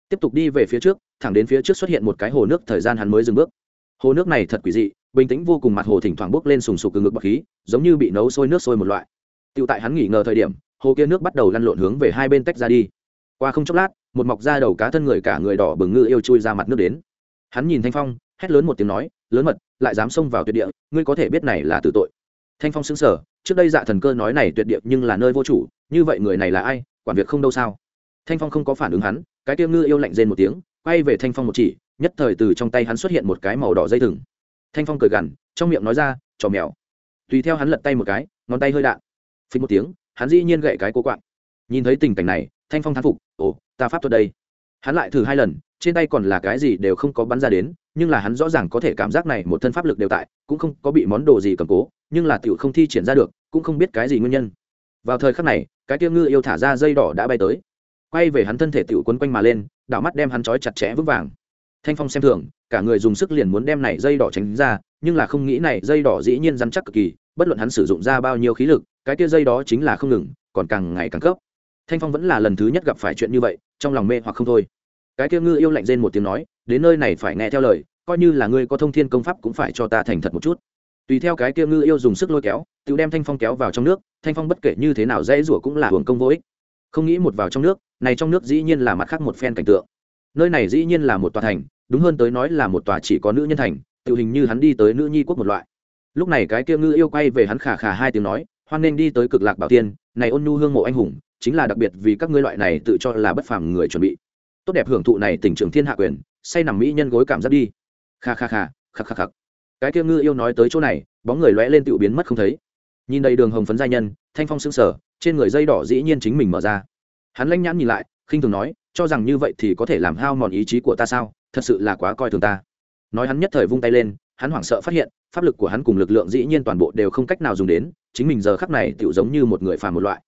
Tiếp tục đi về phía trước, thẳng đến phía trước xuất hiện một cái hồ nước, thời gian hắn mới dừng bước. Hồ nước này thật quỷ dị bình tĩnh vô cùng mặt hồ thỉnh thoảng bốc lên sùng sục từ ngực bọc khí, giống như bị nấu sôi nước sôi một loại. Tựu tại hắn nghỉ ngờ thời điểm, hồ kia nước bắt đầu lăn lộn hướng về hai bên tách ra đi. Qua không chốc lát, một mọc da đầu cá thân người cả người đỏ bừng ngư yêu chui ra mặt nước đến. Hắn nhìn thanh phong, hét lớn một tiếng nói, lớn mật, lại dám xông vào tuyệt địa, ngươi có thể biết này là tử tội. Thanh phong xứng sở trước đây dạ thần cơ nói này tuyệt địa nhưng là nơi vô chủ, như vậy người này là ai, quản việc không đâu sao. Thanh phong không có phản ứng hắn, cái tiêu ngư yêu lạnh rên một tiếng, quay về thanh phong một chỉ, nhất thời từ trong tay hắn xuất hiện một cái màu đỏ dây thừng thanh phong cười gằn, trong miệng nói ra trò mèo. Tùy theo hắn lật tay một cái, ngón tay hơi đạn. Phí một tiếng, hắn dĩ nhiên gậy cái cố quạng. Nhìn thấy tình cảnh này, thanh phong thán phục, ồ, ta pháp thuật đây. Hắn lại thử hai lần, trên tay còn là cái gì đều không có bắn ra đến, nhưng là hắn rõ ràng có thể cảm giác này một thân pháp lực đều tại, cũng không có bị món đồ gì cầm cố, nhưng là tiểu không thi triển ra được, cũng không biết cái gì nguyên nhân. Vào thời khắc này, cái tiêu ngư yêu thả ra dây đỏ đã bay tới. Quay về hắn thân thể tiểu quấn quanh mà lên, đảo mắt đem hắn trói chặt chẽ vững vàng thanh phong xem thường, cả người dùng sức liền muốn đem này dây đỏ tránh ra, nhưng là không nghĩ này dây đỏ dĩ nhiên dăn chắc cực kỳ, bất luận hắn sử dụng ra bao nhiêu khí lực, cái kia dây đó chính là không ngừng, còn càng ngày càng cấp. Thanh phong vẫn là lần thứ nhất gặp phải chuyện như vậy, trong lòng mê hoặc không thôi. Cái kia ngư yêu lạnh rên một tiếng nói, đến nơi này phải nghe theo lời, coi như là ngươi có thông thiên công pháp cũng phải cho ta thành thật một chút. Tùy theo cái kia ngư yêu dùng sức lôi kéo, tự đem thanh phong kéo vào trong nước, thanh phong bất kể như thế nào dễ rủa cũng là hưởng công vô ích. Không nghĩ một vào trong nước, này trong nước dĩ nhiên là mặt khác một phen cảnh tượng. Nơi này dĩ nhiên là một tòa thành đúng hơn tới nói là một tòa chỉ có nữ nhân thành, tự hình như hắn đi tới nữ nhi quốc một loại. Lúc này cái kia ngư yêu quay về hắn khả khả hai tiếng nói, hoan nên đi tới cực lạc bảo tiên, này ôn nhu hương mộ anh hùng, chính là đặc biệt vì các ngươi loại này tự cho là bất phàm người chuẩn bị. Tốt đẹp hưởng thụ này tỉnh trưởng thiên hạ quyền, say nằm mỹ nhân gối cảm giác đi. Kha kha kha khắc khắc khắc. Cái kia ngư yêu nói tới chỗ này, bóng người lóe lên tự biến mất không thấy. Nhìn đầy đường hồng phấn giai nhân, thanh phong sững sờ, trên người dây đỏ dĩ nhiên chính mình mở ra. Hắn lanh nhãn nhìn lại, khinh thường nói cho rằng như vậy thì có thể làm hao mòn ý chí của ta sao? Thật sự là quá coi thường ta. Nói hắn nhất thời vung tay lên, hắn hoảng sợ phát hiện, pháp lực của hắn cùng lực lượng dĩ nhiên toàn bộ đều không cách nào dùng đến, chính mình giờ khắc này tựu giống như một người phàm một loại.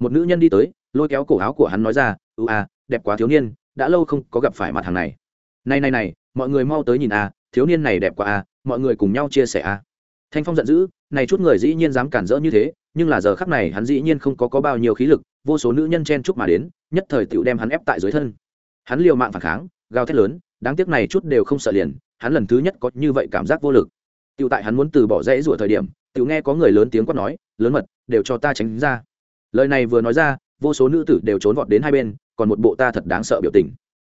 Một nữ nhân đi tới, lôi kéo cổ áo của hắn nói ra ưu à đẹp quá thiếu niên, đã lâu không có gặp phải mặt hàng này. Này này này, mọi người mau tới nhìn a, thiếu niên này đẹp quá a, mọi người cùng nhau chia sẻ a. Thanh phong giận dữ, này chút người dĩ nhiên dám cản rỡ như thế, nhưng là giờ khắc này hắn dĩ nhiên không có có bao nhiêu khí lực, vô số nữ nhân chen chúc mà đến nhất thời tựu đem hắn ép tại dưới thân. Hắn liều mạng phản kháng, gào thét lớn, đáng tiếc này chút đều không sợ liền, hắn lần thứ nhất có như vậy cảm giác vô lực. Tựu tại hắn muốn từ bỏ rẽ rủa thời điểm tựu nghe có người lớn tiếng quát nói, lớn mật, đều cho ta tránh ra. Lời này vừa nói ra, vô số nữ tử đều trốn vọt đến hai bên, còn một bộ ta thật đáng sợ biểu tình.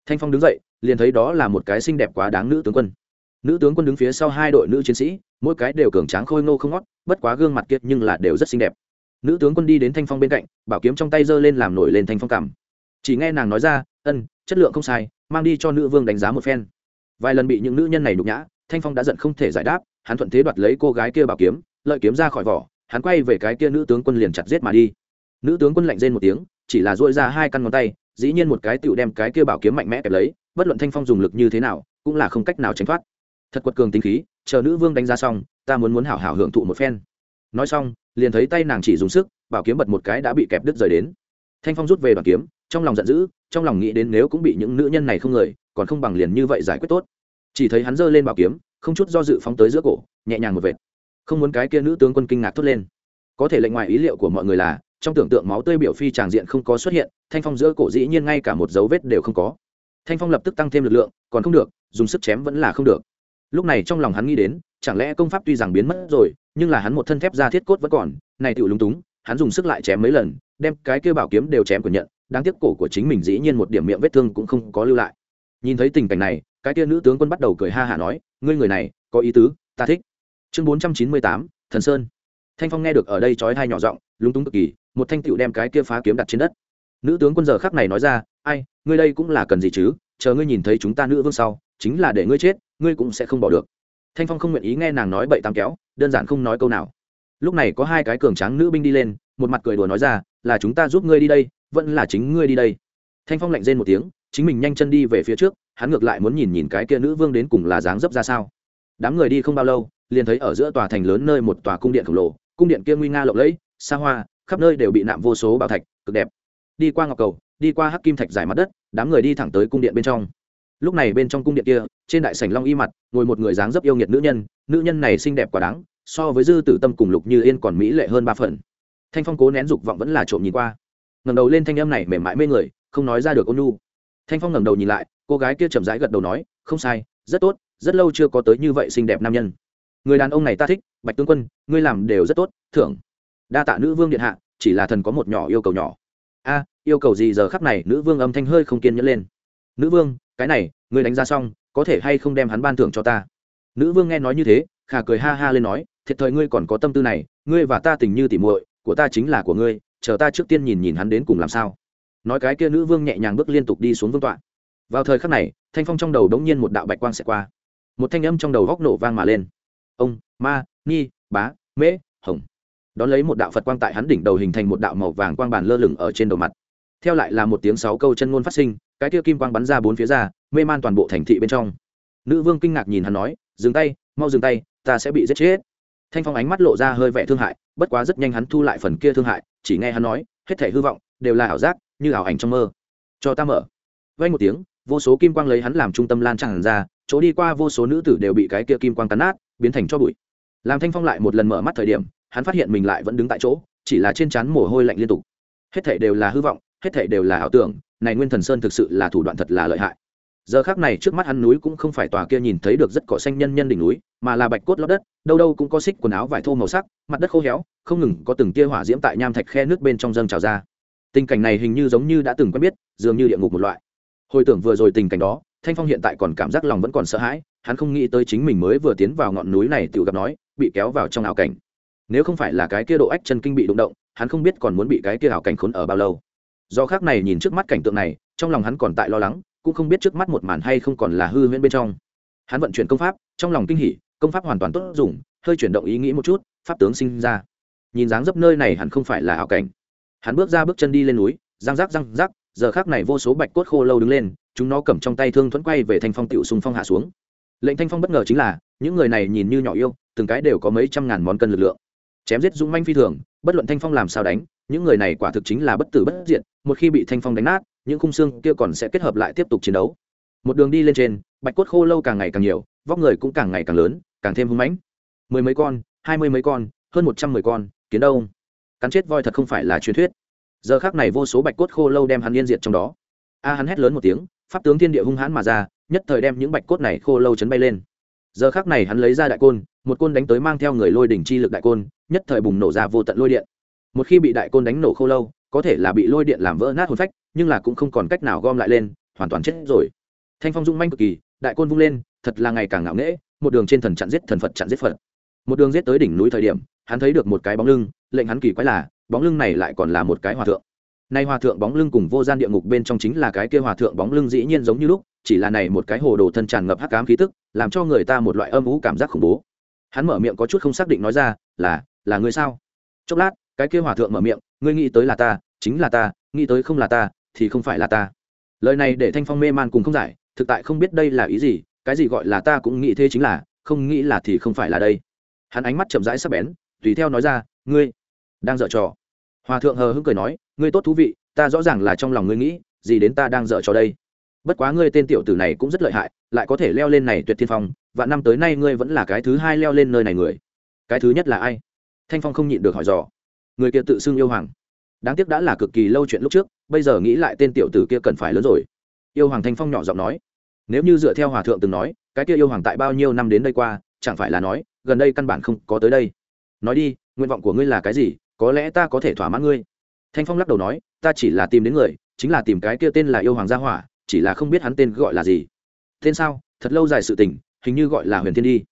Thanh phong đứng dậy, liền thấy đó là một cái xinh đẹp quá đáng nữ tướng quân. Nữ tướng quân đứng phía sau hai đội nữ chiến sĩ, mỗi cái đều cường tráng khôi ngô không ngót, bất quá gương mặt kiệt nhưng là đều rất xinh đẹp. Nữ tướng quân đi đến thanh phong bên cạnh, bảo kiếm trong tay giơ lên làm nổi lên thanh phong cảm chỉ nghe nàng nói ra, ân, chất lượng không sai, mang đi cho nữ vương đánh giá một phen. Vài lần bị những nữ nhân này nhục nhã, thanh phong đã giận không thể giải đáp, hắn thuận thế đoạt lấy cô gái kia bảo kiếm, lợi kiếm ra khỏi vỏ, hắn quay về cái kia nữ tướng quân liền chặt giết mà đi. Nữ tướng quân lạnh rên một tiếng, chỉ là dội ra hai căn ngón tay, dĩ nhiên một cái tựu đem cái kia bảo kiếm mạnh mẽ kẹp lấy, bất luận thanh phong dùng lực như thế nào, cũng là không cách nào tránh thoát. Thật quật cường tính khí, chờ nữ vương đánh giá xong, ta muốn muốn hảo hảo hưởng thụ một phen. Nói xong, liền thấy tay nàng chỉ dùng sức, bảo kiếm bật một cái đã bị kẹp đứt rời đến. Thanh phong rút về đoàn kiếm trong lòng giận dữ, trong lòng nghĩ đến nếu cũng bị những nữ nhân này không người, còn không bằng liền như vậy giải quyết tốt. Chỉ thấy hắn giơ lên bảo kiếm, không chút do dự phóng tới giữa cổ, nhẹ nhàng một vệt. Không muốn cái kia nữ tướng quân kinh ngạc thốt lên. Có thể lệnh ngoài ý liệu của mọi người là, trong tưởng tượng máu tươi biểu phi tràng diện không có xuất hiện, thanh phong giữa cổ dĩ nhiên ngay cả một dấu vết đều không có. Thanh phong lập tức tăng thêm lực lượng, còn không được, dùng sức chém vẫn là không được. Lúc này trong lòng hắn nghĩ đến, chẳng lẽ công pháp tuy rằng biến mất rồi, nhưng là hắn một thân thép ra thiết cốt vẫn còn, này tựu lúng túng, hắn dùng sức lại chém mấy lần, đem cái kia bảo kiếm đều chém của nhận đáng tiếc cổ của chính mình dĩ nhiên một điểm miệng vết thương cũng không có lưu lại. Nhìn thấy tình cảnh này, cái tia nữ tướng quân bắt đầu cười ha hả nói, ngươi người này, có ý tứ, ta thích. Chương bốn trăm chín mươi tám, thần sơn. Thanh phong nghe được ở đây trói hai nhỏ giọng, lúng túng cực kỳ, một thanh tựu đem cái kia phá kiếm đặt trên đất. Nữ tướng quân giờ khắc này nói ra, ai, ngươi đây cũng là cần gì chứ? Chờ ngươi nhìn thấy chúng ta nữ vương sau, chính là để ngươi chết, ngươi cũng sẽ không bỏ được. Thanh phong không nguyện ý nghe nàng nói bậy tam kéo, đơn giản không nói câu nào. Lúc này có hai cái cường tráng nữ binh đi lên, một mặt cười đùa nói ra, là chúng ta giúp ngươi đi đây vẫn là chính ngươi đi đây. Thanh phong lạnh rên một tiếng, chính mình nhanh chân đi về phía trước, hắn ngược lại muốn nhìn nhìn cái kia nữ vương đến cùng là dáng dấp ra sao. Đám người đi không bao lâu, liền thấy ở giữa tòa thành lớn nơi một tòa cung điện khổng lồ, cung điện kia nguy nga lộng lẫy, xa hoa, khắp nơi đều bị nạm vô số bảo thạch, cực đẹp. Đi qua ngọc cầu, đi qua hắc kim thạch dài mặt đất, đám người đi thẳng tới cung điện bên trong. Lúc này bên trong cung điện kia, trên đại sảnh long y mặt, ngồi một người dáng dấp yêu nghiệt nữ nhân nữ nhân này xinh đẹp quá đáng, so với dư tử tâm cùng lục như yên còn mỹ lệ hơn ba phần. Thanh phong cố nén dục vọng vẫn là trộm nhìn qua ngẩng đầu lên thanh âm này mềm mại mê người, không nói ra được ôn nhu. Thanh phong ngẩng đầu nhìn lại, cô gái kia chậm rãi gật đầu nói, không sai, rất tốt, rất lâu chưa có tới như vậy xinh đẹp nam nhân. Người đàn ông này ta thích, bạch tướng quân, ngươi làm đều rất tốt, thưởng. Đa tạ nữ vương điện hạ, chỉ là thần có một nhỏ yêu cầu nhỏ. A, yêu cầu gì giờ khắc này? Nữ vương âm thanh hơi không kiên nhẫn lên. Nữ vương, cái này, ngươi đánh ra xong, có thể hay không đem hắn ban thưởng cho ta? Nữ vương nghe nói như thế khả cười ha ha lên nói, thiệt thời ngươi còn có tâm tư này, ngươi và ta tình như tỉ muội, của ta chính là của ngươi chờ ta trước tiên nhìn nhìn hắn đến cùng làm sao. Nói cái kia nữ vương nhẹ nhàng bước liên tục đi xuống vương tọa. Vào thời khắc này, thanh phong trong đầu đống nhiên một đạo bạch quang sẽ qua. Một thanh âm trong đầu góc nổ vang mà lên. Ông, ma, ni, bá, mễ, hồng. Đón lấy một đạo phật quang tại hắn đỉnh đầu hình thành một đạo màu vàng quang bàn lơ lửng ở trên đầu mặt. Theo lại là một tiếng sáu câu chân ngôn phát sinh, cái kia kim quang bắn ra bốn phía ra, mê man toàn bộ thành thị bên trong. Nữ vương kinh ngạc nhìn hắn nói, dừng tay, mau dừng tay, ta sẽ bị giết chết. Thanh phong ánh mắt lộ ra hơi vẻ thương hại, bất quá rất nhanh hắn thu lại phần kia thương hại chỉ nghe hắn nói, hết thể hư vọng đều là ảo giác, như ảo ảnh trong mơ. Cho ta mở. Vay một tiếng, vô số kim quang lấy hắn làm trung tâm lan tràn ra, chỗ đi qua vô số nữ tử đều bị cái kia kim quang cắn nát, biến thành cho bụi. Làm thanh phong lại một lần mở mắt thời điểm, hắn phát hiện mình lại vẫn đứng tại chỗ, chỉ là trên trán mồ hôi lạnh liên tục. Hết thể đều là hư vọng, hết thể đều là ảo tưởng, này nguyên thần sơn thực sự là thủ đoạn thật là lợi hại giờ khác này trước mắt hắn núi cũng không phải tòa kia nhìn thấy được rất cỏ xanh nhân nhân đỉnh núi, mà là bạch cốt lót đất, đâu đâu cũng có xích quần áo vải thô màu sắc, mặt đất khô héo, không ngừng có từng tia hỏa diễm tại nham thạch khe nước bên trong dâng trào ra. Tình cảnh này hình như giống như đã từng quen biết, dường như địa ngục một loại. Hồi tưởng vừa rồi tình cảnh đó, thanh phong hiện tại còn cảm giác lòng vẫn còn sợ hãi, hắn không nghĩ tới chính mình mới vừa tiến vào ngọn núi này tự gặp nói, bị kéo vào trong ảo cảnh. Nếu không phải là cái kia độ ách chân kinh bị đụng động, hắn không biết còn muốn bị cái kia ảo cảnh khốn ở bao lâu. Do khác này nhìn trước mắt cảnh tượng này, trong lòng hắn còn tại lo lắng cũng không biết trước mắt một màn hay không còn là hư huyễn bên trong. Hắn vận chuyển công pháp, trong lòng kinh hỉ, công pháp hoàn toàn tốt dùng, hơi chuyển động ý nghĩ một chút, pháp tướng sinh ra. Nhìn dáng dấp nơi này hẳn không phải là ảo cảnh. Hắn bước ra bước chân đi lên núi, răng rắc răng rắc, giờ khác này vô số bạch cốt khô lâu đứng lên, chúng nó cầm trong tay thương thuẫn quay về thanh phong tiểu sùng phong hạ xuống. Lệnh thanh phong bất ngờ chính là, những người này nhìn như nhỏ yêu, từng cái đều có mấy trăm ngàn món cân lực lượng. Chém giết dũng manh phi thường, bất luận thanh phong làm sao đánh, những người này quả thực chính là bất tử bất diệt, một khi bị thanh phong đánh nát những khung xương kia còn sẽ kết hợp lại tiếp tục chiến đấu. Một đường đi lên trên, bạch cốt khô lâu càng ngày càng nhiều, vóc người cũng càng ngày càng lớn, càng thêm hung mãnh. Mười mấy con, hai mươi mấy con, hơn một trăm mười con, kiến đâu cắn chết voi thật không phải là truyền thuyết. Giờ khác này vô số bạch cốt khô lâu đem hắn yên diệt trong đó. A hắn hét lớn một tiếng, pháp tướng thiên địa hung hãn mà ra, nhất thời đem những bạch cốt này khô lâu chấn bay lên. Giờ khác này hắn lấy ra đại côn, một côn đánh tới mang theo người lôi đỉnh chi lực đại côn, nhất thời bùng nổ ra vô tận lôi điện. Một khi bị đại côn đánh nổ khô lâu, có thể là bị lôi điện làm vỡ nát hồn phách nhưng là cũng không còn cách nào gom lại lên, hoàn toàn chết rồi. Thanh phong dung manh cực kỳ, đại côn vung lên, thật là ngày càng ngạo nghễ, một đường trên thần chặn giết thần phật chặn giết phật. Một đường giết tới đỉnh núi thời điểm, hắn thấy được một cái bóng lưng, lệnh hắn kỳ quái là, bóng lưng này lại còn là một cái hòa thượng. Nay hòa thượng bóng lưng cùng vô gian địa ngục bên trong chính là cái kia hòa thượng bóng lưng dĩ nhiên giống như lúc, chỉ là này một cái hồ đồ thân tràn ngập hắc ám khí tức, làm cho người ta một loại âm ú cảm giác khủng bố. Hắn mở miệng có chút không xác định nói ra, là là người sao? Chốc lát, cái kia hòa thượng mở miệng, ngươi nghĩ tới là ta, chính là ta, nghĩ tới không là ta thì không phải là ta. Lời này để thanh phong mê man cùng không giải, thực tại không biết đây là ý gì, cái gì gọi là ta cũng nghĩ thế chính là, không nghĩ là thì không phải là đây. Hắn ánh mắt chậm rãi sắp bén, tùy theo nói ra, ngươi đang dở trò. Hòa thượng hờ hững cười nói, ngươi tốt thú vị, ta rõ ràng là trong lòng ngươi nghĩ, gì đến ta đang dở trò đây. Bất quá ngươi tên tiểu tử này cũng rất lợi hại, lại có thể leo lên này tuyệt thiên phong, và năm tới nay ngươi vẫn là cái thứ hai leo lên nơi này người. Cái thứ nhất là ai? Thanh phong không nhịn được hỏi dò. Người kia tự xưng yêu hoàng đáng tiếc đã là cực kỳ lâu chuyện lúc trước, bây giờ nghĩ lại tên tiểu tử kia cần phải lớn rồi. Yêu hoàng thanh phong nhỏ giọng nói. Nếu như dựa theo hòa thượng từng nói, cái kia yêu hoàng tại bao nhiêu năm đến đây qua, chẳng phải là nói, gần đây căn bản không có tới đây. Nói đi, nguyện vọng của ngươi là cái gì, có lẽ ta có thể thỏa mãn ngươi. Thanh phong lắc đầu nói, ta chỉ là tìm đến người, chính là tìm cái kia tên là yêu hoàng gia hỏa, chỉ là không biết hắn tên gọi là gì. Tên sao? Thật lâu dài sự tình, hình như gọi là huyền thiên đi.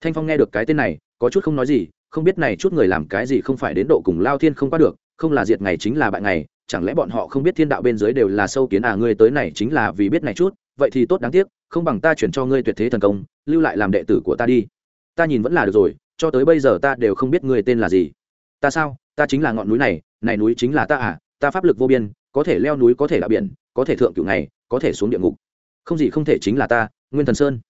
Thanh phong nghe được cái tên này, có chút không nói gì, không biết này chút người làm cái gì không phải đến độ cùng lao thiên không qua được không là diệt ngày chính là bại ngày, chẳng lẽ bọn họ không biết thiên đạo bên dưới đều là sâu kiến à ngươi tới này chính là vì biết này chút, vậy thì tốt đáng tiếc, không bằng ta chuyển cho ngươi tuyệt thế thần công, lưu lại làm đệ tử của ta đi. Ta nhìn vẫn là được rồi, cho tới bây giờ ta đều không biết ngươi tên là gì. Ta sao? Ta chính là ngọn núi này này núi chính là ta à? Ta pháp lực vô biên, có thể leo núi, có thể đạo biển, có thể thượng cửu ngày, có thể xuống địa ngục. Không gì không thể chính là ta, nguyên thần sơn.